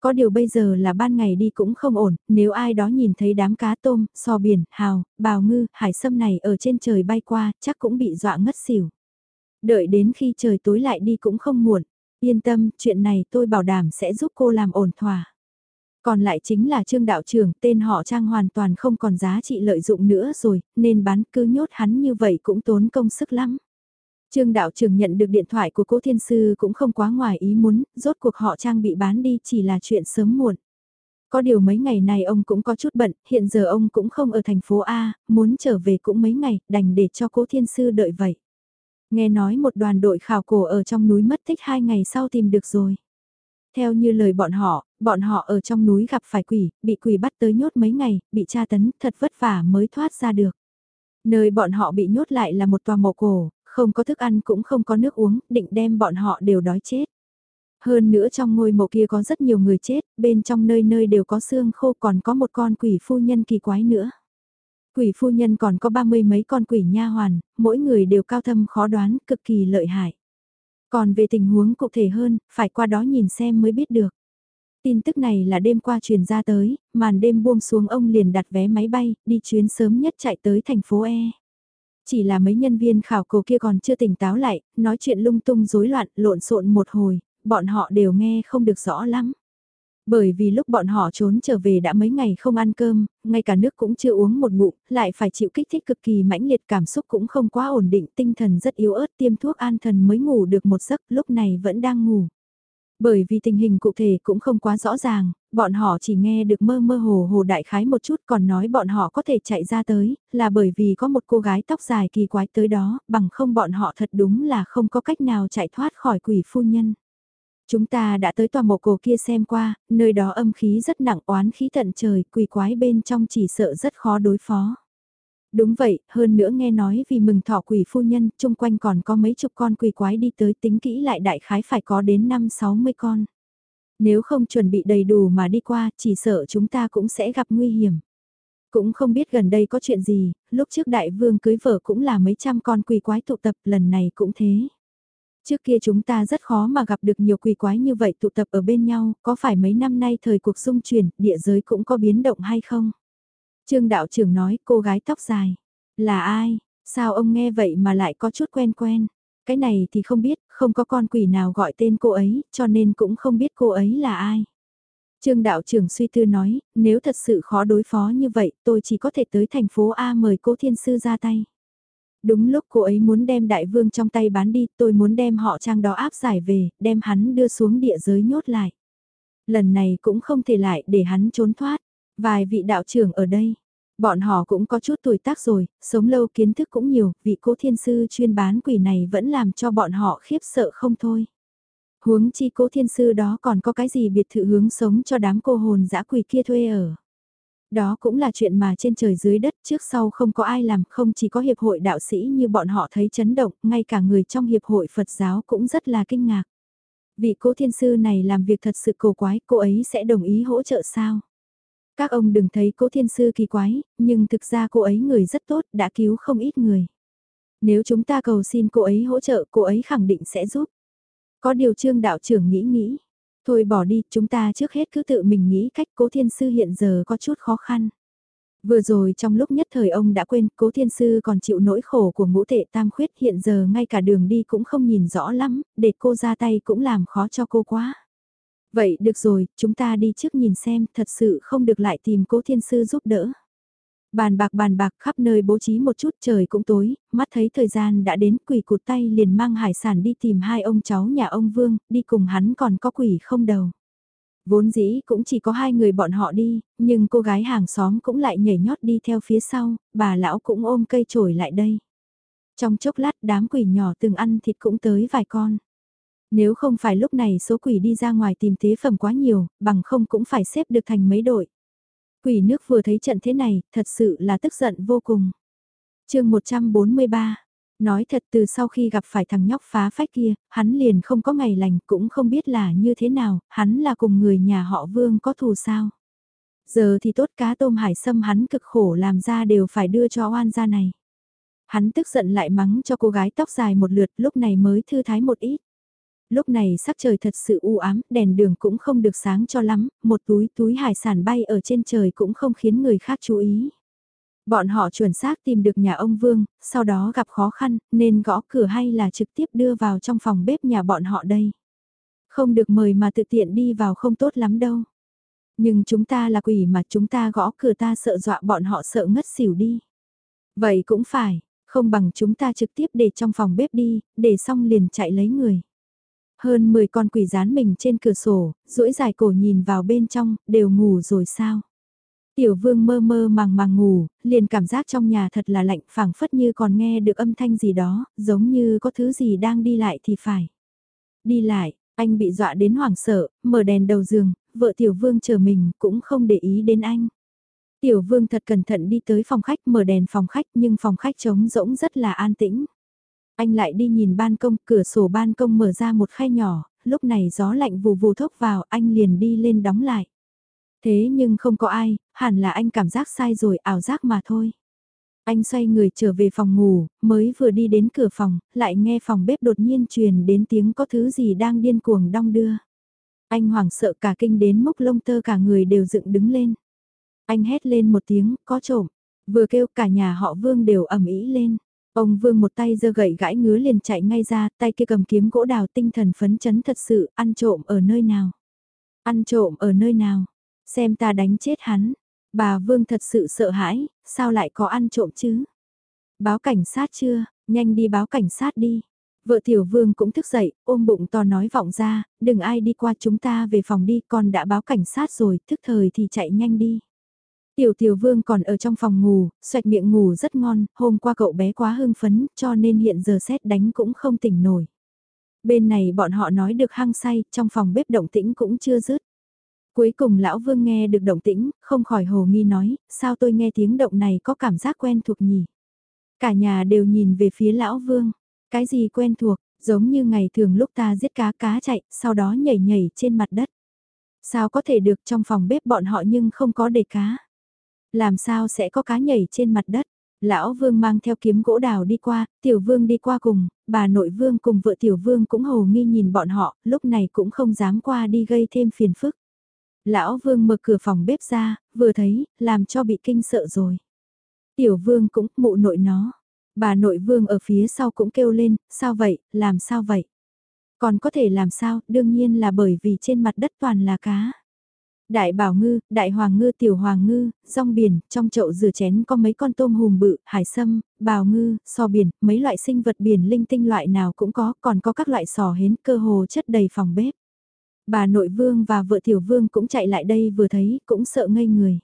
Có điều bây giờ là ban ngày đi cũng không ổn, nếu ai đó nhìn thấy đám cá tôm, sò biển, hào, bào ngư, hải sâm này ở trên trời bay qua, chắc cũng bị dọa ngất xỉu. Đợi đến khi trời tối lại đi cũng không muộn. Yên tâm, chuyện này tôi bảo đảm sẽ giúp cô làm ổn thỏa. Còn lại chính là trương đạo trưởng, tên họ trang hoàn toàn không còn giá trị lợi dụng nữa rồi, nên bán cứ nhốt hắn như vậy cũng tốn công sức lắm. Trương đạo trưởng nhận được điện thoại của cố thiên sư cũng không quá ngoài ý muốn, rốt cuộc họ trang bị bán đi chỉ là chuyện sớm muộn. Có điều mấy ngày này ông cũng có chút bận, hiện giờ ông cũng không ở thành phố A, muốn trở về cũng mấy ngày, đành để cho cố thiên sư đợi vậy. Nghe nói một đoàn đội khảo cổ ở trong núi mất tích hai ngày sau tìm được rồi. Theo như lời bọn họ, bọn họ ở trong núi gặp phải quỷ, bị quỷ bắt tới nhốt mấy ngày, bị tra tấn, thật vất vả mới thoát ra được. Nơi bọn họ bị nhốt lại là một tòa mộ cổ, không có thức ăn cũng không có nước uống, định đem bọn họ đều đói chết. Hơn nữa trong ngôi mộ kia có rất nhiều người chết, bên trong nơi nơi đều có xương khô còn có một con quỷ phu nhân kỳ quái nữa. Quỷ phu nhân còn có ba mươi mấy con quỷ nha hoàn, mỗi người đều cao thâm khó đoán, cực kỳ lợi hại. Còn về tình huống cụ thể hơn, phải qua đó nhìn xem mới biết được. Tin tức này là đêm qua truyền ra tới, màn đêm buông xuống ông liền đặt vé máy bay, đi chuyến sớm nhất chạy tới thành phố E. Chỉ là mấy nhân viên khảo cổ kia còn chưa tỉnh táo lại, nói chuyện lung tung rối loạn, lộn xộn một hồi, bọn họ đều nghe không được rõ lắm. Bởi vì lúc bọn họ trốn trở về đã mấy ngày không ăn cơm, ngay cả nước cũng chưa uống một ngụm, lại phải chịu kích thích cực kỳ mãnh liệt cảm xúc cũng không quá ổn định, tinh thần rất yếu ớt tiêm thuốc an thần mới ngủ được một giấc, lúc này vẫn đang ngủ. Bởi vì tình hình cụ thể cũng không quá rõ ràng, bọn họ chỉ nghe được mơ mơ hồ hồ đại khái một chút còn nói bọn họ có thể chạy ra tới, là bởi vì có một cô gái tóc dài kỳ quái tới đó, bằng không bọn họ thật đúng là không có cách nào chạy thoát khỏi quỷ phu nhân. Chúng ta đã tới tòa mộ cổ kia xem qua, nơi đó âm khí rất nặng oán khí tận trời, quỷ quái bên trong chỉ sợ rất khó đối phó. Đúng vậy, hơn nữa nghe nói vì mừng thọ quỷ phu nhân, chung quanh còn có mấy chục con quỷ quái đi tới tính kỹ lại đại khái phải có đến 5-60 con. Nếu không chuẩn bị đầy đủ mà đi qua, chỉ sợ chúng ta cũng sẽ gặp nguy hiểm. Cũng không biết gần đây có chuyện gì, lúc trước đại vương cưới vợ cũng là mấy trăm con quỷ quái tụ tập, lần này cũng thế. Trước kia chúng ta rất khó mà gặp được nhiều quỷ quái như vậy tụ tập ở bên nhau, có phải mấy năm nay thời cuộc xung chuyển, địa giới cũng có biến động hay không? Trương đạo trưởng nói cô gái tóc dài. Là ai? Sao ông nghe vậy mà lại có chút quen quen? Cái này thì không biết, không có con quỷ nào gọi tên cô ấy, cho nên cũng không biết cô ấy là ai. Trương đạo trưởng suy tư nói, nếu thật sự khó đối phó như vậy, tôi chỉ có thể tới thành phố A mời cô thiên sư ra tay. Đúng lúc cô ấy muốn đem đại vương trong tay bán đi, tôi muốn đem họ trang đó áp giải về, đem hắn đưa xuống địa giới nhốt lại. Lần này cũng không thể lại để hắn trốn thoát. Vài vị đạo trưởng ở đây, bọn họ cũng có chút tuổi tác rồi, sống lâu kiến thức cũng nhiều, vị cố thiên sư chuyên bán quỷ này vẫn làm cho bọn họ khiếp sợ không thôi. Huống chi cố thiên sư đó còn có cái gì biệt thự hướng sống cho đám cô hồn dã quỷ kia thuê ở. Đó cũng là chuyện mà trên trời dưới đất trước sau không có ai làm, không chỉ có hiệp hội đạo sĩ như bọn họ thấy chấn động, ngay cả người trong hiệp hội Phật giáo cũng rất là kinh ngạc. Vị cố thiên sư này làm việc thật sự cổ quái, cô ấy sẽ đồng ý hỗ trợ sao? Các ông đừng thấy cố thiên sư kỳ quái, nhưng thực ra cô ấy người rất tốt, đã cứu không ít người. Nếu chúng ta cầu xin cô ấy hỗ trợ, cô ấy khẳng định sẽ giúp. Có điều trương đạo trưởng nghĩ nghĩ. Thôi bỏ đi, chúng ta trước hết cứ tự mình nghĩ cách cố thiên sư hiện giờ có chút khó khăn. Vừa rồi trong lúc nhất thời ông đã quên cố thiên sư còn chịu nỗi khổ của ngũ tệ tam khuyết hiện giờ ngay cả đường đi cũng không nhìn rõ lắm, để cô ra tay cũng làm khó cho cô quá. Vậy được rồi, chúng ta đi trước nhìn xem, thật sự không được lại tìm cố thiên sư giúp đỡ. Bàn bạc bàn bạc khắp nơi bố trí một chút trời cũng tối, mắt thấy thời gian đã đến quỷ cụt tay liền mang hải sản đi tìm hai ông cháu nhà ông Vương, đi cùng hắn còn có quỷ không đầu. Vốn dĩ cũng chỉ có hai người bọn họ đi, nhưng cô gái hàng xóm cũng lại nhảy nhót đi theo phía sau, bà lão cũng ôm cây trổi lại đây. Trong chốc lát đám quỷ nhỏ từng ăn thịt cũng tới vài con. Nếu không phải lúc này số quỷ đi ra ngoài tìm tế phẩm quá nhiều, bằng không cũng phải xếp được thành mấy đội. Quỷ nước vừa thấy trận thế này, thật sự là tức giận vô cùng. chương 143, nói thật từ sau khi gặp phải thằng nhóc phá phách kia, hắn liền không có ngày lành cũng không biết là như thế nào, hắn là cùng người nhà họ vương có thù sao. Giờ thì tốt cá tôm hải sâm hắn cực khổ làm ra đều phải đưa cho oan gia này. Hắn tức giận lại mắng cho cô gái tóc dài một lượt lúc này mới thư thái một ít. Lúc này sắc trời thật sự u ám, đèn đường cũng không được sáng cho lắm, một túi túi hải sản bay ở trên trời cũng không khiến người khác chú ý. Bọn họ chuẩn xác tìm được nhà ông Vương, sau đó gặp khó khăn, nên gõ cửa hay là trực tiếp đưa vào trong phòng bếp nhà bọn họ đây. Không được mời mà tự tiện đi vào không tốt lắm đâu. Nhưng chúng ta là quỷ mà chúng ta gõ cửa ta sợ dọa bọn họ sợ ngất xỉu đi. Vậy cũng phải, không bằng chúng ta trực tiếp để trong phòng bếp đi, để xong liền chạy lấy người. Hơn 10 con quỷ dán mình trên cửa sổ, duỗi dài cổ nhìn vào bên trong, đều ngủ rồi sao? Tiểu vương mơ mơ màng màng ngủ, liền cảm giác trong nhà thật là lạnh phảng phất như còn nghe được âm thanh gì đó, giống như có thứ gì đang đi lại thì phải. Đi lại, anh bị dọa đến hoảng sợ, mở đèn đầu giường, vợ tiểu vương chờ mình cũng không để ý đến anh. Tiểu vương thật cẩn thận đi tới phòng khách mở đèn phòng khách nhưng phòng khách trống rỗng rất là an tĩnh. Anh lại đi nhìn ban công, cửa sổ ban công mở ra một khay nhỏ, lúc này gió lạnh vù vù thốc vào anh liền đi lên đóng lại. Thế nhưng không có ai, hẳn là anh cảm giác sai rồi ảo giác mà thôi. Anh xoay người trở về phòng ngủ, mới vừa đi đến cửa phòng, lại nghe phòng bếp đột nhiên truyền đến tiếng có thứ gì đang điên cuồng đong đưa. Anh hoảng sợ cả kinh đến mốc lông tơ cả người đều dựng đứng lên. Anh hét lên một tiếng, có trộm. Vừa kêu cả nhà họ Vương đều ầm ĩ lên. Ông Vương một tay giơ gậy gãi ngứa liền chạy ngay ra, tay kia cầm kiếm gỗ đào tinh thần phấn chấn thật sự, ăn trộm ở nơi nào? Ăn trộm ở nơi nào? Xem ta đánh chết hắn. Bà Vương thật sự sợ hãi, sao lại có ăn trộm chứ? Báo cảnh sát chưa, nhanh đi báo cảnh sát đi. Vợ tiểu vương cũng thức dậy, ôm bụng to nói vọng ra, đừng ai đi qua chúng ta về phòng đi, con đã báo cảnh sát rồi, thức thời thì chạy nhanh đi. Tiểu tiểu vương còn ở trong phòng ngủ, xoạch miệng ngủ rất ngon, hôm qua cậu bé quá hưng phấn, cho nên hiện giờ xét đánh cũng không tỉnh nổi. Bên này bọn họ nói được hăng say, trong phòng bếp động tĩnh cũng chưa dứt. Cuối cùng lão vương nghe được động tĩnh, không khỏi hồ nghi nói, sao tôi nghe tiếng động này có cảm giác quen thuộc nhỉ? Cả nhà đều nhìn về phía lão vương, cái gì quen thuộc, giống như ngày thường lúc ta giết cá cá chạy, sau đó nhảy nhảy trên mặt đất. Sao có thể được trong phòng bếp bọn họ nhưng không có để cá? Làm sao sẽ có cá nhảy trên mặt đất? Lão vương mang theo kiếm gỗ đào đi qua, tiểu vương đi qua cùng, bà nội vương cùng vợ tiểu vương cũng hồ nghi nhìn bọn họ, lúc này cũng không dám qua đi gây thêm phiền phức. Lão vương mở cửa phòng bếp ra, vừa thấy, làm cho bị kinh sợ rồi. Tiểu vương cũng, mụ nội nó. Bà nội vương ở phía sau cũng kêu lên, sao vậy, làm sao vậy? Còn có thể làm sao, đương nhiên là bởi vì trên mặt đất toàn là cá. Đại bảo ngư, đại hoàng ngư, tiểu hoàng ngư, rong biển, trong chậu rửa chén có mấy con tôm hùm bự, hải sâm, bào ngư, sò biển, mấy loại sinh vật biển linh tinh loại nào cũng có, còn có các loại sò hến cơ hồ chất đầy phòng bếp. Bà nội vương và vợ tiểu vương cũng chạy lại đây vừa thấy, cũng sợ ngây người.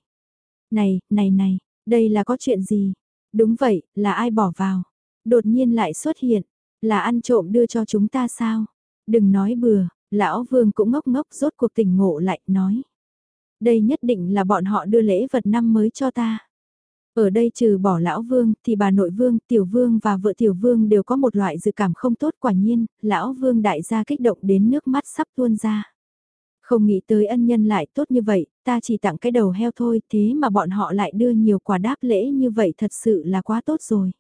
Này, này này, đây là có chuyện gì? Đúng vậy, là ai bỏ vào? Đột nhiên lại xuất hiện, là ăn trộm đưa cho chúng ta sao? Đừng nói bừa, lão vương cũng ngốc ngốc rốt cuộc tỉnh ngộ lại, nói. Đây nhất định là bọn họ đưa lễ vật năm mới cho ta. Ở đây trừ bỏ lão vương thì bà nội vương, tiểu vương và vợ tiểu vương đều có một loại dự cảm không tốt quả nhiên, lão vương đại gia kích động đến nước mắt sắp tuôn ra. Không nghĩ tới ân nhân lại tốt như vậy, ta chỉ tặng cái đầu heo thôi, thế mà bọn họ lại đưa nhiều quà đáp lễ như vậy thật sự là quá tốt rồi.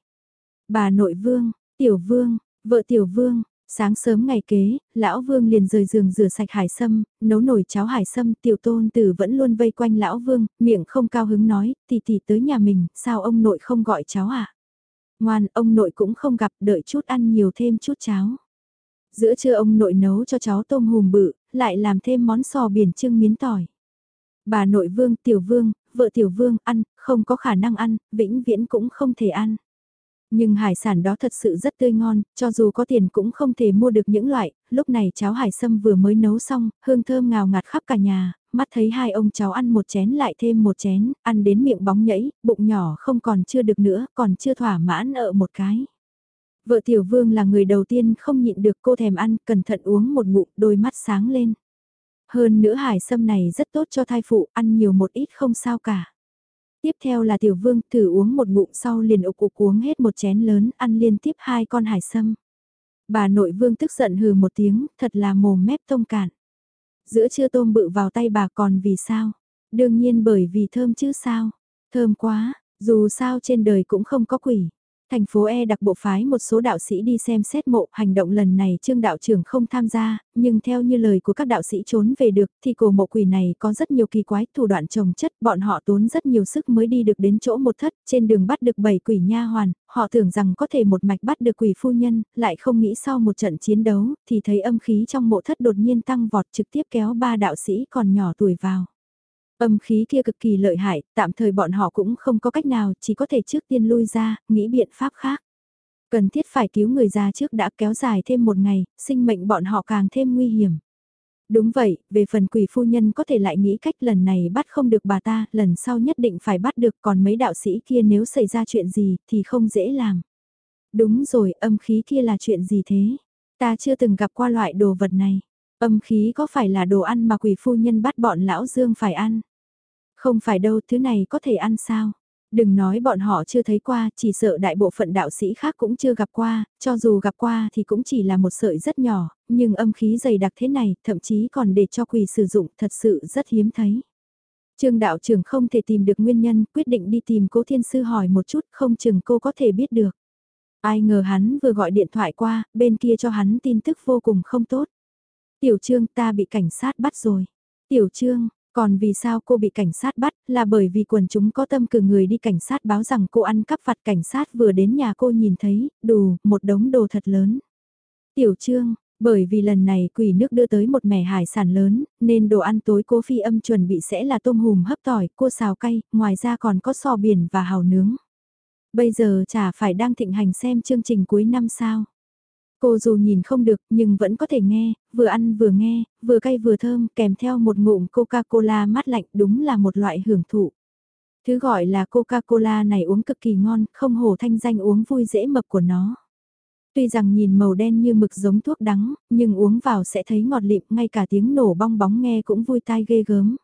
Bà nội vương, tiểu vương, vợ tiểu vương, sáng sớm ngày kế, lão vương liền rời giường rửa sạch hải sâm, nấu nồi cháo hải sâm, tiểu tôn tử vẫn luôn vây quanh lão vương, miệng không cao hứng nói, tỷ tỷ tới nhà mình, sao ông nội không gọi cháu à? Ngoan, ông nội cũng không gặp, đợi chút ăn nhiều thêm chút cháo. Giữa trưa ông nội nấu cho cháu tôm hùm bự, lại làm thêm món sò biển trưng miến tỏi. Bà nội vương, tiểu vương, vợ tiểu vương ăn, không có khả năng ăn, vĩnh viễn cũng không thể ăn. Nhưng hải sản đó thật sự rất tươi ngon, cho dù có tiền cũng không thể mua được những loại, lúc này cháo hải sâm vừa mới nấu xong, hương thơm ngào ngạt khắp cả nhà, mắt thấy hai ông cháu ăn một chén lại thêm một chén, ăn đến miệng bóng nhảy, bụng nhỏ không còn chưa được nữa, còn chưa thỏa mãn ở một cái. Vợ tiểu vương là người đầu tiên không nhịn được cô thèm ăn, cẩn thận uống một ngụm, đôi mắt sáng lên. Hơn nữa hải sâm này rất tốt cho thai phụ, ăn nhiều một ít không sao cả. Tiếp theo là tiểu vương thử uống một ngụm sau liền ục ục uống hết một chén lớn, ăn liên tiếp hai con hải sâm. Bà nội vương tức giận hừ một tiếng, thật là mồm mép tông cạn. Giữa trưa tôm bự vào tay bà còn vì sao? Đương nhiên bởi vì thơm chứ sao? Thơm quá, dù sao trên đời cũng không có quỷ. Thành phố E đặc bộ phái một số đạo sĩ đi xem xét mộ, hành động lần này trương đạo trưởng không tham gia, nhưng theo như lời của các đạo sĩ trốn về được thì cổ mộ quỷ này có rất nhiều kỳ quái thủ đoạn trồng chất, bọn họ tốn rất nhiều sức mới đi được đến chỗ một thất, trên đường bắt được 7 quỷ nha hoàn, họ tưởng rằng có thể một mạch bắt được quỷ phu nhân, lại không nghĩ sau một trận chiến đấu thì thấy âm khí trong mộ thất đột nhiên tăng vọt trực tiếp kéo ba đạo sĩ còn nhỏ tuổi vào. Âm khí kia cực kỳ lợi hại, tạm thời bọn họ cũng không có cách nào, chỉ có thể trước tiên lui ra, nghĩ biện pháp khác. Cần thiết phải cứu người ra trước đã kéo dài thêm một ngày, sinh mệnh bọn họ càng thêm nguy hiểm. Đúng vậy, về phần quỷ phu nhân có thể lại nghĩ cách lần này bắt không được bà ta, lần sau nhất định phải bắt được còn mấy đạo sĩ kia nếu xảy ra chuyện gì thì không dễ làm. Đúng rồi, âm khí kia là chuyện gì thế? Ta chưa từng gặp qua loại đồ vật này. Âm khí có phải là đồ ăn mà quỷ phu nhân bắt bọn lão Dương phải ăn? Không phải đâu, thứ này có thể ăn sao? Đừng nói bọn họ chưa thấy qua, chỉ sợ đại bộ phận đạo sĩ khác cũng chưa gặp qua, cho dù gặp qua thì cũng chỉ là một sợi rất nhỏ, nhưng âm khí dày đặc thế này, thậm chí còn để cho quỷ sử dụng thật sự rất hiếm thấy. Trương đạo trưởng không thể tìm được nguyên nhân, quyết định đi tìm cố thiên sư hỏi một chút, không chừng cô có thể biết được. Ai ngờ hắn vừa gọi điện thoại qua, bên kia cho hắn tin tức vô cùng không tốt. Tiểu trương ta bị cảnh sát bắt rồi. Tiểu trương, còn vì sao cô bị cảnh sát bắt là bởi vì quần chúng có tâm cử người đi cảnh sát báo rằng cô ăn cắp vặt cảnh sát vừa đến nhà cô nhìn thấy, đủ, một đống đồ thật lớn. Tiểu trương, bởi vì lần này quỷ nước đưa tới một mẻ hải sản lớn, nên đồ ăn tối cô phi âm chuẩn bị sẽ là tôm hùm hấp tỏi, cua xào cay, ngoài ra còn có sò biển và hào nướng. Bây giờ chả phải đang thịnh hành xem chương trình cuối năm sao. Cô dù nhìn không được nhưng vẫn có thể nghe, vừa ăn vừa nghe, vừa cay vừa thơm kèm theo một ngụm Coca-Cola mát lạnh đúng là một loại hưởng thụ. Thứ gọi là Coca-Cola này uống cực kỳ ngon, không hổ thanh danh uống vui dễ mập của nó. Tuy rằng nhìn màu đen như mực giống thuốc đắng, nhưng uống vào sẽ thấy ngọt lịm, ngay cả tiếng nổ bong bóng nghe cũng vui tai ghê gớm.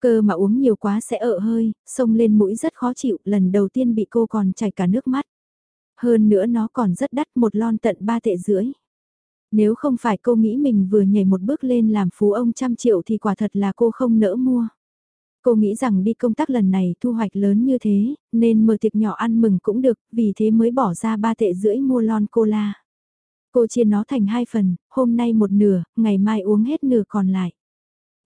Cơ mà uống nhiều quá sẽ ợ hơi, sông lên mũi rất khó chịu, lần đầu tiên bị cô còn chảy cả nước mắt. Hơn nữa nó còn rất đắt một lon tận ba tệ rưỡi. Nếu không phải cô nghĩ mình vừa nhảy một bước lên làm phú ông trăm triệu thì quả thật là cô không nỡ mua. Cô nghĩ rằng đi công tác lần này thu hoạch lớn như thế, nên mở tiệc nhỏ ăn mừng cũng được, vì thế mới bỏ ra ba tệ rưỡi mua lon cola. Cô chia nó thành hai phần, hôm nay một nửa, ngày mai uống hết nửa còn lại.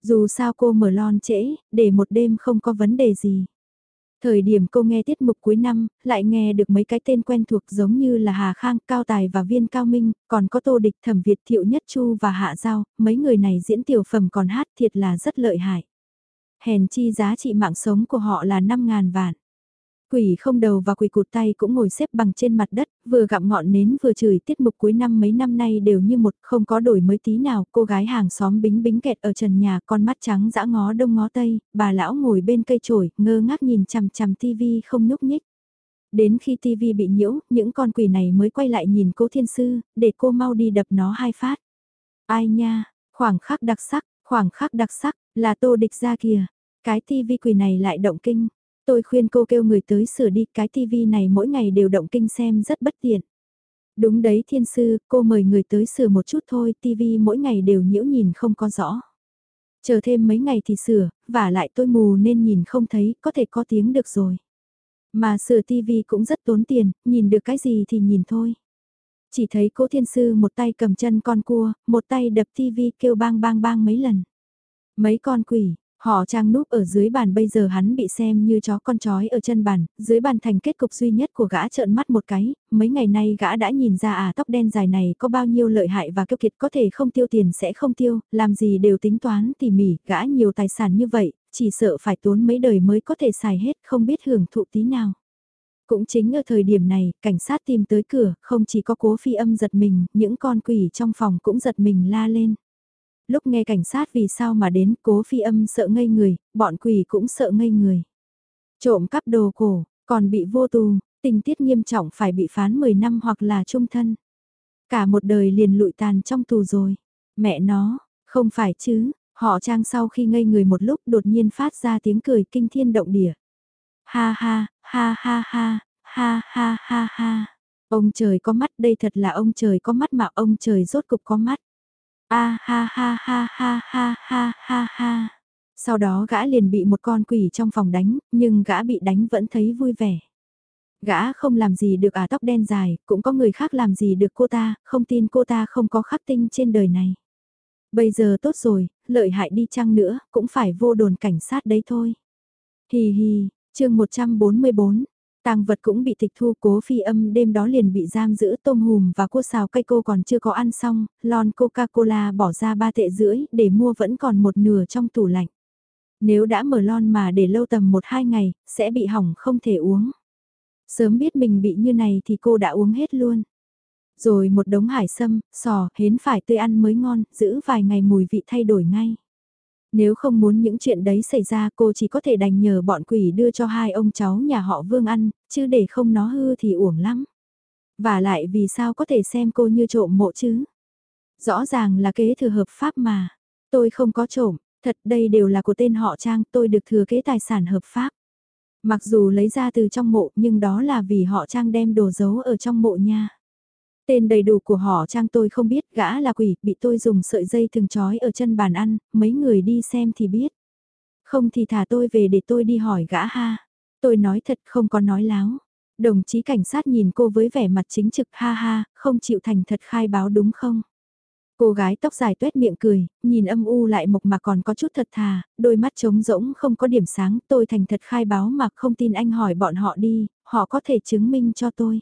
Dù sao cô mở lon trễ, để một đêm không có vấn đề gì. Thời điểm cô nghe tiết mục cuối năm, lại nghe được mấy cái tên quen thuộc giống như là Hà Khang, Cao Tài và Viên Cao Minh, còn có Tô Địch Thẩm Việt Thiệu Nhất Chu và Hạ Giao, mấy người này diễn tiểu phẩm còn hát thiệt là rất lợi hại. Hèn chi giá trị mạng sống của họ là 5.000 vạn. Quỷ không đầu và quỷ cụt tay cũng ngồi xếp bằng trên mặt đất, vừa gặm ngọn nến vừa chửi tiết mục cuối năm mấy năm nay đều như một không có đổi mới tí nào. Cô gái hàng xóm bính bính kẹt ở trần nhà con mắt trắng dã ngó đông ngó tây, bà lão ngồi bên cây trổi, ngơ ngác nhìn chằm chằm tivi không nhúc nhích. Đến khi tivi bị nhiễu, những con quỷ này mới quay lại nhìn cô thiên sư, để cô mau đi đập nó hai phát. Ai nha, khoảng khắc đặc sắc, khoảng khắc đặc sắc, là tô địch ra kìa. Cái tivi quỷ này lại động kinh. Tôi khuyên cô kêu người tới sửa đi, cái tivi này mỗi ngày đều động kinh xem rất bất tiện. Đúng đấy thiên sư, cô mời người tới sửa một chút thôi, tivi mỗi ngày đều nhiễu nhìn không có rõ. Chờ thêm mấy ngày thì sửa, và lại tôi mù nên nhìn không thấy, có thể có tiếng được rồi. Mà sửa tivi cũng rất tốn tiền, nhìn được cái gì thì nhìn thôi. Chỉ thấy cố thiên sư một tay cầm chân con cua, một tay đập tivi kêu bang bang bang mấy lần. Mấy con quỷ, Họ trang núp ở dưới bàn bây giờ hắn bị xem như chó con chói ở chân bàn, dưới bàn thành kết cục duy nhất của gã trợn mắt một cái, mấy ngày nay gã đã nhìn ra à tóc đen dài này có bao nhiêu lợi hại và kiêu kiệt có thể không tiêu tiền sẽ không tiêu, làm gì đều tính toán tỉ mỉ, gã nhiều tài sản như vậy, chỉ sợ phải tốn mấy đời mới có thể xài hết, không biết hưởng thụ tí nào. Cũng chính ở thời điểm này, cảnh sát tìm tới cửa, không chỉ có cố phi âm giật mình, những con quỷ trong phòng cũng giật mình la lên. Lúc nghe cảnh sát vì sao mà đến cố phi âm sợ ngây người, bọn quỷ cũng sợ ngây người. Trộm cắp đồ cổ, còn bị vô tù, tình tiết nghiêm trọng phải bị phán 10 năm hoặc là trung thân. Cả một đời liền lụi tàn trong tù rồi. Mẹ nó, không phải chứ, họ trang sau khi ngây người một lúc đột nhiên phát ra tiếng cười kinh thiên động địa. Ha ha, ha ha ha, ha ha ha ha. Ông trời có mắt đây thật là ông trời có mắt mà ông trời rốt cục có mắt. A ha ha ha ha ha ha ha ha. Sau đó gã liền bị một con quỷ trong phòng đánh, nhưng gã bị đánh vẫn thấy vui vẻ. Gã không làm gì được à tóc đen dài, cũng có người khác làm gì được cô ta, không tin cô ta không có khắc tinh trên đời này. Bây giờ tốt rồi, lợi hại đi chăng nữa, cũng phải vô đồn cảnh sát đấy thôi. Hì hì, chương 144, tang vật cũng bị tịch thu cố phi âm đêm đó liền bị giam giữ tôm hùm và cua xào cây cô còn chưa có ăn xong, lon Coca-Cola bỏ ra ba tệ rưỡi để mua vẫn còn một nửa trong tủ lạnh. Nếu đã mở lon mà để lâu tầm 1-2 ngày, sẽ bị hỏng không thể uống. Sớm biết mình bị như này thì cô đã uống hết luôn. Rồi một đống hải sâm, sò, hến phải tươi ăn mới ngon, giữ vài ngày mùi vị thay đổi ngay. Nếu không muốn những chuyện đấy xảy ra cô chỉ có thể đành nhờ bọn quỷ đưa cho hai ông cháu nhà họ Vương ăn, chứ để không nó hư thì uổng lắm. Và lại vì sao có thể xem cô như trộm mộ chứ? Rõ ràng là kế thừa hợp pháp mà. Tôi không có trộm, thật đây đều là của tên họ Trang, tôi được thừa kế tài sản hợp pháp. Mặc dù lấy ra từ trong mộ nhưng đó là vì họ Trang đem đồ giấu ở trong mộ nha. Tên đầy đủ của họ Trang tôi không biết, gã là quỷ, bị tôi dùng sợi dây thường trói ở chân bàn ăn, mấy người đi xem thì biết. Không thì thả tôi về để tôi đi hỏi gã ha. Tôi nói thật không có nói láo. Đồng chí cảnh sát nhìn cô với vẻ mặt chính trực ha ha, không chịu thành thật khai báo đúng không? Cô gái tóc dài tuét miệng cười, nhìn âm u lại mộc mà còn có chút thật thà, đôi mắt trống rỗng không có điểm sáng, tôi thành thật khai báo mà không tin anh hỏi bọn họ đi, họ có thể chứng minh cho tôi.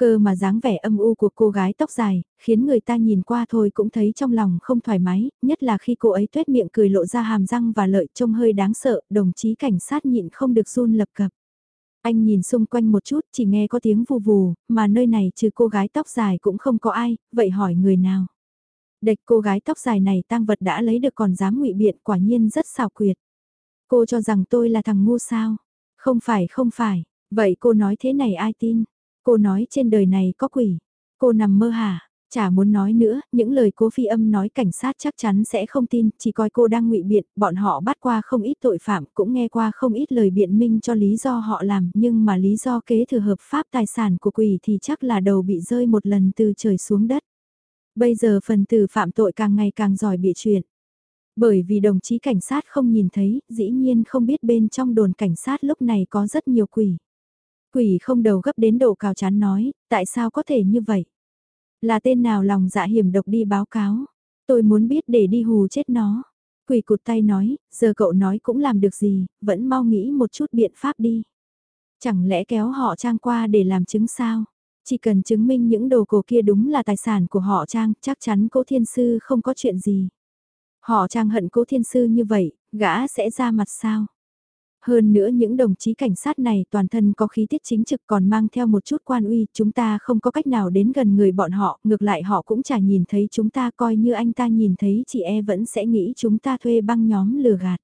Cơ mà dáng vẻ âm u của cô gái tóc dài, khiến người ta nhìn qua thôi cũng thấy trong lòng không thoải mái, nhất là khi cô ấy tuét miệng cười lộ ra hàm răng và lợi trông hơi đáng sợ, đồng chí cảnh sát nhịn không được run lập cập. Anh nhìn xung quanh một chút chỉ nghe có tiếng vù vù, mà nơi này trừ cô gái tóc dài cũng không có ai, vậy hỏi người nào. Đệch cô gái tóc dài này tang vật đã lấy được còn dám ngụy biện quả nhiên rất xào quyệt. Cô cho rằng tôi là thằng ngu sao? Không phải không phải, vậy cô nói thế này ai tin? Cô nói trên đời này có quỷ. Cô nằm mơ hả? Chả muốn nói nữa, những lời cố phi âm nói cảnh sát chắc chắn sẽ không tin, chỉ coi cô đang ngụy biện, bọn họ bắt qua không ít tội phạm, cũng nghe qua không ít lời biện minh cho lý do họ làm, nhưng mà lý do kế thừa hợp pháp tài sản của quỷ thì chắc là đầu bị rơi một lần từ trời xuống đất. Bây giờ phần tử phạm tội càng ngày càng giỏi bịa chuyện. Bởi vì đồng chí cảnh sát không nhìn thấy, dĩ nhiên không biết bên trong đồn cảnh sát lúc này có rất nhiều quỷ. Quỷ không đầu gấp đến độ cào chán nói, tại sao có thể như vậy? Là tên nào lòng dạ hiểm độc đi báo cáo? Tôi muốn biết để đi hù chết nó. Quỷ cụt tay nói, giờ cậu nói cũng làm được gì, vẫn mau nghĩ một chút biện pháp đi. Chẳng lẽ kéo họ trang qua để làm chứng sao? Chỉ cần chứng minh những đồ cổ kia đúng là tài sản của họ Trang, chắc chắn cố thiên sư không có chuyện gì. Họ Trang hận cố thiên sư như vậy, gã sẽ ra mặt sao? Hơn nữa những đồng chí cảnh sát này toàn thân có khí tiết chính trực còn mang theo một chút quan uy, chúng ta không có cách nào đến gần người bọn họ, ngược lại họ cũng chả nhìn thấy chúng ta coi như anh ta nhìn thấy chị e vẫn sẽ nghĩ chúng ta thuê băng nhóm lừa gạt.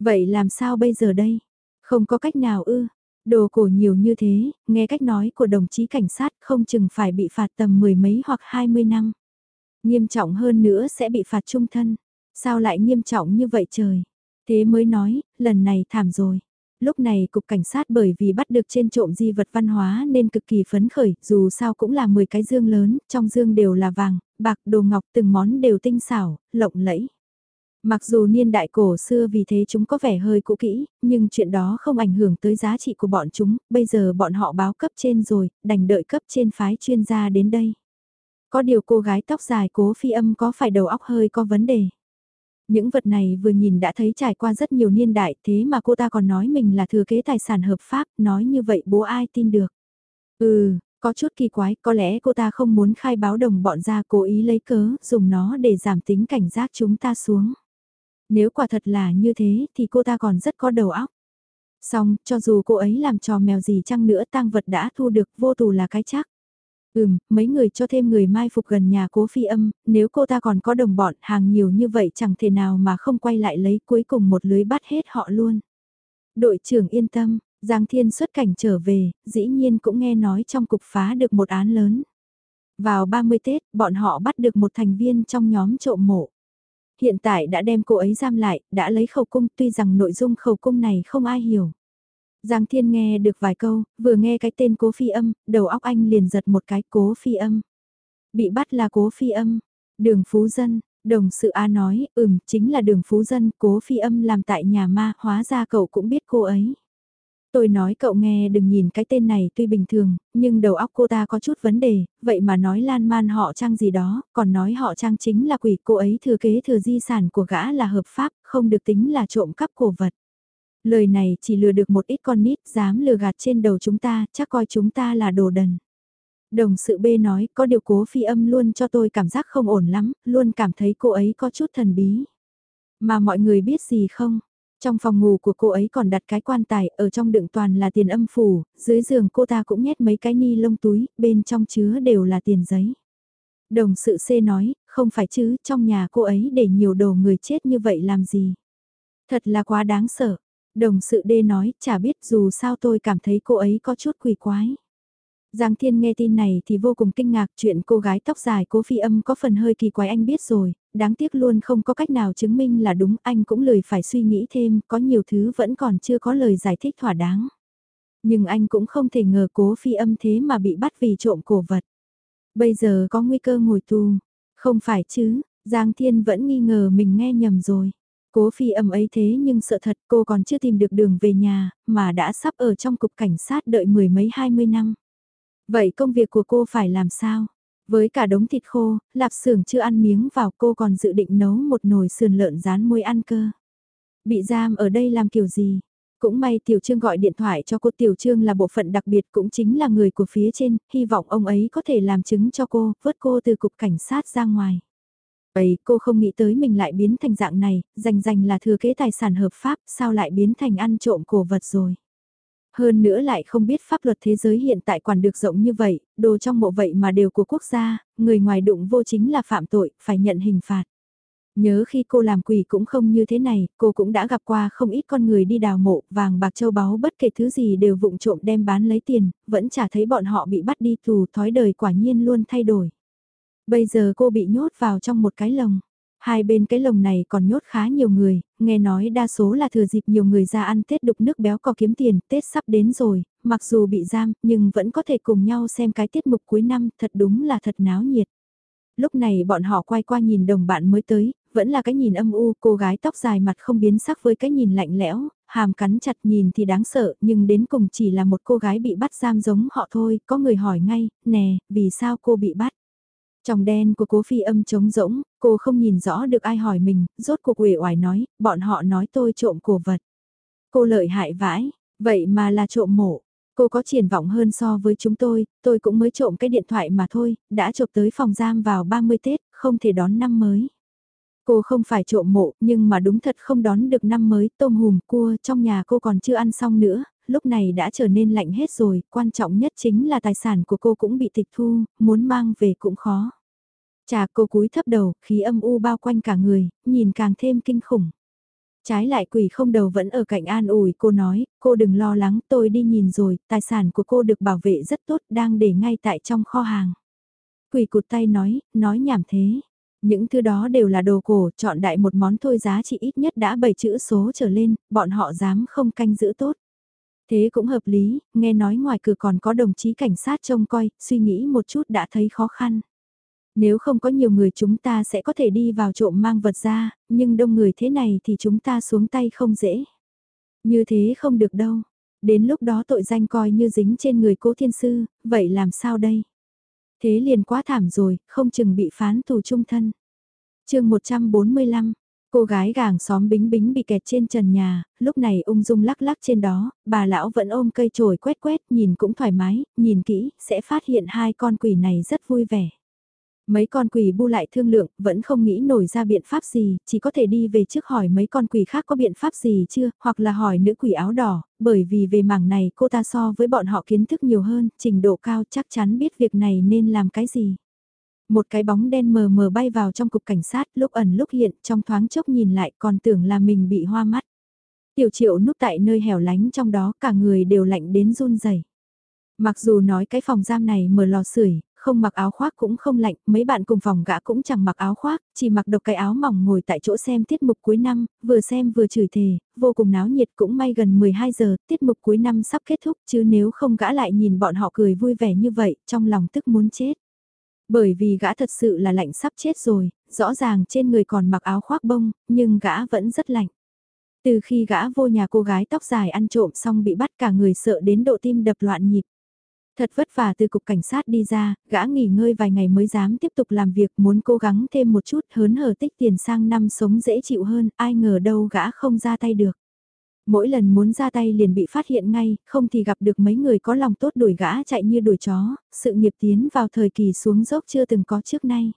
Vậy làm sao bây giờ đây? Không có cách nào ư, Đồ cổ nhiều như thế, nghe cách nói của đồng chí cảnh sát không chừng phải bị phạt tầm mười mấy hoặc hai mươi năm. Nghiêm trọng hơn nữa sẽ bị phạt trung thân. Sao lại nghiêm trọng như vậy trời? Thế mới nói, lần này thảm rồi. Lúc này cục cảnh sát bởi vì bắt được trên trộm di vật văn hóa nên cực kỳ phấn khởi, dù sao cũng là 10 cái dương lớn, trong dương đều là vàng, bạc, đồ ngọc từng món đều tinh xảo, lộng lẫy. Mặc dù niên đại cổ xưa vì thế chúng có vẻ hơi cũ kỹ, nhưng chuyện đó không ảnh hưởng tới giá trị của bọn chúng, bây giờ bọn họ báo cấp trên rồi, đành đợi cấp trên phái chuyên gia đến đây. Có điều cô gái tóc dài cố phi âm có phải đầu óc hơi có vấn đề. Những vật này vừa nhìn đã thấy trải qua rất nhiều niên đại thế mà cô ta còn nói mình là thừa kế tài sản hợp pháp, nói như vậy bố ai tin được. Ừ, có chút kỳ quái, có lẽ cô ta không muốn khai báo đồng bọn ra cố ý lấy cớ, dùng nó để giảm tính cảnh giác chúng ta xuống. Nếu quả thật là như thế thì cô ta còn rất có đầu óc. Xong, cho dù cô ấy làm trò mèo gì chăng nữa tang vật đã thu được vô tù là cái chắc. Ừm, mấy người cho thêm người mai phục gần nhà cố phi âm, nếu cô ta còn có đồng bọn hàng nhiều như vậy chẳng thể nào mà không quay lại lấy cuối cùng một lưới bắt hết họ luôn. Đội trưởng yên tâm, Giang Thiên xuất cảnh trở về, dĩ nhiên cũng nghe nói trong cục phá được một án lớn. Vào 30 Tết, bọn họ bắt được một thành viên trong nhóm trộm mộ hiện tại đã đem cô ấy giam lại, đã lấy khẩu cung tuy rằng nội dung khẩu cung này không ai hiểu. Giang Thiên nghe được vài câu, vừa nghe cái tên cố phi âm, đầu óc anh liền giật một cái cố phi âm. Bị bắt là cố phi âm, đường phú dân, đồng sự A nói, ừm, chính là đường phú dân, cố phi âm làm tại nhà ma, hóa ra cậu cũng biết cô ấy. Tôi nói cậu nghe đừng nhìn cái tên này tuy bình thường, nhưng đầu óc cô ta có chút vấn đề, vậy mà nói lan man họ trang gì đó, còn nói họ trang chính là quỷ cô ấy thừa kế thừa di sản của gã là hợp pháp, không được tính là trộm cắp cổ vật. Lời này chỉ lừa được một ít con nít, dám lừa gạt trên đầu chúng ta, chắc coi chúng ta là đồ đần. Đồng sự B nói, có điều cố phi âm luôn cho tôi cảm giác không ổn lắm, luôn cảm thấy cô ấy có chút thần bí. Mà mọi người biết gì không? Trong phòng ngủ của cô ấy còn đặt cái quan tài, ở trong đựng toàn là tiền âm phủ, dưới giường cô ta cũng nhét mấy cái ni lông túi, bên trong chứa đều là tiền giấy. Đồng sự C nói, không phải chứ, trong nhà cô ấy để nhiều đồ người chết như vậy làm gì? Thật là quá đáng sợ. Đồng sự đê nói, chả biết dù sao tôi cảm thấy cô ấy có chút quỷ quái. Giang Thiên nghe tin này thì vô cùng kinh ngạc chuyện cô gái tóc dài cố phi âm có phần hơi kỳ quái anh biết rồi, đáng tiếc luôn không có cách nào chứng minh là đúng anh cũng lười phải suy nghĩ thêm, có nhiều thứ vẫn còn chưa có lời giải thích thỏa đáng. Nhưng anh cũng không thể ngờ cố phi âm thế mà bị bắt vì trộm cổ vật. Bây giờ có nguy cơ ngồi tù, không phải chứ, Giang Thiên vẫn nghi ngờ mình nghe nhầm rồi. Cố phi âm ấy thế nhưng sợ thật cô còn chưa tìm được đường về nhà, mà đã sắp ở trong cục cảnh sát đợi mười mấy hai mươi năm. Vậy công việc của cô phải làm sao? Với cả đống thịt khô, lạp xưởng chưa ăn miếng vào cô còn dự định nấu một nồi sườn lợn rán muối ăn cơ. Bị giam ở đây làm kiểu gì? Cũng may Tiểu Trương gọi điện thoại cho cô Tiểu Trương là bộ phận đặc biệt cũng chính là người của phía trên, hy vọng ông ấy có thể làm chứng cho cô, vớt cô từ cục cảnh sát ra ngoài ấy cô không nghĩ tới mình lại biến thành dạng này, dành dành là thừa kế tài sản hợp pháp, sao lại biến thành ăn trộm cổ vật rồi. Hơn nữa lại không biết pháp luật thế giới hiện tại quản được rộng như vậy, đồ trong mộ vậy mà đều của quốc gia, người ngoài đụng vô chính là phạm tội, phải nhận hình phạt. Nhớ khi cô làm quỷ cũng không như thế này, cô cũng đã gặp qua không ít con người đi đào mộ, vàng bạc châu báu bất kể thứ gì đều vụng trộm đem bán lấy tiền, vẫn chả thấy bọn họ bị bắt đi tù, thói đời quả nhiên luôn thay đổi. Bây giờ cô bị nhốt vào trong một cái lồng. Hai bên cái lồng này còn nhốt khá nhiều người, nghe nói đa số là thừa dịp nhiều người ra ăn Tết đục nước béo có kiếm tiền, Tết sắp đến rồi, mặc dù bị giam, nhưng vẫn có thể cùng nhau xem cái tiết mục cuối năm, thật đúng là thật náo nhiệt. Lúc này bọn họ quay qua nhìn đồng bạn mới tới, vẫn là cái nhìn âm u, cô gái tóc dài mặt không biến sắc với cái nhìn lạnh lẽo, hàm cắn chặt nhìn thì đáng sợ, nhưng đến cùng chỉ là một cô gái bị bắt giam giống họ thôi, có người hỏi ngay, nè, vì sao cô bị bắt? Trong đen của cố phi âm trống rỗng, cô không nhìn rõ được ai hỏi mình, rốt cuộc quỷ oải nói, bọn họ nói tôi trộm cổ vật. Cô lợi hại vãi, vậy mà là trộm mộ. Cô có triển vọng hơn so với chúng tôi, tôi cũng mới trộm cái điện thoại mà thôi, đã chụp tới phòng giam vào 30 Tết, không thể đón năm mới. Cô không phải trộm mộ, nhưng mà đúng thật không đón được năm mới, tôm hùm, cua trong nhà cô còn chưa ăn xong nữa, lúc này đã trở nên lạnh hết rồi, quan trọng nhất chính là tài sản của cô cũng bị tịch thu, muốn mang về cũng khó. Chà cô cúi thấp đầu, khí âm u bao quanh cả người, nhìn càng thêm kinh khủng. Trái lại quỷ không đầu vẫn ở cạnh an ủi cô nói, cô đừng lo lắng tôi đi nhìn rồi, tài sản của cô được bảo vệ rất tốt đang để ngay tại trong kho hàng. Quỷ cụt tay nói, nói nhảm thế. Những thứ đó đều là đồ cổ, chọn đại một món thôi giá trị ít nhất đã 7 chữ số trở lên, bọn họ dám không canh giữ tốt. Thế cũng hợp lý, nghe nói ngoài cửa còn có đồng chí cảnh sát trông coi, suy nghĩ một chút đã thấy khó khăn. Nếu không có nhiều người chúng ta sẽ có thể đi vào trộm mang vật ra, nhưng đông người thế này thì chúng ta xuống tay không dễ. Như thế không được đâu. Đến lúc đó tội danh coi như dính trên người cố thiên sư, vậy làm sao đây? Thế liền quá thảm rồi, không chừng bị phán tù trung thân. chương 145, cô gái gàng xóm bính bính bị kẹt trên trần nhà, lúc này ung dung lắc lắc trên đó, bà lão vẫn ôm cây chổi quét quét, nhìn cũng thoải mái, nhìn kỹ, sẽ phát hiện hai con quỷ này rất vui vẻ. Mấy con quỷ bu lại thương lượng, vẫn không nghĩ nổi ra biện pháp gì, chỉ có thể đi về trước hỏi mấy con quỷ khác có biện pháp gì chưa, hoặc là hỏi nữ quỷ áo đỏ, bởi vì về mảng này cô ta so với bọn họ kiến thức nhiều hơn, trình độ cao chắc chắn biết việc này nên làm cái gì. Một cái bóng đen mờ mờ bay vào trong cục cảnh sát, lúc ẩn lúc hiện, trong thoáng chốc nhìn lại còn tưởng là mình bị hoa mắt. Tiểu triệu núp tại nơi hẻo lánh trong đó cả người đều lạnh đến run rẩy. Mặc dù nói cái phòng giam này mở lò sưởi, không mặc áo khoác cũng không lạnh, mấy bạn cùng phòng gã cũng chẳng mặc áo khoác, chỉ mặc độc cái áo mỏng ngồi tại chỗ xem tiết mục cuối năm, vừa xem vừa chửi thề, vô cùng náo nhiệt cũng may gần 12 giờ, tiết mục cuối năm sắp kết thúc chứ nếu không gã lại nhìn bọn họ cười vui vẻ như vậy, trong lòng tức muốn chết. Bởi vì gã thật sự là lạnh sắp chết rồi, rõ ràng trên người còn mặc áo khoác bông, nhưng gã vẫn rất lạnh. Từ khi gã vô nhà cô gái tóc dài ăn trộm xong bị bắt cả người sợ đến độ tim đập loạn nhịp. Thật vất vả từ cục cảnh sát đi ra, gã nghỉ ngơi vài ngày mới dám tiếp tục làm việc muốn cố gắng thêm một chút hớn hở tích tiền sang năm sống dễ chịu hơn, ai ngờ đâu gã không ra tay được. Mỗi lần muốn ra tay liền bị phát hiện ngay, không thì gặp được mấy người có lòng tốt đuổi gã chạy như đuổi chó, sự nghiệp tiến vào thời kỳ xuống dốc chưa từng có trước nay.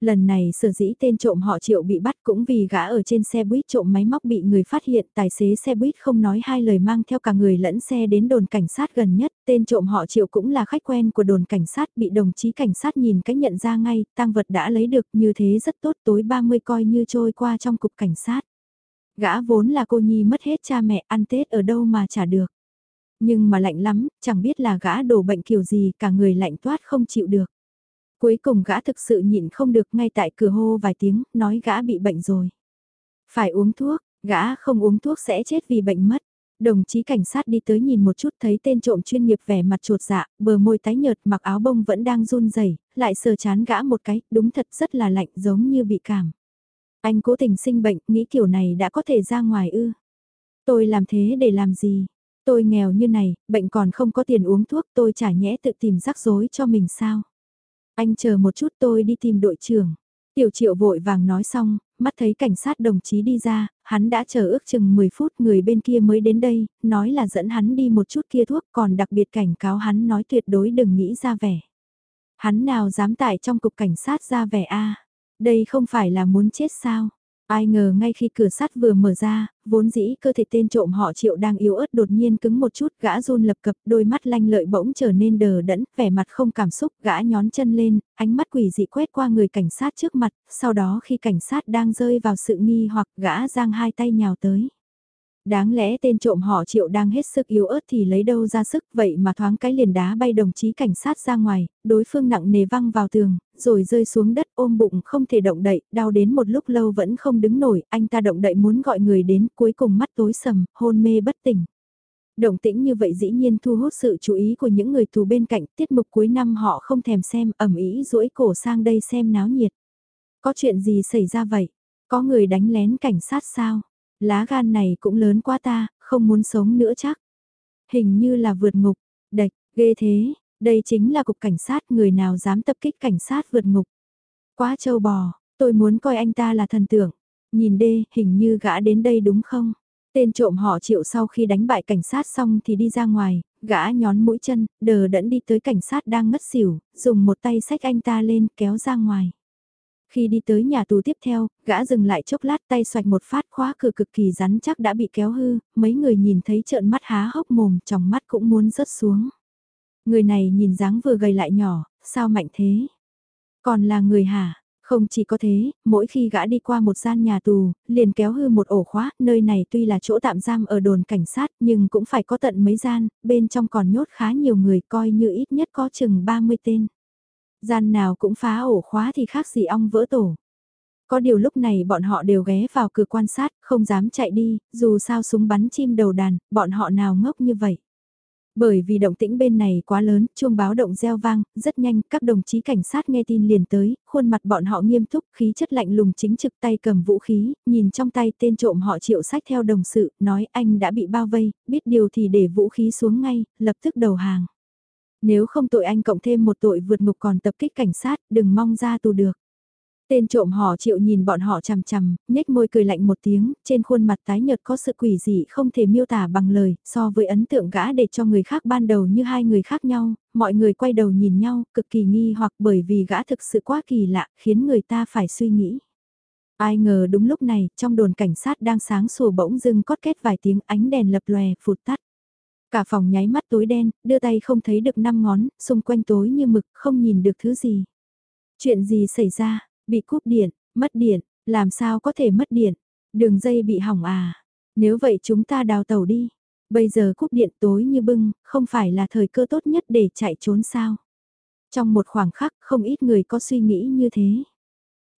Lần này sở dĩ tên trộm họ triệu bị bắt cũng vì gã ở trên xe buýt trộm máy móc bị người phát hiện tài xế xe buýt không nói hai lời mang theo cả người lẫn xe đến đồn cảnh sát gần nhất. Tên trộm họ triệu cũng là khách quen của đồn cảnh sát bị đồng chí cảnh sát nhìn cách nhận ra ngay, tăng vật đã lấy được như thế rất tốt tối 30 coi như trôi qua trong cục cảnh sát. Gã vốn là cô nhi mất hết cha mẹ ăn Tết ở đâu mà trả được. Nhưng mà lạnh lắm, chẳng biết là gã đổ bệnh kiểu gì cả người lạnh toát không chịu được. Cuối cùng gã thực sự nhịn không được ngay tại cửa hô vài tiếng, nói gã bị bệnh rồi. Phải uống thuốc, gã không uống thuốc sẽ chết vì bệnh mất. Đồng chí cảnh sát đi tới nhìn một chút thấy tên trộm chuyên nghiệp vẻ mặt trột dạ, bờ môi tái nhợt mặc áo bông vẫn đang run rẩy, lại sờ chán gã một cái, đúng thật rất là lạnh giống như bị cảm. Anh cố tình sinh bệnh, nghĩ kiểu này đã có thể ra ngoài ư. Tôi làm thế để làm gì? Tôi nghèo như này, bệnh còn không có tiền uống thuốc tôi chả nhẽ tự tìm rắc rối cho mình sao? Anh chờ một chút tôi đi tìm đội trưởng. Tiểu triệu vội vàng nói xong, mắt thấy cảnh sát đồng chí đi ra, hắn đã chờ ước chừng 10 phút người bên kia mới đến đây, nói là dẫn hắn đi một chút kia thuốc còn đặc biệt cảnh cáo hắn nói tuyệt đối đừng nghĩ ra vẻ. Hắn nào dám tại trong cục cảnh sát ra vẻ a đây không phải là muốn chết sao? Ai ngờ ngay khi cửa sắt vừa mở ra, vốn dĩ cơ thể tên trộm họ triệu đang yếu ớt đột nhiên cứng một chút, gã run lập cập, đôi mắt lanh lợi bỗng trở nên đờ đẫn, vẻ mặt không cảm xúc, gã nhón chân lên, ánh mắt quỷ dị quét qua người cảnh sát trước mặt, sau đó khi cảnh sát đang rơi vào sự nghi hoặc gã giang hai tay nhào tới. Đáng lẽ tên trộm họ triệu đang hết sức yếu ớt thì lấy đâu ra sức vậy mà thoáng cái liền đá bay đồng chí cảnh sát ra ngoài, đối phương nặng nề văng vào tường, rồi rơi xuống đất ôm bụng không thể động đậy, đau đến một lúc lâu vẫn không đứng nổi, anh ta động đậy muốn gọi người đến, cuối cùng mắt tối sầm, hôn mê bất tỉnh. Động tĩnh như vậy dĩ nhiên thu hút sự chú ý của những người tù bên cạnh, tiết mục cuối năm họ không thèm xem, ẩm ý duỗi cổ sang đây xem náo nhiệt. Có chuyện gì xảy ra vậy? Có người đánh lén cảnh sát sao? Lá gan này cũng lớn quá ta, không muốn sống nữa chắc. Hình như là vượt ngục, đạch, ghê thế, đây chính là cục cảnh sát người nào dám tập kích cảnh sát vượt ngục. Quá trâu bò, tôi muốn coi anh ta là thần tượng. Nhìn đê, hình như gã đến đây đúng không? Tên trộm họ triệu sau khi đánh bại cảnh sát xong thì đi ra ngoài, gã nhón mũi chân, đờ đẫn đi tới cảnh sát đang ngất xỉu, dùng một tay xách anh ta lên kéo ra ngoài. Khi đi tới nhà tù tiếp theo, gã dừng lại chốc lát tay xoạch một phát khóa cửa cực kỳ rắn chắc đã bị kéo hư, mấy người nhìn thấy trợn mắt há hốc mồm, trong mắt cũng muốn rớt xuống. Người này nhìn dáng vừa gầy lại nhỏ, sao mạnh thế? Còn là người hả? Không chỉ có thế, mỗi khi gã đi qua một gian nhà tù, liền kéo hư một ổ khóa, nơi này tuy là chỗ tạm giam ở đồn cảnh sát nhưng cũng phải có tận mấy gian, bên trong còn nhốt khá nhiều người coi như ít nhất có chừng 30 tên. Gian nào cũng phá ổ khóa thì khác gì ong vỡ tổ. Có điều lúc này bọn họ đều ghé vào cửa quan sát, không dám chạy đi, dù sao súng bắn chim đầu đàn, bọn họ nào ngốc như vậy. Bởi vì động tĩnh bên này quá lớn, chuông báo động reo vang, rất nhanh, các đồng chí cảnh sát nghe tin liền tới, khuôn mặt bọn họ nghiêm túc, khí chất lạnh lùng chính trực tay cầm vũ khí, nhìn trong tay tên trộm họ triệu sách theo đồng sự, nói anh đã bị bao vây, biết điều thì để vũ khí xuống ngay, lập tức đầu hàng. Nếu không tội anh cộng thêm một tội vượt ngục còn tập kích cảnh sát, đừng mong ra tù được. Tên trộm họ chịu nhìn bọn họ chằm chằm, nhếch môi cười lạnh một tiếng, trên khuôn mặt tái nhợt có sự quỷ dị không thể miêu tả bằng lời, so với ấn tượng gã để cho người khác ban đầu như hai người khác nhau, mọi người quay đầu nhìn nhau, cực kỳ nghi hoặc bởi vì gã thực sự quá kỳ lạ, khiến người ta phải suy nghĩ. Ai ngờ đúng lúc này, trong đồn cảnh sát đang sáng sủa bỗng dưng cót kết vài tiếng ánh đèn lập lòe, phụt tắt. Cả phòng nháy mắt tối đen, đưa tay không thấy được năm ngón, xung quanh tối như mực, không nhìn được thứ gì. Chuyện gì xảy ra, bị cúp điện, mất điện, làm sao có thể mất điện, đường dây bị hỏng à. Nếu vậy chúng ta đào tàu đi. Bây giờ cúp điện tối như bưng, không phải là thời cơ tốt nhất để chạy trốn sao. Trong một khoảng khắc không ít người có suy nghĩ như thế.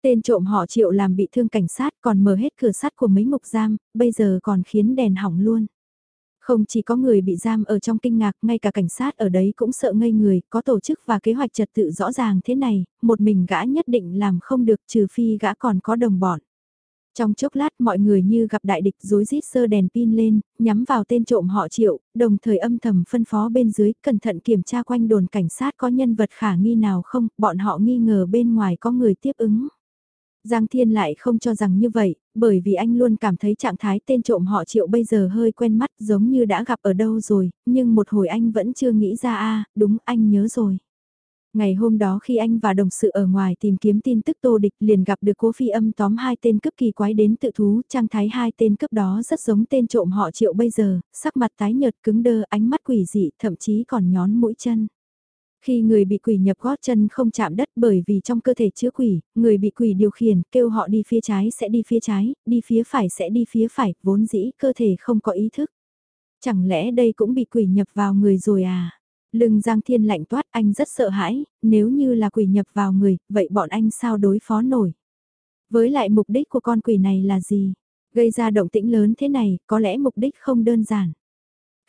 Tên trộm họ triệu làm bị thương cảnh sát còn mở hết cửa sắt của mấy ngục giam, bây giờ còn khiến đèn hỏng luôn. Không chỉ có người bị giam ở trong kinh ngạc, ngay cả cảnh sát ở đấy cũng sợ ngây người, có tổ chức và kế hoạch trật tự rõ ràng thế này, một mình gã nhất định làm không được trừ phi gã còn có đồng bọn. Trong chốc lát mọi người như gặp đại địch rối rít sơ đèn pin lên, nhắm vào tên trộm họ triệu, đồng thời âm thầm phân phó bên dưới, cẩn thận kiểm tra quanh đồn cảnh sát có nhân vật khả nghi nào không, bọn họ nghi ngờ bên ngoài có người tiếp ứng. Giang Thiên lại không cho rằng như vậy, bởi vì anh luôn cảm thấy trạng thái tên trộm họ triệu bây giờ hơi quen mắt giống như đã gặp ở đâu rồi, nhưng một hồi anh vẫn chưa nghĩ ra a đúng anh nhớ rồi. Ngày hôm đó khi anh và đồng sự ở ngoài tìm kiếm tin tức tô địch liền gặp được cố phi âm tóm hai tên cướp kỳ quái đến tự thú, trang thái hai tên cướp đó rất giống tên trộm họ triệu bây giờ, sắc mặt tái nhợt cứng đơ ánh mắt quỷ dị thậm chí còn nhón mũi chân. Khi người bị quỷ nhập gót chân không chạm đất bởi vì trong cơ thể chứa quỷ, người bị quỷ điều khiển, kêu họ đi phía trái sẽ đi phía trái, đi phía phải sẽ đi phía phải, vốn dĩ cơ thể không có ý thức. Chẳng lẽ đây cũng bị quỷ nhập vào người rồi à? Lưng Giang Thiên lạnh toát anh rất sợ hãi, nếu như là quỷ nhập vào người, vậy bọn anh sao đối phó nổi? Với lại mục đích của con quỷ này là gì? Gây ra động tĩnh lớn thế này, có lẽ mục đích không đơn giản.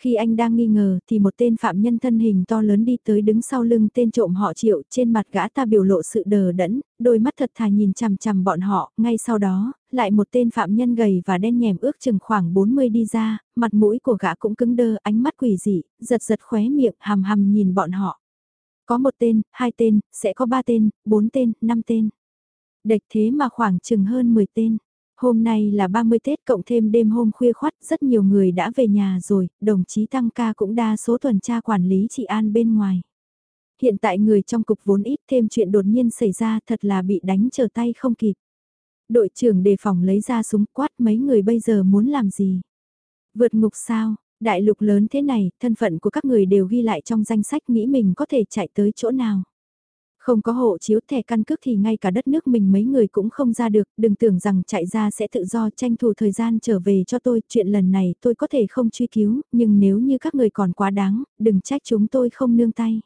Khi anh đang nghi ngờ thì một tên phạm nhân thân hình to lớn đi tới đứng sau lưng tên trộm họ triệu trên mặt gã ta biểu lộ sự đờ đẫn, đôi mắt thật thà nhìn chằm chằm bọn họ, ngay sau đó, lại một tên phạm nhân gầy và đen nhèm ước chừng khoảng 40 đi ra, mặt mũi của gã cũng cứng đơ, ánh mắt quỷ dị, giật giật khóe miệng hàm hàm nhìn bọn họ. Có một tên, hai tên, sẽ có ba tên, bốn tên, năm tên. Địch thế mà khoảng chừng hơn 10 tên. Hôm nay là 30 Tết cộng thêm đêm hôm khuya khoắt, rất nhiều người đã về nhà rồi, đồng chí Tăng ca cũng đa số tuần tra quản lý trị an bên ngoài. Hiện tại người trong cục vốn ít thêm chuyện đột nhiên xảy ra thật là bị đánh trở tay không kịp. Đội trưởng đề phòng lấy ra súng quát mấy người bây giờ muốn làm gì? Vượt ngục sao? Đại lục lớn thế này, thân phận của các người đều ghi lại trong danh sách nghĩ mình có thể chạy tới chỗ nào. Không có hộ chiếu thẻ căn cước thì ngay cả đất nước mình mấy người cũng không ra được, đừng tưởng rằng chạy ra sẽ tự do tranh thủ thời gian trở về cho tôi, chuyện lần này tôi có thể không truy cứu, nhưng nếu như các người còn quá đáng, đừng trách chúng tôi không nương tay.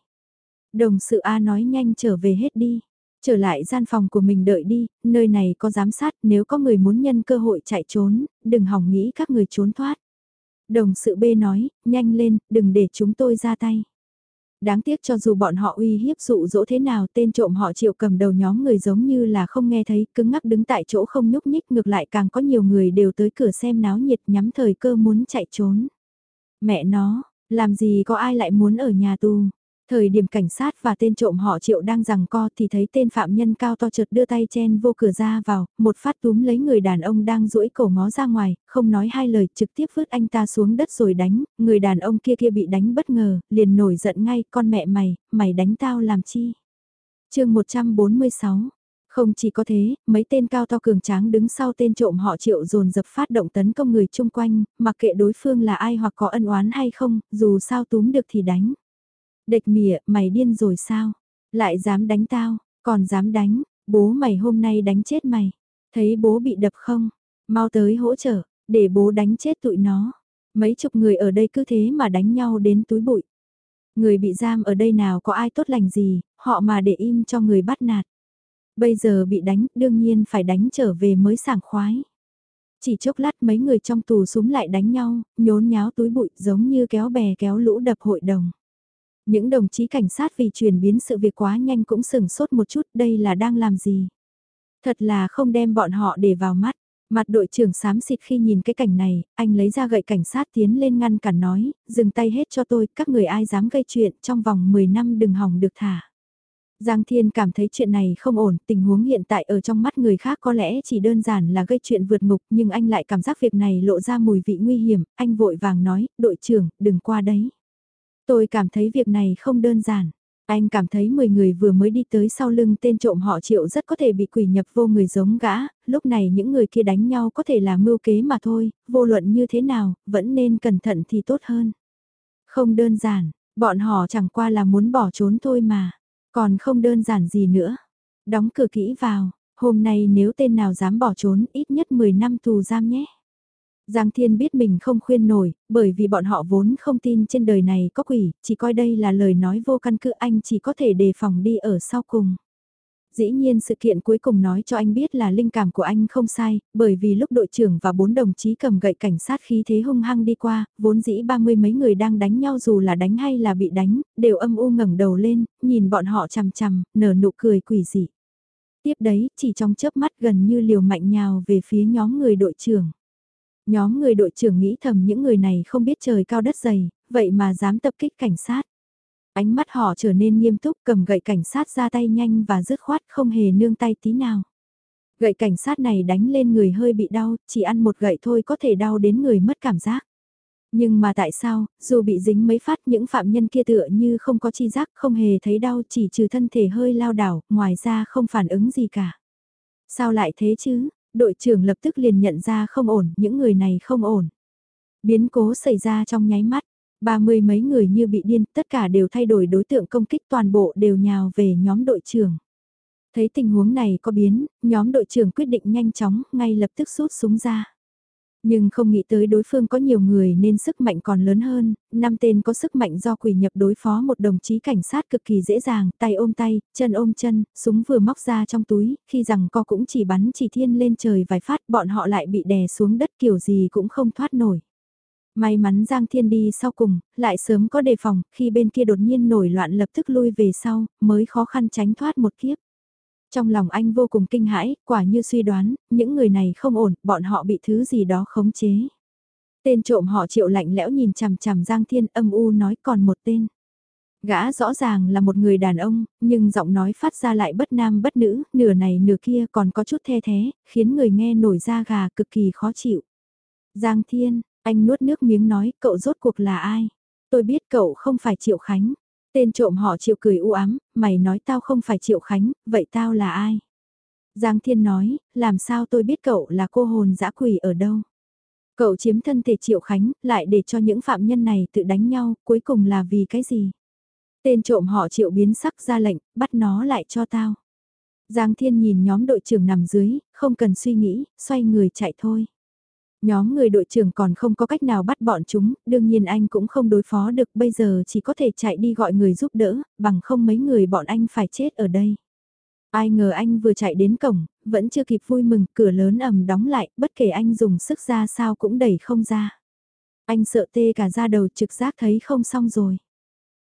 Đồng sự A nói nhanh trở về hết đi, trở lại gian phòng của mình đợi đi, nơi này có giám sát, nếu có người muốn nhân cơ hội chạy trốn, đừng hỏng nghĩ các người trốn thoát. Đồng sự B nói, nhanh lên, đừng để chúng tôi ra tay. Đáng tiếc cho dù bọn họ uy hiếp dụ dỗ thế nào tên trộm họ chịu cầm đầu nhóm người giống như là không nghe thấy cứng ngắc đứng tại chỗ không nhúc nhích ngược lại càng có nhiều người đều tới cửa xem náo nhiệt nhắm thời cơ muốn chạy trốn. Mẹ nó, làm gì có ai lại muốn ở nhà tù. Thời điểm cảnh sát và tên trộm họ triệu đang rằng co thì thấy tên phạm nhân cao to chợt đưa tay chen vô cửa ra vào, một phát túm lấy người đàn ông đang duỗi cổ ngó ra ngoài, không nói hai lời trực tiếp vứt anh ta xuống đất rồi đánh, người đàn ông kia kia bị đánh bất ngờ, liền nổi giận ngay, con mẹ mày, mày đánh tao làm chi? chương 146 không chỉ có thế, mấy tên cao to cường tráng đứng sau tên trộm họ triệu dồn dập phát động tấn công người chung quanh, mặc kệ đối phương là ai hoặc có ân oán hay không, dù sao túm được thì đánh. Địch mỉa, mày điên rồi sao? Lại dám đánh tao, còn dám đánh, bố mày hôm nay đánh chết mày. Thấy bố bị đập không? Mau tới hỗ trợ, để bố đánh chết tụi nó. Mấy chục người ở đây cứ thế mà đánh nhau đến túi bụi. Người bị giam ở đây nào có ai tốt lành gì, họ mà để im cho người bắt nạt. Bây giờ bị đánh, đương nhiên phải đánh trở về mới sảng khoái. Chỉ chốc lát mấy người trong tù súng lại đánh nhau, nhốn nháo túi bụi giống như kéo bè kéo lũ đập hội đồng. Những đồng chí cảnh sát vì chuyển biến sự việc quá nhanh cũng sừng sốt một chút đây là đang làm gì. Thật là không đem bọn họ để vào mắt. Mặt đội trưởng xám xịt khi nhìn cái cảnh này, anh lấy ra gậy cảnh sát tiến lên ngăn cản nói, dừng tay hết cho tôi, các người ai dám gây chuyện trong vòng 10 năm đừng hỏng được thả. Giang Thiên cảm thấy chuyện này không ổn, tình huống hiện tại ở trong mắt người khác có lẽ chỉ đơn giản là gây chuyện vượt ngục nhưng anh lại cảm giác việc này lộ ra mùi vị nguy hiểm, anh vội vàng nói, đội trưởng, đừng qua đấy. Tôi cảm thấy việc này không đơn giản. Anh cảm thấy 10 người vừa mới đi tới sau lưng tên trộm họ triệu rất có thể bị quỷ nhập vô người giống gã, lúc này những người kia đánh nhau có thể là mưu kế mà thôi, vô luận như thế nào, vẫn nên cẩn thận thì tốt hơn. Không đơn giản, bọn họ chẳng qua là muốn bỏ trốn thôi mà, còn không đơn giản gì nữa. Đóng cửa kỹ vào, hôm nay nếu tên nào dám bỏ trốn ít nhất 10 năm tù giam nhé. Giang Thiên biết mình không khuyên nổi, bởi vì bọn họ vốn không tin trên đời này có quỷ, chỉ coi đây là lời nói vô căn cứ anh chỉ có thể đề phòng đi ở sau cùng. Dĩ nhiên sự kiện cuối cùng nói cho anh biết là linh cảm của anh không sai, bởi vì lúc đội trưởng và bốn đồng chí cầm gậy cảnh sát khí thế hung hăng đi qua, vốn dĩ ba mươi mấy người đang đánh nhau dù là đánh hay là bị đánh, đều âm u ngẩng đầu lên, nhìn bọn họ chằm chằm, nở nụ cười quỷ dị. Tiếp đấy, chỉ trong chớp mắt gần như liều mạnh nhào về phía nhóm người đội trưởng. Nhóm người đội trưởng nghĩ thầm những người này không biết trời cao đất dày, vậy mà dám tập kích cảnh sát. Ánh mắt họ trở nên nghiêm túc cầm gậy cảnh sát ra tay nhanh và dứt khoát không hề nương tay tí nào. Gậy cảnh sát này đánh lên người hơi bị đau, chỉ ăn một gậy thôi có thể đau đến người mất cảm giác. Nhưng mà tại sao, dù bị dính mấy phát những phạm nhân kia tựa như không có chi giác, không hề thấy đau chỉ trừ thân thể hơi lao đảo, ngoài ra không phản ứng gì cả. Sao lại thế chứ? Đội trưởng lập tức liền nhận ra không ổn, những người này không ổn. Biến cố xảy ra trong nháy mắt, ba mươi mấy người như bị điên, tất cả đều thay đổi đối tượng công kích toàn bộ đều nhào về nhóm đội trưởng. Thấy tình huống này có biến, nhóm đội trưởng quyết định nhanh chóng, ngay lập tức rút súng ra. Nhưng không nghĩ tới đối phương có nhiều người nên sức mạnh còn lớn hơn, năm tên có sức mạnh do quỷ nhập đối phó một đồng chí cảnh sát cực kỳ dễ dàng, tay ôm tay, chân ôm chân, súng vừa móc ra trong túi, khi rằng co cũng chỉ bắn chỉ thiên lên trời vài phát bọn họ lại bị đè xuống đất kiểu gì cũng không thoát nổi. May mắn Giang Thiên đi sau cùng, lại sớm có đề phòng, khi bên kia đột nhiên nổi loạn lập tức lui về sau, mới khó khăn tránh thoát một kiếp. Trong lòng anh vô cùng kinh hãi, quả như suy đoán, những người này không ổn, bọn họ bị thứ gì đó khống chế. Tên trộm họ triệu lạnh lẽo nhìn chằm chằm Giang Thiên âm u nói còn một tên. Gã rõ ràng là một người đàn ông, nhưng giọng nói phát ra lại bất nam bất nữ, nửa này nửa kia còn có chút the thế, khiến người nghe nổi da gà cực kỳ khó chịu. Giang Thiên, anh nuốt nước miếng nói cậu rốt cuộc là ai? Tôi biết cậu không phải Triệu Khánh. Tên trộm họ Triệu cười u ám, mày nói tao không phải Triệu Khánh, vậy tao là ai? Giang Thiên nói, làm sao tôi biết cậu là cô hồn dã quỷ ở đâu? Cậu chiếm thân thể Triệu Khánh, lại để cho những phạm nhân này tự đánh nhau, cuối cùng là vì cái gì? Tên trộm họ Triệu biến sắc ra lệnh, bắt nó lại cho tao. Giang Thiên nhìn nhóm đội trưởng nằm dưới, không cần suy nghĩ, xoay người chạy thôi. Nhóm người đội trưởng còn không có cách nào bắt bọn chúng, đương nhiên anh cũng không đối phó được bây giờ chỉ có thể chạy đi gọi người giúp đỡ, bằng không mấy người bọn anh phải chết ở đây. Ai ngờ anh vừa chạy đến cổng, vẫn chưa kịp vui mừng, cửa lớn ầm đóng lại, bất kể anh dùng sức ra sao cũng đẩy không ra. Anh sợ tê cả da đầu trực giác thấy không xong rồi.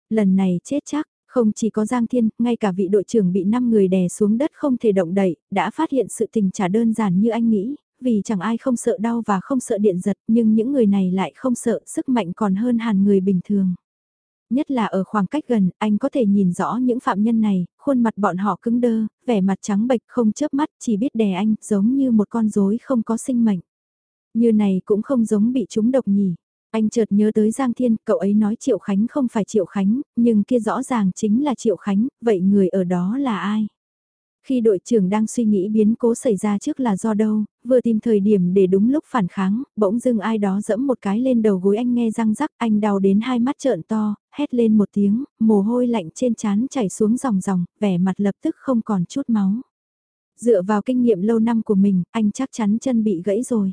Lần này chết chắc, không chỉ có Giang Thiên, ngay cả vị đội trưởng bị 5 người đè xuống đất không thể động đậy, đã phát hiện sự tình trả đơn giản như anh nghĩ, vì chẳng ai không sợ đau và không sợ điện giật nhưng những người này lại không sợ sức mạnh còn hơn hẳn người bình thường. Nhất là ở khoảng cách gần, anh có thể nhìn rõ những phạm nhân này, khuôn mặt bọn họ cứng đơ, vẻ mặt trắng bệch không chớp mắt chỉ biết đè anh giống như một con rối không có sinh mệnh. Như này cũng không giống bị chúng độc nhỉ. Anh chợt nhớ tới Giang Thiên, cậu ấy nói Triệu Khánh không phải Triệu Khánh, nhưng kia rõ ràng chính là Triệu Khánh, vậy người ở đó là ai? Khi đội trưởng đang suy nghĩ biến cố xảy ra trước là do đâu, vừa tìm thời điểm để đúng lúc phản kháng, bỗng dưng ai đó dẫm một cái lên đầu gối anh nghe răng rắc, anh đau đến hai mắt trợn to, hét lên một tiếng, mồ hôi lạnh trên trán chảy xuống dòng dòng, vẻ mặt lập tức không còn chút máu. Dựa vào kinh nghiệm lâu năm của mình, anh chắc chắn chân bị gãy rồi.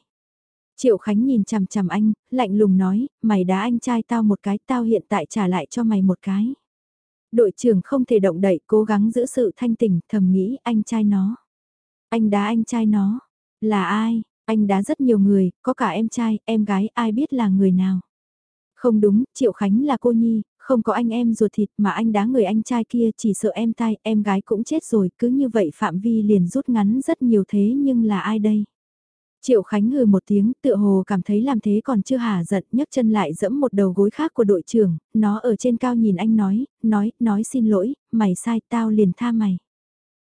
Triệu Khánh nhìn chằm chằm anh, lạnh lùng nói, mày đá anh trai tao một cái, tao hiện tại trả lại cho mày một cái. Đội trưởng không thể động đậy, cố gắng giữ sự thanh tỉnh, thầm nghĩ anh trai nó. Anh đá anh trai nó. Là ai? Anh đá rất nhiều người, có cả em trai, em gái, ai biết là người nào. Không đúng, Triệu Khánh là cô Nhi, không có anh em ruột thịt mà anh đá người anh trai kia chỉ sợ em tai, em gái cũng chết rồi, cứ như vậy phạm vi liền rút ngắn rất nhiều thế nhưng là ai đây? Triệu Khánh hừ một tiếng, tựa hồ cảm thấy làm thế còn chưa hả giận, nhấc chân lại dẫm một đầu gối khác của đội trưởng, nó ở trên cao nhìn anh nói, nói, nói xin lỗi, mày sai, tao liền tha mày.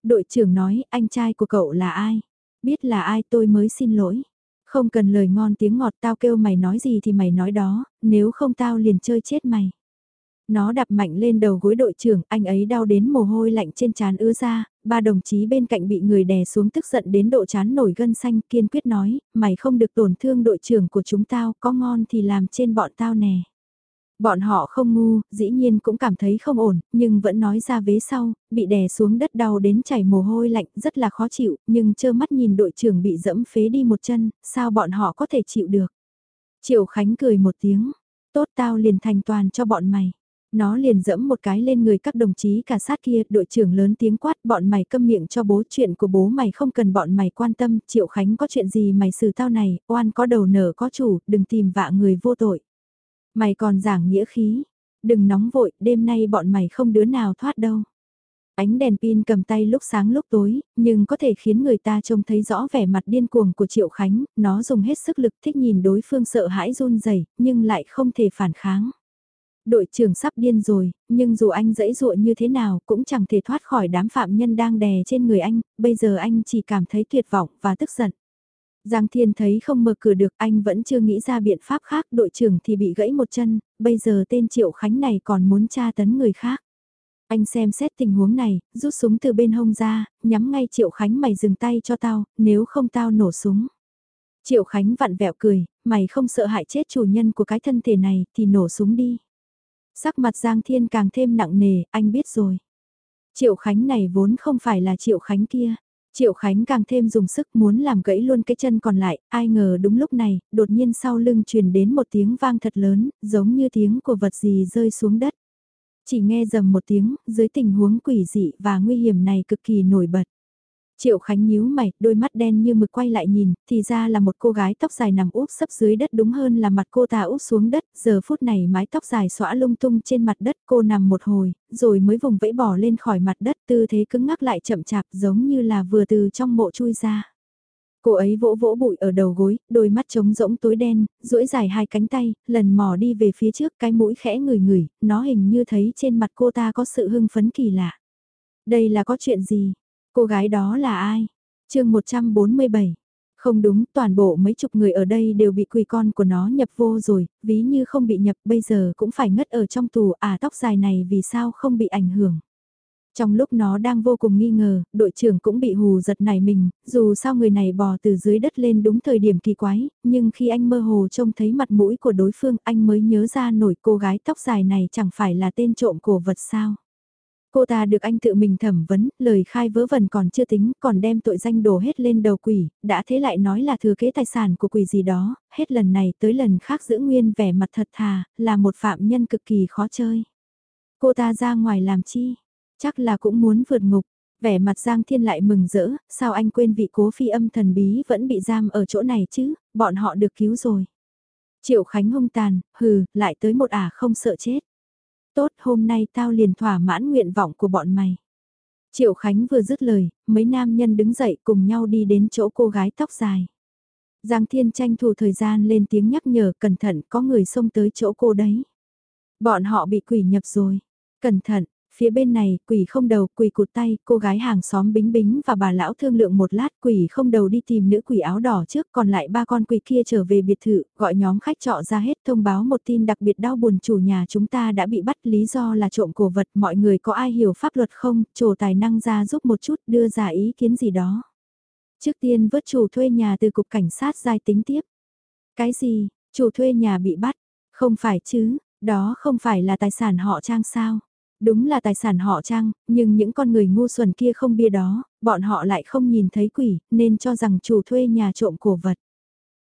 Đội trưởng nói, anh trai của cậu là ai? Biết là ai tôi mới xin lỗi. Không cần lời ngon tiếng ngọt tao kêu mày nói gì thì mày nói đó, nếu không tao liền chơi chết mày. Nó đập mạnh lên đầu gối đội trưởng, anh ấy đau đến mồ hôi lạnh trên trán ứa ra, ba đồng chí bên cạnh bị người đè xuống tức giận đến độ chán nổi gân xanh kiên quyết nói, mày không được tổn thương đội trưởng của chúng tao, có ngon thì làm trên bọn tao nè. Bọn họ không ngu, dĩ nhiên cũng cảm thấy không ổn, nhưng vẫn nói ra vế sau, bị đè xuống đất đau đến chảy mồ hôi lạnh, rất là khó chịu, nhưng trơ mắt nhìn đội trưởng bị dẫm phế đi một chân, sao bọn họ có thể chịu được. Triệu Khánh cười một tiếng, tốt tao liền thành toàn cho bọn mày. Nó liền dẫm một cái lên người các đồng chí cả sát kia, đội trưởng lớn tiếng quát bọn mày câm miệng cho bố chuyện của bố mày không cần bọn mày quan tâm, Triệu Khánh có chuyện gì mày xử tao này, oan có đầu nở có chủ, đừng tìm vạ người vô tội. Mày còn giảng nghĩa khí, đừng nóng vội, đêm nay bọn mày không đứa nào thoát đâu. Ánh đèn pin cầm tay lúc sáng lúc tối, nhưng có thể khiến người ta trông thấy rõ vẻ mặt điên cuồng của Triệu Khánh, nó dùng hết sức lực thích nhìn đối phương sợ hãi run rẩy nhưng lại không thể phản kháng. Đội trưởng sắp điên rồi, nhưng dù anh dẫy dụa như thế nào cũng chẳng thể thoát khỏi đám phạm nhân đang đè trên người anh, bây giờ anh chỉ cảm thấy tuyệt vọng và tức giận. Giang Thiên thấy không mở cửa được anh vẫn chưa nghĩ ra biện pháp khác đội trưởng thì bị gãy một chân, bây giờ tên Triệu Khánh này còn muốn tra tấn người khác. Anh xem xét tình huống này, rút súng từ bên hông ra, nhắm ngay Triệu Khánh mày dừng tay cho tao, nếu không tao nổ súng. Triệu Khánh vặn vẹo cười, mày không sợ hại chết chủ nhân của cái thân thể này thì nổ súng đi. Sắc mặt Giang Thiên càng thêm nặng nề, anh biết rồi. Triệu Khánh này vốn không phải là Triệu Khánh kia. Triệu Khánh càng thêm dùng sức muốn làm gãy luôn cái chân còn lại, ai ngờ đúng lúc này, đột nhiên sau lưng truyền đến một tiếng vang thật lớn, giống như tiếng của vật gì rơi xuống đất. Chỉ nghe dầm một tiếng, dưới tình huống quỷ dị và nguy hiểm này cực kỳ nổi bật. Triệu Khánh nhíu mày, đôi mắt đen như mực quay lại nhìn, thì ra là một cô gái tóc dài nằm úp sấp dưới đất đúng hơn là mặt cô ta úp xuống đất, giờ phút này mái tóc dài xõa lung tung trên mặt đất cô nằm một hồi, rồi mới vùng vẫy bỏ lên khỏi mặt đất tư thế cứng ngắc lại chậm chạp giống như là vừa từ trong mộ chui ra. Cô ấy vỗ vỗ bụi ở đầu gối, đôi mắt trống rỗng tối đen, duỗi dài hai cánh tay, lần mò đi về phía trước cái mũi khẽ ngửi ngửi, nó hình như thấy trên mặt cô ta có sự hưng phấn kỳ lạ. Đây là có chuyện gì? Cô gái đó là ai? chương 147. Không đúng, toàn bộ mấy chục người ở đây đều bị quỳ con của nó nhập vô rồi, ví như không bị nhập bây giờ cũng phải ngất ở trong tù, à tóc dài này vì sao không bị ảnh hưởng. Trong lúc nó đang vô cùng nghi ngờ, đội trưởng cũng bị hù giật này mình, dù sao người này bò từ dưới đất lên đúng thời điểm kỳ quái, nhưng khi anh mơ hồ trông thấy mặt mũi của đối phương anh mới nhớ ra nổi cô gái tóc dài này chẳng phải là tên trộm cổ vật sao. Cô ta được anh tự mình thẩm vấn, lời khai vớ vẩn còn chưa tính, còn đem tội danh đổ hết lên đầu quỷ, đã thế lại nói là thừa kế tài sản của quỷ gì đó, hết lần này tới lần khác giữ nguyên vẻ mặt thật thà, là một phạm nhân cực kỳ khó chơi. Cô ta ra ngoài làm chi? Chắc là cũng muốn vượt ngục. Vẻ mặt Giang Thiên lại mừng rỡ, sao anh quên vị cố phi âm thần bí vẫn bị giam ở chỗ này chứ, bọn họ được cứu rồi. Triệu Khánh hung tàn, hừ, lại tới một ả không sợ chết. Tốt, hôm nay tao liền thỏa mãn nguyện vọng của bọn mày. Triệu Khánh vừa dứt lời, mấy nam nhân đứng dậy cùng nhau đi đến chỗ cô gái tóc dài. Giang Thiên tranh thủ thời gian lên tiếng nhắc nhở cẩn thận có người xông tới chỗ cô đấy. Bọn họ bị quỷ nhập rồi. Cẩn thận, Phía bên này, quỷ không đầu, quỷ cụt tay, cô gái hàng xóm bính bính và bà lão thương lượng một lát, quỷ không đầu đi tìm nữ quỷ áo đỏ trước, còn lại ba con quỷ kia trở về biệt thự, gọi nhóm khách trọ ra hết thông báo một tin đặc biệt đau buồn chủ nhà chúng ta đã bị bắt lý do là trộm cổ vật, mọi người có ai hiểu pháp luật không, trổ tài năng ra giúp một chút đưa ra ý kiến gì đó. Trước tiên vớt chủ thuê nhà từ cục cảnh sát giai tính tiếp. Cái gì, chủ thuê nhà bị bắt? Không phải chứ, đó không phải là tài sản họ trang sao? Đúng là tài sản họ trang, nhưng những con người ngu xuẩn kia không bia đó, bọn họ lại không nhìn thấy quỷ, nên cho rằng chủ thuê nhà trộm cổ vật.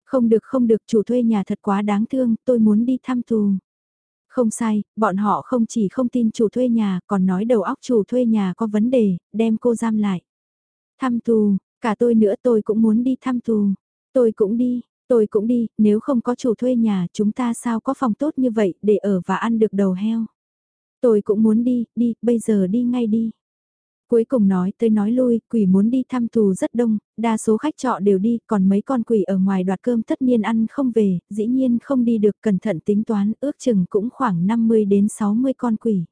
Không được không được chủ thuê nhà thật quá đáng thương, tôi muốn đi thăm tù. Không sai, bọn họ không chỉ không tin chủ thuê nhà, còn nói đầu óc chủ thuê nhà có vấn đề, đem cô giam lại. Thăm tù, cả tôi nữa tôi cũng muốn đi thăm tù. Tôi cũng đi, tôi cũng đi, nếu không có chủ thuê nhà chúng ta sao có phòng tốt như vậy để ở và ăn được đầu heo. Tôi cũng muốn đi, đi, bây giờ đi ngay đi. Cuối cùng nói tới nói lui, quỷ muốn đi thăm tù rất đông, đa số khách trọ đều đi, còn mấy con quỷ ở ngoài đoạt cơm tất nhiên ăn không về, dĩ nhiên không đi được cẩn thận tính toán, ước chừng cũng khoảng 50 đến 60 con quỷ.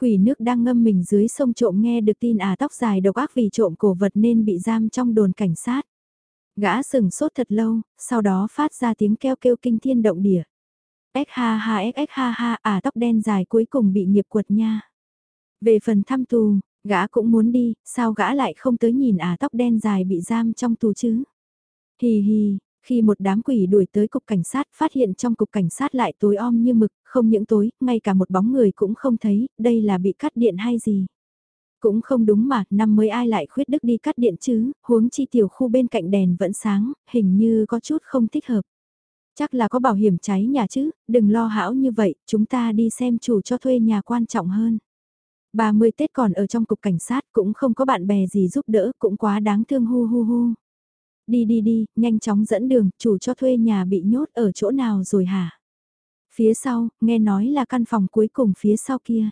Quỷ nước đang ngâm mình dưới sông trộm nghe được tin à tóc dài độc ác vì trộm cổ vật nên bị giam trong đồn cảnh sát. Gã sừng sốt thật lâu, sau đó phát ra tiếng kêu kêu kinh thiên động địa. X ha ha x ha ha à tóc đen dài cuối cùng bị nghiệp quật nha. Về phần thăm tù, gã cũng muốn đi, sao gã lại không tới nhìn à tóc đen dài bị giam trong tù chứ? Hì hì, khi một đám quỷ đuổi tới cục cảnh sát phát hiện trong cục cảnh sát lại tối om như mực, không những tối, ngay cả một bóng người cũng không thấy, đây là bị cắt điện hay gì? Cũng không đúng mà, năm mới ai lại khuyết đức đi cắt điện chứ, huống chi tiểu khu bên cạnh đèn vẫn sáng, hình như có chút không thích hợp. Chắc là có bảo hiểm cháy nhà chứ, đừng lo hão như vậy, chúng ta đi xem chủ cho thuê nhà quan trọng hơn. 30 Tết còn ở trong cục cảnh sát cũng không có bạn bè gì giúp đỡ, cũng quá đáng thương hu hu hu. Đi đi đi, nhanh chóng dẫn đường, chủ cho thuê nhà bị nhốt ở chỗ nào rồi hả? Phía sau, nghe nói là căn phòng cuối cùng phía sau kia.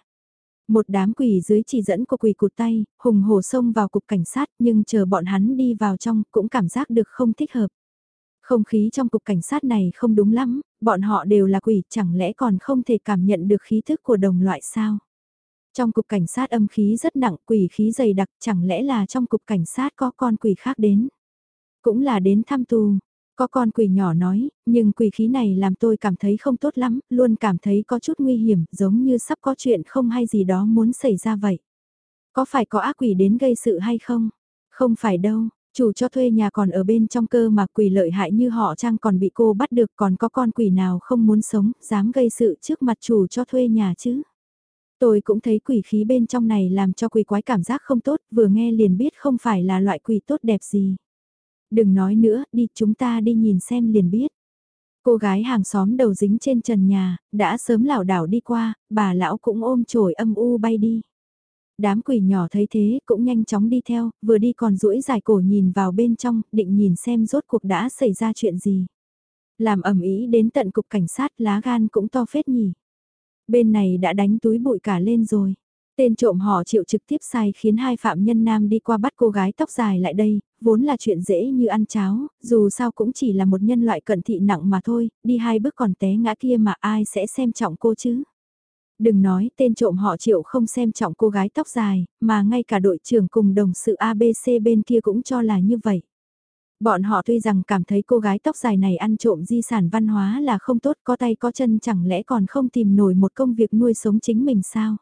Một đám quỷ dưới chỉ dẫn của quỷ cụt tay, hùng hổ xông vào cục cảnh sát nhưng chờ bọn hắn đi vào trong cũng cảm giác được không thích hợp. Không khí trong cục cảnh sát này không đúng lắm, bọn họ đều là quỷ chẳng lẽ còn không thể cảm nhận được khí thức của đồng loại sao? Trong cục cảnh sát âm khí rất nặng quỷ khí dày đặc chẳng lẽ là trong cục cảnh sát có con quỷ khác đến? Cũng là đến thăm tù, có con quỷ nhỏ nói, nhưng quỷ khí này làm tôi cảm thấy không tốt lắm, luôn cảm thấy có chút nguy hiểm, giống như sắp có chuyện không hay gì đó muốn xảy ra vậy. Có phải có ác quỷ đến gây sự hay không? Không phải đâu, chủ cho thuê nhà còn ở bên trong cơ mà quỷ lợi hại như họ trang còn bị cô bắt được còn có con quỷ nào không muốn sống, dám gây sự trước mặt chủ cho thuê nhà chứ. Tôi cũng thấy quỷ khí bên trong này làm cho quỷ quái cảm giác không tốt, vừa nghe liền biết không phải là loại quỷ tốt đẹp gì. Đừng nói nữa, đi chúng ta đi nhìn xem liền biết. Cô gái hàng xóm đầu dính trên trần nhà, đã sớm lảo đảo đi qua, bà lão cũng ôm chổi âm u bay đi. Đám quỷ nhỏ thấy thế cũng nhanh chóng đi theo, vừa đi còn duỗi dài cổ nhìn vào bên trong, định nhìn xem rốt cuộc đã xảy ra chuyện gì. Làm ẩm ý đến tận cục cảnh sát lá gan cũng to phết nhỉ. Bên này đã đánh túi bụi cả lên rồi. Tên trộm họ chịu trực tiếp sai khiến hai phạm nhân nam đi qua bắt cô gái tóc dài lại đây, vốn là chuyện dễ như ăn cháo, dù sao cũng chỉ là một nhân loại cận thị nặng mà thôi, đi hai bước còn té ngã kia mà ai sẽ xem trọng cô chứ. Đừng nói tên trộm họ triệu không xem trọng cô gái tóc dài, mà ngay cả đội trưởng cùng đồng sự ABC bên kia cũng cho là như vậy. Bọn họ tuy rằng cảm thấy cô gái tóc dài này ăn trộm di sản văn hóa là không tốt có tay có chân chẳng lẽ còn không tìm nổi một công việc nuôi sống chính mình sao?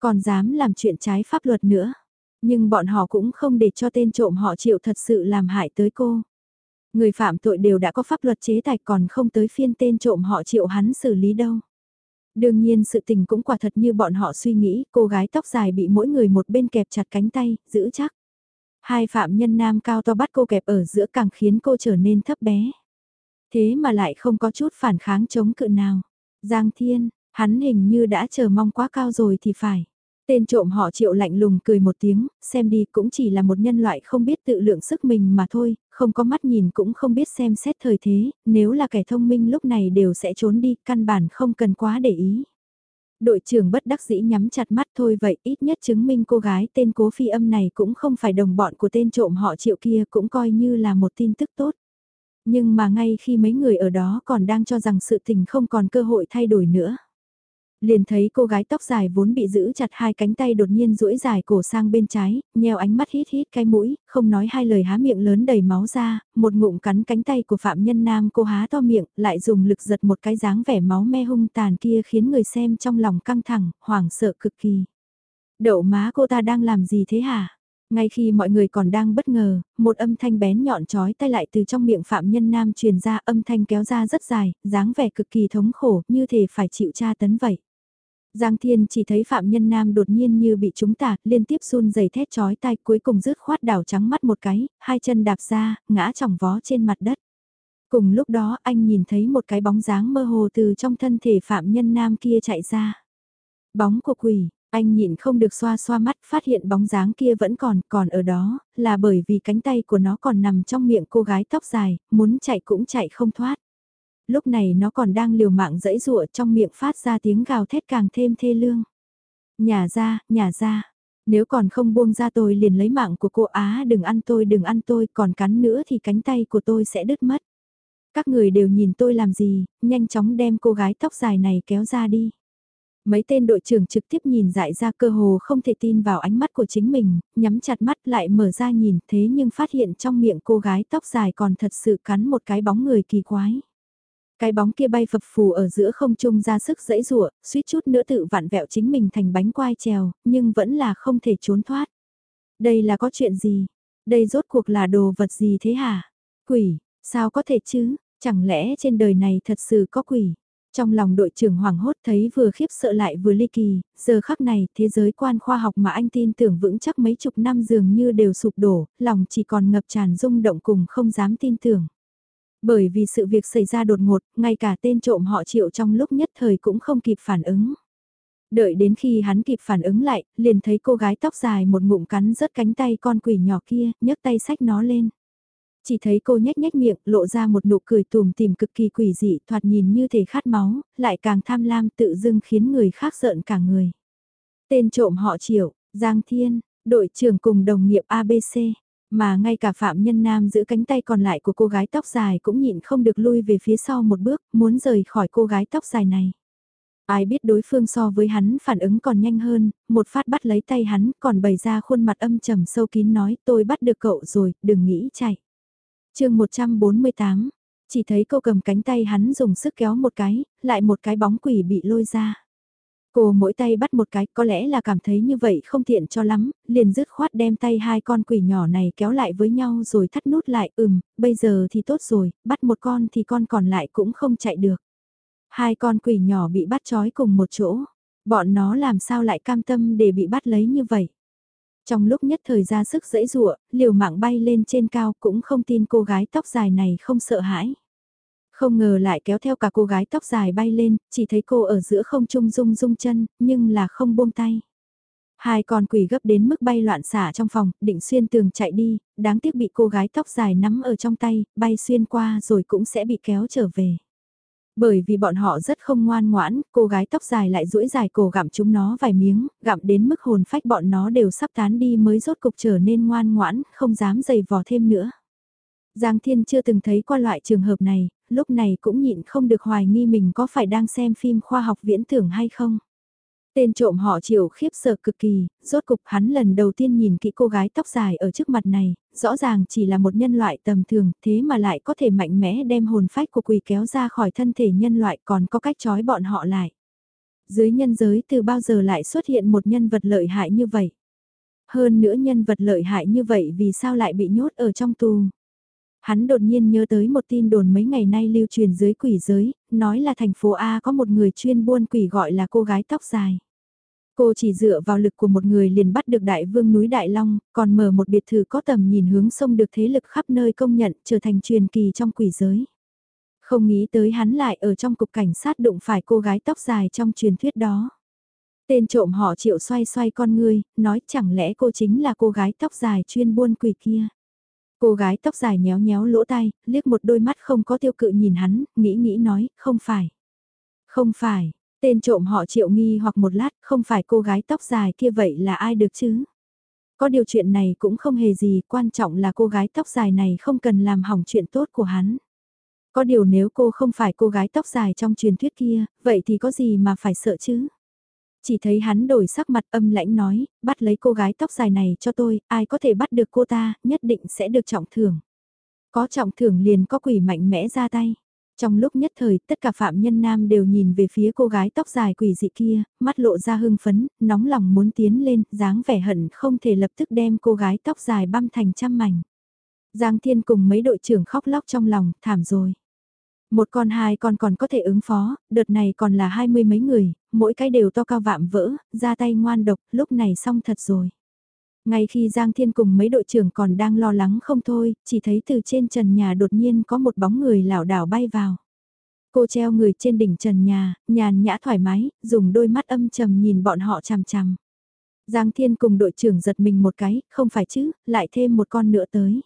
Còn dám làm chuyện trái pháp luật nữa. Nhưng bọn họ cũng không để cho tên trộm họ chịu thật sự làm hại tới cô. Người phạm tội đều đã có pháp luật chế tài còn không tới phiên tên trộm họ chịu hắn xử lý đâu. Đương nhiên sự tình cũng quả thật như bọn họ suy nghĩ, cô gái tóc dài bị mỗi người một bên kẹp chặt cánh tay, giữ chắc. Hai phạm nhân nam cao to bắt cô kẹp ở giữa càng khiến cô trở nên thấp bé. Thế mà lại không có chút phản kháng chống cự nào. Giang Thiên, hắn hình như đã chờ mong quá cao rồi thì phải. Tên trộm họ triệu lạnh lùng cười một tiếng, xem đi cũng chỉ là một nhân loại không biết tự lượng sức mình mà thôi, không có mắt nhìn cũng không biết xem xét thời thế, nếu là kẻ thông minh lúc này đều sẽ trốn đi, căn bản không cần quá để ý. Đội trưởng bất đắc dĩ nhắm chặt mắt thôi vậy ít nhất chứng minh cô gái tên cố phi âm này cũng không phải đồng bọn của tên trộm họ triệu kia cũng coi như là một tin tức tốt. Nhưng mà ngay khi mấy người ở đó còn đang cho rằng sự tình không còn cơ hội thay đổi nữa liền thấy cô gái tóc dài vốn bị giữ chặt hai cánh tay đột nhiên duỗi dài cổ sang bên trái, nheo ánh mắt hít hít cái mũi, không nói hai lời há miệng lớn đầy máu ra, một ngụm cắn cánh tay của phạm nhân nam cô há to miệng, lại dùng lực giật một cái dáng vẻ máu me hung tàn kia khiến người xem trong lòng căng thẳng, hoảng sợ cực kỳ. Đậu má cô ta đang làm gì thế hả? Ngay khi mọi người còn đang bất ngờ, một âm thanh bén nhọn chói tay lại từ trong miệng phạm nhân nam truyền ra âm thanh kéo ra rất dài, dáng vẻ cực kỳ thống khổ, như thể phải chịu tra tấn vậy. Giang Thiên chỉ thấy Phạm Nhân Nam đột nhiên như bị trúng tạc, liên tiếp run rẩy thét chói tai cuối cùng rứt khoát đảo trắng mắt một cái, hai chân đạp ra, ngã chỏng vó trên mặt đất. Cùng lúc đó anh nhìn thấy một cái bóng dáng mơ hồ từ trong thân thể Phạm Nhân Nam kia chạy ra. Bóng của quỷ, anh nhịn không được xoa xoa mắt phát hiện bóng dáng kia vẫn còn, còn ở đó, là bởi vì cánh tay của nó còn nằm trong miệng cô gái tóc dài, muốn chạy cũng chạy không thoát lúc này nó còn đang liều mạng dẫy rụa trong miệng phát ra tiếng gào thét càng thêm thê lương. Nhà ra, nhà ra, nếu còn không buông ra tôi liền lấy mạng của cô Á đừng ăn tôi đừng ăn tôi còn cắn nữa thì cánh tay của tôi sẽ đứt mất. Các người đều nhìn tôi làm gì, nhanh chóng đem cô gái tóc dài này kéo ra đi. Mấy tên đội trưởng trực tiếp nhìn dại ra cơ hồ không thể tin vào ánh mắt của chính mình, nhắm chặt mắt lại mở ra nhìn thế nhưng phát hiện trong miệng cô gái tóc dài còn thật sự cắn một cái bóng người kỳ quái. Cái bóng kia bay phập phù ở giữa không trung ra sức dẫy rụa, suýt chút nữa tự vặn vẹo chính mình thành bánh quai trèo, nhưng vẫn là không thể trốn thoát. Đây là có chuyện gì? Đây rốt cuộc là đồ vật gì thế hả? Quỷ, sao có thể chứ? Chẳng lẽ trên đời này thật sự có quỷ? Trong lòng đội trưởng hoảng hốt thấy vừa khiếp sợ lại vừa ly kỳ, giờ khắc này thế giới quan khoa học mà anh tin tưởng vững chắc mấy chục năm dường như đều sụp đổ, lòng chỉ còn ngập tràn rung động cùng không dám tin tưởng. Bởi vì sự việc xảy ra đột ngột, ngay cả tên trộm họ triệu trong lúc nhất thời cũng không kịp phản ứng. Đợi đến khi hắn kịp phản ứng lại, liền thấy cô gái tóc dài một ngụm cắn rớt cánh tay con quỷ nhỏ kia, nhấc tay sách nó lên. Chỉ thấy cô nhếch nhếch miệng, lộ ra một nụ cười tùm tìm cực kỳ quỷ dị, thoạt nhìn như thể khát máu, lại càng tham lam tự dưng khiến người khác giận cả người. Tên trộm họ Triệu, Giang Thiên, đội trưởng cùng đồng nghiệp ABC. Mà ngay cả Phạm Nhân Nam giữ cánh tay còn lại của cô gái tóc dài cũng nhịn không được lui về phía sau một bước, muốn rời khỏi cô gái tóc dài này. Ai biết đối phương so với hắn phản ứng còn nhanh hơn, một phát bắt lấy tay hắn còn bày ra khuôn mặt âm trầm sâu kín nói tôi bắt được cậu rồi, đừng nghĩ chạy. chương 148, chỉ thấy cô cầm cánh tay hắn dùng sức kéo một cái, lại một cái bóng quỷ bị lôi ra. Cô mỗi tay bắt một cái, có lẽ là cảm thấy như vậy không tiện cho lắm, liền dứt khoát đem tay hai con quỷ nhỏ này kéo lại với nhau rồi thắt nút lại, ừm, bây giờ thì tốt rồi, bắt một con thì con còn lại cũng không chạy được. Hai con quỷ nhỏ bị bắt trói cùng một chỗ, bọn nó làm sao lại cam tâm để bị bắt lấy như vậy. Trong lúc nhất thời ra sức dễ dụa, liều mạng bay lên trên cao cũng không tin cô gái tóc dài này không sợ hãi. Không ngờ lại kéo theo cả cô gái tóc dài bay lên, chỉ thấy cô ở giữa không trung rung rung chân, nhưng là không buông tay. Hai con quỷ gấp đến mức bay loạn xả trong phòng, định xuyên tường chạy đi, đáng tiếc bị cô gái tóc dài nắm ở trong tay, bay xuyên qua rồi cũng sẽ bị kéo trở về. Bởi vì bọn họ rất không ngoan ngoãn, cô gái tóc dài lại duỗi dài cổ gặm chúng nó vài miếng, gặm đến mức hồn phách bọn nó đều sắp tán đi mới rốt cục trở nên ngoan ngoãn, không dám giày vò thêm nữa. Giang Thiên chưa từng thấy qua loại trường hợp này, lúc này cũng nhịn không được hoài nghi mình có phải đang xem phim khoa học viễn tưởng hay không. Tên trộm họ chịu khiếp sợ cực kỳ, rốt cục hắn lần đầu tiên nhìn kỹ cô gái tóc dài ở trước mặt này, rõ ràng chỉ là một nhân loại tầm thường, thế mà lại có thể mạnh mẽ đem hồn phách của quỷ kéo ra khỏi thân thể nhân loại còn có cách trói bọn họ lại. Dưới nhân giới từ bao giờ lại xuất hiện một nhân vật lợi hại như vậy? Hơn nữa nhân vật lợi hại như vậy vì sao lại bị nhốt ở trong tù? Hắn đột nhiên nhớ tới một tin đồn mấy ngày nay lưu truyền dưới quỷ giới, nói là thành phố A có một người chuyên buôn quỷ gọi là cô gái tóc dài. Cô chỉ dựa vào lực của một người liền bắt được đại vương núi Đại Long, còn mở một biệt thự có tầm nhìn hướng sông được thế lực khắp nơi công nhận trở thành truyền kỳ trong quỷ giới. Không nghĩ tới hắn lại ở trong cục cảnh sát đụng phải cô gái tóc dài trong truyền thuyết đó. Tên trộm họ triệu xoay xoay con ngươi, nói chẳng lẽ cô chính là cô gái tóc dài chuyên buôn quỷ kia. Cô gái tóc dài nhéo nhéo lỗ tai, liếc một đôi mắt không có tiêu cự nhìn hắn, nghĩ nghĩ nói, không phải. Không phải, tên trộm họ triệu nghi hoặc một lát, không phải cô gái tóc dài kia vậy là ai được chứ? Có điều chuyện này cũng không hề gì, quan trọng là cô gái tóc dài này không cần làm hỏng chuyện tốt của hắn. Có điều nếu cô không phải cô gái tóc dài trong truyền thuyết kia, vậy thì có gì mà phải sợ chứ? Chỉ thấy hắn đổi sắc mặt âm lãnh nói, bắt lấy cô gái tóc dài này cho tôi, ai có thể bắt được cô ta, nhất định sẽ được trọng thưởng. Có trọng thưởng liền có quỷ mạnh mẽ ra tay. Trong lúc nhất thời, tất cả phạm nhân nam đều nhìn về phía cô gái tóc dài quỷ dị kia, mắt lộ ra hưng phấn, nóng lòng muốn tiến lên, dáng vẻ hận không thể lập tức đem cô gái tóc dài băm thành trăm mảnh. Giang Thiên cùng mấy đội trưởng khóc lóc trong lòng, thảm rồi. Một con hai con còn có thể ứng phó, đợt này còn là hai mươi mấy người, mỗi cái đều to cao vạm vỡ, ra tay ngoan độc, lúc này xong thật rồi. Ngay khi Giang Thiên cùng mấy đội trưởng còn đang lo lắng không thôi, chỉ thấy từ trên trần nhà đột nhiên có một bóng người lảo đảo bay vào. Cô treo người trên đỉnh trần nhà, nhàn nhã thoải mái, dùng đôi mắt âm trầm nhìn bọn họ chằm chằm. Giang Thiên cùng đội trưởng giật mình một cái, không phải chứ, lại thêm một con nữa tới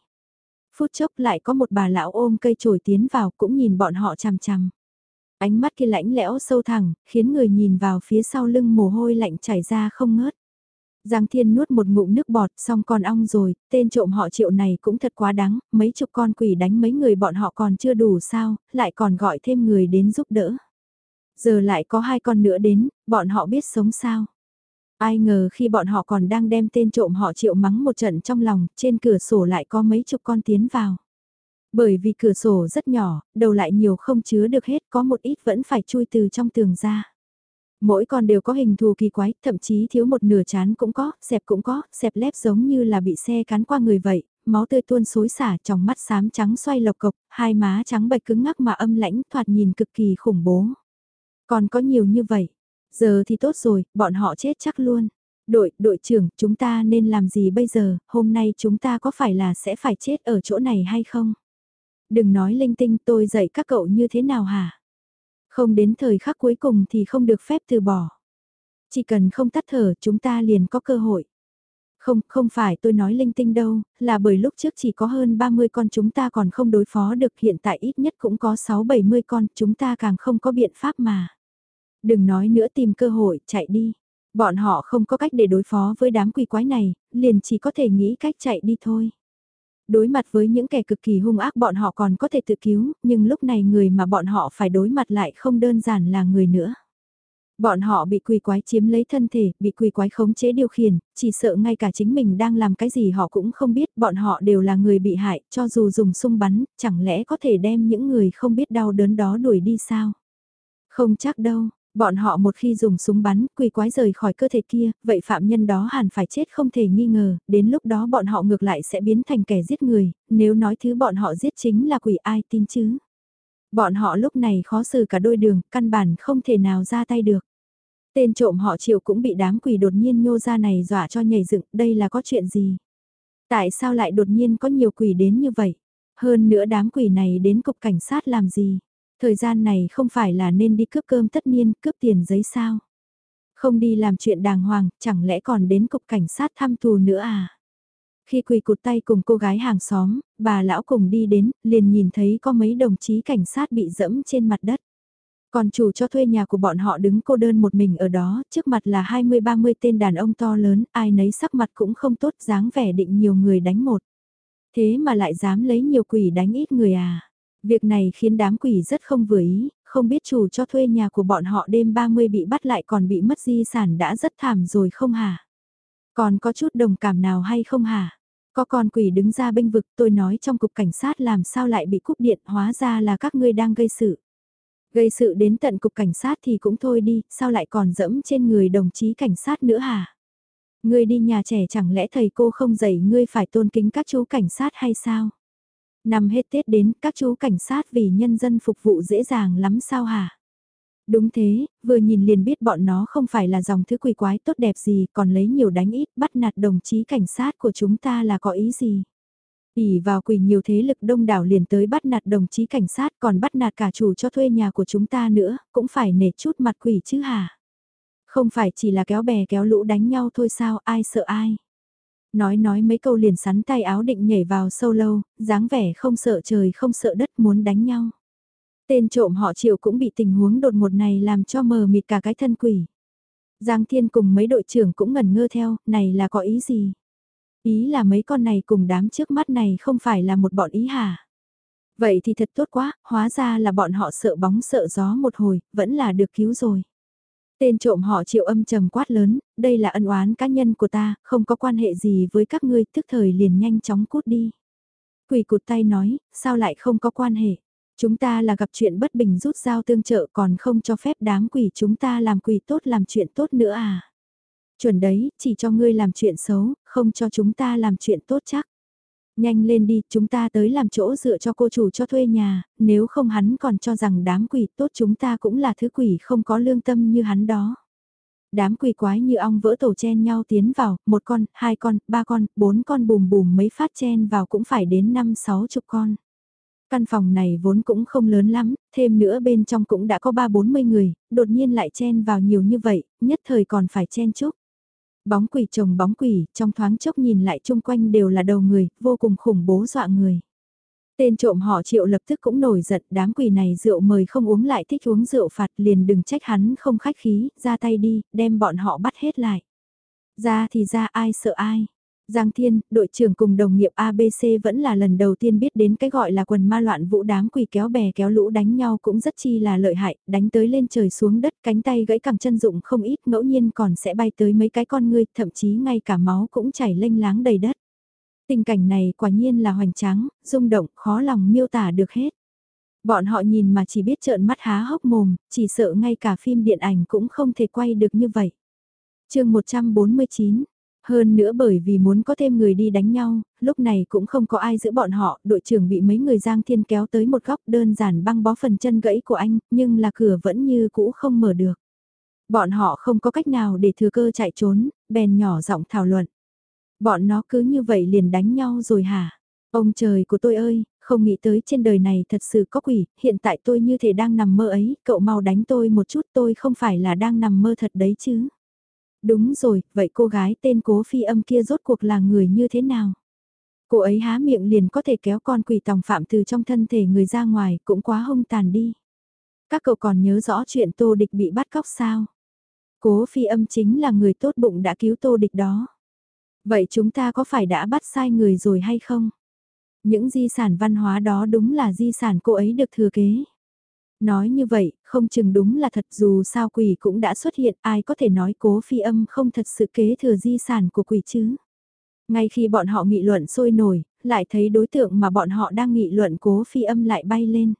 phút chốc lại có một bà lão ôm cây chổi tiến vào cũng nhìn bọn họ chằm chằm. Ánh mắt kia lãnh lẽo sâu thẳng, khiến người nhìn vào phía sau lưng mồ hôi lạnh chảy ra không ngớt. Giang Thiên nuốt một ngụm nước bọt xong còn ong rồi, tên trộm họ triệu này cũng thật quá đáng, mấy chục con quỷ đánh mấy người bọn họ còn chưa đủ sao, lại còn gọi thêm người đến giúp đỡ. Giờ lại có hai con nữa đến, bọn họ biết sống sao. Ai ngờ khi bọn họ còn đang đem tên trộm họ triệu mắng một trận trong lòng, trên cửa sổ lại có mấy chục con tiến vào. Bởi vì cửa sổ rất nhỏ, đầu lại nhiều không chứa được hết, có một ít vẫn phải chui từ trong tường ra. Mỗi con đều có hình thù kỳ quái, thậm chí thiếu một nửa chán cũng có, xẹp cũng có, xẹp lép giống như là bị xe cán qua người vậy, máu tươi tuôn xối xả trong mắt xám trắng xoay lộc cộc, hai má trắng bạch cứng ngắc mà âm lãnh thoạt nhìn cực kỳ khủng bố. Còn có nhiều như vậy, Giờ thì tốt rồi, bọn họ chết chắc luôn. Đội, đội trưởng, chúng ta nên làm gì bây giờ, hôm nay chúng ta có phải là sẽ phải chết ở chỗ này hay không? Đừng nói linh tinh tôi dạy các cậu như thế nào hả? Không đến thời khắc cuối cùng thì không được phép từ bỏ. Chỉ cần không tắt thở chúng ta liền có cơ hội. Không, không phải tôi nói linh tinh đâu, là bởi lúc trước chỉ có hơn 30 con chúng ta còn không đối phó được hiện tại ít nhất cũng có 6-70 con chúng ta càng không có biện pháp mà. Đừng nói nữa tìm cơ hội, chạy đi. Bọn họ không có cách để đối phó với đám quỷ quái này, liền chỉ có thể nghĩ cách chạy đi thôi. Đối mặt với những kẻ cực kỳ hung ác bọn họ còn có thể tự cứu, nhưng lúc này người mà bọn họ phải đối mặt lại không đơn giản là người nữa. Bọn họ bị quỷ quái chiếm lấy thân thể, bị quỷ quái khống chế điều khiển, chỉ sợ ngay cả chính mình đang làm cái gì họ cũng không biết, bọn họ đều là người bị hại, cho dù dùng sung bắn, chẳng lẽ có thể đem những người không biết đau đớn đó đuổi đi sao? Không chắc đâu, bọn họ một khi dùng súng bắn, quỷ quái rời khỏi cơ thể kia, vậy phạm nhân đó hẳn phải chết không thể nghi ngờ, đến lúc đó bọn họ ngược lại sẽ biến thành kẻ giết người, nếu nói thứ bọn họ giết chính là quỷ ai tin chứ? Bọn họ lúc này khó xử cả đôi đường, căn bản không thể nào ra tay được. Tên trộm họ triệu cũng bị đám quỷ đột nhiên nhô ra này dọa cho nhảy dựng, đây là có chuyện gì? Tại sao lại đột nhiên có nhiều quỷ đến như vậy? Hơn nữa đám quỷ này đến cục cảnh sát làm gì? Thời gian này không phải là nên đi cướp cơm tất niên, cướp tiền giấy sao? Không đi làm chuyện đàng hoàng, chẳng lẽ còn đến cục cảnh sát thăm thù nữa à? Khi quỳ cụt tay cùng cô gái hàng xóm, bà lão cùng đi đến, liền nhìn thấy có mấy đồng chí cảnh sát bị dẫm trên mặt đất. Còn chủ cho thuê nhà của bọn họ đứng cô đơn một mình ở đó, trước mặt là 20-30 tên đàn ông to lớn, ai nấy sắc mặt cũng không tốt, dáng vẻ định nhiều người đánh một. Thế mà lại dám lấy nhiều quỷ đánh ít người à. Việc này khiến đám quỷ rất không vừa ý, không biết chủ cho thuê nhà của bọn họ đêm 30 bị bắt lại còn bị mất di sản đã rất thảm rồi không hả? Còn có chút đồng cảm nào hay không hả? Có con quỷ đứng ra bênh vực tôi nói trong cục cảnh sát làm sao lại bị cúp điện hóa ra là các ngươi đang gây sự. Gây sự đến tận cục cảnh sát thì cũng thôi đi, sao lại còn dẫm trên người đồng chí cảnh sát nữa hả? Ngươi đi nhà trẻ chẳng lẽ thầy cô không dạy ngươi phải tôn kính các chú cảnh sát hay sao? Năm hết Tết đến, các chú cảnh sát vì nhân dân phục vụ dễ dàng lắm sao hả? Đúng thế, vừa nhìn liền biết bọn nó không phải là dòng thứ quỷ quái tốt đẹp gì, còn lấy nhiều đánh ít, bắt nạt đồng chí cảnh sát của chúng ta là có ý gì? ỉ vào quỷ nhiều thế lực đông đảo liền tới bắt nạt đồng chí cảnh sát còn bắt nạt cả chủ cho thuê nhà của chúng ta nữa, cũng phải nể chút mặt quỷ chứ hả? Không phải chỉ là kéo bè kéo lũ đánh nhau thôi sao, ai sợ ai? Nói nói mấy câu liền sắn tay áo định nhảy vào sâu lâu, dáng vẻ không sợ trời không sợ đất muốn đánh nhau. Tên trộm họ triệu cũng bị tình huống đột ngột này làm cho mờ mịt cả cái thân quỷ. Giang Thiên cùng mấy đội trưởng cũng ngẩn ngơ theo, này là có ý gì? Ý là mấy con này cùng đám trước mắt này không phải là một bọn ý hả? Vậy thì thật tốt quá, hóa ra là bọn họ sợ bóng sợ gió một hồi, vẫn là được cứu rồi. Tên trộm họ triệu âm trầm quát lớn, đây là ân oán cá nhân của ta, không có quan hệ gì với các ngươi, tức thời liền nhanh chóng cút đi. Quỷ cụt tay nói, sao lại không có quan hệ? Chúng ta là gặp chuyện bất bình rút dao tương trợ còn không cho phép đám quỷ chúng ta làm quỷ tốt làm chuyện tốt nữa à? Chuẩn đấy, chỉ cho ngươi làm chuyện xấu, không cho chúng ta làm chuyện tốt chắc. Nhanh lên đi, chúng ta tới làm chỗ dựa cho cô chủ cho thuê nhà, nếu không hắn còn cho rằng đám quỷ tốt chúng ta cũng là thứ quỷ không có lương tâm như hắn đó. Đám quỷ quái như ong vỡ tổ chen nhau tiến vào, một con, hai con, ba con, bốn con bùm bùm mấy phát chen vào cũng phải đến năm sáu chục con. Căn phòng này vốn cũng không lớn lắm, thêm nữa bên trong cũng đã có ba bốn mươi người, đột nhiên lại chen vào nhiều như vậy, nhất thời còn phải chen chúc. Bóng quỷ chồng bóng quỷ, trong thoáng chốc nhìn lại chung quanh đều là đầu người, vô cùng khủng bố dọa người. Tên trộm họ triệu lập tức cũng nổi giận, đám quỷ này rượu mời không uống lại thích uống rượu phạt liền đừng trách hắn không khách khí, ra tay đi, đem bọn họ bắt hết lại. Ra thì ra ai sợ ai. Giang Thiên, đội trưởng cùng đồng nghiệp ABC vẫn là lần đầu tiên biết đến cái gọi là quần ma loạn vũ đám quỷ kéo bè kéo lũ đánh nhau cũng rất chi là lợi hại, đánh tới lên trời xuống đất cánh tay gãy cẳng chân dụng không ít ngẫu nhiên còn sẽ bay tới mấy cái con ngươi, thậm chí ngay cả máu cũng chảy lênh láng đầy đất. Tình cảnh này quả nhiên là hoành tráng, rung động, khó lòng miêu tả được hết. Bọn họ nhìn mà chỉ biết trợn mắt há hốc mồm, chỉ sợ ngay cả phim điện ảnh cũng không thể quay được như vậy. chương 149 hơn nữa bởi vì muốn có thêm người đi đánh nhau, lúc này cũng không có ai giữ bọn họ, đội trưởng bị mấy người Giang Thiên kéo tới một góc đơn giản băng bó phần chân gãy của anh, nhưng là cửa vẫn như cũ không mở được. Bọn họ không có cách nào để thừa cơ chạy trốn, bèn nhỏ giọng thảo luận. Bọn nó cứ như vậy liền đánh nhau rồi hả? Ông trời của tôi ơi, không nghĩ tới trên đời này thật sự có quỷ, hiện tại tôi như thể đang nằm mơ ấy, cậu mau đánh tôi một chút tôi không phải là đang nằm mơ thật đấy chứ. Đúng rồi, vậy cô gái tên cố phi âm kia rốt cuộc là người như thế nào? Cô ấy há miệng liền có thể kéo con quỷ tòng phạm từ trong thân thể người ra ngoài, cũng quá hung tàn đi. Các cậu còn nhớ rõ chuyện tô địch bị bắt cóc sao? Cố phi âm chính là người tốt bụng đã cứu tô địch đó. Vậy chúng ta có phải đã bắt sai người rồi hay không? Những di sản văn hóa đó đúng là di sản cô ấy được thừa kế. Nói như vậy, không chừng đúng là thật dù sao quỷ cũng đã xuất hiện ai có thể nói cố phi âm không thật sự kế thừa di sản của quỷ chứ. Ngay khi bọn họ nghị luận sôi nổi, lại thấy đối tượng mà bọn họ đang nghị luận cố phi âm lại bay lên.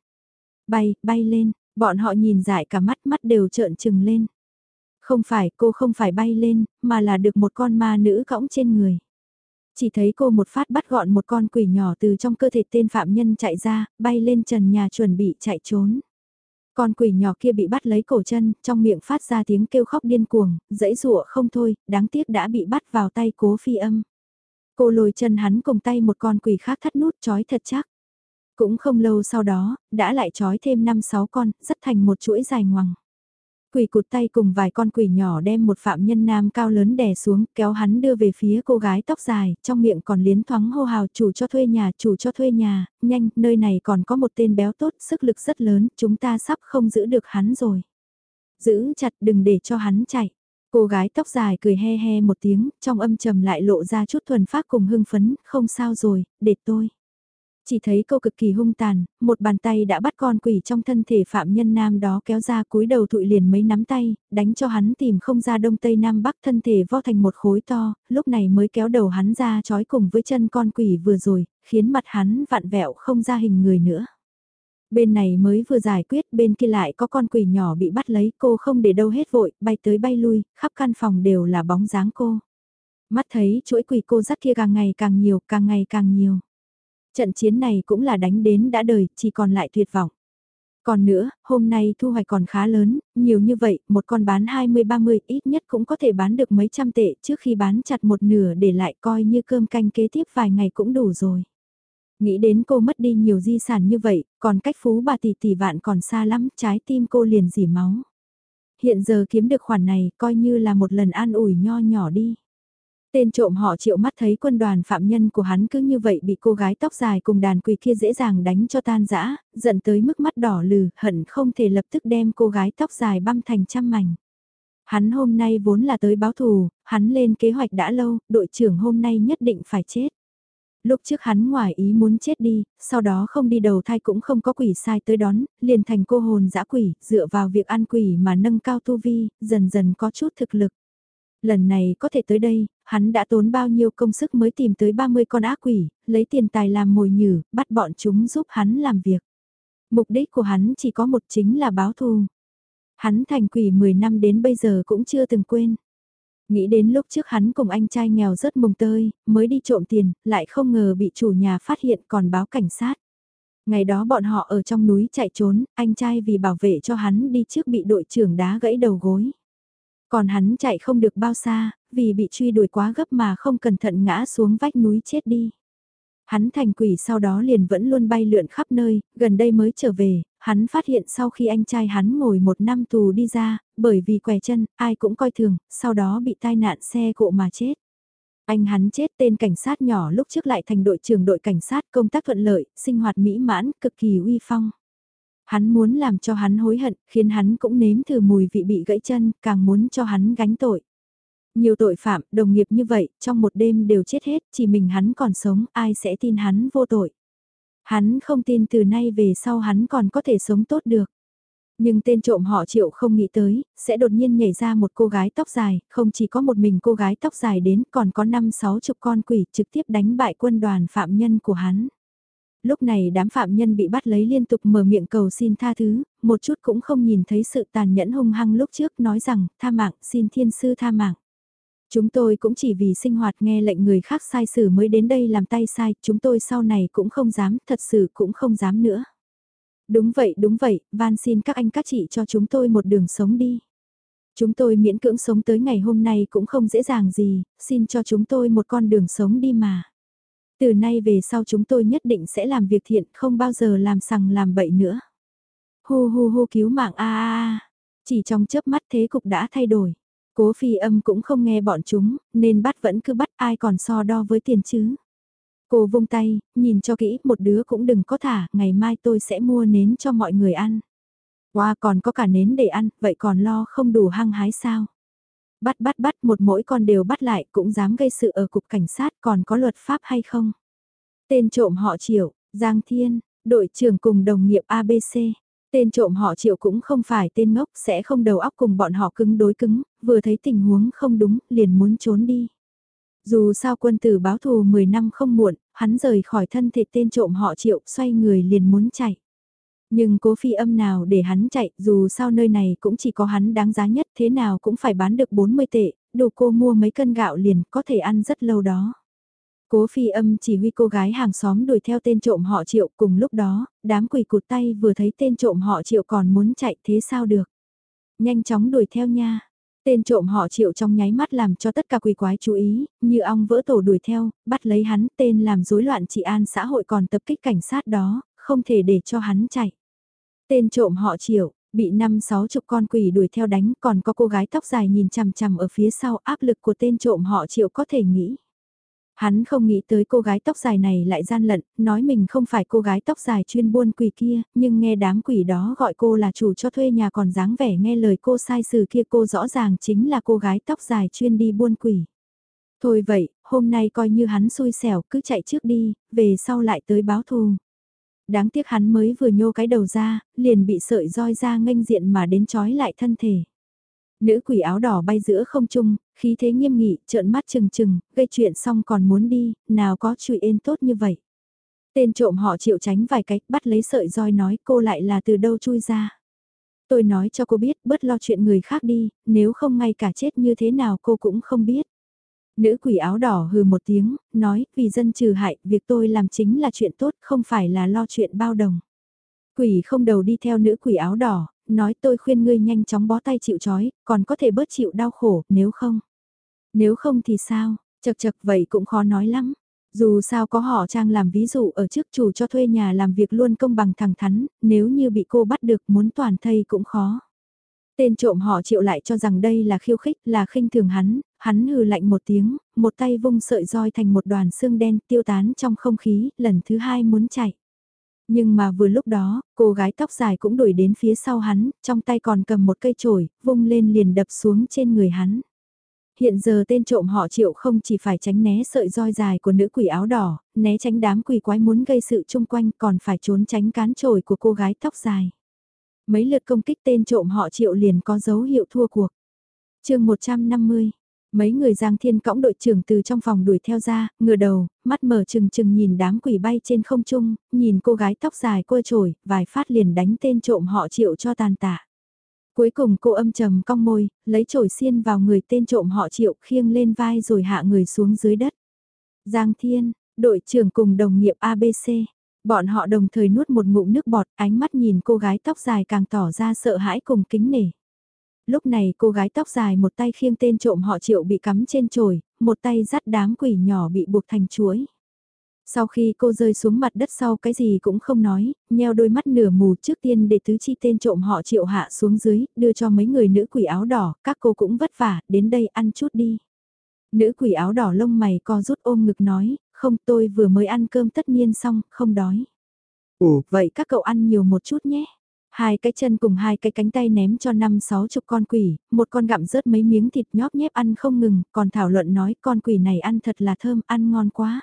Bay, bay lên, bọn họ nhìn dại cả mắt mắt đều trợn trừng lên. Không phải cô không phải bay lên, mà là được một con ma nữ cõng trên người. Chỉ thấy cô một phát bắt gọn một con quỷ nhỏ từ trong cơ thể tên phạm nhân chạy ra, bay lên trần nhà chuẩn bị chạy trốn. Con quỷ nhỏ kia bị bắt lấy cổ chân, trong miệng phát ra tiếng kêu khóc điên cuồng, dãy rụa không thôi, đáng tiếc đã bị bắt vào tay cố phi âm. Cô lồi chân hắn cùng tay một con quỷ khác thắt nút trói thật chắc. Cũng không lâu sau đó, đã lại trói thêm 5-6 con, rất thành một chuỗi dài ngoằng. Quỷ cụt tay cùng vài con quỷ nhỏ đem một phạm nhân nam cao lớn đè xuống, kéo hắn đưa về phía cô gái tóc dài, trong miệng còn liến thoáng hô hào chủ cho thuê nhà, chủ cho thuê nhà, nhanh, nơi này còn có một tên béo tốt, sức lực rất lớn, chúng ta sắp không giữ được hắn rồi. Giữ chặt đừng để cho hắn chạy. Cô gái tóc dài cười he he một tiếng, trong âm trầm lại lộ ra chút thuần phát cùng hưng phấn, không sao rồi, để tôi. Chỉ thấy cô cực kỳ hung tàn, một bàn tay đã bắt con quỷ trong thân thể phạm nhân nam đó kéo ra cúi đầu thụi liền mấy nắm tay, đánh cho hắn tìm không ra đông tây nam bắc thân thể vo thành một khối to, lúc này mới kéo đầu hắn ra trói cùng với chân con quỷ vừa rồi, khiến mặt hắn vặn vẹo không ra hình người nữa. Bên này mới vừa giải quyết, bên kia lại có con quỷ nhỏ bị bắt lấy, cô không để đâu hết vội, bay tới bay lui, khắp căn phòng đều là bóng dáng cô. Mắt thấy chuỗi quỷ cô dắt kia càng ngày càng nhiều, càng ngày càng nhiều. Trận chiến này cũng là đánh đến đã đời, chỉ còn lại tuyệt vọng. Còn nữa, hôm nay thu hoạch còn khá lớn, nhiều như vậy, một con bán 20-30 ít nhất cũng có thể bán được mấy trăm tệ trước khi bán chặt một nửa để lại coi như cơm canh kế tiếp vài ngày cũng đủ rồi. Nghĩ đến cô mất đi nhiều di sản như vậy, còn cách phú bà tỷ tỷ vạn còn xa lắm, trái tim cô liền dỉ máu. Hiện giờ kiếm được khoản này coi như là một lần an ủi nho nhỏ đi. Tên trộm họ triệu mắt thấy quân đoàn phạm nhân của hắn cứ như vậy bị cô gái tóc dài cùng đàn quỳ kia dễ dàng đánh cho tan rã, giận tới mức mắt đỏ lừ, hận không thể lập tức đem cô gái tóc dài băm thành trăm mảnh. Hắn hôm nay vốn là tới báo thù, hắn lên kế hoạch đã lâu, đội trưởng hôm nay nhất định phải chết. Lúc trước hắn ngoài ý muốn chết đi, sau đó không đi đầu thai cũng không có quỷ sai tới đón, liền thành cô hồn dã quỷ, dựa vào việc ăn quỷ mà nâng cao tu vi, dần dần có chút thực lực. Lần này có thể tới đây, hắn đã tốn bao nhiêu công sức mới tìm tới 30 con ác quỷ, lấy tiền tài làm mồi nhử, bắt bọn chúng giúp hắn làm việc. Mục đích của hắn chỉ có một chính là báo thù. Hắn thành quỷ 10 năm đến bây giờ cũng chưa từng quên. Nghĩ đến lúc trước hắn cùng anh trai nghèo rất mùng tơi, mới đi trộm tiền, lại không ngờ bị chủ nhà phát hiện còn báo cảnh sát. Ngày đó bọn họ ở trong núi chạy trốn, anh trai vì bảo vệ cho hắn đi trước bị đội trưởng đá gãy đầu gối. Còn hắn chạy không được bao xa, vì bị truy đuổi quá gấp mà không cẩn thận ngã xuống vách núi chết đi. Hắn thành quỷ sau đó liền vẫn luôn bay lượn khắp nơi, gần đây mới trở về, hắn phát hiện sau khi anh trai hắn ngồi một năm tù đi ra, bởi vì què chân, ai cũng coi thường, sau đó bị tai nạn xe cộ mà chết. Anh hắn chết tên cảnh sát nhỏ lúc trước lại thành đội trưởng đội cảnh sát công tác thuận lợi, sinh hoạt mỹ mãn, cực kỳ uy phong. Hắn muốn làm cho hắn hối hận, khiến hắn cũng nếm thử mùi vị bị gãy chân, càng muốn cho hắn gánh tội. Nhiều tội phạm, đồng nghiệp như vậy, trong một đêm đều chết hết, chỉ mình hắn còn sống, ai sẽ tin hắn vô tội. Hắn không tin từ nay về sau hắn còn có thể sống tốt được. Nhưng tên trộm họ triệu không nghĩ tới, sẽ đột nhiên nhảy ra một cô gái tóc dài, không chỉ có một mình cô gái tóc dài đến, còn có năm sáu chục con quỷ trực tiếp đánh bại quân đoàn phạm nhân của hắn. Lúc này đám phạm nhân bị bắt lấy liên tục mở miệng cầu xin tha thứ, một chút cũng không nhìn thấy sự tàn nhẫn hung hăng lúc trước nói rằng, tha mạng, xin thiên sư tha mạng. Chúng tôi cũng chỉ vì sinh hoạt nghe lệnh người khác sai xử mới đến đây làm tay sai, chúng tôi sau này cũng không dám, thật sự cũng không dám nữa. Đúng vậy, đúng vậy, van xin các anh các chị cho chúng tôi một đường sống đi. Chúng tôi miễn cưỡng sống tới ngày hôm nay cũng không dễ dàng gì, xin cho chúng tôi một con đường sống đi mà. Từ nay về sau chúng tôi nhất định sẽ làm việc thiện, không bao giờ làm sằng làm bậy nữa. hô hô hô cứu mạng a a chỉ trong chớp mắt thế cục đã thay đổi. Cố phi âm cũng không nghe bọn chúng, nên bắt vẫn cứ bắt ai còn so đo với tiền chứ. Cô vung tay, nhìn cho kỹ, một đứa cũng đừng có thả, ngày mai tôi sẽ mua nến cho mọi người ăn. Wow, còn có cả nến để ăn, vậy còn lo không đủ hăng hái sao? Bắt bắt bắt một mỗi con đều bắt lại cũng dám gây sự ở cục cảnh sát còn có luật pháp hay không? Tên trộm họ Triệu, Giang Thiên, đội trưởng cùng đồng nghiệp ABC. Tên trộm họ Triệu cũng không phải tên ngốc sẽ không đầu óc cùng bọn họ cứng đối cứng, vừa thấy tình huống không đúng liền muốn trốn đi. Dù sao quân tử báo thù 10 năm không muộn, hắn rời khỏi thân thể tên trộm họ Triệu xoay người liền muốn chạy. Nhưng cố phi âm nào để hắn chạy, dù sao nơi này cũng chỉ có hắn đáng giá nhất thế nào cũng phải bán được 40 tệ, đồ cô mua mấy cân gạo liền có thể ăn rất lâu đó. Cố phi âm chỉ huy cô gái hàng xóm đuổi theo tên trộm họ triệu cùng lúc đó, đám quỳ cụt tay vừa thấy tên trộm họ triệu còn muốn chạy thế sao được. Nhanh chóng đuổi theo nha. Tên trộm họ triệu trong nháy mắt làm cho tất cả quỷ quái chú ý, như ong vỡ tổ đuổi theo, bắt lấy hắn tên làm rối loạn trị an xã hội còn tập kích cảnh sát đó, không thể để cho hắn chạy. Tên trộm họ triệu, bị năm sáu chục con quỷ đuổi theo đánh còn có cô gái tóc dài nhìn chằm chằm ở phía sau áp lực của tên trộm họ triệu có thể nghĩ. Hắn không nghĩ tới cô gái tóc dài này lại gian lận, nói mình không phải cô gái tóc dài chuyên buôn quỷ kia, nhưng nghe đám quỷ đó gọi cô là chủ cho thuê nhà còn dáng vẻ nghe lời cô sai sự kia cô rõ ràng chính là cô gái tóc dài chuyên đi buôn quỷ. Thôi vậy, hôm nay coi như hắn xui xẻo cứ chạy trước đi, về sau lại tới báo thù. Đáng tiếc hắn mới vừa nhô cái đầu ra, liền bị sợi roi ra nghênh diện mà đến trói lại thân thể. Nữ quỷ áo đỏ bay giữa không trung, khí thế nghiêm nghị, trợn mắt chừng chừng, gây chuyện xong còn muốn đi, nào có chùi ên tốt như vậy. Tên trộm họ chịu tránh vài cách, bắt lấy sợi roi nói cô lại là từ đâu chui ra. Tôi nói cho cô biết, bớt lo chuyện người khác đi, nếu không ngay cả chết như thế nào cô cũng không biết. Nữ quỷ áo đỏ hừ một tiếng, nói, vì dân trừ hại, việc tôi làm chính là chuyện tốt, không phải là lo chuyện bao đồng. Quỷ không đầu đi theo nữ quỷ áo đỏ, nói tôi khuyên ngươi nhanh chóng bó tay chịu chói, còn có thể bớt chịu đau khổ, nếu không. Nếu không thì sao, chật chật vậy cũng khó nói lắm. Dù sao có họ trang làm ví dụ ở trước chủ cho thuê nhà làm việc luôn công bằng thẳng thắn, nếu như bị cô bắt được muốn toàn thây cũng khó. Tên trộm họ chịu lại cho rằng đây là khiêu khích, là khinh thường hắn, hắn hừ lạnh một tiếng, một tay vung sợi roi thành một đoàn xương đen tiêu tán trong không khí, lần thứ hai muốn chạy. Nhưng mà vừa lúc đó, cô gái tóc dài cũng đuổi đến phía sau hắn, trong tay còn cầm một cây chổi, vung lên liền đập xuống trên người hắn. Hiện giờ tên trộm họ triệu không chỉ phải tránh né sợi roi dài của nữ quỷ áo đỏ, né tránh đám quỷ quái muốn gây sự chung quanh còn phải trốn tránh cán chổi của cô gái tóc dài. Mấy lượt công kích tên trộm họ triệu liền có dấu hiệu thua cuộc. chương 150 Mấy người Giang Thiên cõng đội trưởng từ trong phòng đuổi theo ra, ngửa đầu, mắt mở chừng chừng nhìn đám quỷ bay trên không trung, nhìn cô gái tóc dài côi trổi, vài phát liền đánh tên trộm họ triệu cho tàn tạ. Cuối cùng cô âm trầm cong môi, lấy chổi xiên vào người tên trộm họ triệu khiêng lên vai rồi hạ người xuống dưới đất. Giang Thiên, đội trưởng cùng đồng nghiệp ABC, bọn họ đồng thời nuốt một ngụm nước bọt, ánh mắt nhìn cô gái tóc dài càng tỏ ra sợ hãi cùng kính nể lúc này cô gái tóc dài một tay khiêng tên trộm họ triệu bị cắm trên chổi, một tay dắt đám quỷ nhỏ bị buộc thành chuối. Sau khi cô rơi xuống mặt đất sau cái gì cũng không nói, nheo đôi mắt nửa mù trước tiên để tứ chi tên trộm họ triệu hạ xuống dưới, đưa cho mấy người nữ quỷ áo đỏ, các cô cũng vất vả, đến đây ăn chút đi. Nữ quỷ áo đỏ lông mày co rút ôm ngực nói, không tôi vừa mới ăn cơm tất nhiên xong, không đói. Ồ, vậy các cậu ăn nhiều một chút nhé. Hai cái chân cùng hai cái cánh tay ném cho năm sáu chục con quỷ, một con gặm rớt mấy miếng thịt nhóp nhép ăn không ngừng, còn thảo luận nói con quỷ này ăn thật là thơm, ăn ngon quá.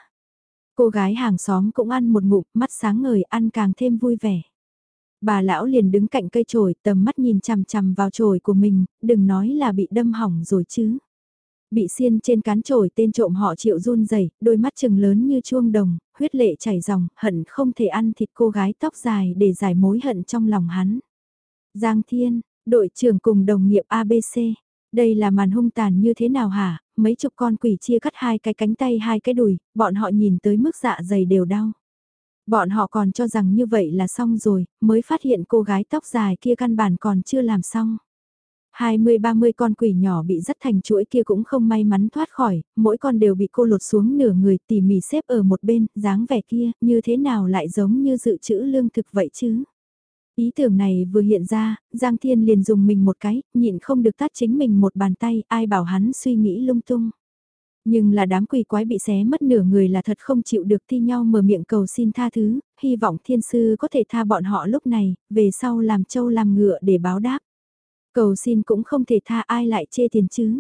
Cô gái hàng xóm cũng ăn một ngụm, mắt sáng ngời, ăn càng thêm vui vẻ. Bà lão liền đứng cạnh cây chổi, tầm mắt nhìn chằm chằm vào chổi của mình, đừng nói là bị đâm hỏng rồi chứ bị xiên trên cán trổi tên trộm họ chịu run rẩy đôi mắt chừng lớn như chuông đồng, huyết lệ chảy ròng, hận không thể ăn thịt cô gái tóc dài để giải mối hận trong lòng hắn. Giang Thiên, đội trưởng cùng đồng nghiệp ABC, đây là màn hung tàn như thế nào hả, mấy chục con quỷ chia cắt hai cái cánh tay hai cái đùi, bọn họ nhìn tới mức dạ dày đều đau. Bọn họ còn cho rằng như vậy là xong rồi, mới phát hiện cô gái tóc dài kia căn bản còn chưa làm xong. 20-30 con quỷ nhỏ bị dắt thành chuỗi kia cũng không may mắn thoát khỏi, mỗi con đều bị cô lột xuống nửa người tỉ mỉ xếp ở một bên, dáng vẻ kia, như thế nào lại giống như dự trữ lương thực vậy chứ? Ý tưởng này vừa hiện ra, Giang Thiên liền dùng mình một cái, nhịn không được tát chính mình một bàn tay, ai bảo hắn suy nghĩ lung tung. Nhưng là đám quỷ quái bị xé mất nửa người là thật không chịu được thi nhau mở miệng cầu xin tha thứ, hy vọng thiên sư có thể tha bọn họ lúc này, về sau làm trâu làm ngựa để báo đáp. Cầu xin cũng không thể tha ai lại chê tiền chứ.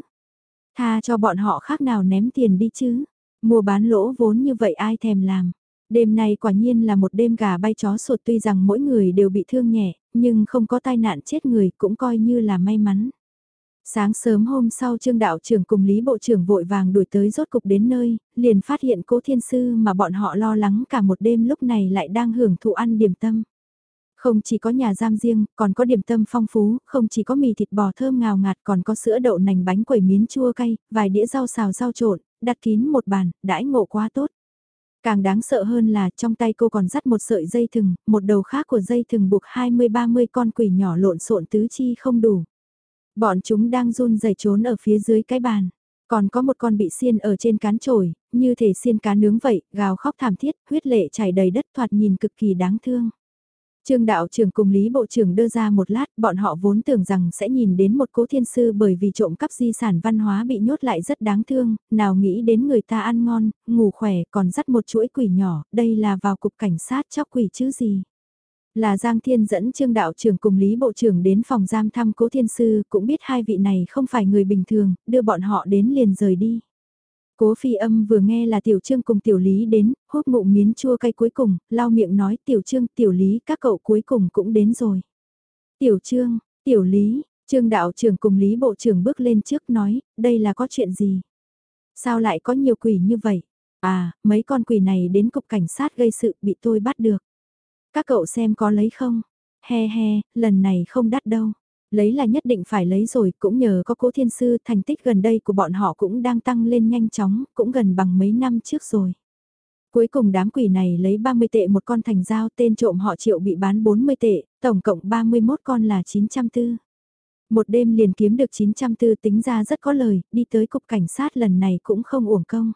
Tha cho bọn họ khác nào ném tiền đi chứ. Mua bán lỗ vốn như vậy ai thèm làm. Đêm nay quả nhiên là một đêm gà bay chó sột tuy rằng mỗi người đều bị thương nhẹ, nhưng không có tai nạn chết người cũng coi như là may mắn. Sáng sớm hôm sau Trương Đạo trưởng cùng Lý Bộ trưởng vội vàng đuổi tới rốt cục đến nơi, liền phát hiện cố thiên sư mà bọn họ lo lắng cả một đêm lúc này lại đang hưởng thụ ăn điểm tâm. Không chỉ có nhà giam riêng, còn có điểm tâm phong phú, không chỉ có mì thịt bò thơm ngào ngạt còn có sữa đậu nành bánh quẩy miến chua cay, vài đĩa rau xào rau trộn, đặt kín một bàn, đãi ngộ quá tốt. Càng đáng sợ hơn là trong tay cô còn dắt một sợi dây thừng, một đầu khác của dây thừng buộc 20-30 con quỷ nhỏ lộn xộn tứ chi không đủ. Bọn chúng đang run rẩy trốn ở phía dưới cái bàn. Còn có một con bị xiên ở trên cán trồi, như thể xiên cá nướng vậy, gào khóc thảm thiết, huyết lệ chảy đầy đất thoạt nhìn cực kỳ đáng thương. Trương đạo trưởng cùng Lý Bộ trưởng đưa ra một lát, bọn họ vốn tưởng rằng sẽ nhìn đến một cố thiên sư bởi vì trộm cắp di sản văn hóa bị nhốt lại rất đáng thương, nào nghĩ đến người ta ăn ngon, ngủ khỏe còn dắt một chuỗi quỷ nhỏ, đây là vào cục cảnh sát chóc quỷ chứ gì. Là Giang Thiên dẫn Trương đạo trưởng cùng Lý Bộ trưởng đến phòng giam thăm cố thiên sư, cũng biết hai vị này không phải người bình thường, đưa bọn họ đến liền rời đi. Cố phi âm vừa nghe là tiểu trương cùng tiểu lý đến, hốt ngụm miến chua cay cuối cùng, lau miệng nói tiểu trương, tiểu lý các cậu cuối cùng cũng đến rồi. Tiểu trương, tiểu lý, trương đạo trưởng cùng lý bộ trưởng bước lên trước nói, đây là có chuyện gì? Sao lại có nhiều quỷ như vậy? À, mấy con quỷ này đến cục cảnh sát gây sự bị tôi bắt được. Các cậu xem có lấy không? He he, lần này không đắt đâu lấy là nhất định phải lấy rồi, cũng nhờ có cố thiên sư thành tích gần đây của bọn họ cũng đang tăng lên nhanh chóng, cũng gần bằng mấy năm trước rồi. Cuối cùng đám quỷ này lấy 30 tệ một con thành dao tên trộm họ triệu bị bán 40 tệ, tổng cộng 31 con là 904. Một đêm liền kiếm được 904 tính ra rất có lời, đi tới cục cảnh sát lần này cũng không uổng công.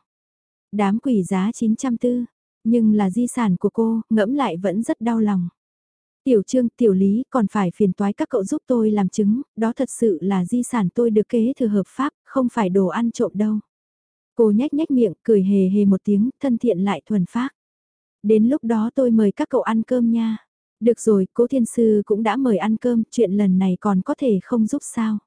Đám quỷ giá 904, nhưng là di sản của cô, ngẫm lại vẫn rất đau lòng. Tiểu trương, tiểu lý, còn phải phiền toái các cậu giúp tôi làm chứng, đó thật sự là di sản tôi được kế thừa hợp pháp, không phải đồ ăn trộm đâu. Cô nhếch nhếch miệng, cười hề hề một tiếng, thân thiện lại thuần phác. Đến lúc đó tôi mời các cậu ăn cơm nha. Được rồi, cố thiên sư cũng đã mời ăn cơm, chuyện lần này còn có thể không giúp sao.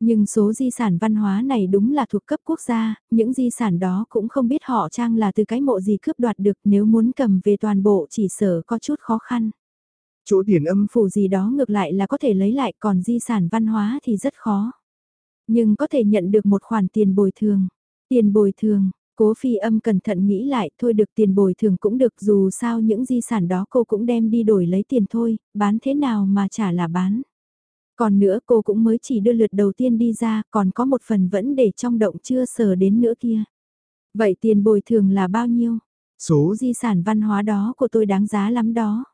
Nhưng số di sản văn hóa này đúng là thuộc cấp quốc gia, những di sản đó cũng không biết họ trang là từ cái mộ gì cướp đoạt được nếu muốn cầm về toàn bộ chỉ sở có chút khó khăn. Chỗ tiền âm phủ gì đó ngược lại là có thể lấy lại còn di sản văn hóa thì rất khó. Nhưng có thể nhận được một khoản tiền bồi thường. Tiền bồi thường, cố phi âm cẩn thận nghĩ lại thôi được tiền bồi thường cũng được dù sao những di sản đó cô cũng đem đi đổi lấy tiền thôi, bán thế nào mà trả là bán. Còn nữa cô cũng mới chỉ đưa lượt đầu tiên đi ra còn có một phần vẫn để trong động chưa sờ đến nữa kia. Vậy tiền bồi thường là bao nhiêu? Số di sản văn hóa đó của tôi đáng giá lắm đó.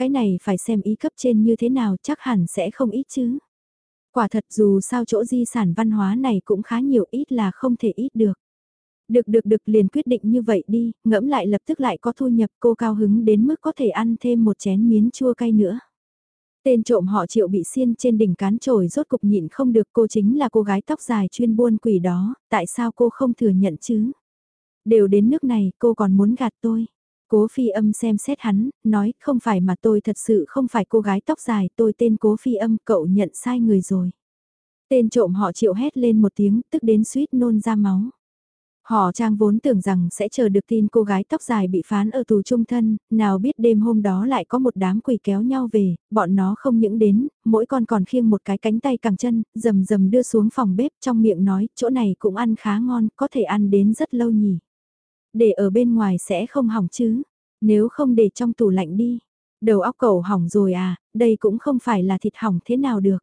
Cái này phải xem ý cấp trên như thế nào chắc hẳn sẽ không ít chứ. Quả thật dù sao chỗ di sản văn hóa này cũng khá nhiều ít là không thể ít được. Được được được liền quyết định như vậy đi, ngẫm lại lập tức lại có thu nhập cô cao hứng đến mức có thể ăn thêm một chén miến chua cay nữa. Tên trộm họ triệu bị xiên trên đỉnh cán trồi rốt cục nhịn không được cô chính là cô gái tóc dài chuyên buôn quỷ đó, tại sao cô không thừa nhận chứ? Đều đến nước này cô còn muốn gạt tôi. Cố phi âm xem xét hắn, nói không phải mà tôi thật sự không phải cô gái tóc dài, tôi tên cố phi âm, cậu nhận sai người rồi. Tên trộm họ triệu hét lên một tiếng, tức đến suýt nôn ra máu. Họ trang vốn tưởng rằng sẽ chờ được tin cô gái tóc dài bị phán ở tù trung thân, nào biết đêm hôm đó lại có một đám quỷ kéo nhau về, bọn nó không những đến, mỗi con còn khiêng một cái cánh tay cẳng chân, rầm rầm đưa xuống phòng bếp trong miệng nói, chỗ này cũng ăn khá ngon, có thể ăn đến rất lâu nhỉ. Để ở bên ngoài sẽ không hỏng chứ. Nếu không để trong tủ lạnh đi. Đầu óc cậu hỏng rồi à, đây cũng không phải là thịt hỏng thế nào được.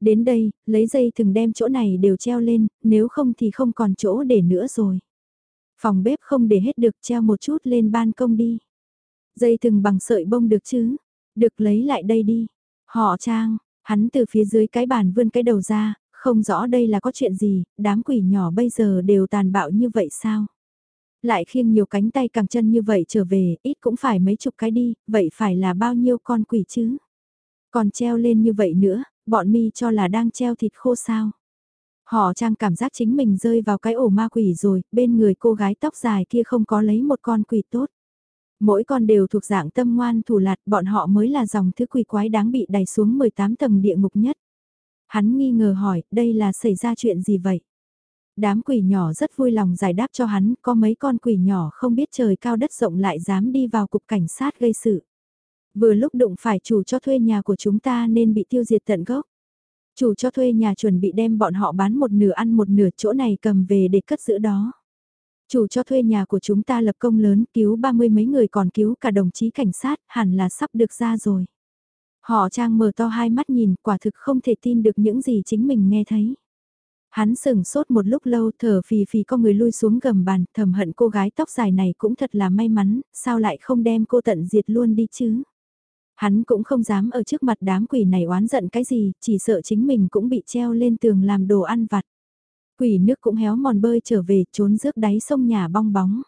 Đến đây, lấy dây thừng đem chỗ này đều treo lên, nếu không thì không còn chỗ để nữa rồi. Phòng bếp không để hết được treo một chút lên ban công đi. Dây thừng bằng sợi bông được chứ? Được lấy lại đây đi. Họ trang, hắn từ phía dưới cái bàn vươn cái đầu ra, không rõ đây là có chuyện gì, đám quỷ nhỏ bây giờ đều tàn bạo như vậy sao? Lại khiêng nhiều cánh tay càng chân như vậy trở về, ít cũng phải mấy chục cái đi, vậy phải là bao nhiêu con quỷ chứ? Còn treo lên như vậy nữa, bọn mi cho là đang treo thịt khô sao? Họ trang cảm giác chính mình rơi vào cái ổ ma quỷ rồi, bên người cô gái tóc dài kia không có lấy một con quỷ tốt. Mỗi con đều thuộc dạng tâm ngoan thủ lạt, bọn họ mới là dòng thứ quỷ quái đáng bị đẩy xuống 18 tầng địa ngục nhất. Hắn nghi ngờ hỏi, đây là xảy ra chuyện gì vậy? Đám quỷ nhỏ rất vui lòng giải đáp cho hắn, có mấy con quỷ nhỏ không biết trời cao đất rộng lại dám đi vào cục cảnh sát gây sự. Vừa lúc đụng phải chủ cho thuê nhà của chúng ta nên bị tiêu diệt tận gốc. Chủ cho thuê nhà chuẩn bị đem bọn họ bán một nửa ăn một nửa chỗ này cầm về để cất giữ đó. Chủ cho thuê nhà của chúng ta lập công lớn cứu ba mươi mấy người còn cứu cả đồng chí cảnh sát hẳn là sắp được ra rồi. Họ trang mở to hai mắt nhìn quả thực không thể tin được những gì chính mình nghe thấy. Hắn sừng sốt một lúc lâu thở phì phì có người lui xuống gầm bàn thầm hận cô gái tóc dài này cũng thật là may mắn, sao lại không đem cô tận diệt luôn đi chứ. Hắn cũng không dám ở trước mặt đám quỷ này oán giận cái gì, chỉ sợ chính mình cũng bị treo lên tường làm đồ ăn vặt. Quỷ nước cũng héo mòn bơi trở về trốn rước đáy sông nhà bong bóng.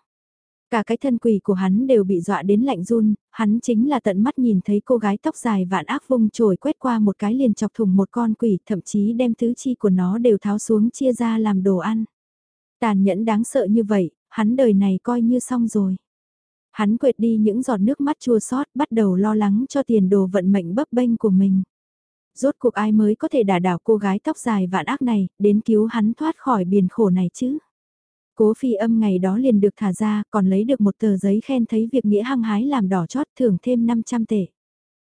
Cả cái thân quỷ của hắn đều bị dọa đến lạnh run, hắn chính là tận mắt nhìn thấy cô gái tóc dài vạn ác vung trồi quét qua một cái liền chọc thùng một con quỷ, thậm chí đem tứ chi của nó đều tháo xuống chia ra làm đồ ăn. Tàn nhẫn đáng sợ như vậy, hắn đời này coi như xong rồi. Hắn quệt đi những giọt nước mắt chua xót bắt đầu lo lắng cho tiền đồ vận mệnh bấp bênh của mình. Rốt cuộc ai mới có thể đả đảo cô gái tóc dài vạn ác này, đến cứu hắn thoát khỏi biển khổ này chứ? Cố phi âm ngày đó liền được thả ra, còn lấy được một tờ giấy khen thấy việc nghĩa hăng hái làm đỏ chót thưởng thêm 500 tệ.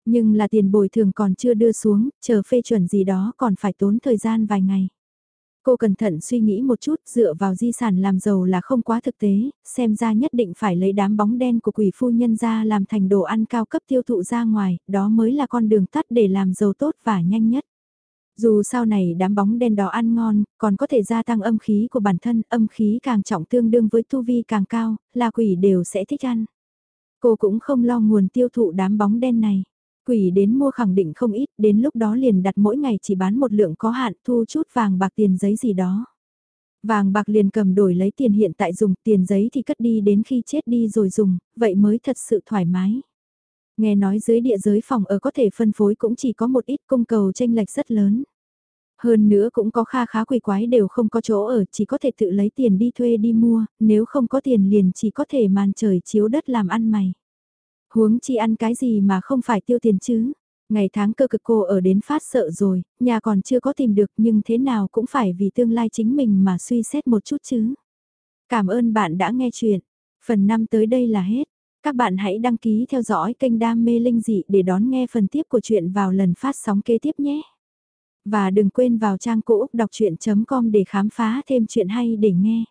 Nhưng là tiền bồi thường còn chưa đưa xuống, chờ phê chuẩn gì đó còn phải tốn thời gian vài ngày. Cô cẩn thận suy nghĩ một chút, dựa vào di sản làm giàu là không quá thực tế, xem ra nhất định phải lấy đám bóng đen của quỷ phu nhân ra làm thành đồ ăn cao cấp tiêu thụ ra ngoài, đó mới là con đường tắt để làm giàu tốt và nhanh nhất. Dù sau này đám bóng đen đó ăn ngon, còn có thể gia tăng âm khí của bản thân, âm khí càng trọng tương đương với tu vi càng cao, là quỷ đều sẽ thích ăn. Cô cũng không lo nguồn tiêu thụ đám bóng đen này. Quỷ đến mua khẳng định không ít, đến lúc đó liền đặt mỗi ngày chỉ bán một lượng có hạn thu chút vàng bạc tiền giấy gì đó. Vàng bạc liền cầm đổi lấy tiền hiện tại dùng, tiền giấy thì cất đi đến khi chết đi rồi dùng, vậy mới thật sự thoải mái. Nghe nói dưới địa giới phòng ở có thể phân phối cũng chỉ có một ít cung cầu tranh lệch rất lớn. Hơn nữa cũng có kha khá quỷ quái đều không có chỗ ở, chỉ có thể tự lấy tiền đi thuê đi mua, nếu không có tiền liền chỉ có thể màn trời chiếu đất làm ăn mày. Huống chi ăn cái gì mà không phải tiêu tiền chứ? Ngày tháng cơ cực cô ở đến phát sợ rồi, nhà còn chưa có tìm được nhưng thế nào cũng phải vì tương lai chính mình mà suy xét một chút chứ. Cảm ơn bạn đã nghe chuyện. Phần 5 tới đây là hết. Các bạn hãy đăng ký theo dõi kênh Đam Mê Linh Dị để đón nghe phần tiếp của chuyện vào lần phát sóng kế tiếp nhé. Và đừng quên vào trang cũ đọc chuyện.com để khám phá thêm chuyện hay để nghe.